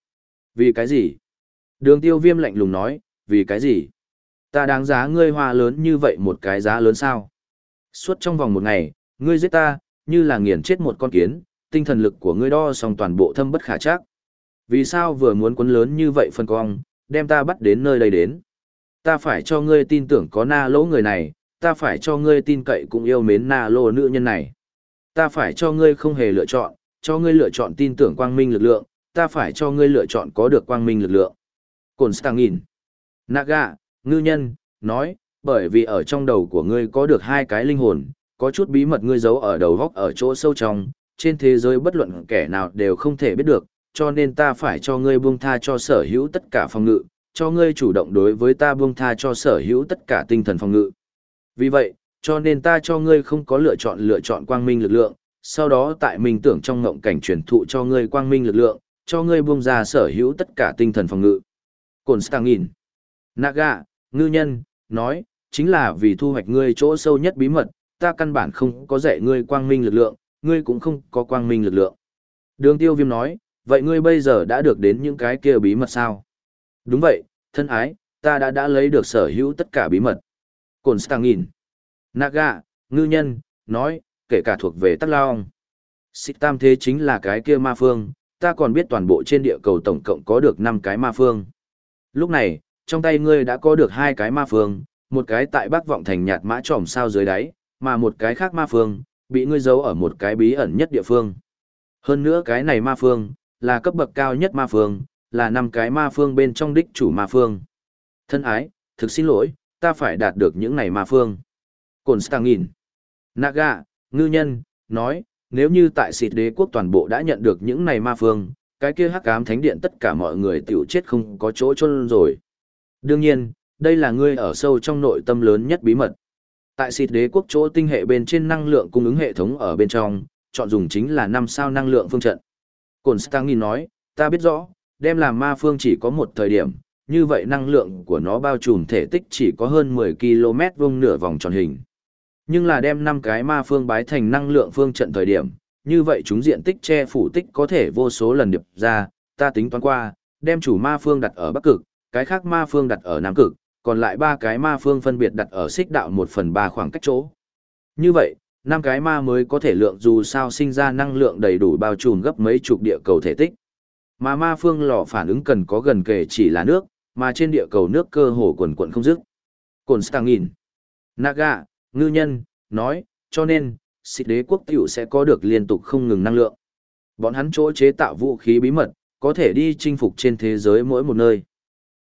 Vì cái gì? Đường tiêu viêm lạnh lùng nói, vì cái gì? Ta đáng giá ngươi hoa lớn như vậy một cái giá lớn sao? Suốt trong vòng một ngày, ngươi giết ta, như là nghiền chết một con kiến, tinh thần lực của ngươi đo xong toàn bộ thâm bất khả chắc. Vì sao vừa muốn quấn lớn như vậy phân cong, đem ta bắt đến nơi đây đến? Ta phải cho ngươi tin tưởng có na lỗ người này, ta phải cho ngươi tin cậy cũng yêu mến na lỗ nữ nhân này. Ta phải cho ngươi không hề lựa chọn, cho ngươi lựa chọn tin tưởng quang minh lực lượng, ta phải cho ngươi lựa chọn có được quang minh lực lượng. Cổn Stangin. Naga, ngư nhân, nói, bởi vì ở trong đầu của ngươi có được hai cái linh hồn, có chút bí mật ngươi giấu ở đầu góc ở chỗ sâu trong, trên thế giới bất luận kẻ nào đều không thể biết được, cho nên ta phải cho ngươi buông tha cho sở hữu tất cả phòng ngự, cho ngươi chủ động đối với ta buông tha cho sở hữu tất cả tinh thần phòng ngự. Vì vậy, cho nên ta cho ngươi không có lựa chọn lựa chọn quang minh lực lượng, sau đó tại mình tưởng trong ngộng cảnh truyền thụ cho ngươi quang minh lực lượng, cho ngươi buông ra sở hữu tất cả tinh thần phòng ngự. Cồn Stangin, Naga, ngư nhân, nói, chính là vì thu hoạch ngươi chỗ sâu nhất bí mật, ta căn bản không có dạy ngươi quang minh lực lượng, ngươi cũng không có quang minh lực lượng. Đường tiêu viêm nói, vậy ngươi bây giờ đã được đến những cái kia bí mật sao? Đúng vậy, thân ái, ta đã đã lấy được sở hữu tất cả bí mật. Cồn Stangin, Naga, ngư nhân, nói, kể cả thuộc về Tắc Lao. Xích tam thế chính là cái kia ma phương, ta còn biết toàn bộ trên địa cầu tổng cộng có được 5 cái ma phương. Lúc này, trong tay ngươi đã có được hai cái ma phương, một cái tại Bắc Vọng Thành nhạt mã trỏm sao dưới đáy, mà một cái khác ma phương, bị ngươi giấu ở một cái bí ẩn nhất địa phương. Hơn nữa cái này ma phương, là cấp bậc cao nhất ma phương, là năm cái ma phương bên trong đích chủ ma phương. Thân ái, thực xin lỗi, ta phải đạt được những này ma phương. Cồn Stangin. Naga, ngư nhân, nói, nếu như tại xịt đế quốc toàn bộ đã nhận được những này ma phương, cái kia hắc ám thánh điện tất cả mọi người tiểu chết không có chỗ chôn rồi. Đương nhiên, đây là ngươi ở sâu trong nội tâm lớn nhất bí mật. Tại xịt đế quốc chỗ tinh hệ bên trên năng lượng cung ứng hệ thống ở bên trong, chọn dùng chính là năm sao năng lượng phương trận. Cồn Stangin nói, ta biết rõ, đem làm ma phương chỉ có một thời điểm, như vậy năng lượng của nó bao trùm thể tích chỉ có hơn 10 km vuông nửa vòng tròn hình. Nhưng là đem năm cái ma phương bái thành năng lượng phương trận thời điểm, như vậy chúng diện tích che phủ tích có thể vô số lần điệp ra, ta tính toán qua, đem chủ ma phương đặt ở bắc cực, cái khác ma phương đặt ở nam cực, còn lại ba cái ma phương phân biệt đặt ở xích đạo 1 phần 3 khoảng cách chỗ. Như vậy, năm cái ma mới có thể lượng dù sao sinh ra năng lượng đầy đủ bao trùm gấp mấy chục địa cầu thể tích. Mà ma phương lò phản ứng cần có gần kề chỉ là nước, mà trên địa cầu nước cơ hồ quần quận không dứt. Cồn Stangin, Naga, ngư nhân, nói, cho nên, xịt đế quốc tiểu sẽ có được liên tục không ngừng năng lượng. Bọn hắn chỗ chế tạo vũ khí bí mật, có thể đi chinh phục trên thế giới mỗi một nơi.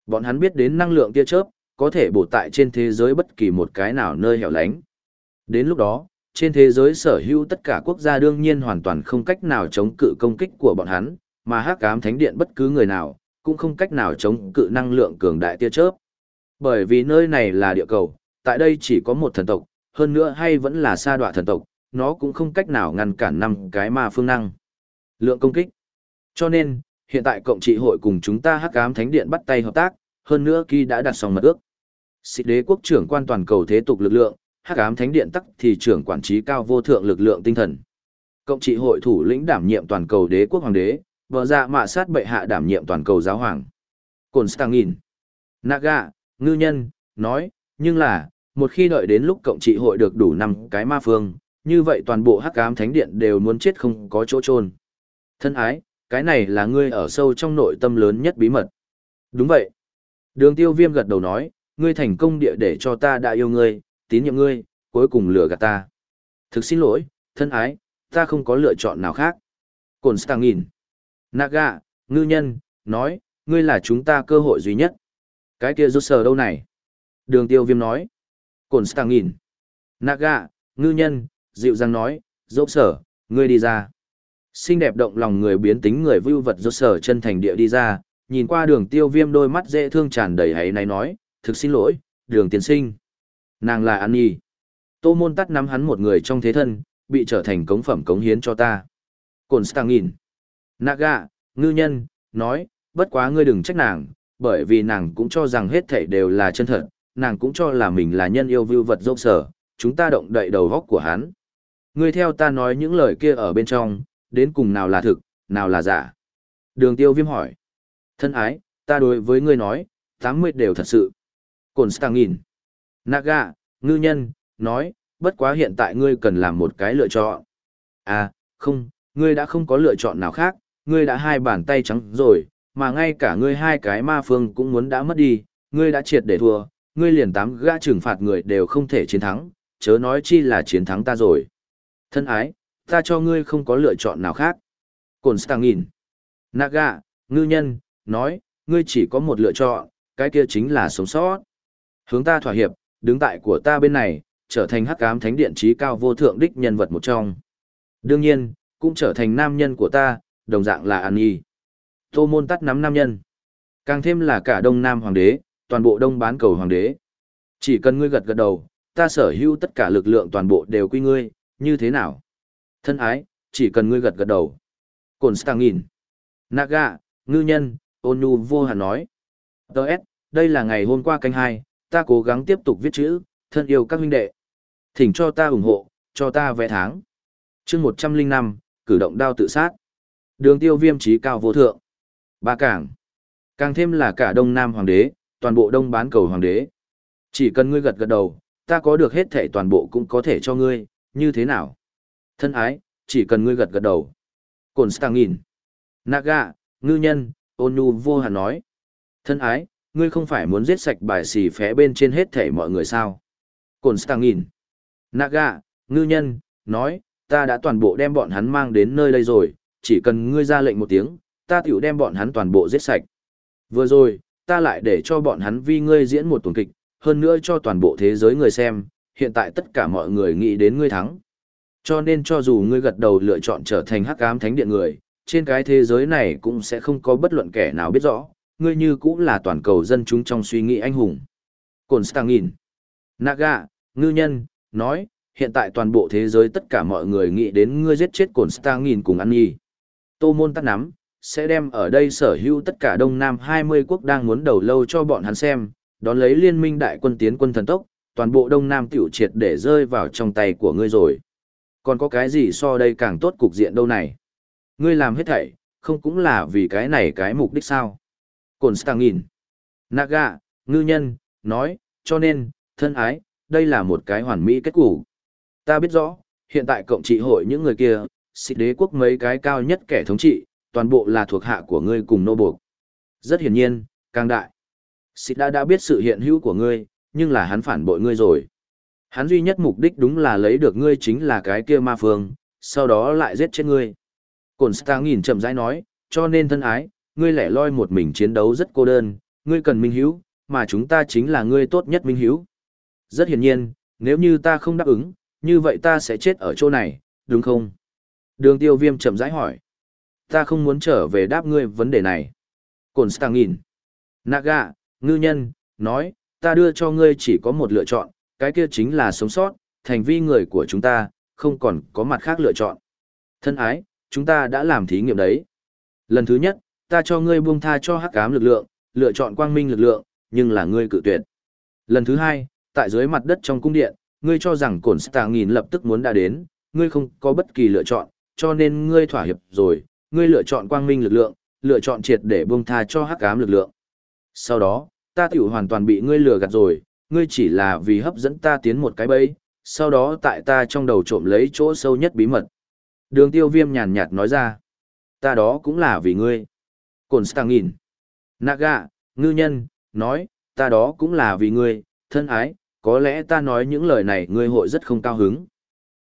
Bọn hắn biết đến năng lượng tia chớp, có thể bổ tại trên thế giới bất kỳ một cái nào nơi hẻo lánh. Đến lúc đó, trên thế giới sở hữu tất cả quốc gia đương nhiên hoàn toàn không cách nào chống cự công kích của bọn hắn, mà hắc ám thánh điện bất cứ người nào, cũng không cách nào chống cự năng lượng cường đại tia chớp. Bởi vì nơi này là địa cầu, tại đây chỉ có một thần tộc, hơn nữa hay vẫn là sa đoạ thần tộc, nó cũng không cách nào ngăn cản năm cái ma phương năng. Lượng công kích. Cho nên, hiện tại cộng trị hội cùng chúng ta hắc ám thánh điện bắt tay hợp tác, hơn nữa khi đã đặt xong mật ước. Xịt đế quốc trưởng quan toàn cầu thế tục lực lượng, hắc ám thánh điện tắc thì trưởng quản trí cao vô thượng lực lượng tinh thần. Cộng trị hội thủ lĩnh đảm nhiệm toàn cầu đế quốc hoàng đế, vợ dạ mạ sát bệ hạ đảm nhiệm toàn cầu giáo hoàng. Cồn Stangin, Naga, ngư nhân, nói, nhưng là, một khi đợi đến lúc cộng trị hội được đủ năm cái ma phương, như vậy toàn bộ hắc ám thánh điện đều muốn chết không có chỗ trôn. Thân ái, cái này là ngươi ở sâu trong nội tâm lớn nhất bí mật. Đúng vậy. Đường tiêu viêm gật đầu nói, ngươi thành công địa để cho ta đã yêu ngươi, tín nhiệm ngươi, cuối cùng lừa gạt ta. Thực xin lỗi, thân ái, ta không có lựa chọn nào khác. Cồn Stangin. Naga, ngư nhân, nói, ngươi là chúng ta cơ hội duy nhất. Cái kia rốt sờ đâu này? Đường tiêu viêm nói. Cồn Stangin. Naga, ngư nhân, dịu dàng nói, rốt sở, ngươi đi ra. Xinh đẹp động lòng người biến tính người vưu vật rốt sở chân thành địa đi ra, nhìn qua đường tiêu viêm đôi mắt dễ thương tràn đầy hãy này nói, thực xin lỗi, đường tiến sinh. Nàng là An Nhi. Tô môn tắt nắm hắn một người trong thế thân, bị trở thành cống phẩm cống hiến cho ta. Cồn Stangin. Naga, ngư nhân, nói, bất quá ngươi đừng trách nàng, bởi vì nàng cũng cho rằng hết thảy đều là chân thật, nàng cũng cho là mình là nhân yêu vưu vật dốc sở, chúng ta động đậy đầu góc của hắn. Ngươi theo ta nói những lời kia ở bên trong, đến cùng nào là thực, nào là giả. Đường tiêu viêm hỏi. Thân ái, ta đối với ngươi nói, 80 đều thật sự. Cồn Stangin. Naga, ngư nhân, nói, bất quá hiện tại ngươi cần làm một cái lựa chọn. À, không, ngươi đã không có lựa chọn nào khác, ngươi đã hai bàn tay trắng rồi, mà ngay cả ngươi hai cái ma phương cũng muốn đã mất đi, ngươi đã triệt để thua, ngươi liền tám gã trừng phạt người đều không thể chiến thắng, chớ nói chi là chiến thắng ta rồi. Thân ái, ta cho ngươi không có lựa chọn nào khác. Cổn Cồn nhìn. Naga, ngư nhân, nói, ngươi chỉ có một lựa chọn, cái kia chính là sống sót. Hướng ta thỏa hiệp, đứng tại của ta bên này, trở thành hắc ám thánh điện trí cao vô thượng đích nhân vật một trong. Đương nhiên, cũng trở thành nam nhân của ta, đồng dạng là An Nhi. Tô môn tắt nắm nam nhân. Càng thêm là cả đông nam hoàng đế, toàn bộ đông bán cầu hoàng đế. Chỉ cần ngươi gật gật đầu, ta sở hữu tất cả lực lượng toàn bộ đều quy ngươi, như thế nào? Thân ái, chỉ cần ngươi gật gật đầu. cổn Cồn nhìn. Naga, ngư nhân, ôn nhu vô hàn nói. Đợt, đây là ngày hôm qua canh hai, ta cố gắng tiếp tục viết chữ, thân yêu các huynh đệ. Thỉnh cho ta ủng hộ, cho ta vẽ tháng. chương 105, cử động đao tự sát. Đường tiêu viêm trí cao vô thượng. Ba cảng. Càng thêm là cả đông nam hoàng đế, toàn bộ đông bán cầu hoàng đế. Chỉ cần ngươi gật gật đầu, ta có được hết thể toàn bộ cũng có thể cho ngươi, như thế nào? Thân ái, chỉ cần ngươi gật gật đầu. Cồn Stangin. Naga, ngư nhân, ôn nhu vô hạn nói. Thân ái, ngươi không phải muốn giết sạch bài xì phé bên trên hết thể mọi người sao? Cồn Stangin. Naga, ngư nhân, nói, ta đã toàn bộ đem bọn hắn mang đến nơi đây rồi, chỉ cần ngươi ra lệnh một tiếng, ta tiểu đem bọn hắn toàn bộ giết sạch. Vừa rồi, ta lại để cho bọn hắn vi ngươi diễn một tuần kịch, hơn nữa cho toàn bộ thế giới người xem, hiện tại tất cả mọi người nghĩ đến ngươi thắng. Cho nên cho dù ngươi gật đầu lựa chọn trở thành hắc ám thánh điện người, trên cái thế giới này cũng sẽ không có bất luận kẻ nào biết rõ, ngươi như cũng là toàn cầu dân chúng trong suy nghĩ anh hùng. Cổn Stangin, Naga, ngư nhân, nói, hiện tại toàn bộ thế giới tất cả mọi người nghĩ đến ngươi giết chết Cổn Stangin cùng ăn Nhi. Tô Môn tắt nắm, sẽ đem ở đây sở hữu tất cả Đông Nam 20 quốc đang muốn đầu lâu cho bọn hắn xem, đón lấy liên minh đại quân tiến quân thần tốc, toàn bộ Đông Nam tiểu triệt để rơi vào trong tay của ngươi rồi. Còn có cái gì so đây càng tốt cục diện đâu này? Ngươi làm hết thảy, không cũng là vì cái này cái mục đích sao? Cổn Stangin. Naga, ngư nhân, nói, cho nên, thân ái, đây là một cái hoàn mỹ kết cục. Ta biết rõ, hiện tại cộng trị hội những người kia, xịt đế quốc mấy cái cao nhất kẻ thống trị, toàn bộ là thuộc hạ của ngươi cùng nô buộc. Rất hiển nhiên, càng đại. Xịt đã đã biết sự hiện hữu của ngươi, nhưng là hắn phản bội ngươi rồi. Hắn duy nhất mục đích đúng là lấy được ngươi chính là cái kia ma phương, sau đó lại giết chết ngươi. Cổn Star nhìn chậm rãi nói, cho nên thân ái, ngươi lẻ loi một mình chiến đấu rất cô đơn, ngươi cần minh hiếu, mà chúng ta chính là ngươi tốt nhất minh hiếu. Rất hiển nhiên, nếu như ta không đáp ứng, như vậy ta sẽ chết ở chỗ này, đúng không? Đường tiêu viêm chậm rãi hỏi. Ta không muốn trở về đáp ngươi vấn đề này. Cổn Star nhìn. Naga, ngư nhân, nói, ta đưa cho ngươi chỉ có một lựa chọn, cái kia chính là sống sót, thành vi người của chúng ta, không còn có mặt khác lựa chọn. Thân ái, chúng ta đã làm thí nghiệm đấy. Lần thứ nhất, ta cho ngươi buông tha cho hắc ám lực lượng, lựa chọn quang minh lực lượng, nhưng là ngươi cự tuyệt. Lần thứ hai, tại dưới mặt đất trong cung điện, ngươi cho rằng cổn stà nghìn lập tức muốn đã đến, ngươi không có bất kỳ lựa chọn, cho nên ngươi thỏa hiệp rồi, ngươi lựa chọn quang minh lực lượng, lựa chọn triệt để buông tha cho hắc ám lực lượng. Sau đó, ta tiểu hoàn toàn bị ngươi lừa gạt rồi, ngươi chỉ là vì hấp dẫn ta tiến một cái bẫy, sau đó tại ta trong đầu trộm lấy chỗ sâu nhất bí mật. Đường tiêu viêm nhàn nhạt nói ra, ta đó cũng là vì ngươi. Cổn Stang nhìn. Naga, ngư nhân, nói, ta đó cũng là vì ngươi, thân ái, có lẽ ta nói những lời này ngươi hội rất không cao hứng.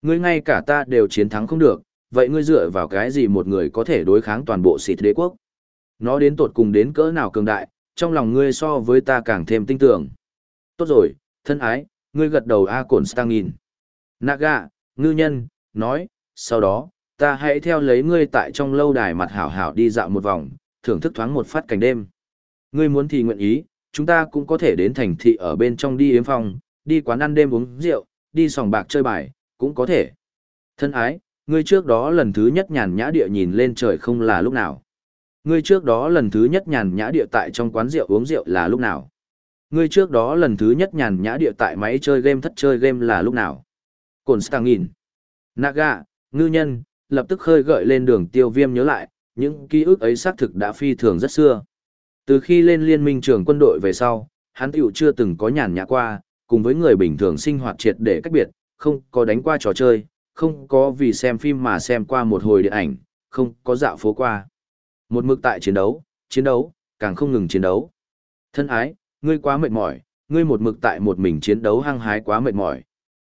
Ngươi ngay cả ta đều chiến thắng không được, vậy ngươi dựa vào cái gì một người có thể đối kháng toàn bộ xịt đế quốc? Nó đến tột cùng đến cỡ nào cường đại, trong lòng ngươi so với ta càng thêm tinh tưởng. Tốt rồi, thân ái, ngươi gật đầu A cổn Stangin. Naga, ngư nhân, nói, sau đó, ta hãy theo lấy ngươi tại trong lâu đài mặt hảo hảo đi dạo một vòng, thưởng thức thoáng một phát cảnh đêm. Ngươi muốn thì nguyện ý, chúng ta cũng có thể đến thành thị ở bên trong đi yếm phòng, đi quán ăn đêm uống rượu, đi sòng bạc chơi bài, cũng có thể. Thân ái, ngươi trước đó lần thứ nhất nhàn nhã địa nhìn lên trời không là lúc nào. Ngươi trước đó lần thứ nhất nhàn nhã địa tại trong quán rượu uống rượu là lúc nào? Ngươi trước đó lần thứ nhất nhàn nhã địa tại máy chơi game thất chơi game là lúc nào? Cổn Stang nhìn. Naga, ngư nhân, lập tức khơi gợi lên đường tiêu viêm nhớ lại, những ký ức ấy xác thực đã phi thường rất xưa. Từ khi lên liên minh trường quân đội về sau, hắn tiểu chưa từng có nhàn nhã qua, cùng với người bình thường sinh hoạt triệt để cách biệt, không có đánh qua trò chơi, không có vì xem phim mà xem qua một hồi điện ảnh, không có dạo phố qua. Một mực tại chiến đấu, chiến đấu, càng không ngừng chiến đấu. Thân ái, ngươi quá mệt mỏi, ngươi một mực tại một mình chiến đấu hăng hái quá mệt mỏi.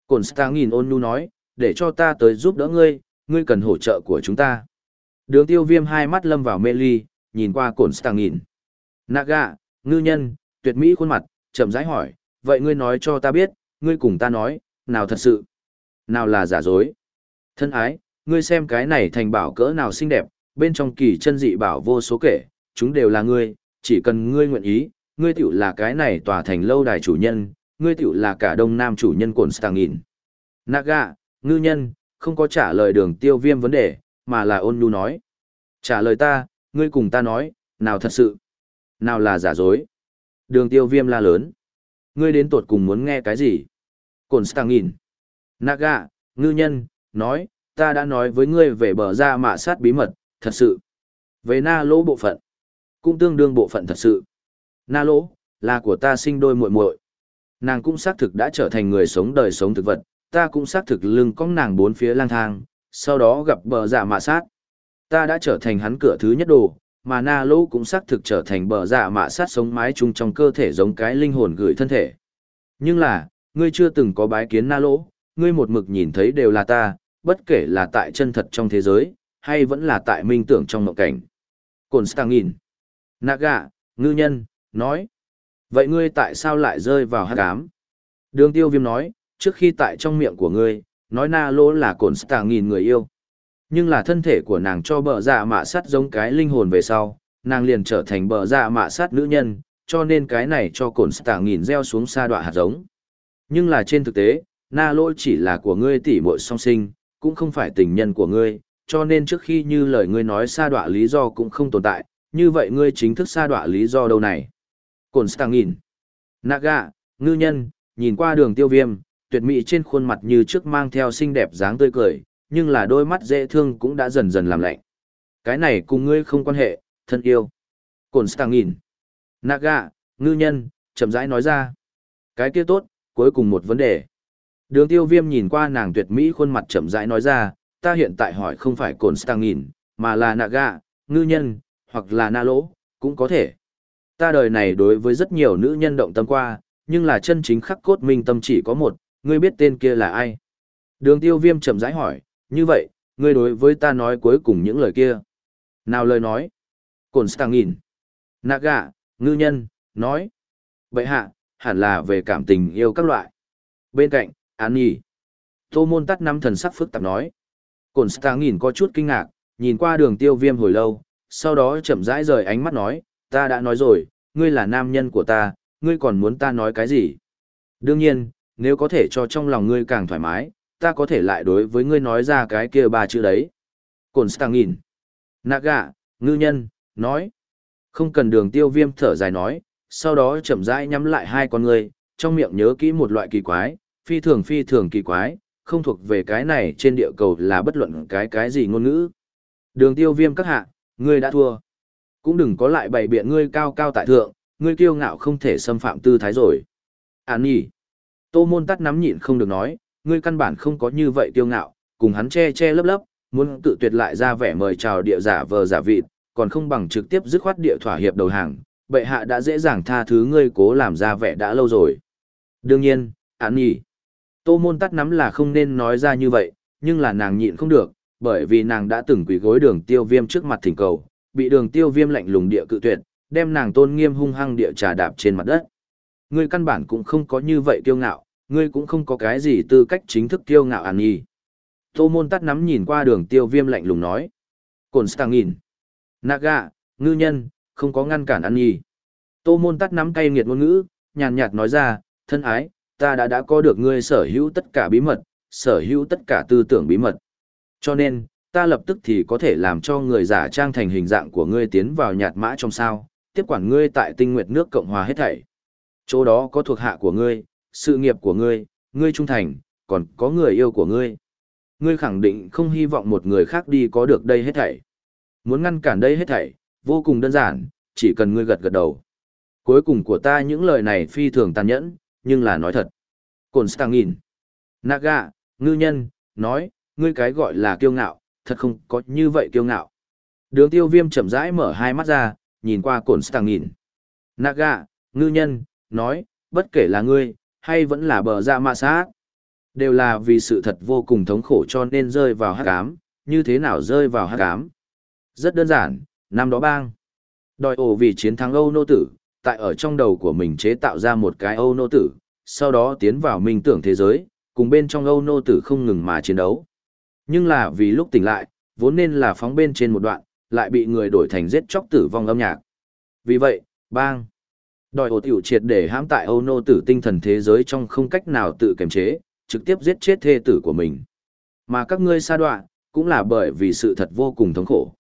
Cổn Star nhìn ôn nhu nói, để cho ta tới giúp đỡ ngươi, ngươi cần hỗ trợ của chúng ta. Đường tiêu viêm hai mắt lâm vào mê ly, nhìn qua Cổn Star nhìn, Naga, ngư nhân, tuyệt mỹ khuôn mặt, chậm rãi hỏi, vậy ngươi nói cho ta biết, ngươi cùng ta nói, nào thật sự, nào là giả dối. Thân ái, ngươi xem cái này thành bảo cỡ nào xinh đẹp, bên trong kỳ chân dị bảo vô số kể, chúng đều là ngươi, chỉ cần ngươi nguyện ý, ngươi tiểu là cái này tòa thành lâu đài chủ nhân, ngươi tiểu là cả đông nam chủ nhân cổn stàng nghìn. Naga, ngư nhân, không có trả lời đường tiêu viêm vấn đề, mà là ôn nhu nói. Trả lời ta, ngươi cùng ta nói, nào thật sự, nào là giả dối. Đường tiêu viêm la lớn. Ngươi đến tuột cùng muốn nghe cái gì? Cổn stàng nghìn. Naga, ngư nhân, nói, ta đã nói với ngươi về bờ ra mạ sát bí mật, thật sự. Về na lỗ bộ phận, cũng tương đương bộ phận thật sự. Na lỗ, là của ta sinh đôi muội muội. Nàng cũng xác thực đã trở thành người sống đời sống thực vật, ta cũng xác thực lưng cong nàng bốn phía lang thang, sau đó gặp bờ giả mạ sát. Ta đã trở thành hắn cửa thứ nhất đồ, mà na lỗ cũng xác thực trở thành bờ giả mạ sát sống mái chung trong cơ thể giống cái linh hồn gửi thân thể. Nhưng là, ngươi chưa từng có bái kiến na lỗ, ngươi một mực nhìn thấy đều là ta, bất kể là tại chân thật trong thế giới, hay vẫn là tại minh tưởng trong mộng cảnh. Cổn Stang nghìn, Stangin. Naga, ngư nhân, nói. Vậy ngươi tại sao lại rơi vào hát cám? Đường tiêu viêm nói, trước khi tại trong miệng của ngươi, nói na lỗ là Cổn Stang nghìn người yêu. Nhưng là thân thể của nàng cho bờ dạ mạ sát giống cái linh hồn về sau, nàng liền trở thành bờ dạ mạ sát nữ nhân, cho nên cái này cho Cổn cồn nghìn gieo xuống sa đọa hạt giống. Nhưng là trên thực tế, na lỗi chỉ là của ngươi tỷ muội song sinh, cũng không phải tình nhân của ngươi, cho nên trước khi như lời ngươi nói sa đọa lý do cũng không tồn tại, như vậy ngươi chính thức sa đọa lý do đâu này. Cổn Stang nhìn. Naga, ngư nhân, nhìn qua đường tiêu viêm, tuyệt mỹ trên khuôn mặt như trước mang theo xinh đẹp dáng tươi cười, nhưng là đôi mắt dễ thương cũng đã dần dần làm lạnh. Cái này cùng ngươi không quan hệ, thân yêu. Cổn Stang nhìn. Naga, ngư nhân, chậm rãi nói ra. Cái kia tốt, cuối cùng một vấn đề. Đường tiêu viêm nhìn qua nàng tuyệt mỹ khuôn mặt chậm rãi nói ra, ta hiện tại hỏi không phải cồn stang nghìn, mà là Naga, ngư nhân, hoặc là na lỗ, cũng có thể. Ta đời này đối với rất nhiều nữ nhân động tâm qua, nhưng là chân chính khắc cốt minh tâm chỉ có một, ngươi biết tên kia là ai? Đường tiêu viêm chậm rãi hỏi, như vậy, ngươi đối với ta nói cuối cùng những lời kia. Nào lời nói? Cồn stang nghìn. Naga, ngư nhân, nói. Vậy hạ, hẳn là về cảm tình yêu các loại. Bên cạnh, An nhỉ. Tô môn tắt năm thần sắc phức tạp nói. Cổn Stang nhìn có chút kinh ngạc, nhìn qua đường tiêu viêm hồi lâu, sau đó chậm rãi rời ánh mắt nói, ta đã nói rồi, ngươi là nam nhân của ta, ngươi còn muốn ta nói cái gì? Đương nhiên, nếu có thể cho trong lòng ngươi càng thoải mái, ta có thể lại đối với ngươi nói ra cái kia ba chữ đấy. Cổn Stang nhìn. Naga, ngư nhân, nói. Không cần đường tiêu viêm thở dài nói, sau đó chậm rãi nhắm lại hai con ngươi, trong miệng nhớ kỹ một loại kỳ quái, phi thường phi thường kỳ quái, không thuộc về cái này trên địa cầu là bất luận cái cái gì ngôn ngữ. Đường tiêu viêm các hạ, ngươi đã thua. Cũng đừng có lại bày biện ngươi cao cao tại thượng, ngươi kiêu ngạo không thể xâm phạm tư thái rồi. Án nhỉ. Tô môn tắt nắm nhịn không được nói, ngươi căn bản không có như vậy kiêu ngạo, cùng hắn che che lấp lấp, muốn tự tuyệt lại ra vẻ mời chào địa giả vờ giả vịt, còn không bằng trực tiếp dứt khoát địa thỏa hiệp đầu hàng, bệ hạ đã dễ dàng tha thứ ngươi cố làm ra vẻ đã lâu rồi. Đương nhiên, án nhỉ. Tô môn tắt nắm là không nên nói ra như vậy, nhưng là nàng nhịn không được, bởi vì nàng đã từng quỳ gối đường tiêu viêm trước mặt thỉnh cầu, bị đường tiêu viêm lạnh lùng địa cự tuyệt, đem nàng tôn nghiêm hung hăng địa trà đạp trên mặt đất. Ngươi căn bản cũng không có như vậy kiêu ngạo, ngươi cũng không có cái gì tư cách chính thức kiêu ngạo ăn nhì. Tô môn tắt nắm nhìn qua đường tiêu viêm lạnh lùng nói. Cổn stang nhìn. Naga, ngư nhân, không có ngăn cản ăn nhì. Tô môn tắt nắm cay nghiệt ngôn ngữ, nhàn nhạt nói ra, thân ái, ta đã đã có được ngươi sở hữu tất cả bí mật, sở hữu tất cả tư tưởng bí mật. Cho nên, ta lập tức thì có thể làm cho người giả trang thành hình dạng của ngươi tiến vào nhạt mã trong sao, tiếp quản ngươi tại tinh nguyệt nước Cộng hòa hết thảy. Chỗ đó có thuộc hạ của ngươi, sự nghiệp của ngươi, ngươi trung thành, còn có người yêu của ngươi. Ngươi khẳng định không hy vọng một người khác đi có được đây hết thảy. Muốn ngăn cản đây hết thảy, vô cùng đơn giản, chỉ cần ngươi gật gật đầu. Cuối cùng của ta những lời này phi thường tàn nhẫn, nhưng là nói thật. Cổn Stang nhìn. Naga, ngư nhân, nói, ngươi cái gọi là kiêu ngạo, thật không có như vậy kiêu ngạo. Đường tiêu viêm chậm rãi mở hai mắt ra, nhìn qua Cổn Stang nhìn. Naga, ngư nhân, nói, bất kể là ngươi, hay vẫn là bờ ra mạ sát. Đều là vì sự thật vô cùng thống khổ cho nên rơi vào hát cám, như thế nào rơi vào hát cám. Rất đơn giản, năm đó bang. Đòi ổ vì chiến thắng Âu nô tử, tại ở trong đầu của mình chế tạo ra một cái Âu nô tử, sau đó tiến vào minh tưởng thế giới, cùng bên trong Âu nô tử không ngừng mà chiến đấu. Nhưng là vì lúc tỉnh lại, vốn nên là phóng bên trên một đoạn, lại bị người đổi thành giết chóc tử vong âm nhạc. Vì vậy, bang, đòi ổ tiểu triệt để hãm tại Âu nô tử tinh thần thế giới trong không cách nào tự kiềm chế, trực tiếp giết chết thê tử của mình. Mà các ngươi xa đoạn, cũng là bởi vì sự thật vô cùng thống khổ.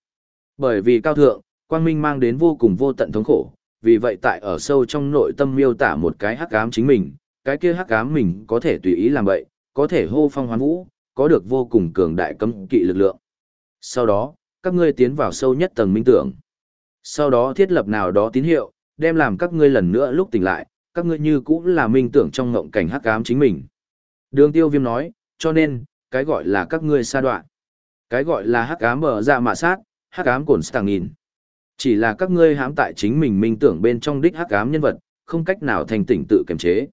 Bởi vì cao thượng, quang minh mang đến vô cùng vô tận thống khổ, vì vậy tại ở sâu trong nội tâm miêu tả một cái hắc ám chính mình, cái kia hắc ám mình có thể tùy ý làm vậy, có thể hô phong hoán vũ, có được vô cùng cường đại cấm kỵ lực lượng. Sau đó, các ngươi tiến vào sâu nhất tầng minh tưởng. Sau đó thiết lập nào đó tín hiệu, đem làm các ngươi lần nữa lúc tỉnh lại, các ngươi như cũng là minh tưởng trong ngộng cảnh hắc ám chính mình. Đường tiêu viêm nói, cho nên, cái gọi là các ngươi sa đoạn. Cái gọi là hắc ám mở ra dạ mạ sát, hắc ám cổn stàng nghìn. Chỉ là các ngươi hãm tại chính mình minh tưởng bên trong đích hắc ám nhân vật, không cách nào thành tỉnh tự kiềm chế.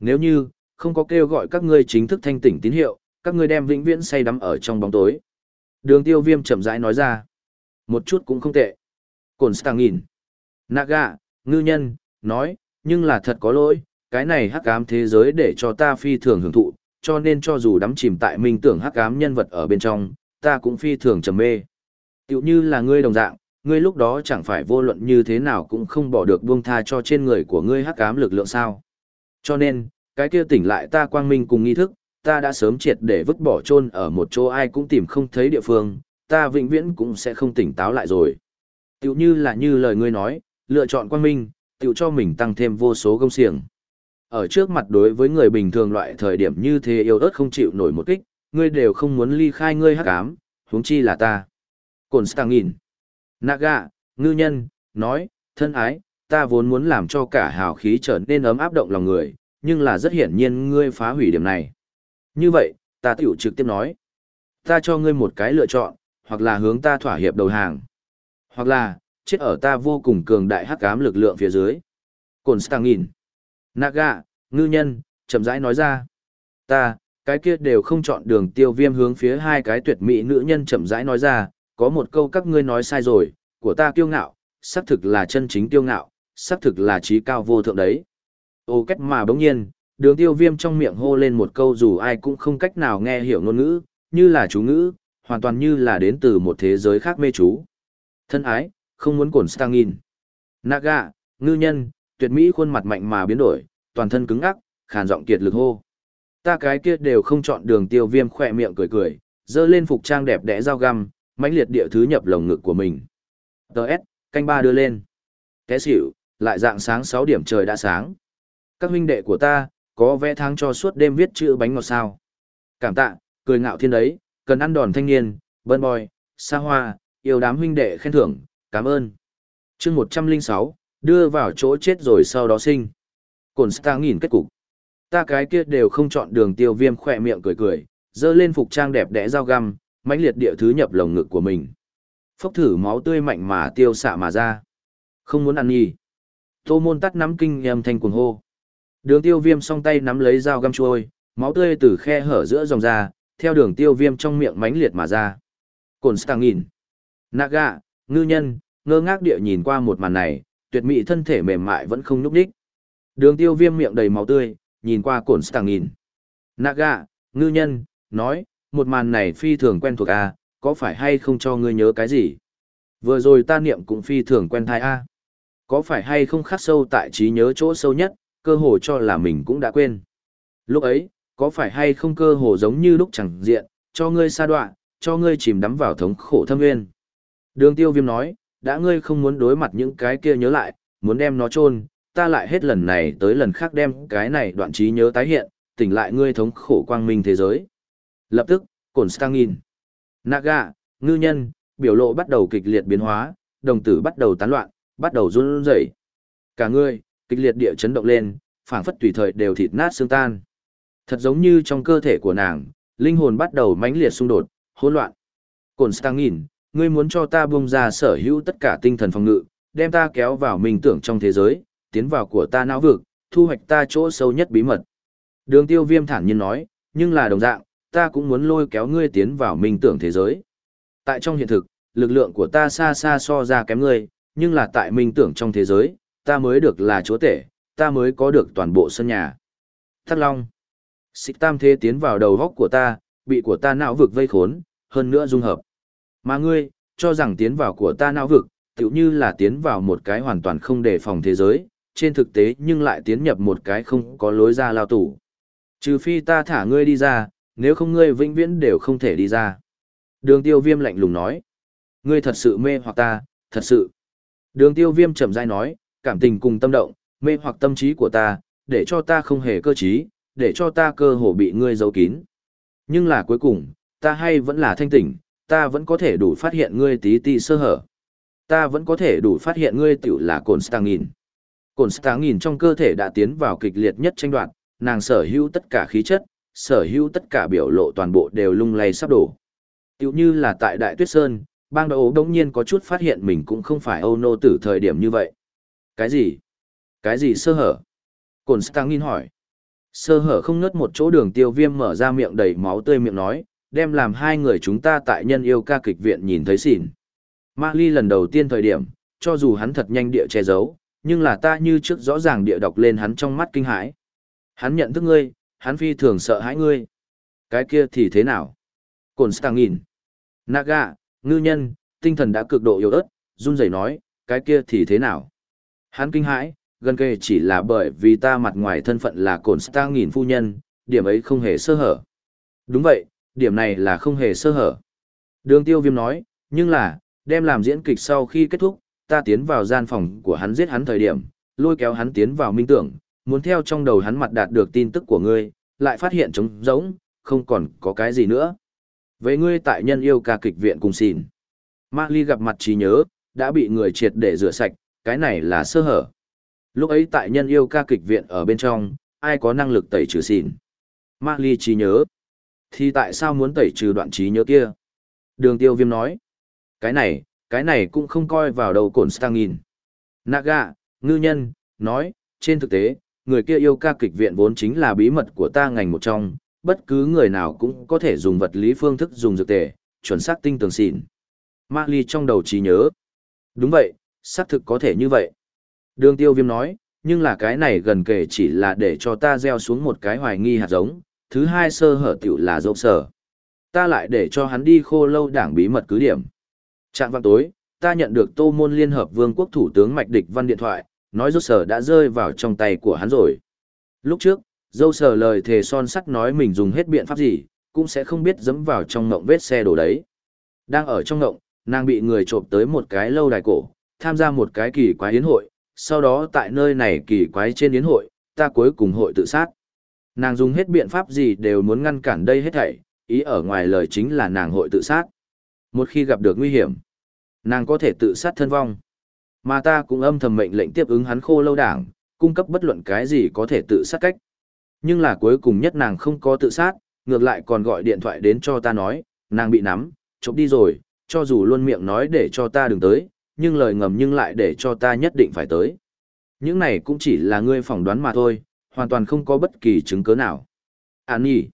Nếu như, không có kêu gọi các ngươi chính thức thanh tỉnh tín hiệu, các ngươi đem vĩnh viễn say đắm ở trong bóng tối. Đường tiêu viêm chậm rãi nói ra. Một chút cũng không tệ. Cổn stàng nghìn. Naga, ngư nhân, nói, nhưng là thật có lỗi, cái này hắc ám thế giới để cho ta phi thường hưởng thụ, cho nên cho dù đắm chìm tại minh tưởng hắc ám nhân vật ở bên trong, ta cũng phi thường trầm mê. Tiểu như là ngươi đồng dạng, ngươi lúc đó chẳng phải vô luận như thế nào cũng không bỏ được buông tha cho trên người của ngươi hắc ám lực lượng sao. Cho nên, cái kia tỉnh lại ta quang minh cùng nghi thức, ta đã sớm triệt để vứt bỏ chôn ở một chỗ ai cũng tìm không thấy địa phương, ta vĩnh viễn cũng sẽ không tỉnh táo lại rồi. Tiểu như là như lời ngươi nói, lựa chọn quang minh, tiểu cho mình tăng thêm vô số công xiềng. Ở trước mặt đối với người bình thường loại thời điểm như thế yêu ớt không chịu nổi một kích, ngươi đều không muốn ly khai ngươi hắc ám, huống chi là ta. Cổn Stangin. Naga, ngư nhân, nói, thân ái, ta vốn muốn làm cho cả hào khí trở nên ấm áp động lòng người, nhưng là rất hiển nhiên ngươi phá hủy điểm này. Như vậy, ta tiểu trực tiếp nói. Ta cho ngươi một cái lựa chọn, hoặc là hướng ta thỏa hiệp đầu hàng. Hoặc là, chết ở ta vô cùng cường đại hắc ám lực lượng phía dưới. Cổn Stangin. Naga, ngư nhân, chậm rãi nói ra. Ta, cái kia đều không chọn đường tiêu viêm hướng phía hai cái tuyệt mỹ nữ nhân chậm rãi nói ra, có một câu các ngươi nói sai rồi, của ta kiêu ngạo, xác thực là chân chính kiêu ngạo, xác thực là trí cao vô thượng đấy. Ô cách mà bỗng nhiên, đường tiêu viêm trong miệng hô lên một câu dù ai cũng không cách nào nghe hiểu ngôn ngữ, như là chú ngữ, hoàn toàn như là đến từ một thế giới khác mê chú. Thân ái, không muốn cổn Stangin. Naga, ngư nhân, tuyệt mỹ khuôn mặt mạnh mà biến đổi, toàn thân cứng ngắc, khàn giọng kiệt lực hô. Ta cái kia đều không chọn đường tiêu viêm khỏe miệng cười cười, dơ lên phục trang đẹp đẽ dao găm, mãnh liệt địa thứ nhập lồng ngực của mình. Đợt, canh ba đưa lên. Té xỉu, lại dạng sáng 6 điểm trời đã sáng. Các huynh đệ của ta, có vẽ tháng cho suốt đêm viết chữ bánh ngọt sao. Cảm tạ, cười ngạo thiên đấy, cần ăn đòn thanh niên, Bân bòi, xa hoa, yêu đám huynh đệ khen thưởng, cảm ơn. chương 106, đưa vào chỗ chết rồi sau đó sinh. Cổn Star nghìn kết cục. Ta cái kia đều không chọn đường tiêu viêm khỏe miệng cười cười, dơ lên phục trang đẹp đẽ dao găm, mãnh liệt địa thứ nhập lồng ngực của mình. Phốc thử máu tươi mạnh mà tiêu xạ mà ra. Không muốn ăn nhì. Tô môn tắt nắm kinh âm thanh cuồng hô. Đường tiêu viêm song tay nắm lấy dao găm chuôi, máu tươi từ khe hở giữa dòng ra, theo đường tiêu viêm trong miệng mãnh liệt mà ra. Cồn stang nghìn. Naga, ngư nhân, ngơ ngác địa nhìn qua một màn này, tuyệt mỹ thân thể mềm mại vẫn không nhúc đích. Đường tiêu viêm miệng đầy máu tươi, nhìn qua cồn stang nghìn. Naga, ngư nhân, nói, một màn này phi thường quen thuộc a có phải hay không cho ngươi nhớ cái gì? Vừa rồi ta niệm cũng phi thường quen thai a Có phải hay không khắc sâu tại trí nhớ chỗ sâu nhất, cơ hồ cho là mình cũng đã quên. Lúc ấy, có phải hay không cơ hồ giống như lúc chẳng diện, cho ngươi xa đoạn, cho ngươi chìm đắm vào thống khổ thâm nguyên. Đường tiêu viêm nói, đã ngươi không muốn đối mặt những cái kia nhớ lại, muốn đem nó chôn ta lại hết lần này tới lần khác đem cái này đoạn trí nhớ tái hiện, tỉnh lại ngươi thống khổ quang minh thế giới. Lập tức, cổn stangin. Naga, ngư nhân, biểu lộ bắt đầu kịch liệt biến hóa, đồng tử bắt đầu tán loạn, bắt đầu run rẩy. Cả người, kịch liệt địa chấn động lên, phảng phất tùy thời đều thịt nát xương tan. Thật giống như trong cơ thể của nàng, linh hồn bắt đầu mãnh liệt xung đột, hỗn loạn. Cổn Stangin, ngươi muốn cho ta bung ra sở hữu tất cả tinh thần phòng ngự, đem ta kéo vào mình tưởng trong thế giới, tiến vào của ta não vực, thu hoạch ta chỗ sâu nhất bí mật. Đường tiêu viêm thản nhiên nói, nhưng là đồng dạng, ta cũng muốn lôi kéo ngươi tiến vào minh tưởng thế giới. Tại trong hiện thực, lực lượng của ta xa xa so ra kém ngươi, nhưng là tại minh tưởng trong thế giới, ta mới được là chúa tể, ta mới có được toàn bộ sân nhà. Thắt Long. Xích tam thế tiến vào đầu góc của ta, bị của ta não vực vây khốn, hơn nữa dung hợp. Mà ngươi, cho rằng tiến vào của ta não vực, tựu như là tiến vào một cái hoàn toàn không đề phòng thế giới, trên thực tế nhưng lại tiến nhập một cái không có lối ra lao tủ. Trừ phi ta thả ngươi đi ra, nếu không ngươi vĩnh viễn đều không thể đi ra. Đường tiêu viêm lạnh lùng nói. Ngươi thật sự mê hoặc ta, thật sự. Đường tiêu viêm chậm rãi nói, cảm tình cùng tâm động, mê hoặc tâm trí của ta, để cho ta không hề cơ trí, để cho ta cơ hồ bị ngươi giấu kín. Nhưng là cuối cùng, ta hay vẫn là thanh tỉnh, ta vẫn có thể đủ phát hiện ngươi tí tí sơ hở. Ta vẫn có thể đủ phát hiện ngươi tiểu là cồn stangin. Cồn stangin trong cơ thể đã tiến vào kịch liệt nhất tranh đoạn, nàng sở hữu tất cả khí chất, sở hữu tất cả biểu lộ toàn bộ đều lung lay sắp đổ. Tiểu như là tại Đại Tuyết Sơn, bang đấu đống nhiên có chút phát hiện mình cũng không phải Âu Nô tử thời điểm như vậy. Cái gì? Cái gì sơ hở? Cồn Stangin hỏi. Sơ hở không ngớt một chỗ đường tiêu viêm mở ra miệng đầy máu tươi miệng nói, đem làm hai người chúng ta tại nhân yêu ca kịch viện nhìn thấy xỉn. Ma Ly lần đầu tiên thời điểm, cho dù hắn thật nhanh địa che giấu, nhưng là ta như trước rõ ràng địa đọc lên hắn trong mắt kinh hãi. Hắn nhận thức ngươi, hắn phi thường sợ hãi ngươi. Cái kia thì thế nào? Cổn Stang nhìn, Naga, ngư nhân, tinh thần đã cực độ yếu ớt, run rẩy nói, cái kia thì thế nào? Hắn kinh hãi, gần kề chỉ là bởi vì ta mặt ngoài thân phận là Cổn Stang nghìn phu nhân, điểm ấy không hề sơ hở. Đúng vậy, điểm này là không hề sơ hở. Đường tiêu viêm nói, nhưng là, đem làm diễn kịch sau khi kết thúc, ta tiến vào gian phòng của hắn giết hắn thời điểm, lôi kéo hắn tiến vào minh tưởng, muốn theo trong đầu hắn mặt đạt được tin tức của ngươi, lại phát hiện trống rỗng, không còn có cái gì nữa. Với ngươi tại nhân yêu ca kịch viện cùng xỉn Ma Ly gặp mặt trí nhớ, đã bị người triệt để rửa sạch, cái này là sơ hở. Lúc ấy tại nhân yêu ca kịch viện ở bên trong, ai có năng lực tẩy trừ xỉn Ma Ly trí nhớ. Thì tại sao muốn tẩy trừ đoạn trí nhớ kia? Đường tiêu viêm nói. Cái này, cái này cũng không coi vào đầu cổn Stangin. Naga, ngư nhân, nói, trên thực tế, người kia yêu ca kịch viện vốn chính là bí mật của ta ngành một trong, bất cứ người nào cũng có thể dùng vật lý phương thức dùng dược tề, chuẩn xác tinh tường xịn. Ma Ly trong đầu trí nhớ. Đúng vậy, xác thực có thể như vậy. Đường tiêu viêm nói, nhưng là cái này gần kể chỉ là để cho ta gieo xuống một cái hoài nghi hạt giống, thứ hai sơ hở tiểu là dâu sở. Ta lại để cho hắn đi khô lâu đảng bí mật cứ điểm. Trạng văn tối, ta nhận được tô môn liên hợp vương quốc thủ tướng Mạch Địch Văn điện thoại, nói dâu sở đã rơi vào trong tay của hắn rồi. Lúc trước, dâu sở lời thề son sắt nói mình dùng hết biện pháp gì, cũng sẽ không biết dẫm vào trong ngộng vết xe đổ đấy. Đang ở trong ngộng, nàng bị người trộm tới một cái lâu đài cổ, tham gia một cái kỳ quái yến hội, sau đó tại nơi này kỳ quái trên yến hội, ta cuối cùng hội tự sát. Nàng dùng hết biện pháp gì đều muốn ngăn cản đây hết thảy, ý ở ngoài lời chính là nàng hội tự sát. Một khi gặp được nguy hiểm, nàng có thể tự sát thân vong. Mà ta cũng âm thầm mệnh lệnh tiếp ứng hắn khô lâu đảng, cung cấp bất luận cái gì có thể tự sát cách. Nhưng là cuối cùng nhất nàng không có tự sát, ngược lại còn gọi điện thoại đến cho ta nói, nàng bị nắm, chụp đi rồi, cho dù luôn miệng nói để cho ta đừng tới, nhưng lời ngầm nhưng lại để cho ta nhất định phải tới. Những này cũng chỉ là ngươi phỏng đoán mà thôi, hoàn toàn không có bất kỳ chứng cứ nào. Án nhỉ.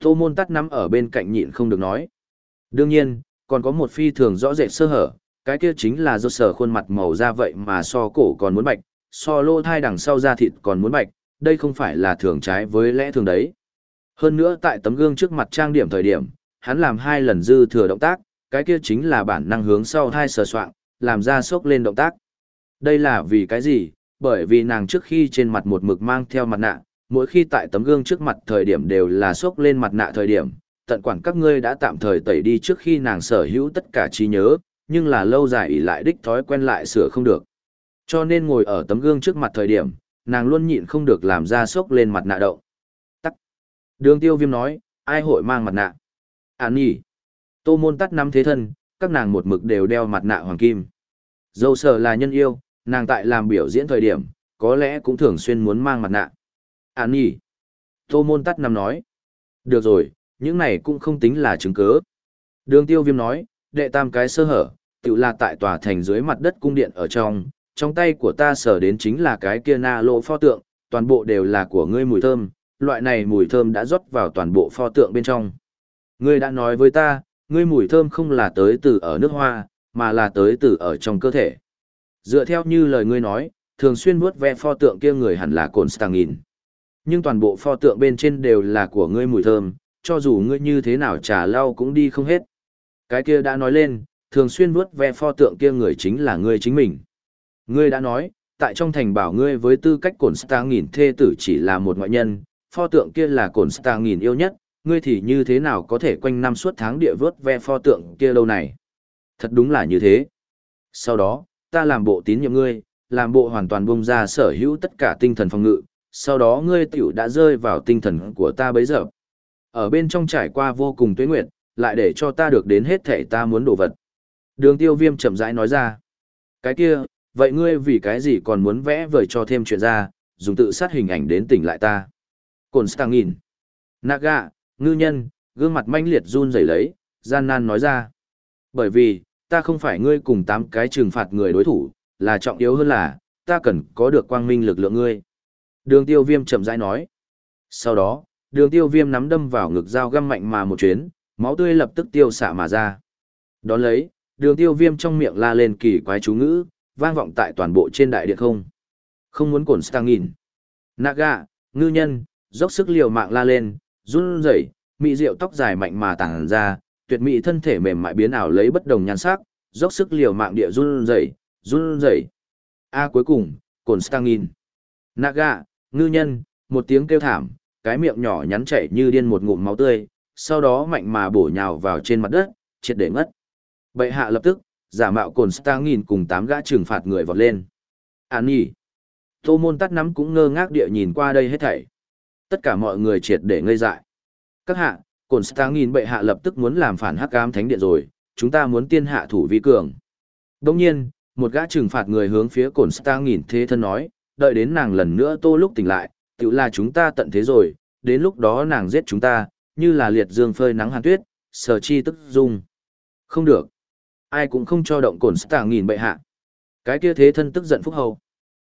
Tô môn tắt nắm ở bên cạnh nhịn không được nói. Đương nhiên, còn có một phi thường rõ rệt sơ hở, cái kia chính là do sở khuôn mặt màu da vậy mà so cổ còn muốn bạch, so lô thai đằng sau da thịt còn muốn bạch, đây không phải là thường trái với lẽ thường đấy. Hơn nữa tại tấm gương trước mặt trang điểm thời điểm, hắn làm hai lần dư thừa động tác, cái kia chính là bản năng hướng sau thai sờ soạng, làm ra sốc lên động tác. Đây là vì cái gì? Bởi vì nàng trước khi trên mặt một mực mang theo mặt nạ, mỗi khi tại tấm gương trước mặt thời điểm đều là sốc lên mặt nạ thời điểm, tận quản các ngươi đã tạm thời tẩy đi trước khi nàng sở hữu tất cả trí nhớ, nhưng là lâu dài ỷ lại đích thói quen lại sửa không được. Cho nên ngồi ở tấm gương trước mặt thời điểm, nàng luôn nhịn không được làm ra sốc lên mặt nạ động. Tắc. Đường tiêu viêm nói, ai hội mang mặt nạ? à nhỉ. Tô môn tắt năm thế thân, các nàng một mực đều đeo mặt nạ hoàng kim. Dâu sở là nhân yêu, nàng tại làm biểu diễn thời điểm, có lẽ cũng thường xuyên muốn mang mặt nạ. à nhỉ. Tô môn tắt năm nói. Được rồi, những này cũng không tính là chứng cứ. Đường tiêu viêm nói, đệ tam cái sơ hở, tự là tại tòa thành dưới mặt đất cung điện ở trong, trong tay của ta sở đến chính là cái kia na lộ pho tượng, toàn bộ đều là của ngươi mùi thơm, loại này mùi thơm đã rót vào toàn bộ pho tượng bên trong. Ngươi đã nói với ta, ngươi mùi thơm không là tới từ ở nước hoa, mà là tới từ ở trong cơ thể. Dựa theo như lời ngươi nói, thường xuyên vuốt ve pho tượng kia người hẳn là cồn stangin. Nhưng toàn bộ pho tượng bên trên đều là của ngươi mùi thơm, cho dù ngươi như thế nào trà lau cũng đi không hết. Cái kia đã nói lên, thường xuyên vuốt ve pho tượng kia người chính là ngươi chính mình. Ngươi đã nói, tại trong thành bảo ngươi với tư cách cổn star nghìn thê tử chỉ là một ngoại nhân, pho tượng kia là cổn star nghìn yêu nhất, ngươi thì như thế nào có thể quanh năm suốt tháng địa vớt ve pho tượng kia lâu này. Thật đúng là như thế. Sau đó, ta làm bộ tín nhiệm ngươi, làm bộ hoàn toàn bung ra sở hữu tất cả tinh thần phòng ngự, sau đó ngươi tiểu đã rơi vào tinh thần của ta bấy giờ. Ở bên trong trải qua vô cùng tuế nguyệt, lại để cho ta được đến hết thể ta muốn đồ vật. Đường tiêu viêm chậm rãi nói ra. Cái kia, vậy ngươi vì cái gì còn muốn vẽ vời cho thêm chuyện ra, dùng tự sát hình ảnh đến tỉnh lại ta. Cồn Stangin. Naga, ngư nhân, gương mặt manh liệt run rẩy lấy, gian nan nói ra. Bởi vì, ta không phải ngươi cùng tám cái trừng phạt người đối thủ, là trọng yếu hơn là, ta cần có được quang minh lực lượng ngươi. Đường tiêu viêm chậm rãi nói. Sau đó, đường tiêu viêm nắm đâm vào ngực dao găm mạnh mà một chuyến, máu tươi lập tức tiêu xạ mà ra. Đón lấy, đường tiêu viêm trong miệng la lên kỳ quái chú ngữ, vang vọng tại toàn bộ trên đại địa không. Không muốn cổn stang nghìn. Naga, ngư nhân, dốc sức liều mạng la lên, run rẩy, mị rượu tóc dài mạnh mà tàng ra, tuyệt mỹ thân thể mềm mại biến ảo lấy bất đồng nhan sắc, dốc sức liều mạng địa run rẩy, run rẩy. A cuối cùng, cổn Stangin, nghìn. Naga, ngư nhân, một tiếng kêu thảm, cái miệng nhỏ nhắn chảy như điên một ngụm máu tươi, sau đó mạnh mà bổ nhào vào trên mặt đất, triệt để ngất. Bệ hạ lập tức, giả mạo cồn Star nghìn cùng tám gã trừng phạt người vọt lên. An nhỉ. Tô môn tắt nắm cũng ngơ ngác địa nhìn qua đây hết thảy. Tất cả mọi người triệt để ngây dại. Các hạ, cồn Star nghìn bệ hạ lập tức muốn làm phản hắc ám thánh điện rồi, chúng ta muốn tiên hạ thủ vi cường. Đồng nhiên, một gã trừng phạt người hướng phía cồn Star nghìn thế thân nói, đợi đến nàng lần nữa tô lúc tỉnh lại, tự là chúng ta tận thế rồi, đến lúc đó nàng giết chúng ta, như là liệt dương phơi nắng hàn tuyết, sở chi tức dung. Không được. Ai cũng không cho động cồn Star nghìn bệ hạ. Cái kia thế thân tức giận phúc hầu.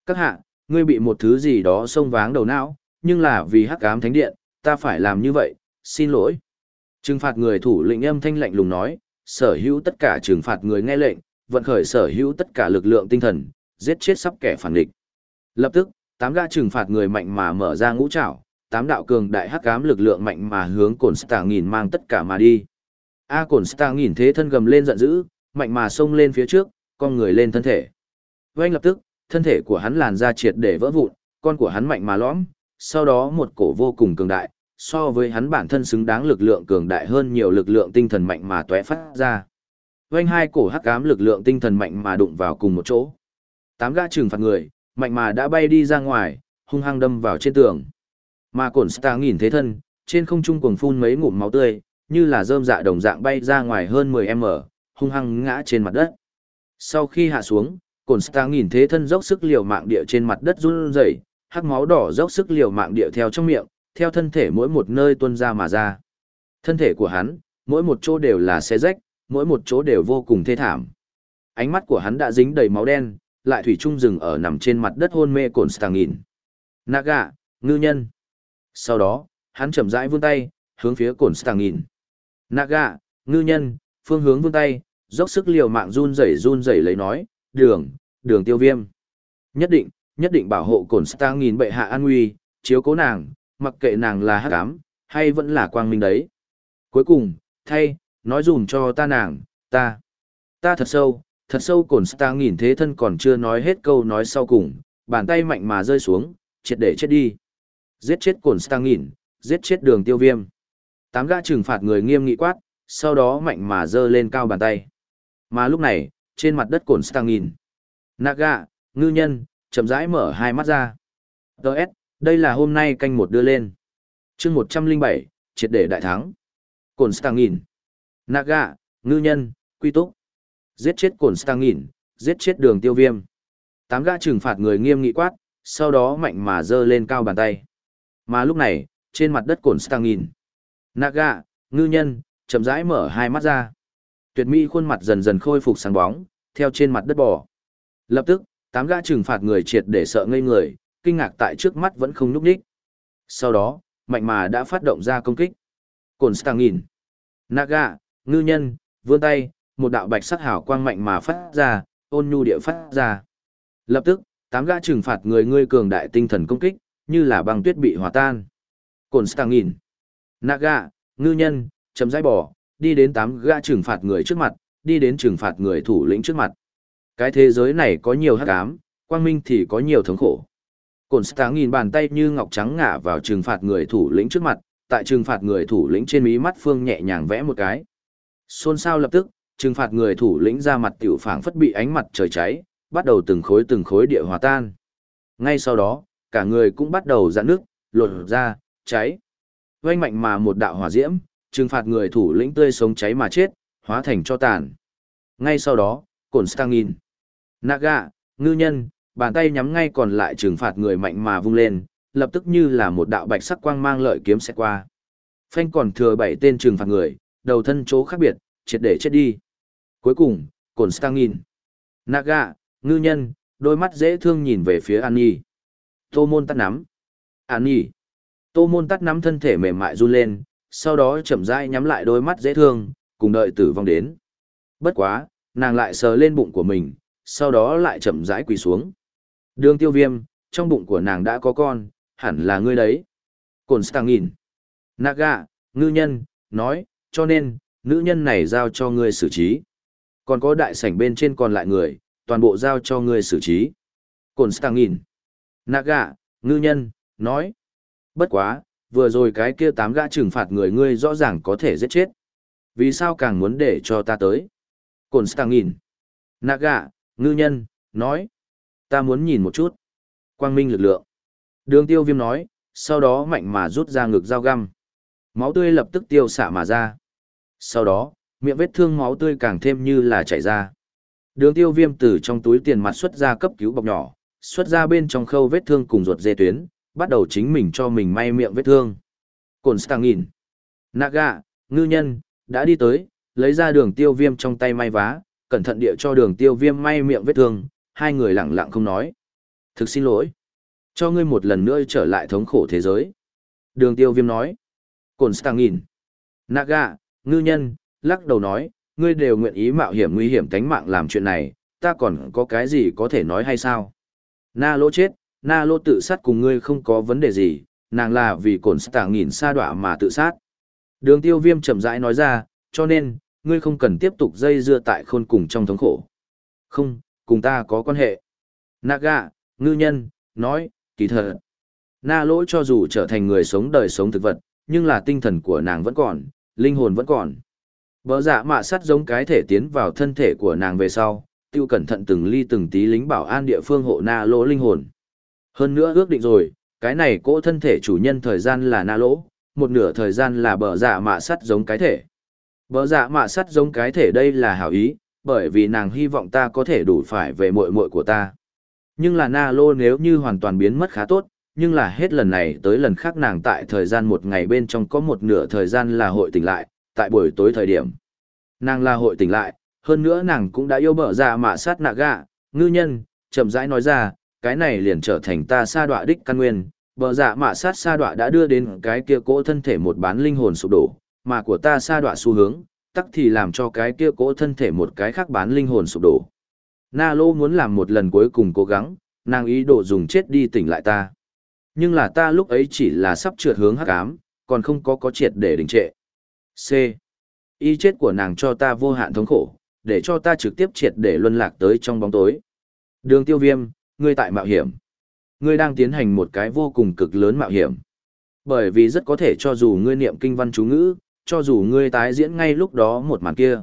Các hạ, ngươi bị một thứ gì đó xông váng đầu não, nhưng là vì hắc ám thánh điện, ta phải làm như vậy, xin lỗi. Trừng phạt người thủ lĩnh âm thanh lạnh lùng nói, sở hữu tất cả trừng phạt người nghe lệnh, vận khởi sở hữu tất cả lực lượng tinh thần, giết chết sắp kẻ phản địch. Lập tức, tám gã trừng phạt người mạnh mà mở ra ngũ trảo, tám đạo cường đại hắc ám lực lượng mạnh mà hướng cồn Star nghìn mang tất cả mà đi. A cồn Star nghìn thế thân gầm lên giận dữ, mạnh mà xông lên phía trước, con người lên thân thể. Vành lập tức, thân thể của hắn làn ra triệt để vỡ vụn, con của hắn mạnh mà lõm, sau đó một cổ vô cùng cường đại, so với hắn bản thân xứng đáng lực lượng cường đại hơn nhiều lực lượng tinh thần mạnh mà tóe phát ra. Vành hai cổ hắc ám lực lượng tinh thần mạnh mà đụng vào cùng một chỗ. Tám gã trừng phạt người, mạnh mà đã bay đi ra ngoài, hung hăng đâm vào trên tường. Mà cổn Star nhìn thế thân, trên không trung cuồng phun mấy ngụm máu tươi, như là rơm dạ đồng dạng bay ra ngoài hơn 10m, hung hăng ngã trên mặt đất. Sau khi hạ xuống, cổn Star nhìn thế thân dốc sức liều mạng địa trên mặt đất run rẩy, hắc máu đỏ dốc sức liều mạng địa theo trong miệng, theo thân thể mỗi một nơi tuôn ra mà ra. Thân thể của hắn, mỗi một chỗ đều là xé rách, mỗi một chỗ đều vô cùng thê thảm. Ánh mắt của hắn đã dính đầy máu đen, lại thủy chung dừng ở nằm trên mặt đất hôn mê cồn stangin. Naga, ngư nhân. Sau đó, hắn chậm rãi vươn tay, hướng phía cồn nhìn Naga, ngư nhân, phương hướng vươn tay, dốc sức liều mạng run rẩy run rẩy lấy nói, đường, đường tiêu viêm. Nhất định, nhất định bảo hộ cồn nhìn bệ hạ an nguy, chiếu cố nàng, mặc kệ nàng là hắc ám, hay vẫn là quang minh đấy. Cuối cùng, thay, nói dùm cho ta nàng, ta, ta thật sâu, thật sâu cồn stang nhìn thế thân còn chưa nói hết câu nói sau cùng, bàn tay mạnh mà rơi xuống, triệt để chết đi. Giết chết cồn stang nghìn, giết chết đường tiêu viêm. Tám gã trừng phạt người nghiêm nghị quát, sau đó mạnh mà giơ lên cao bàn tay. Mà lúc này, trên mặt đất cồn stang nghìn. Naga, ngư nhân, chậm rãi mở hai mắt ra. Đợt, đây là hôm nay canh một đưa lên. chương 107, triệt để đại thắng. Cồn stang nghìn. Naga, ngư nhân, quy túc. Giết chết cồn Stangin, giết chết đường tiêu viêm. Tám gã trừng phạt người nghiêm nghị quát, sau đó mạnh mà giơ lên cao bàn tay. Mà lúc này, trên mặt đất cồn Stangin. Naga, ngư nhân, chậm rãi mở hai mắt ra. Tuyệt mỹ khuôn mặt dần dần khôi phục sáng bóng, theo trên mặt đất bò. Lập tức, tám gã trừng phạt người triệt để sợ ngây người, kinh ngạc tại trước mắt vẫn không núp đích. Sau đó, mạnh mà đã phát động ra công kích. Cồn Stangin. Naga, ngư nhân, vươn tay, một đạo bạch sắc hào quang mạnh mà phát ra, ôn nhu địa phát ra. Lập tức, tám gã trừng phạt người ngươi cường đại tinh thần công kích, như là băng tuyết bị hòa tan. Cồn Stangin, Naga, ngư nhân, chấm dãi bỏ, đi đến tám gã trừng phạt người trước mặt, đi đến trừng phạt người thủ lĩnh trước mặt. Cái thế giới này có nhiều hắc ám, quang minh thì có nhiều thống khổ. Cồn nghìn bàn tay như ngọc trắng ngả vào trừng phạt người thủ lĩnh trước mặt, tại trừng phạt người thủ lĩnh trên mí mắt phương nhẹ nhàng vẽ một cái. Xôn xao lập tức, trừng phạt người thủ lĩnh ra mặt tiểu phảng phất bị ánh mặt trời cháy, bắt đầu từng khối từng khối địa hòa tan. Ngay sau đó, cả người cũng bắt đầu dạn nước, lột ra, cháy. Vanh mạnh mà một đạo hỏa diễm, trừng phạt người thủ lĩnh tươi sống cháy mà chết, hóa thành cho tàn. Ngay sau đó, cổn stangin, naga, ngư nhân, bàn tay nhắm ngay còn lại trừng phạt người mạnh mà vung lên, lập tức như là một đạo bạch sắc quang mang lợi kiếm sẽ qua. Phanh còn thừa bảy tên trừng phạt người, đầu thân chỗ khác biệt, triệt để chết đi. Cuối cùng, cổn Stangin. Naga, ngư nhân, đôi mắt dễ thương nhìn về phía An Nhi. Tô môn tắt nắm. An nhỉ? Tô môn tắt nắm thân thể mềm mại run lên, sau đó chậm rãi nhắm lại đôi mắt dễ thương, cùng đợi tử vong đến. Bất quá, nàng lại sờ lên bụng của mình, sau đó lại chậm rãi quỳ xuống. Đường tiêu viêm, trong bụng của nàng đã có con, hẳn là ngươi đấy. Cồn Stangin. Naga, ngư nhân, nói, cho nên, nữ nhân này giao cho ngươi xử trí. Còn có đại sảnh bên trên còn lại người, toàn bộ giao cho ngươi xử trí. Cồn Nạ Naga, ngư nhân, nói. Bất quá, vừa rồi cái kia tám gã trừng phạt người ngươi rõ ràng có thể giết chết. Vì sao càng muốn để cho ta tới? Cổn Stang nhìn. Naga, ngư nhân, nói. Ta muốn nhìn một chút. Quang minh lực lượng. Đường tiêu viêm nói, sau đó mạnh mà rút ra ngực dao găm. Máu tươi lập tức tiêu xạ mà ra. Sau đó, miệng vết thương máu tươi càng thêm như là chảy ra. Đường tiêu viêm từ trong túi tiền mặt xuất ra cấp cứu bọc nhỏ, xuất ra bên trong khâu vết thương cùng ruột dê tuyến, bắt đầu chính mình cho mình may miệng vết thương. Cổn Stangin, nhìn. Naga, ngư nhân, đã đi tới, lấy ra đường tiêu viêm trong tay may vá, cẩn thận địa cho đường tiêu viêm may miệng vết thương, hai người lặng lặng không nói. Thực xin lỗi. Cho ngươi một lần nữa trở lại thống khổ thế giới. Đường tiêu viêm nói. Cổn Stangin, nhìn. Naga, ngư nhân, lắc đầu nói, ngươi đều nguyện ý mạo hiểm nguy hiểm tánh mạng làm chuyện này, ta còn có cái gì có thể nói hay sao? Na lỗ chết, na lỗ tự sát cùng ngươi không có vấn đề gì, nàng là vì cồn Stang nghìn sa đọa mà tự sát. Đường tiêu viêm chậm rãi nói ra, cho nên, ngươi không cần tiếp tục dây dưa tại khôn cùng trong thống khổ. Không, cùng ta có quan hệ. Naga, ngư nhân, nói, kỳ thật. Na lỗi cho dù trở thành người sống đời sống thực vật, nhưng là tinh thần của nàng vẫn còn, linh hồn vẫn còn. Bỡ giả mạ sắt giống cái thể tiến vào thân thể của nàng về sau, tiêu cẩn thận từng ly từng tí lính bảo an địa phương hộ na lỗ linh hồn. Hơn nữa ước định rồi, cái này cỗ thân thể chủ nhân thời gian là na lỗ, một nửa thời gian là bờ dạ mạ sắt giống cái thể. Bờ dạ mạ sắt giống cái thể đây là hảo ý, bởi vì nàng hy vọng ta có thể đủ phải về muội muội của ta. Nhưng là na lô nếu như hoàn toàn biến mất khá tốt, nhưng là hết lần này tới lần khác nàng tại thời gian một ngày bên trong có một nửa thời gian là hội tỉnh lại, tại buổi tối thời điểm. Nàng là hội tỉnh lại, hơn nữa nàng cũng đã yêu bờ dạ mạ sát nạ gạ, ngư nhân, chậm rãi nói ra, cái này liền trở thành ta sa đọa đích căn nguyên, bờ dạ mạ sát sa đọa đã đưa đến cái kia cỗ thân thể một bán linh hồn sụp đổ, mà của ta sa đọa xu hướng, tắc thì làm cho cái kia cỗ thân thể một cái khác bán linh hồn sụp đổ. Na Lô muốn làm một lần cuối cùng cố gắng, nàng ý đồ dùng chết đi tỉnh lại ta. Nhưng là ta lúc ấy chỉ là sắp trượt hướng hắc ám, còn không có có triệt để đình trệ. C. Ý chết của nàng cho ta vô hạn thống khổ, để cho ta trực tiếp triệt để luân lạc tới trong bóng tối. Đường tiêu viêm, ngươi tại mạo hiểm. Ngươi đang tiến hành một cái vô cùng cực lớn mạo hiểm. Bởi vì rất có thể cho dù ngươi niệm kinh văn chú ngữ, cho dù ngươi tái diễn ngay lúc đó một màn kia,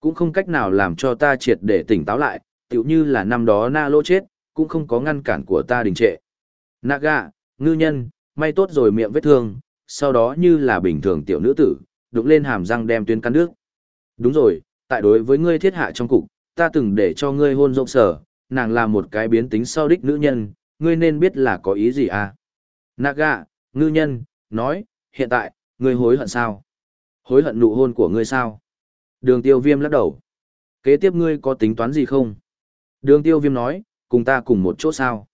cũng không cách nào làm cho ta triệt để tỉnh táo lại, tựu như là năm đó na lô chết, cũng không có ngăn cản của ta đình trệ. Naga, ngư nhân, may tốt rồi miệng vết thương, sau đó như là bình thường tiểu nữ tử, đụng lên hàm răng đem tuyến cắn nước. Đúng rồi, tại đối với ngươi thiết hạ trong cục, ta từng để cho ngươi hôn rộng sở, nàng là một cái biến tính sau đích nữ nhân, ngươi nên biết là có ý gì à? Naga, ngư nhân, nói, hiện tại, ngươi hối hận sao? Hối hận nụ hôn của ngươi sao? Đường tiêu viêm lắc đầu. Kế tiếp ngươi có tính toán gì không? Đường tiêu viêm nói, cùng ta cùng một chỗ sao?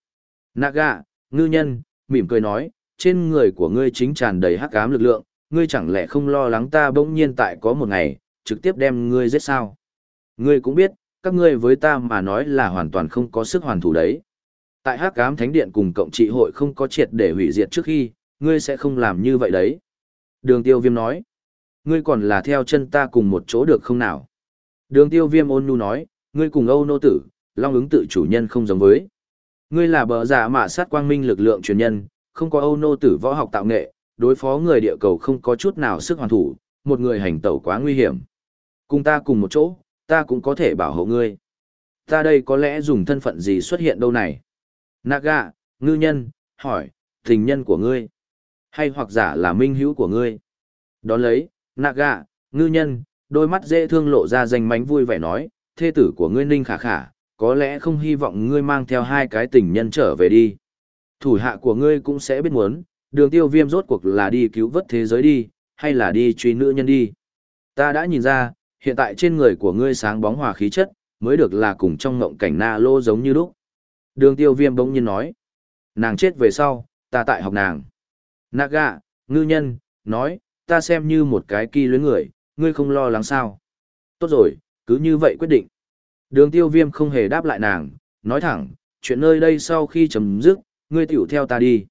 Naga, ngư nhân, mỉm cười nói, trên người của ngươi chính tràn đầy hắc ám lực lượng, ngươi chẳng lẽ không lo lắng ta bỗng nhiên tại có một ngày, trực tiếp đem ngươi giết sao? Ngươi cũng biết, các ngươi với ta mà nói là hoàn toàn không có sức hoàn thủ đấy. Tại hắc ám thánh điện cùng cộng trị hội không có triệt để hủy diệt trước khi, ngươi sẽ không làm như vậy đấy. Đường tiêu viêm nói, ngươi còn là theo chân ta cùng một chỗ được không nào? Đường tiêu viêm ôn nhu nói, ngươi cùng Âu nô tử, long ứng tự chủ nhân không giống với. Ngươi là bờ giả mạ sát quang minh lực lượng truyền nhân, không có Âu nô tử võ học tạo nghệ, đối phó người địa cầu không có chút nào sức hoàn thủ, một người hành tẩu quá nguy hiểm. Cùng ta cùng một chỗ, ta cũng có thể bảo hộ ngươi. Ta đây có lẽ dùng thân phận gì xuất hiện đâu này? Naga, ngư nhân, hỏi, tình nhân của ngươi, hay hoặc giả là minh hữu của ngươi. Đón lấy, Naga, ngư nhân, đôi mắt dễ thương lộ ra danh mánh vui vẻ nói, thê tử của ngươi ninh khả khả, có lẽ không hy vọng ngươi mang theo hai cái tình nhân trở về đi. Thủ hạ của ngươi cũng sẽ biết muốn, đường tiêu viêm rốt cuộc là đi cứu vớt thế giới đi, hay là đi truy nữ nhân đi. Ta đã nhìn ra, hiện tại trên người của ngươi sáng bóng hòa khí chất, mới được là cùng trong ngộng cảnh na lô giống như lúc. Đường tiêu viêm bỗng nhiên nói. Nàng chết về sau, ta tại học nàng. Naga, ngư nhân, nói, ta xem như một cái kỳ luyến người, ngươi không lo lắng sao. Tốt rồi, cứ như vậy quyết định. Đường tiêu viêm không hề đáp lại nàng, nói thẳng, chuyện nơi đây sau khi chấm dứt, ngươi tiểu theo ta đi.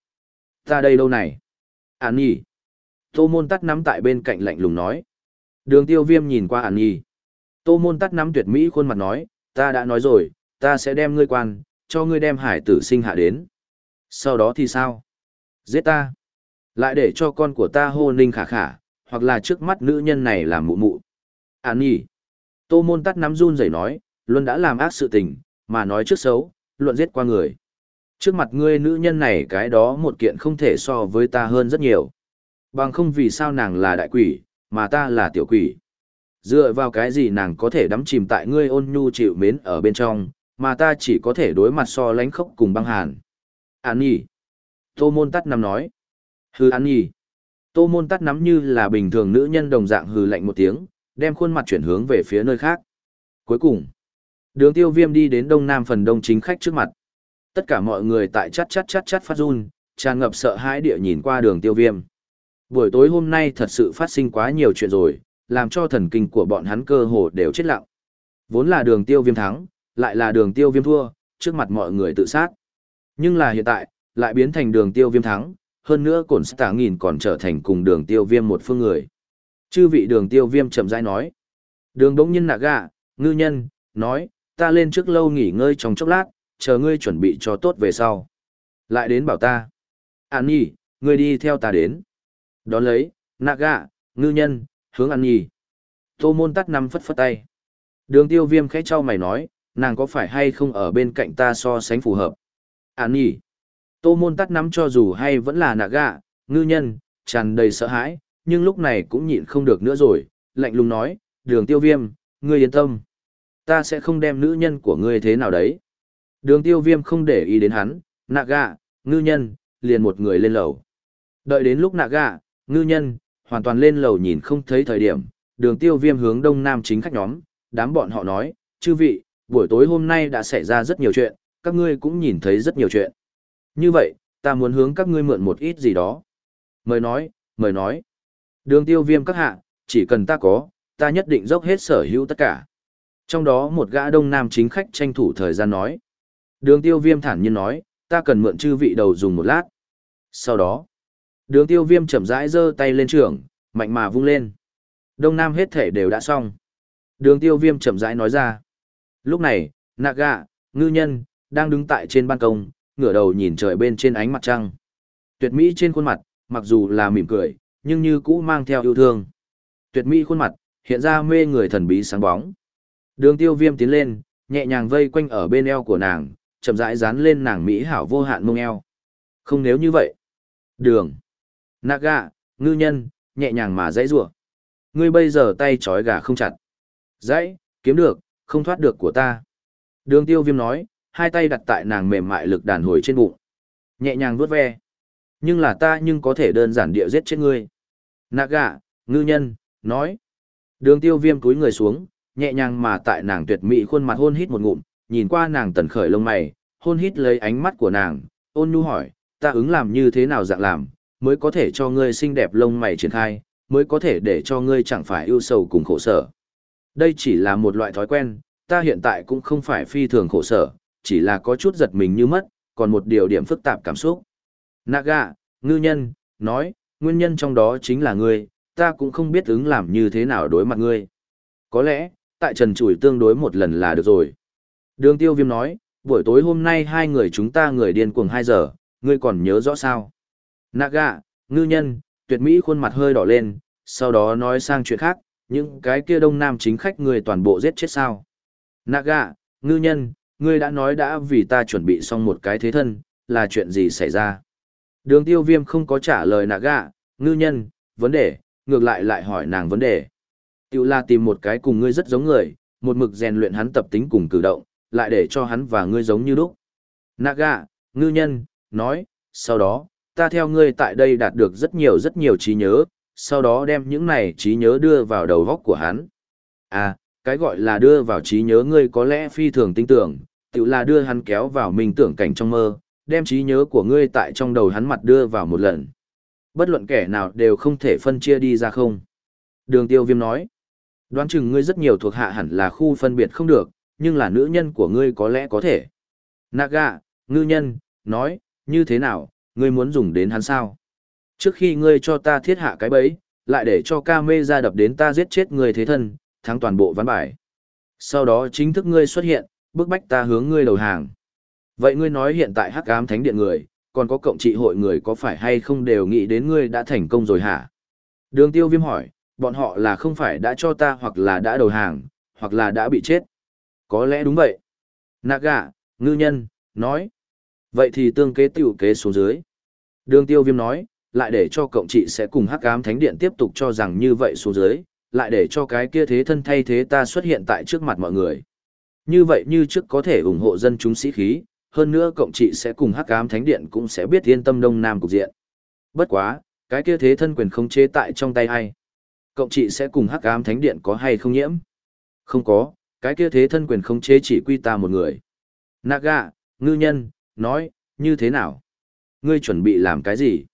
Ta đây đâu này? Án nhỉ? Tô môn tắt nắm tại bên cạnh lạnh lùng nói. Đường tiêu viêm nhìn qua ản nhì. Tô môn tắt nắm tuyệt mỹ khuôn mặt nói, ta đã nói rồi, ta sẽ đem ngươi quan, cho ngươi đem hải tử sinh hạ đến. Sau đó thì sao? Giết ta. Lại để cho con của ta hô ninh khả khả, hoặc là trước mắt nữ nhân này làm mụ mụ. Ản nhì. Tô môn tắt nắm run rẩy nói, luôn đã làm ác sự tình, mà nói trước xấu, luận giết qua người. Trước mặt ngươi nữ nhân này cái đó một kiện không thể so với ta hơn rất nhiều. Bằng không vì sao nàng là đại quỷ, mà ta là tiểu quỷ. Dựa vào cái gì nàng có thể đắm chìm tại ngươi ôn nhu chịu mến ở bên trong, mà ta chỉ có thể đối mặt so lánh khốc cùng băng hàn. An nhỉ. Tô môn tắt nắm nói. Hư an nhỉ. Tô môn tắt nắm như là bình thường nữ nhân đồng dạng hừ lạnh một tiếng, đem khuôn mặt chuyển hướng về phía nơi khác. Cuối cùng, đường tiêu viêm đi đến đông nam phần đông chính khách trước mặt. Tất cả mọi người tại chắt chắt chắt chắt phát run, tràn ngập sợ hãi địa nhìn qua đường tiêu viêm. Buổi tối hôm nay thật sự phát sinh quá nhiều chuyện rồi, làm cho thần kinh của bọn hắn cơ hồ đều chết lặng. Vốn là đường tiêu viêm thắng, lại là đường tiêu viêm thua, trước mặt mọi người tự sát. Nhưng là hiện tại, lại biến thành đường tiêu viêm thắng, hơn nữa cổn stả nghìn còn trở thành cùng đường tiêu viêm một phương người. Chư vị đường tiêu viêm chậm rãi nói. Đường đống nhân nạ gạ, ngư nhân, nói, ta lên trước lâu nghỉ ngơi trong chốc lát, chờ ngươi chuẩn bị cho tốt về sau. Lại đến bảo ta. An nhi, ngươi đi theo ta đến. Đón lấy, nạ gạ, ngư nhân, hướng ăn nhì Tô môn tắt năm phất phất tay. Đường tiêu viêm khẽ trao mày nói, nàng có phải hay không ở bên cạnh ta so sánh phù hợp. An nhì. Tô môn tắt nắm cho dù hay vẫn là nạ gạ, ngư nhân, tràn đầy sợ hãi, nhưng lúc này cũng nhịn không được nữa rồi, lạnh lùng nói, đường tiêu viêm, ngươi yên tâm. Ta sẽ không đem nữ nhân của ngươi thế nào đấy. Đường tiêu viêm không để ý đến hắn, nạ gạ, ngư nhân, liền một người lên lầu. Đợi đến lúc nạ gạ, ngư nhân, hoàn toàn lên lầu nhìn không thấy thời điểm, đường tiêu viêm hướng đông nam chính khách nhóm, đám bọn họ nói, chư vị, buổi tối hôm nay đã xảy ra rất nhiều chuyện, các ngươi cũng nhìn thấy rất nhiều chuyện. Như vậy, ta muốn hướng các ngươi mượn một ít gì đó. Mời nói, mời nói. Đường tiêu viêm các hạ, chỉ cần ta có, ta nhất định dốc hết sở hữu tất cả. Trong đó một gã đông nam chính khách tranh thủ thời gian nói. Đường tiêu viêm thản nhiên nói, ta cần mượn chư vị đầu dùng một lát. Sau đó, đường tiêu viêm chậm rãi giơ tay lên trường, mạnh mà vung lên. Đông nam hết thể đều đã xong. Đường tiêu viêm chậm rãi nói ra. Lúc này, Naga, ngư nhân, đang đứng tại trên ban công, ngửa đầu nhìn trời bên trên ánh mặt trăng. Tuyệt mỹ trên khuôn mặt, mặc dù là mỉm cười, nhưng như cũ mang theo yêu thương. Tuyệt mỹ khuôn mặt, hiện ra mê người thần bí sáng bóng. Đường tiêu viêm tiến lên, nhẹ nhàng vây quanh ở bên eo của nàng, chậm rãi dán lên nàng mỹ hảo vô hạn mông eo. Không nếu như vậy. Đường. Naga, ngư nhân, nhẹ nhàng mà dãy rủa Ngươi bây giờ tay trói gà không chặt. Dãy, kiếm được, không thoát được của ta. Đường tiêu viêm nói, hai tay đặt tại nàng mềm mại lực đàn hồi trên bụng. Nhẹ nhàng vuốt ve. Nhưng là ta nhưng có thể đơn giản địa giết chết ngươi. Naga, ngư nhân, nói. Đường tiêu viêm cúi người xuống, nhẹ nhàng mà tại nàng tuyệt mỹ khuôn mặt hôn hít một ngụm, nhìn qua nàng tần khởi lông mày, hôn hít lấy ánh mắt của nàng, ôn nhu hỏi, ta ứng làm như thế nào dạng làm, mới có thể cho ngươi xinh đẹp lông mày triển khai, mới có thể để cho ngươi chẳng phải ưu sầu cùng khổ sở. Đây chỉ là một loại thói quen, ta hiện tại cũng không phải phi thường khổ sở, chỉ là có chút giật mình như mất, còn một điều điểm phức tạp cảm xúc. Naga, ngư nhân, nói, nguyên nhân trong đó chính là ngươi, ta cũng không biết ứng làm như thế nào đối mặt ngươi. Có lẽ, tại trần chủi tương đối một lần là được rồi. Đường tiêu viêm nói, buổi tối hôm nay hai người chúng ta người điên cuồng 2 giờ, ngươi còn nhớ rõ sao? Naga, ngư nhân, tuyệt mỹ khuôn mặt hơi đỏ lên, sau đó nói sang chuyện khác, những cái kia đông nam chính khách người toàn bộ giết chết sao? Naga, ngư nhân, ngươi đã nói đã vì ta chuẩn bị xong một cái thế thân, là chuyện gì xảy ra? Đường tiêu viêm không có trả lời Naga, ngư nhân, vấn đề, ngược lại lại hỏi nàng vấn đề. Tiểu là tìm một cái cùng ngươi rất giống người, một mực rèn luyện hắn tập tính cùng cử động, lại để cho hắn và ngươi giống như lúc. Naga, ngư nhân, nói, sau đó, ta theo ngươi tại đây đạt được rất nhiều rất nhiều trí nhớ, sau đó đem những này trí nhớ đưa vào đầu góc của hắn. À, cái gọi là đưa vào trí nhớ ngươi có lẽ phi thường tinh tưởng, tự là đưa hắn kéo vào mình tưởng cảnh trong mơ, đem trí nhớ của ngươi tại trong đầu hắn mặt đưa vào một lần. Bất luận kẻ nào đều không thể phân chia đi ra không. Đường tiêu viêm nói, đoán chừng ngươi rất nhiều thuộc hạ hẳn là khu phân biệt không được, nhưng là nữ nhân của ngươi có lẽ có thể. Naga, ngư nhân, nói, như thế nào, ngươi muốn dùng đến hắn sao? Trước khi ngươi cho ta thiết hạ cái bẫy, lại để cho ca mê ra đập đến ta giết chết ngươi thế thân, thắng toàn bộ ván bài. Sau đó chính thức ngươi xuất hiện, bức bách ta hướng ngươi đầu hàng. Vậy ngươi nói hiện tại hắc ám thánh điện người, còn có cộng trị hội người có phải hay không đều nghĩ đến ngươi đã thành công rồi hả? Đường tiêu viêm hỏi, bọn họ là không phải đã cho ta hoặc là đã đầu hàng, hoặc là đã bị chết. Có lẽ đúng vậy. Naga, ngư nhân, nói. Vậy thì tương kế tiểu kế xuống dưới. Đường tiêu viêm nói, lại để cho cộng trị sẽ cùng hắc ám thánh điện tiếp tục cho rằng như vậy xuống dưới, lại để cho cái kia thế thân thay thế ta xuất hiện tại trước mặt mọi người. Như vậy như trước có thể ủng hộ dân chúng sĩ khí, hơn nữa cộng trị sẽ cùng hắc ám thánh điện cũng sẽ biết yên tâm đông nam cục diện. Bất quá, cái kia thế thân quyền không chế tại trong tay ai. Cộng trị sẽ cùng hắc ám thánh điện có hay không nhiễm? Không có, cái kia thế thân quyền không chế chỉ quy ta một người. Naga, ngư nhân, nói, như thế nào? Ngươi chuẩn bị làm cái gì?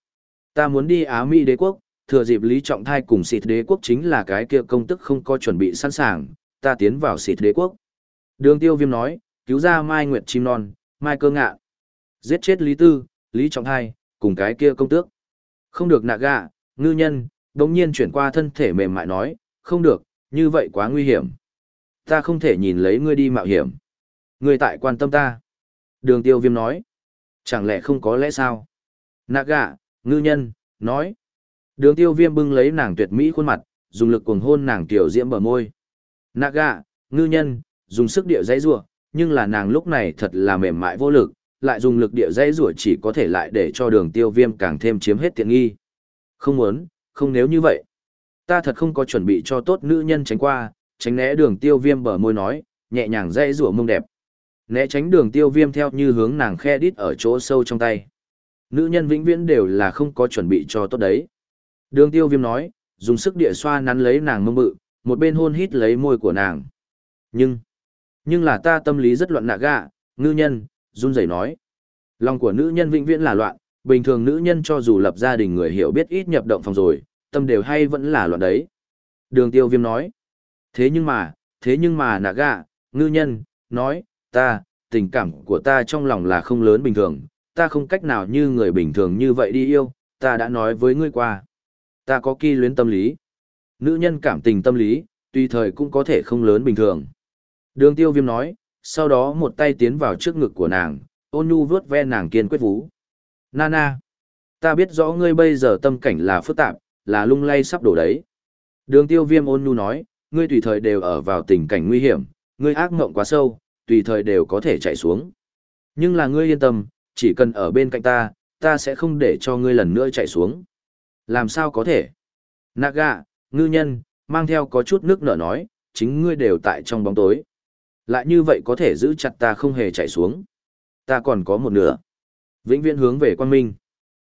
Ta muốn đi Á Mỹ đế quốc, thừa dịp Lý Trọng Thai cùng xịt đế quốc chính là cái kia công tức không có chuẩn bị sẵn sàng, ta tiến vào xịt đế quốc. Đường tiêu viêm nói, cứu ra Mai Nguyệt Chim Non, Mai Cơ Ngạ. Giết chết Lý Tư, Lý Trọng Thai, cùng cái kia công tước. Không được nạ gạ, ngư nhân, đồng nhiên chuyển qua thân thể mềm mại nói, không được, như vậy quá nguy hiểm. Ta không thể nhìn lấy ngươi đi mạo hiểm. Ngươi tại quan tâm ta. Đường tiêu viêm nói. Chẳng lẽ không có lẽ sao? Nạ gạ, ngư nhân, nói. Đường tiêu viêm bưng lấy nàng tuyệt mỹ khuôn mặt, dùng lực cuồng hôn nàng tiểu diễm bờ môi. Nạ gạ, ngư nhân, dùng sức địa dãy rủa nhưng là nàng lúc này thật là mềm mại vô lực, lại dùng lực địa dãy rủa chỉ có thể lại để cho đường tiêu viêm càng thêm chiếm hết tiện nghi. Không muốn, không nếu như vậy. Ta thật không có chuẩn bị cho tốt nữ nhân tránh qua, tránh né đường tiêu viêm bờ môi nói, nhẹ nhàng dãy rủa mông đẹp. Né tránh đường tiêu viêm theo như hướng nàng khe đít ở chỗ sâu trong tay. Nữ nhân vĩnh viễn đều là không có chuẩn bị cho tốt đấy. Đường tiêu viêm nói, dùng sức địa xoa nắn lấy nàng mông bự, một bên hôn hít lấy môi của nàng. Nhưng, nhưng là ta tâm lý rất loạn nạ gạ, ngư nhân, run rẩy nói. Lòng của nữ nhân vĩnh viễn là loạn, bình thường nữ nhân cho dù lập gia đình người hiểu biết ít nhập động phòng rồi, tâm đều hay vẫn là loạn đấy. Đường tiêu viêm nói. Thế nhưng mà, thế nhưng mà nạ gạ, ngư nhân, nói, ta, tình cảm của ta trong lòng là không lớn bình thường, ta không cách nào như người bình thường như vậy đi yêu, ta đã nói với ngươi qua. Ta có kỳ luyến tâm lý. Nữ nhân cảm tình tâm lý, tùy thời cũng có thể không lớn bình thường. Đường tiêu viêm nói, sau đó một tay tiến vào trước ngực của nàng, ôn nhu vướt ve nàng kiên quyết vú. Nana, ta biết rõ ngươi bây giờ tâm cảnh là phức tạp, là lung lay sắp đổ đấy. Đường tiêu viêm ôn nhu nói, ngươi tùy thời đều ở vào tình cảnh nguy hiểm, ngươi ác mộng quá sâu, tùy thời đều có thể chạy xuống. Nhưng là ngươi yên tâm, chỉ cần ở bên cạnh ta, ta sẽ không để cho ngươi lần nữa chạy xuống. Làm sao có thể? Naga, ngư nhân, mang theo có chút nước nở nói, chính ngươi đều tại trong bóng tối. Lại như vậy có thể giữ chặt ta không hề chạy xuống. Ta còn có một nửa. Vĩnh viễn hướng về quan minh.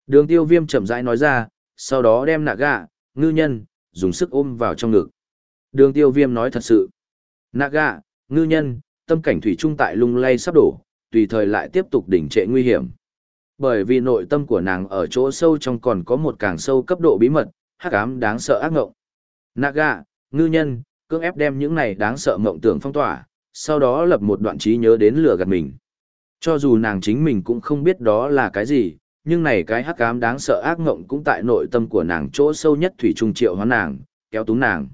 Đường tiêu viêm chậm rãi nói ra, sau đó đem nạ gạ, ngư nhân, dùng sức ôm vào trong ngực. Đường tiêu viêm nói thật sự. Nạ gạ, ngư nhân, tâm cảnh thủy trung tại lung lay sắp đổ, tùy thời lại tiếp tục đỉnh trệ nguy hiểm. Bởi vì nội tâm của nàng ở chỗ sâu trong còn có một càng sâu cấp độ bí mật, hắc ám đáng sợ ác ngộng. Naga, ngư nhân, cưỡng ép đem những này đáng sợ mộng tưởng phong tỏa, sau đó lập một đoạn trí nhớ đến lừa gạt mình. Cho dù nàng chính mình cũng không biết đó là cái gì, nhưng này cái hắc ám đáng sợ ác ngộng cũng tại nội tâm của nàng chỗ sâu nhất thủy trung triệu hóa nàng, kéo túng nàng.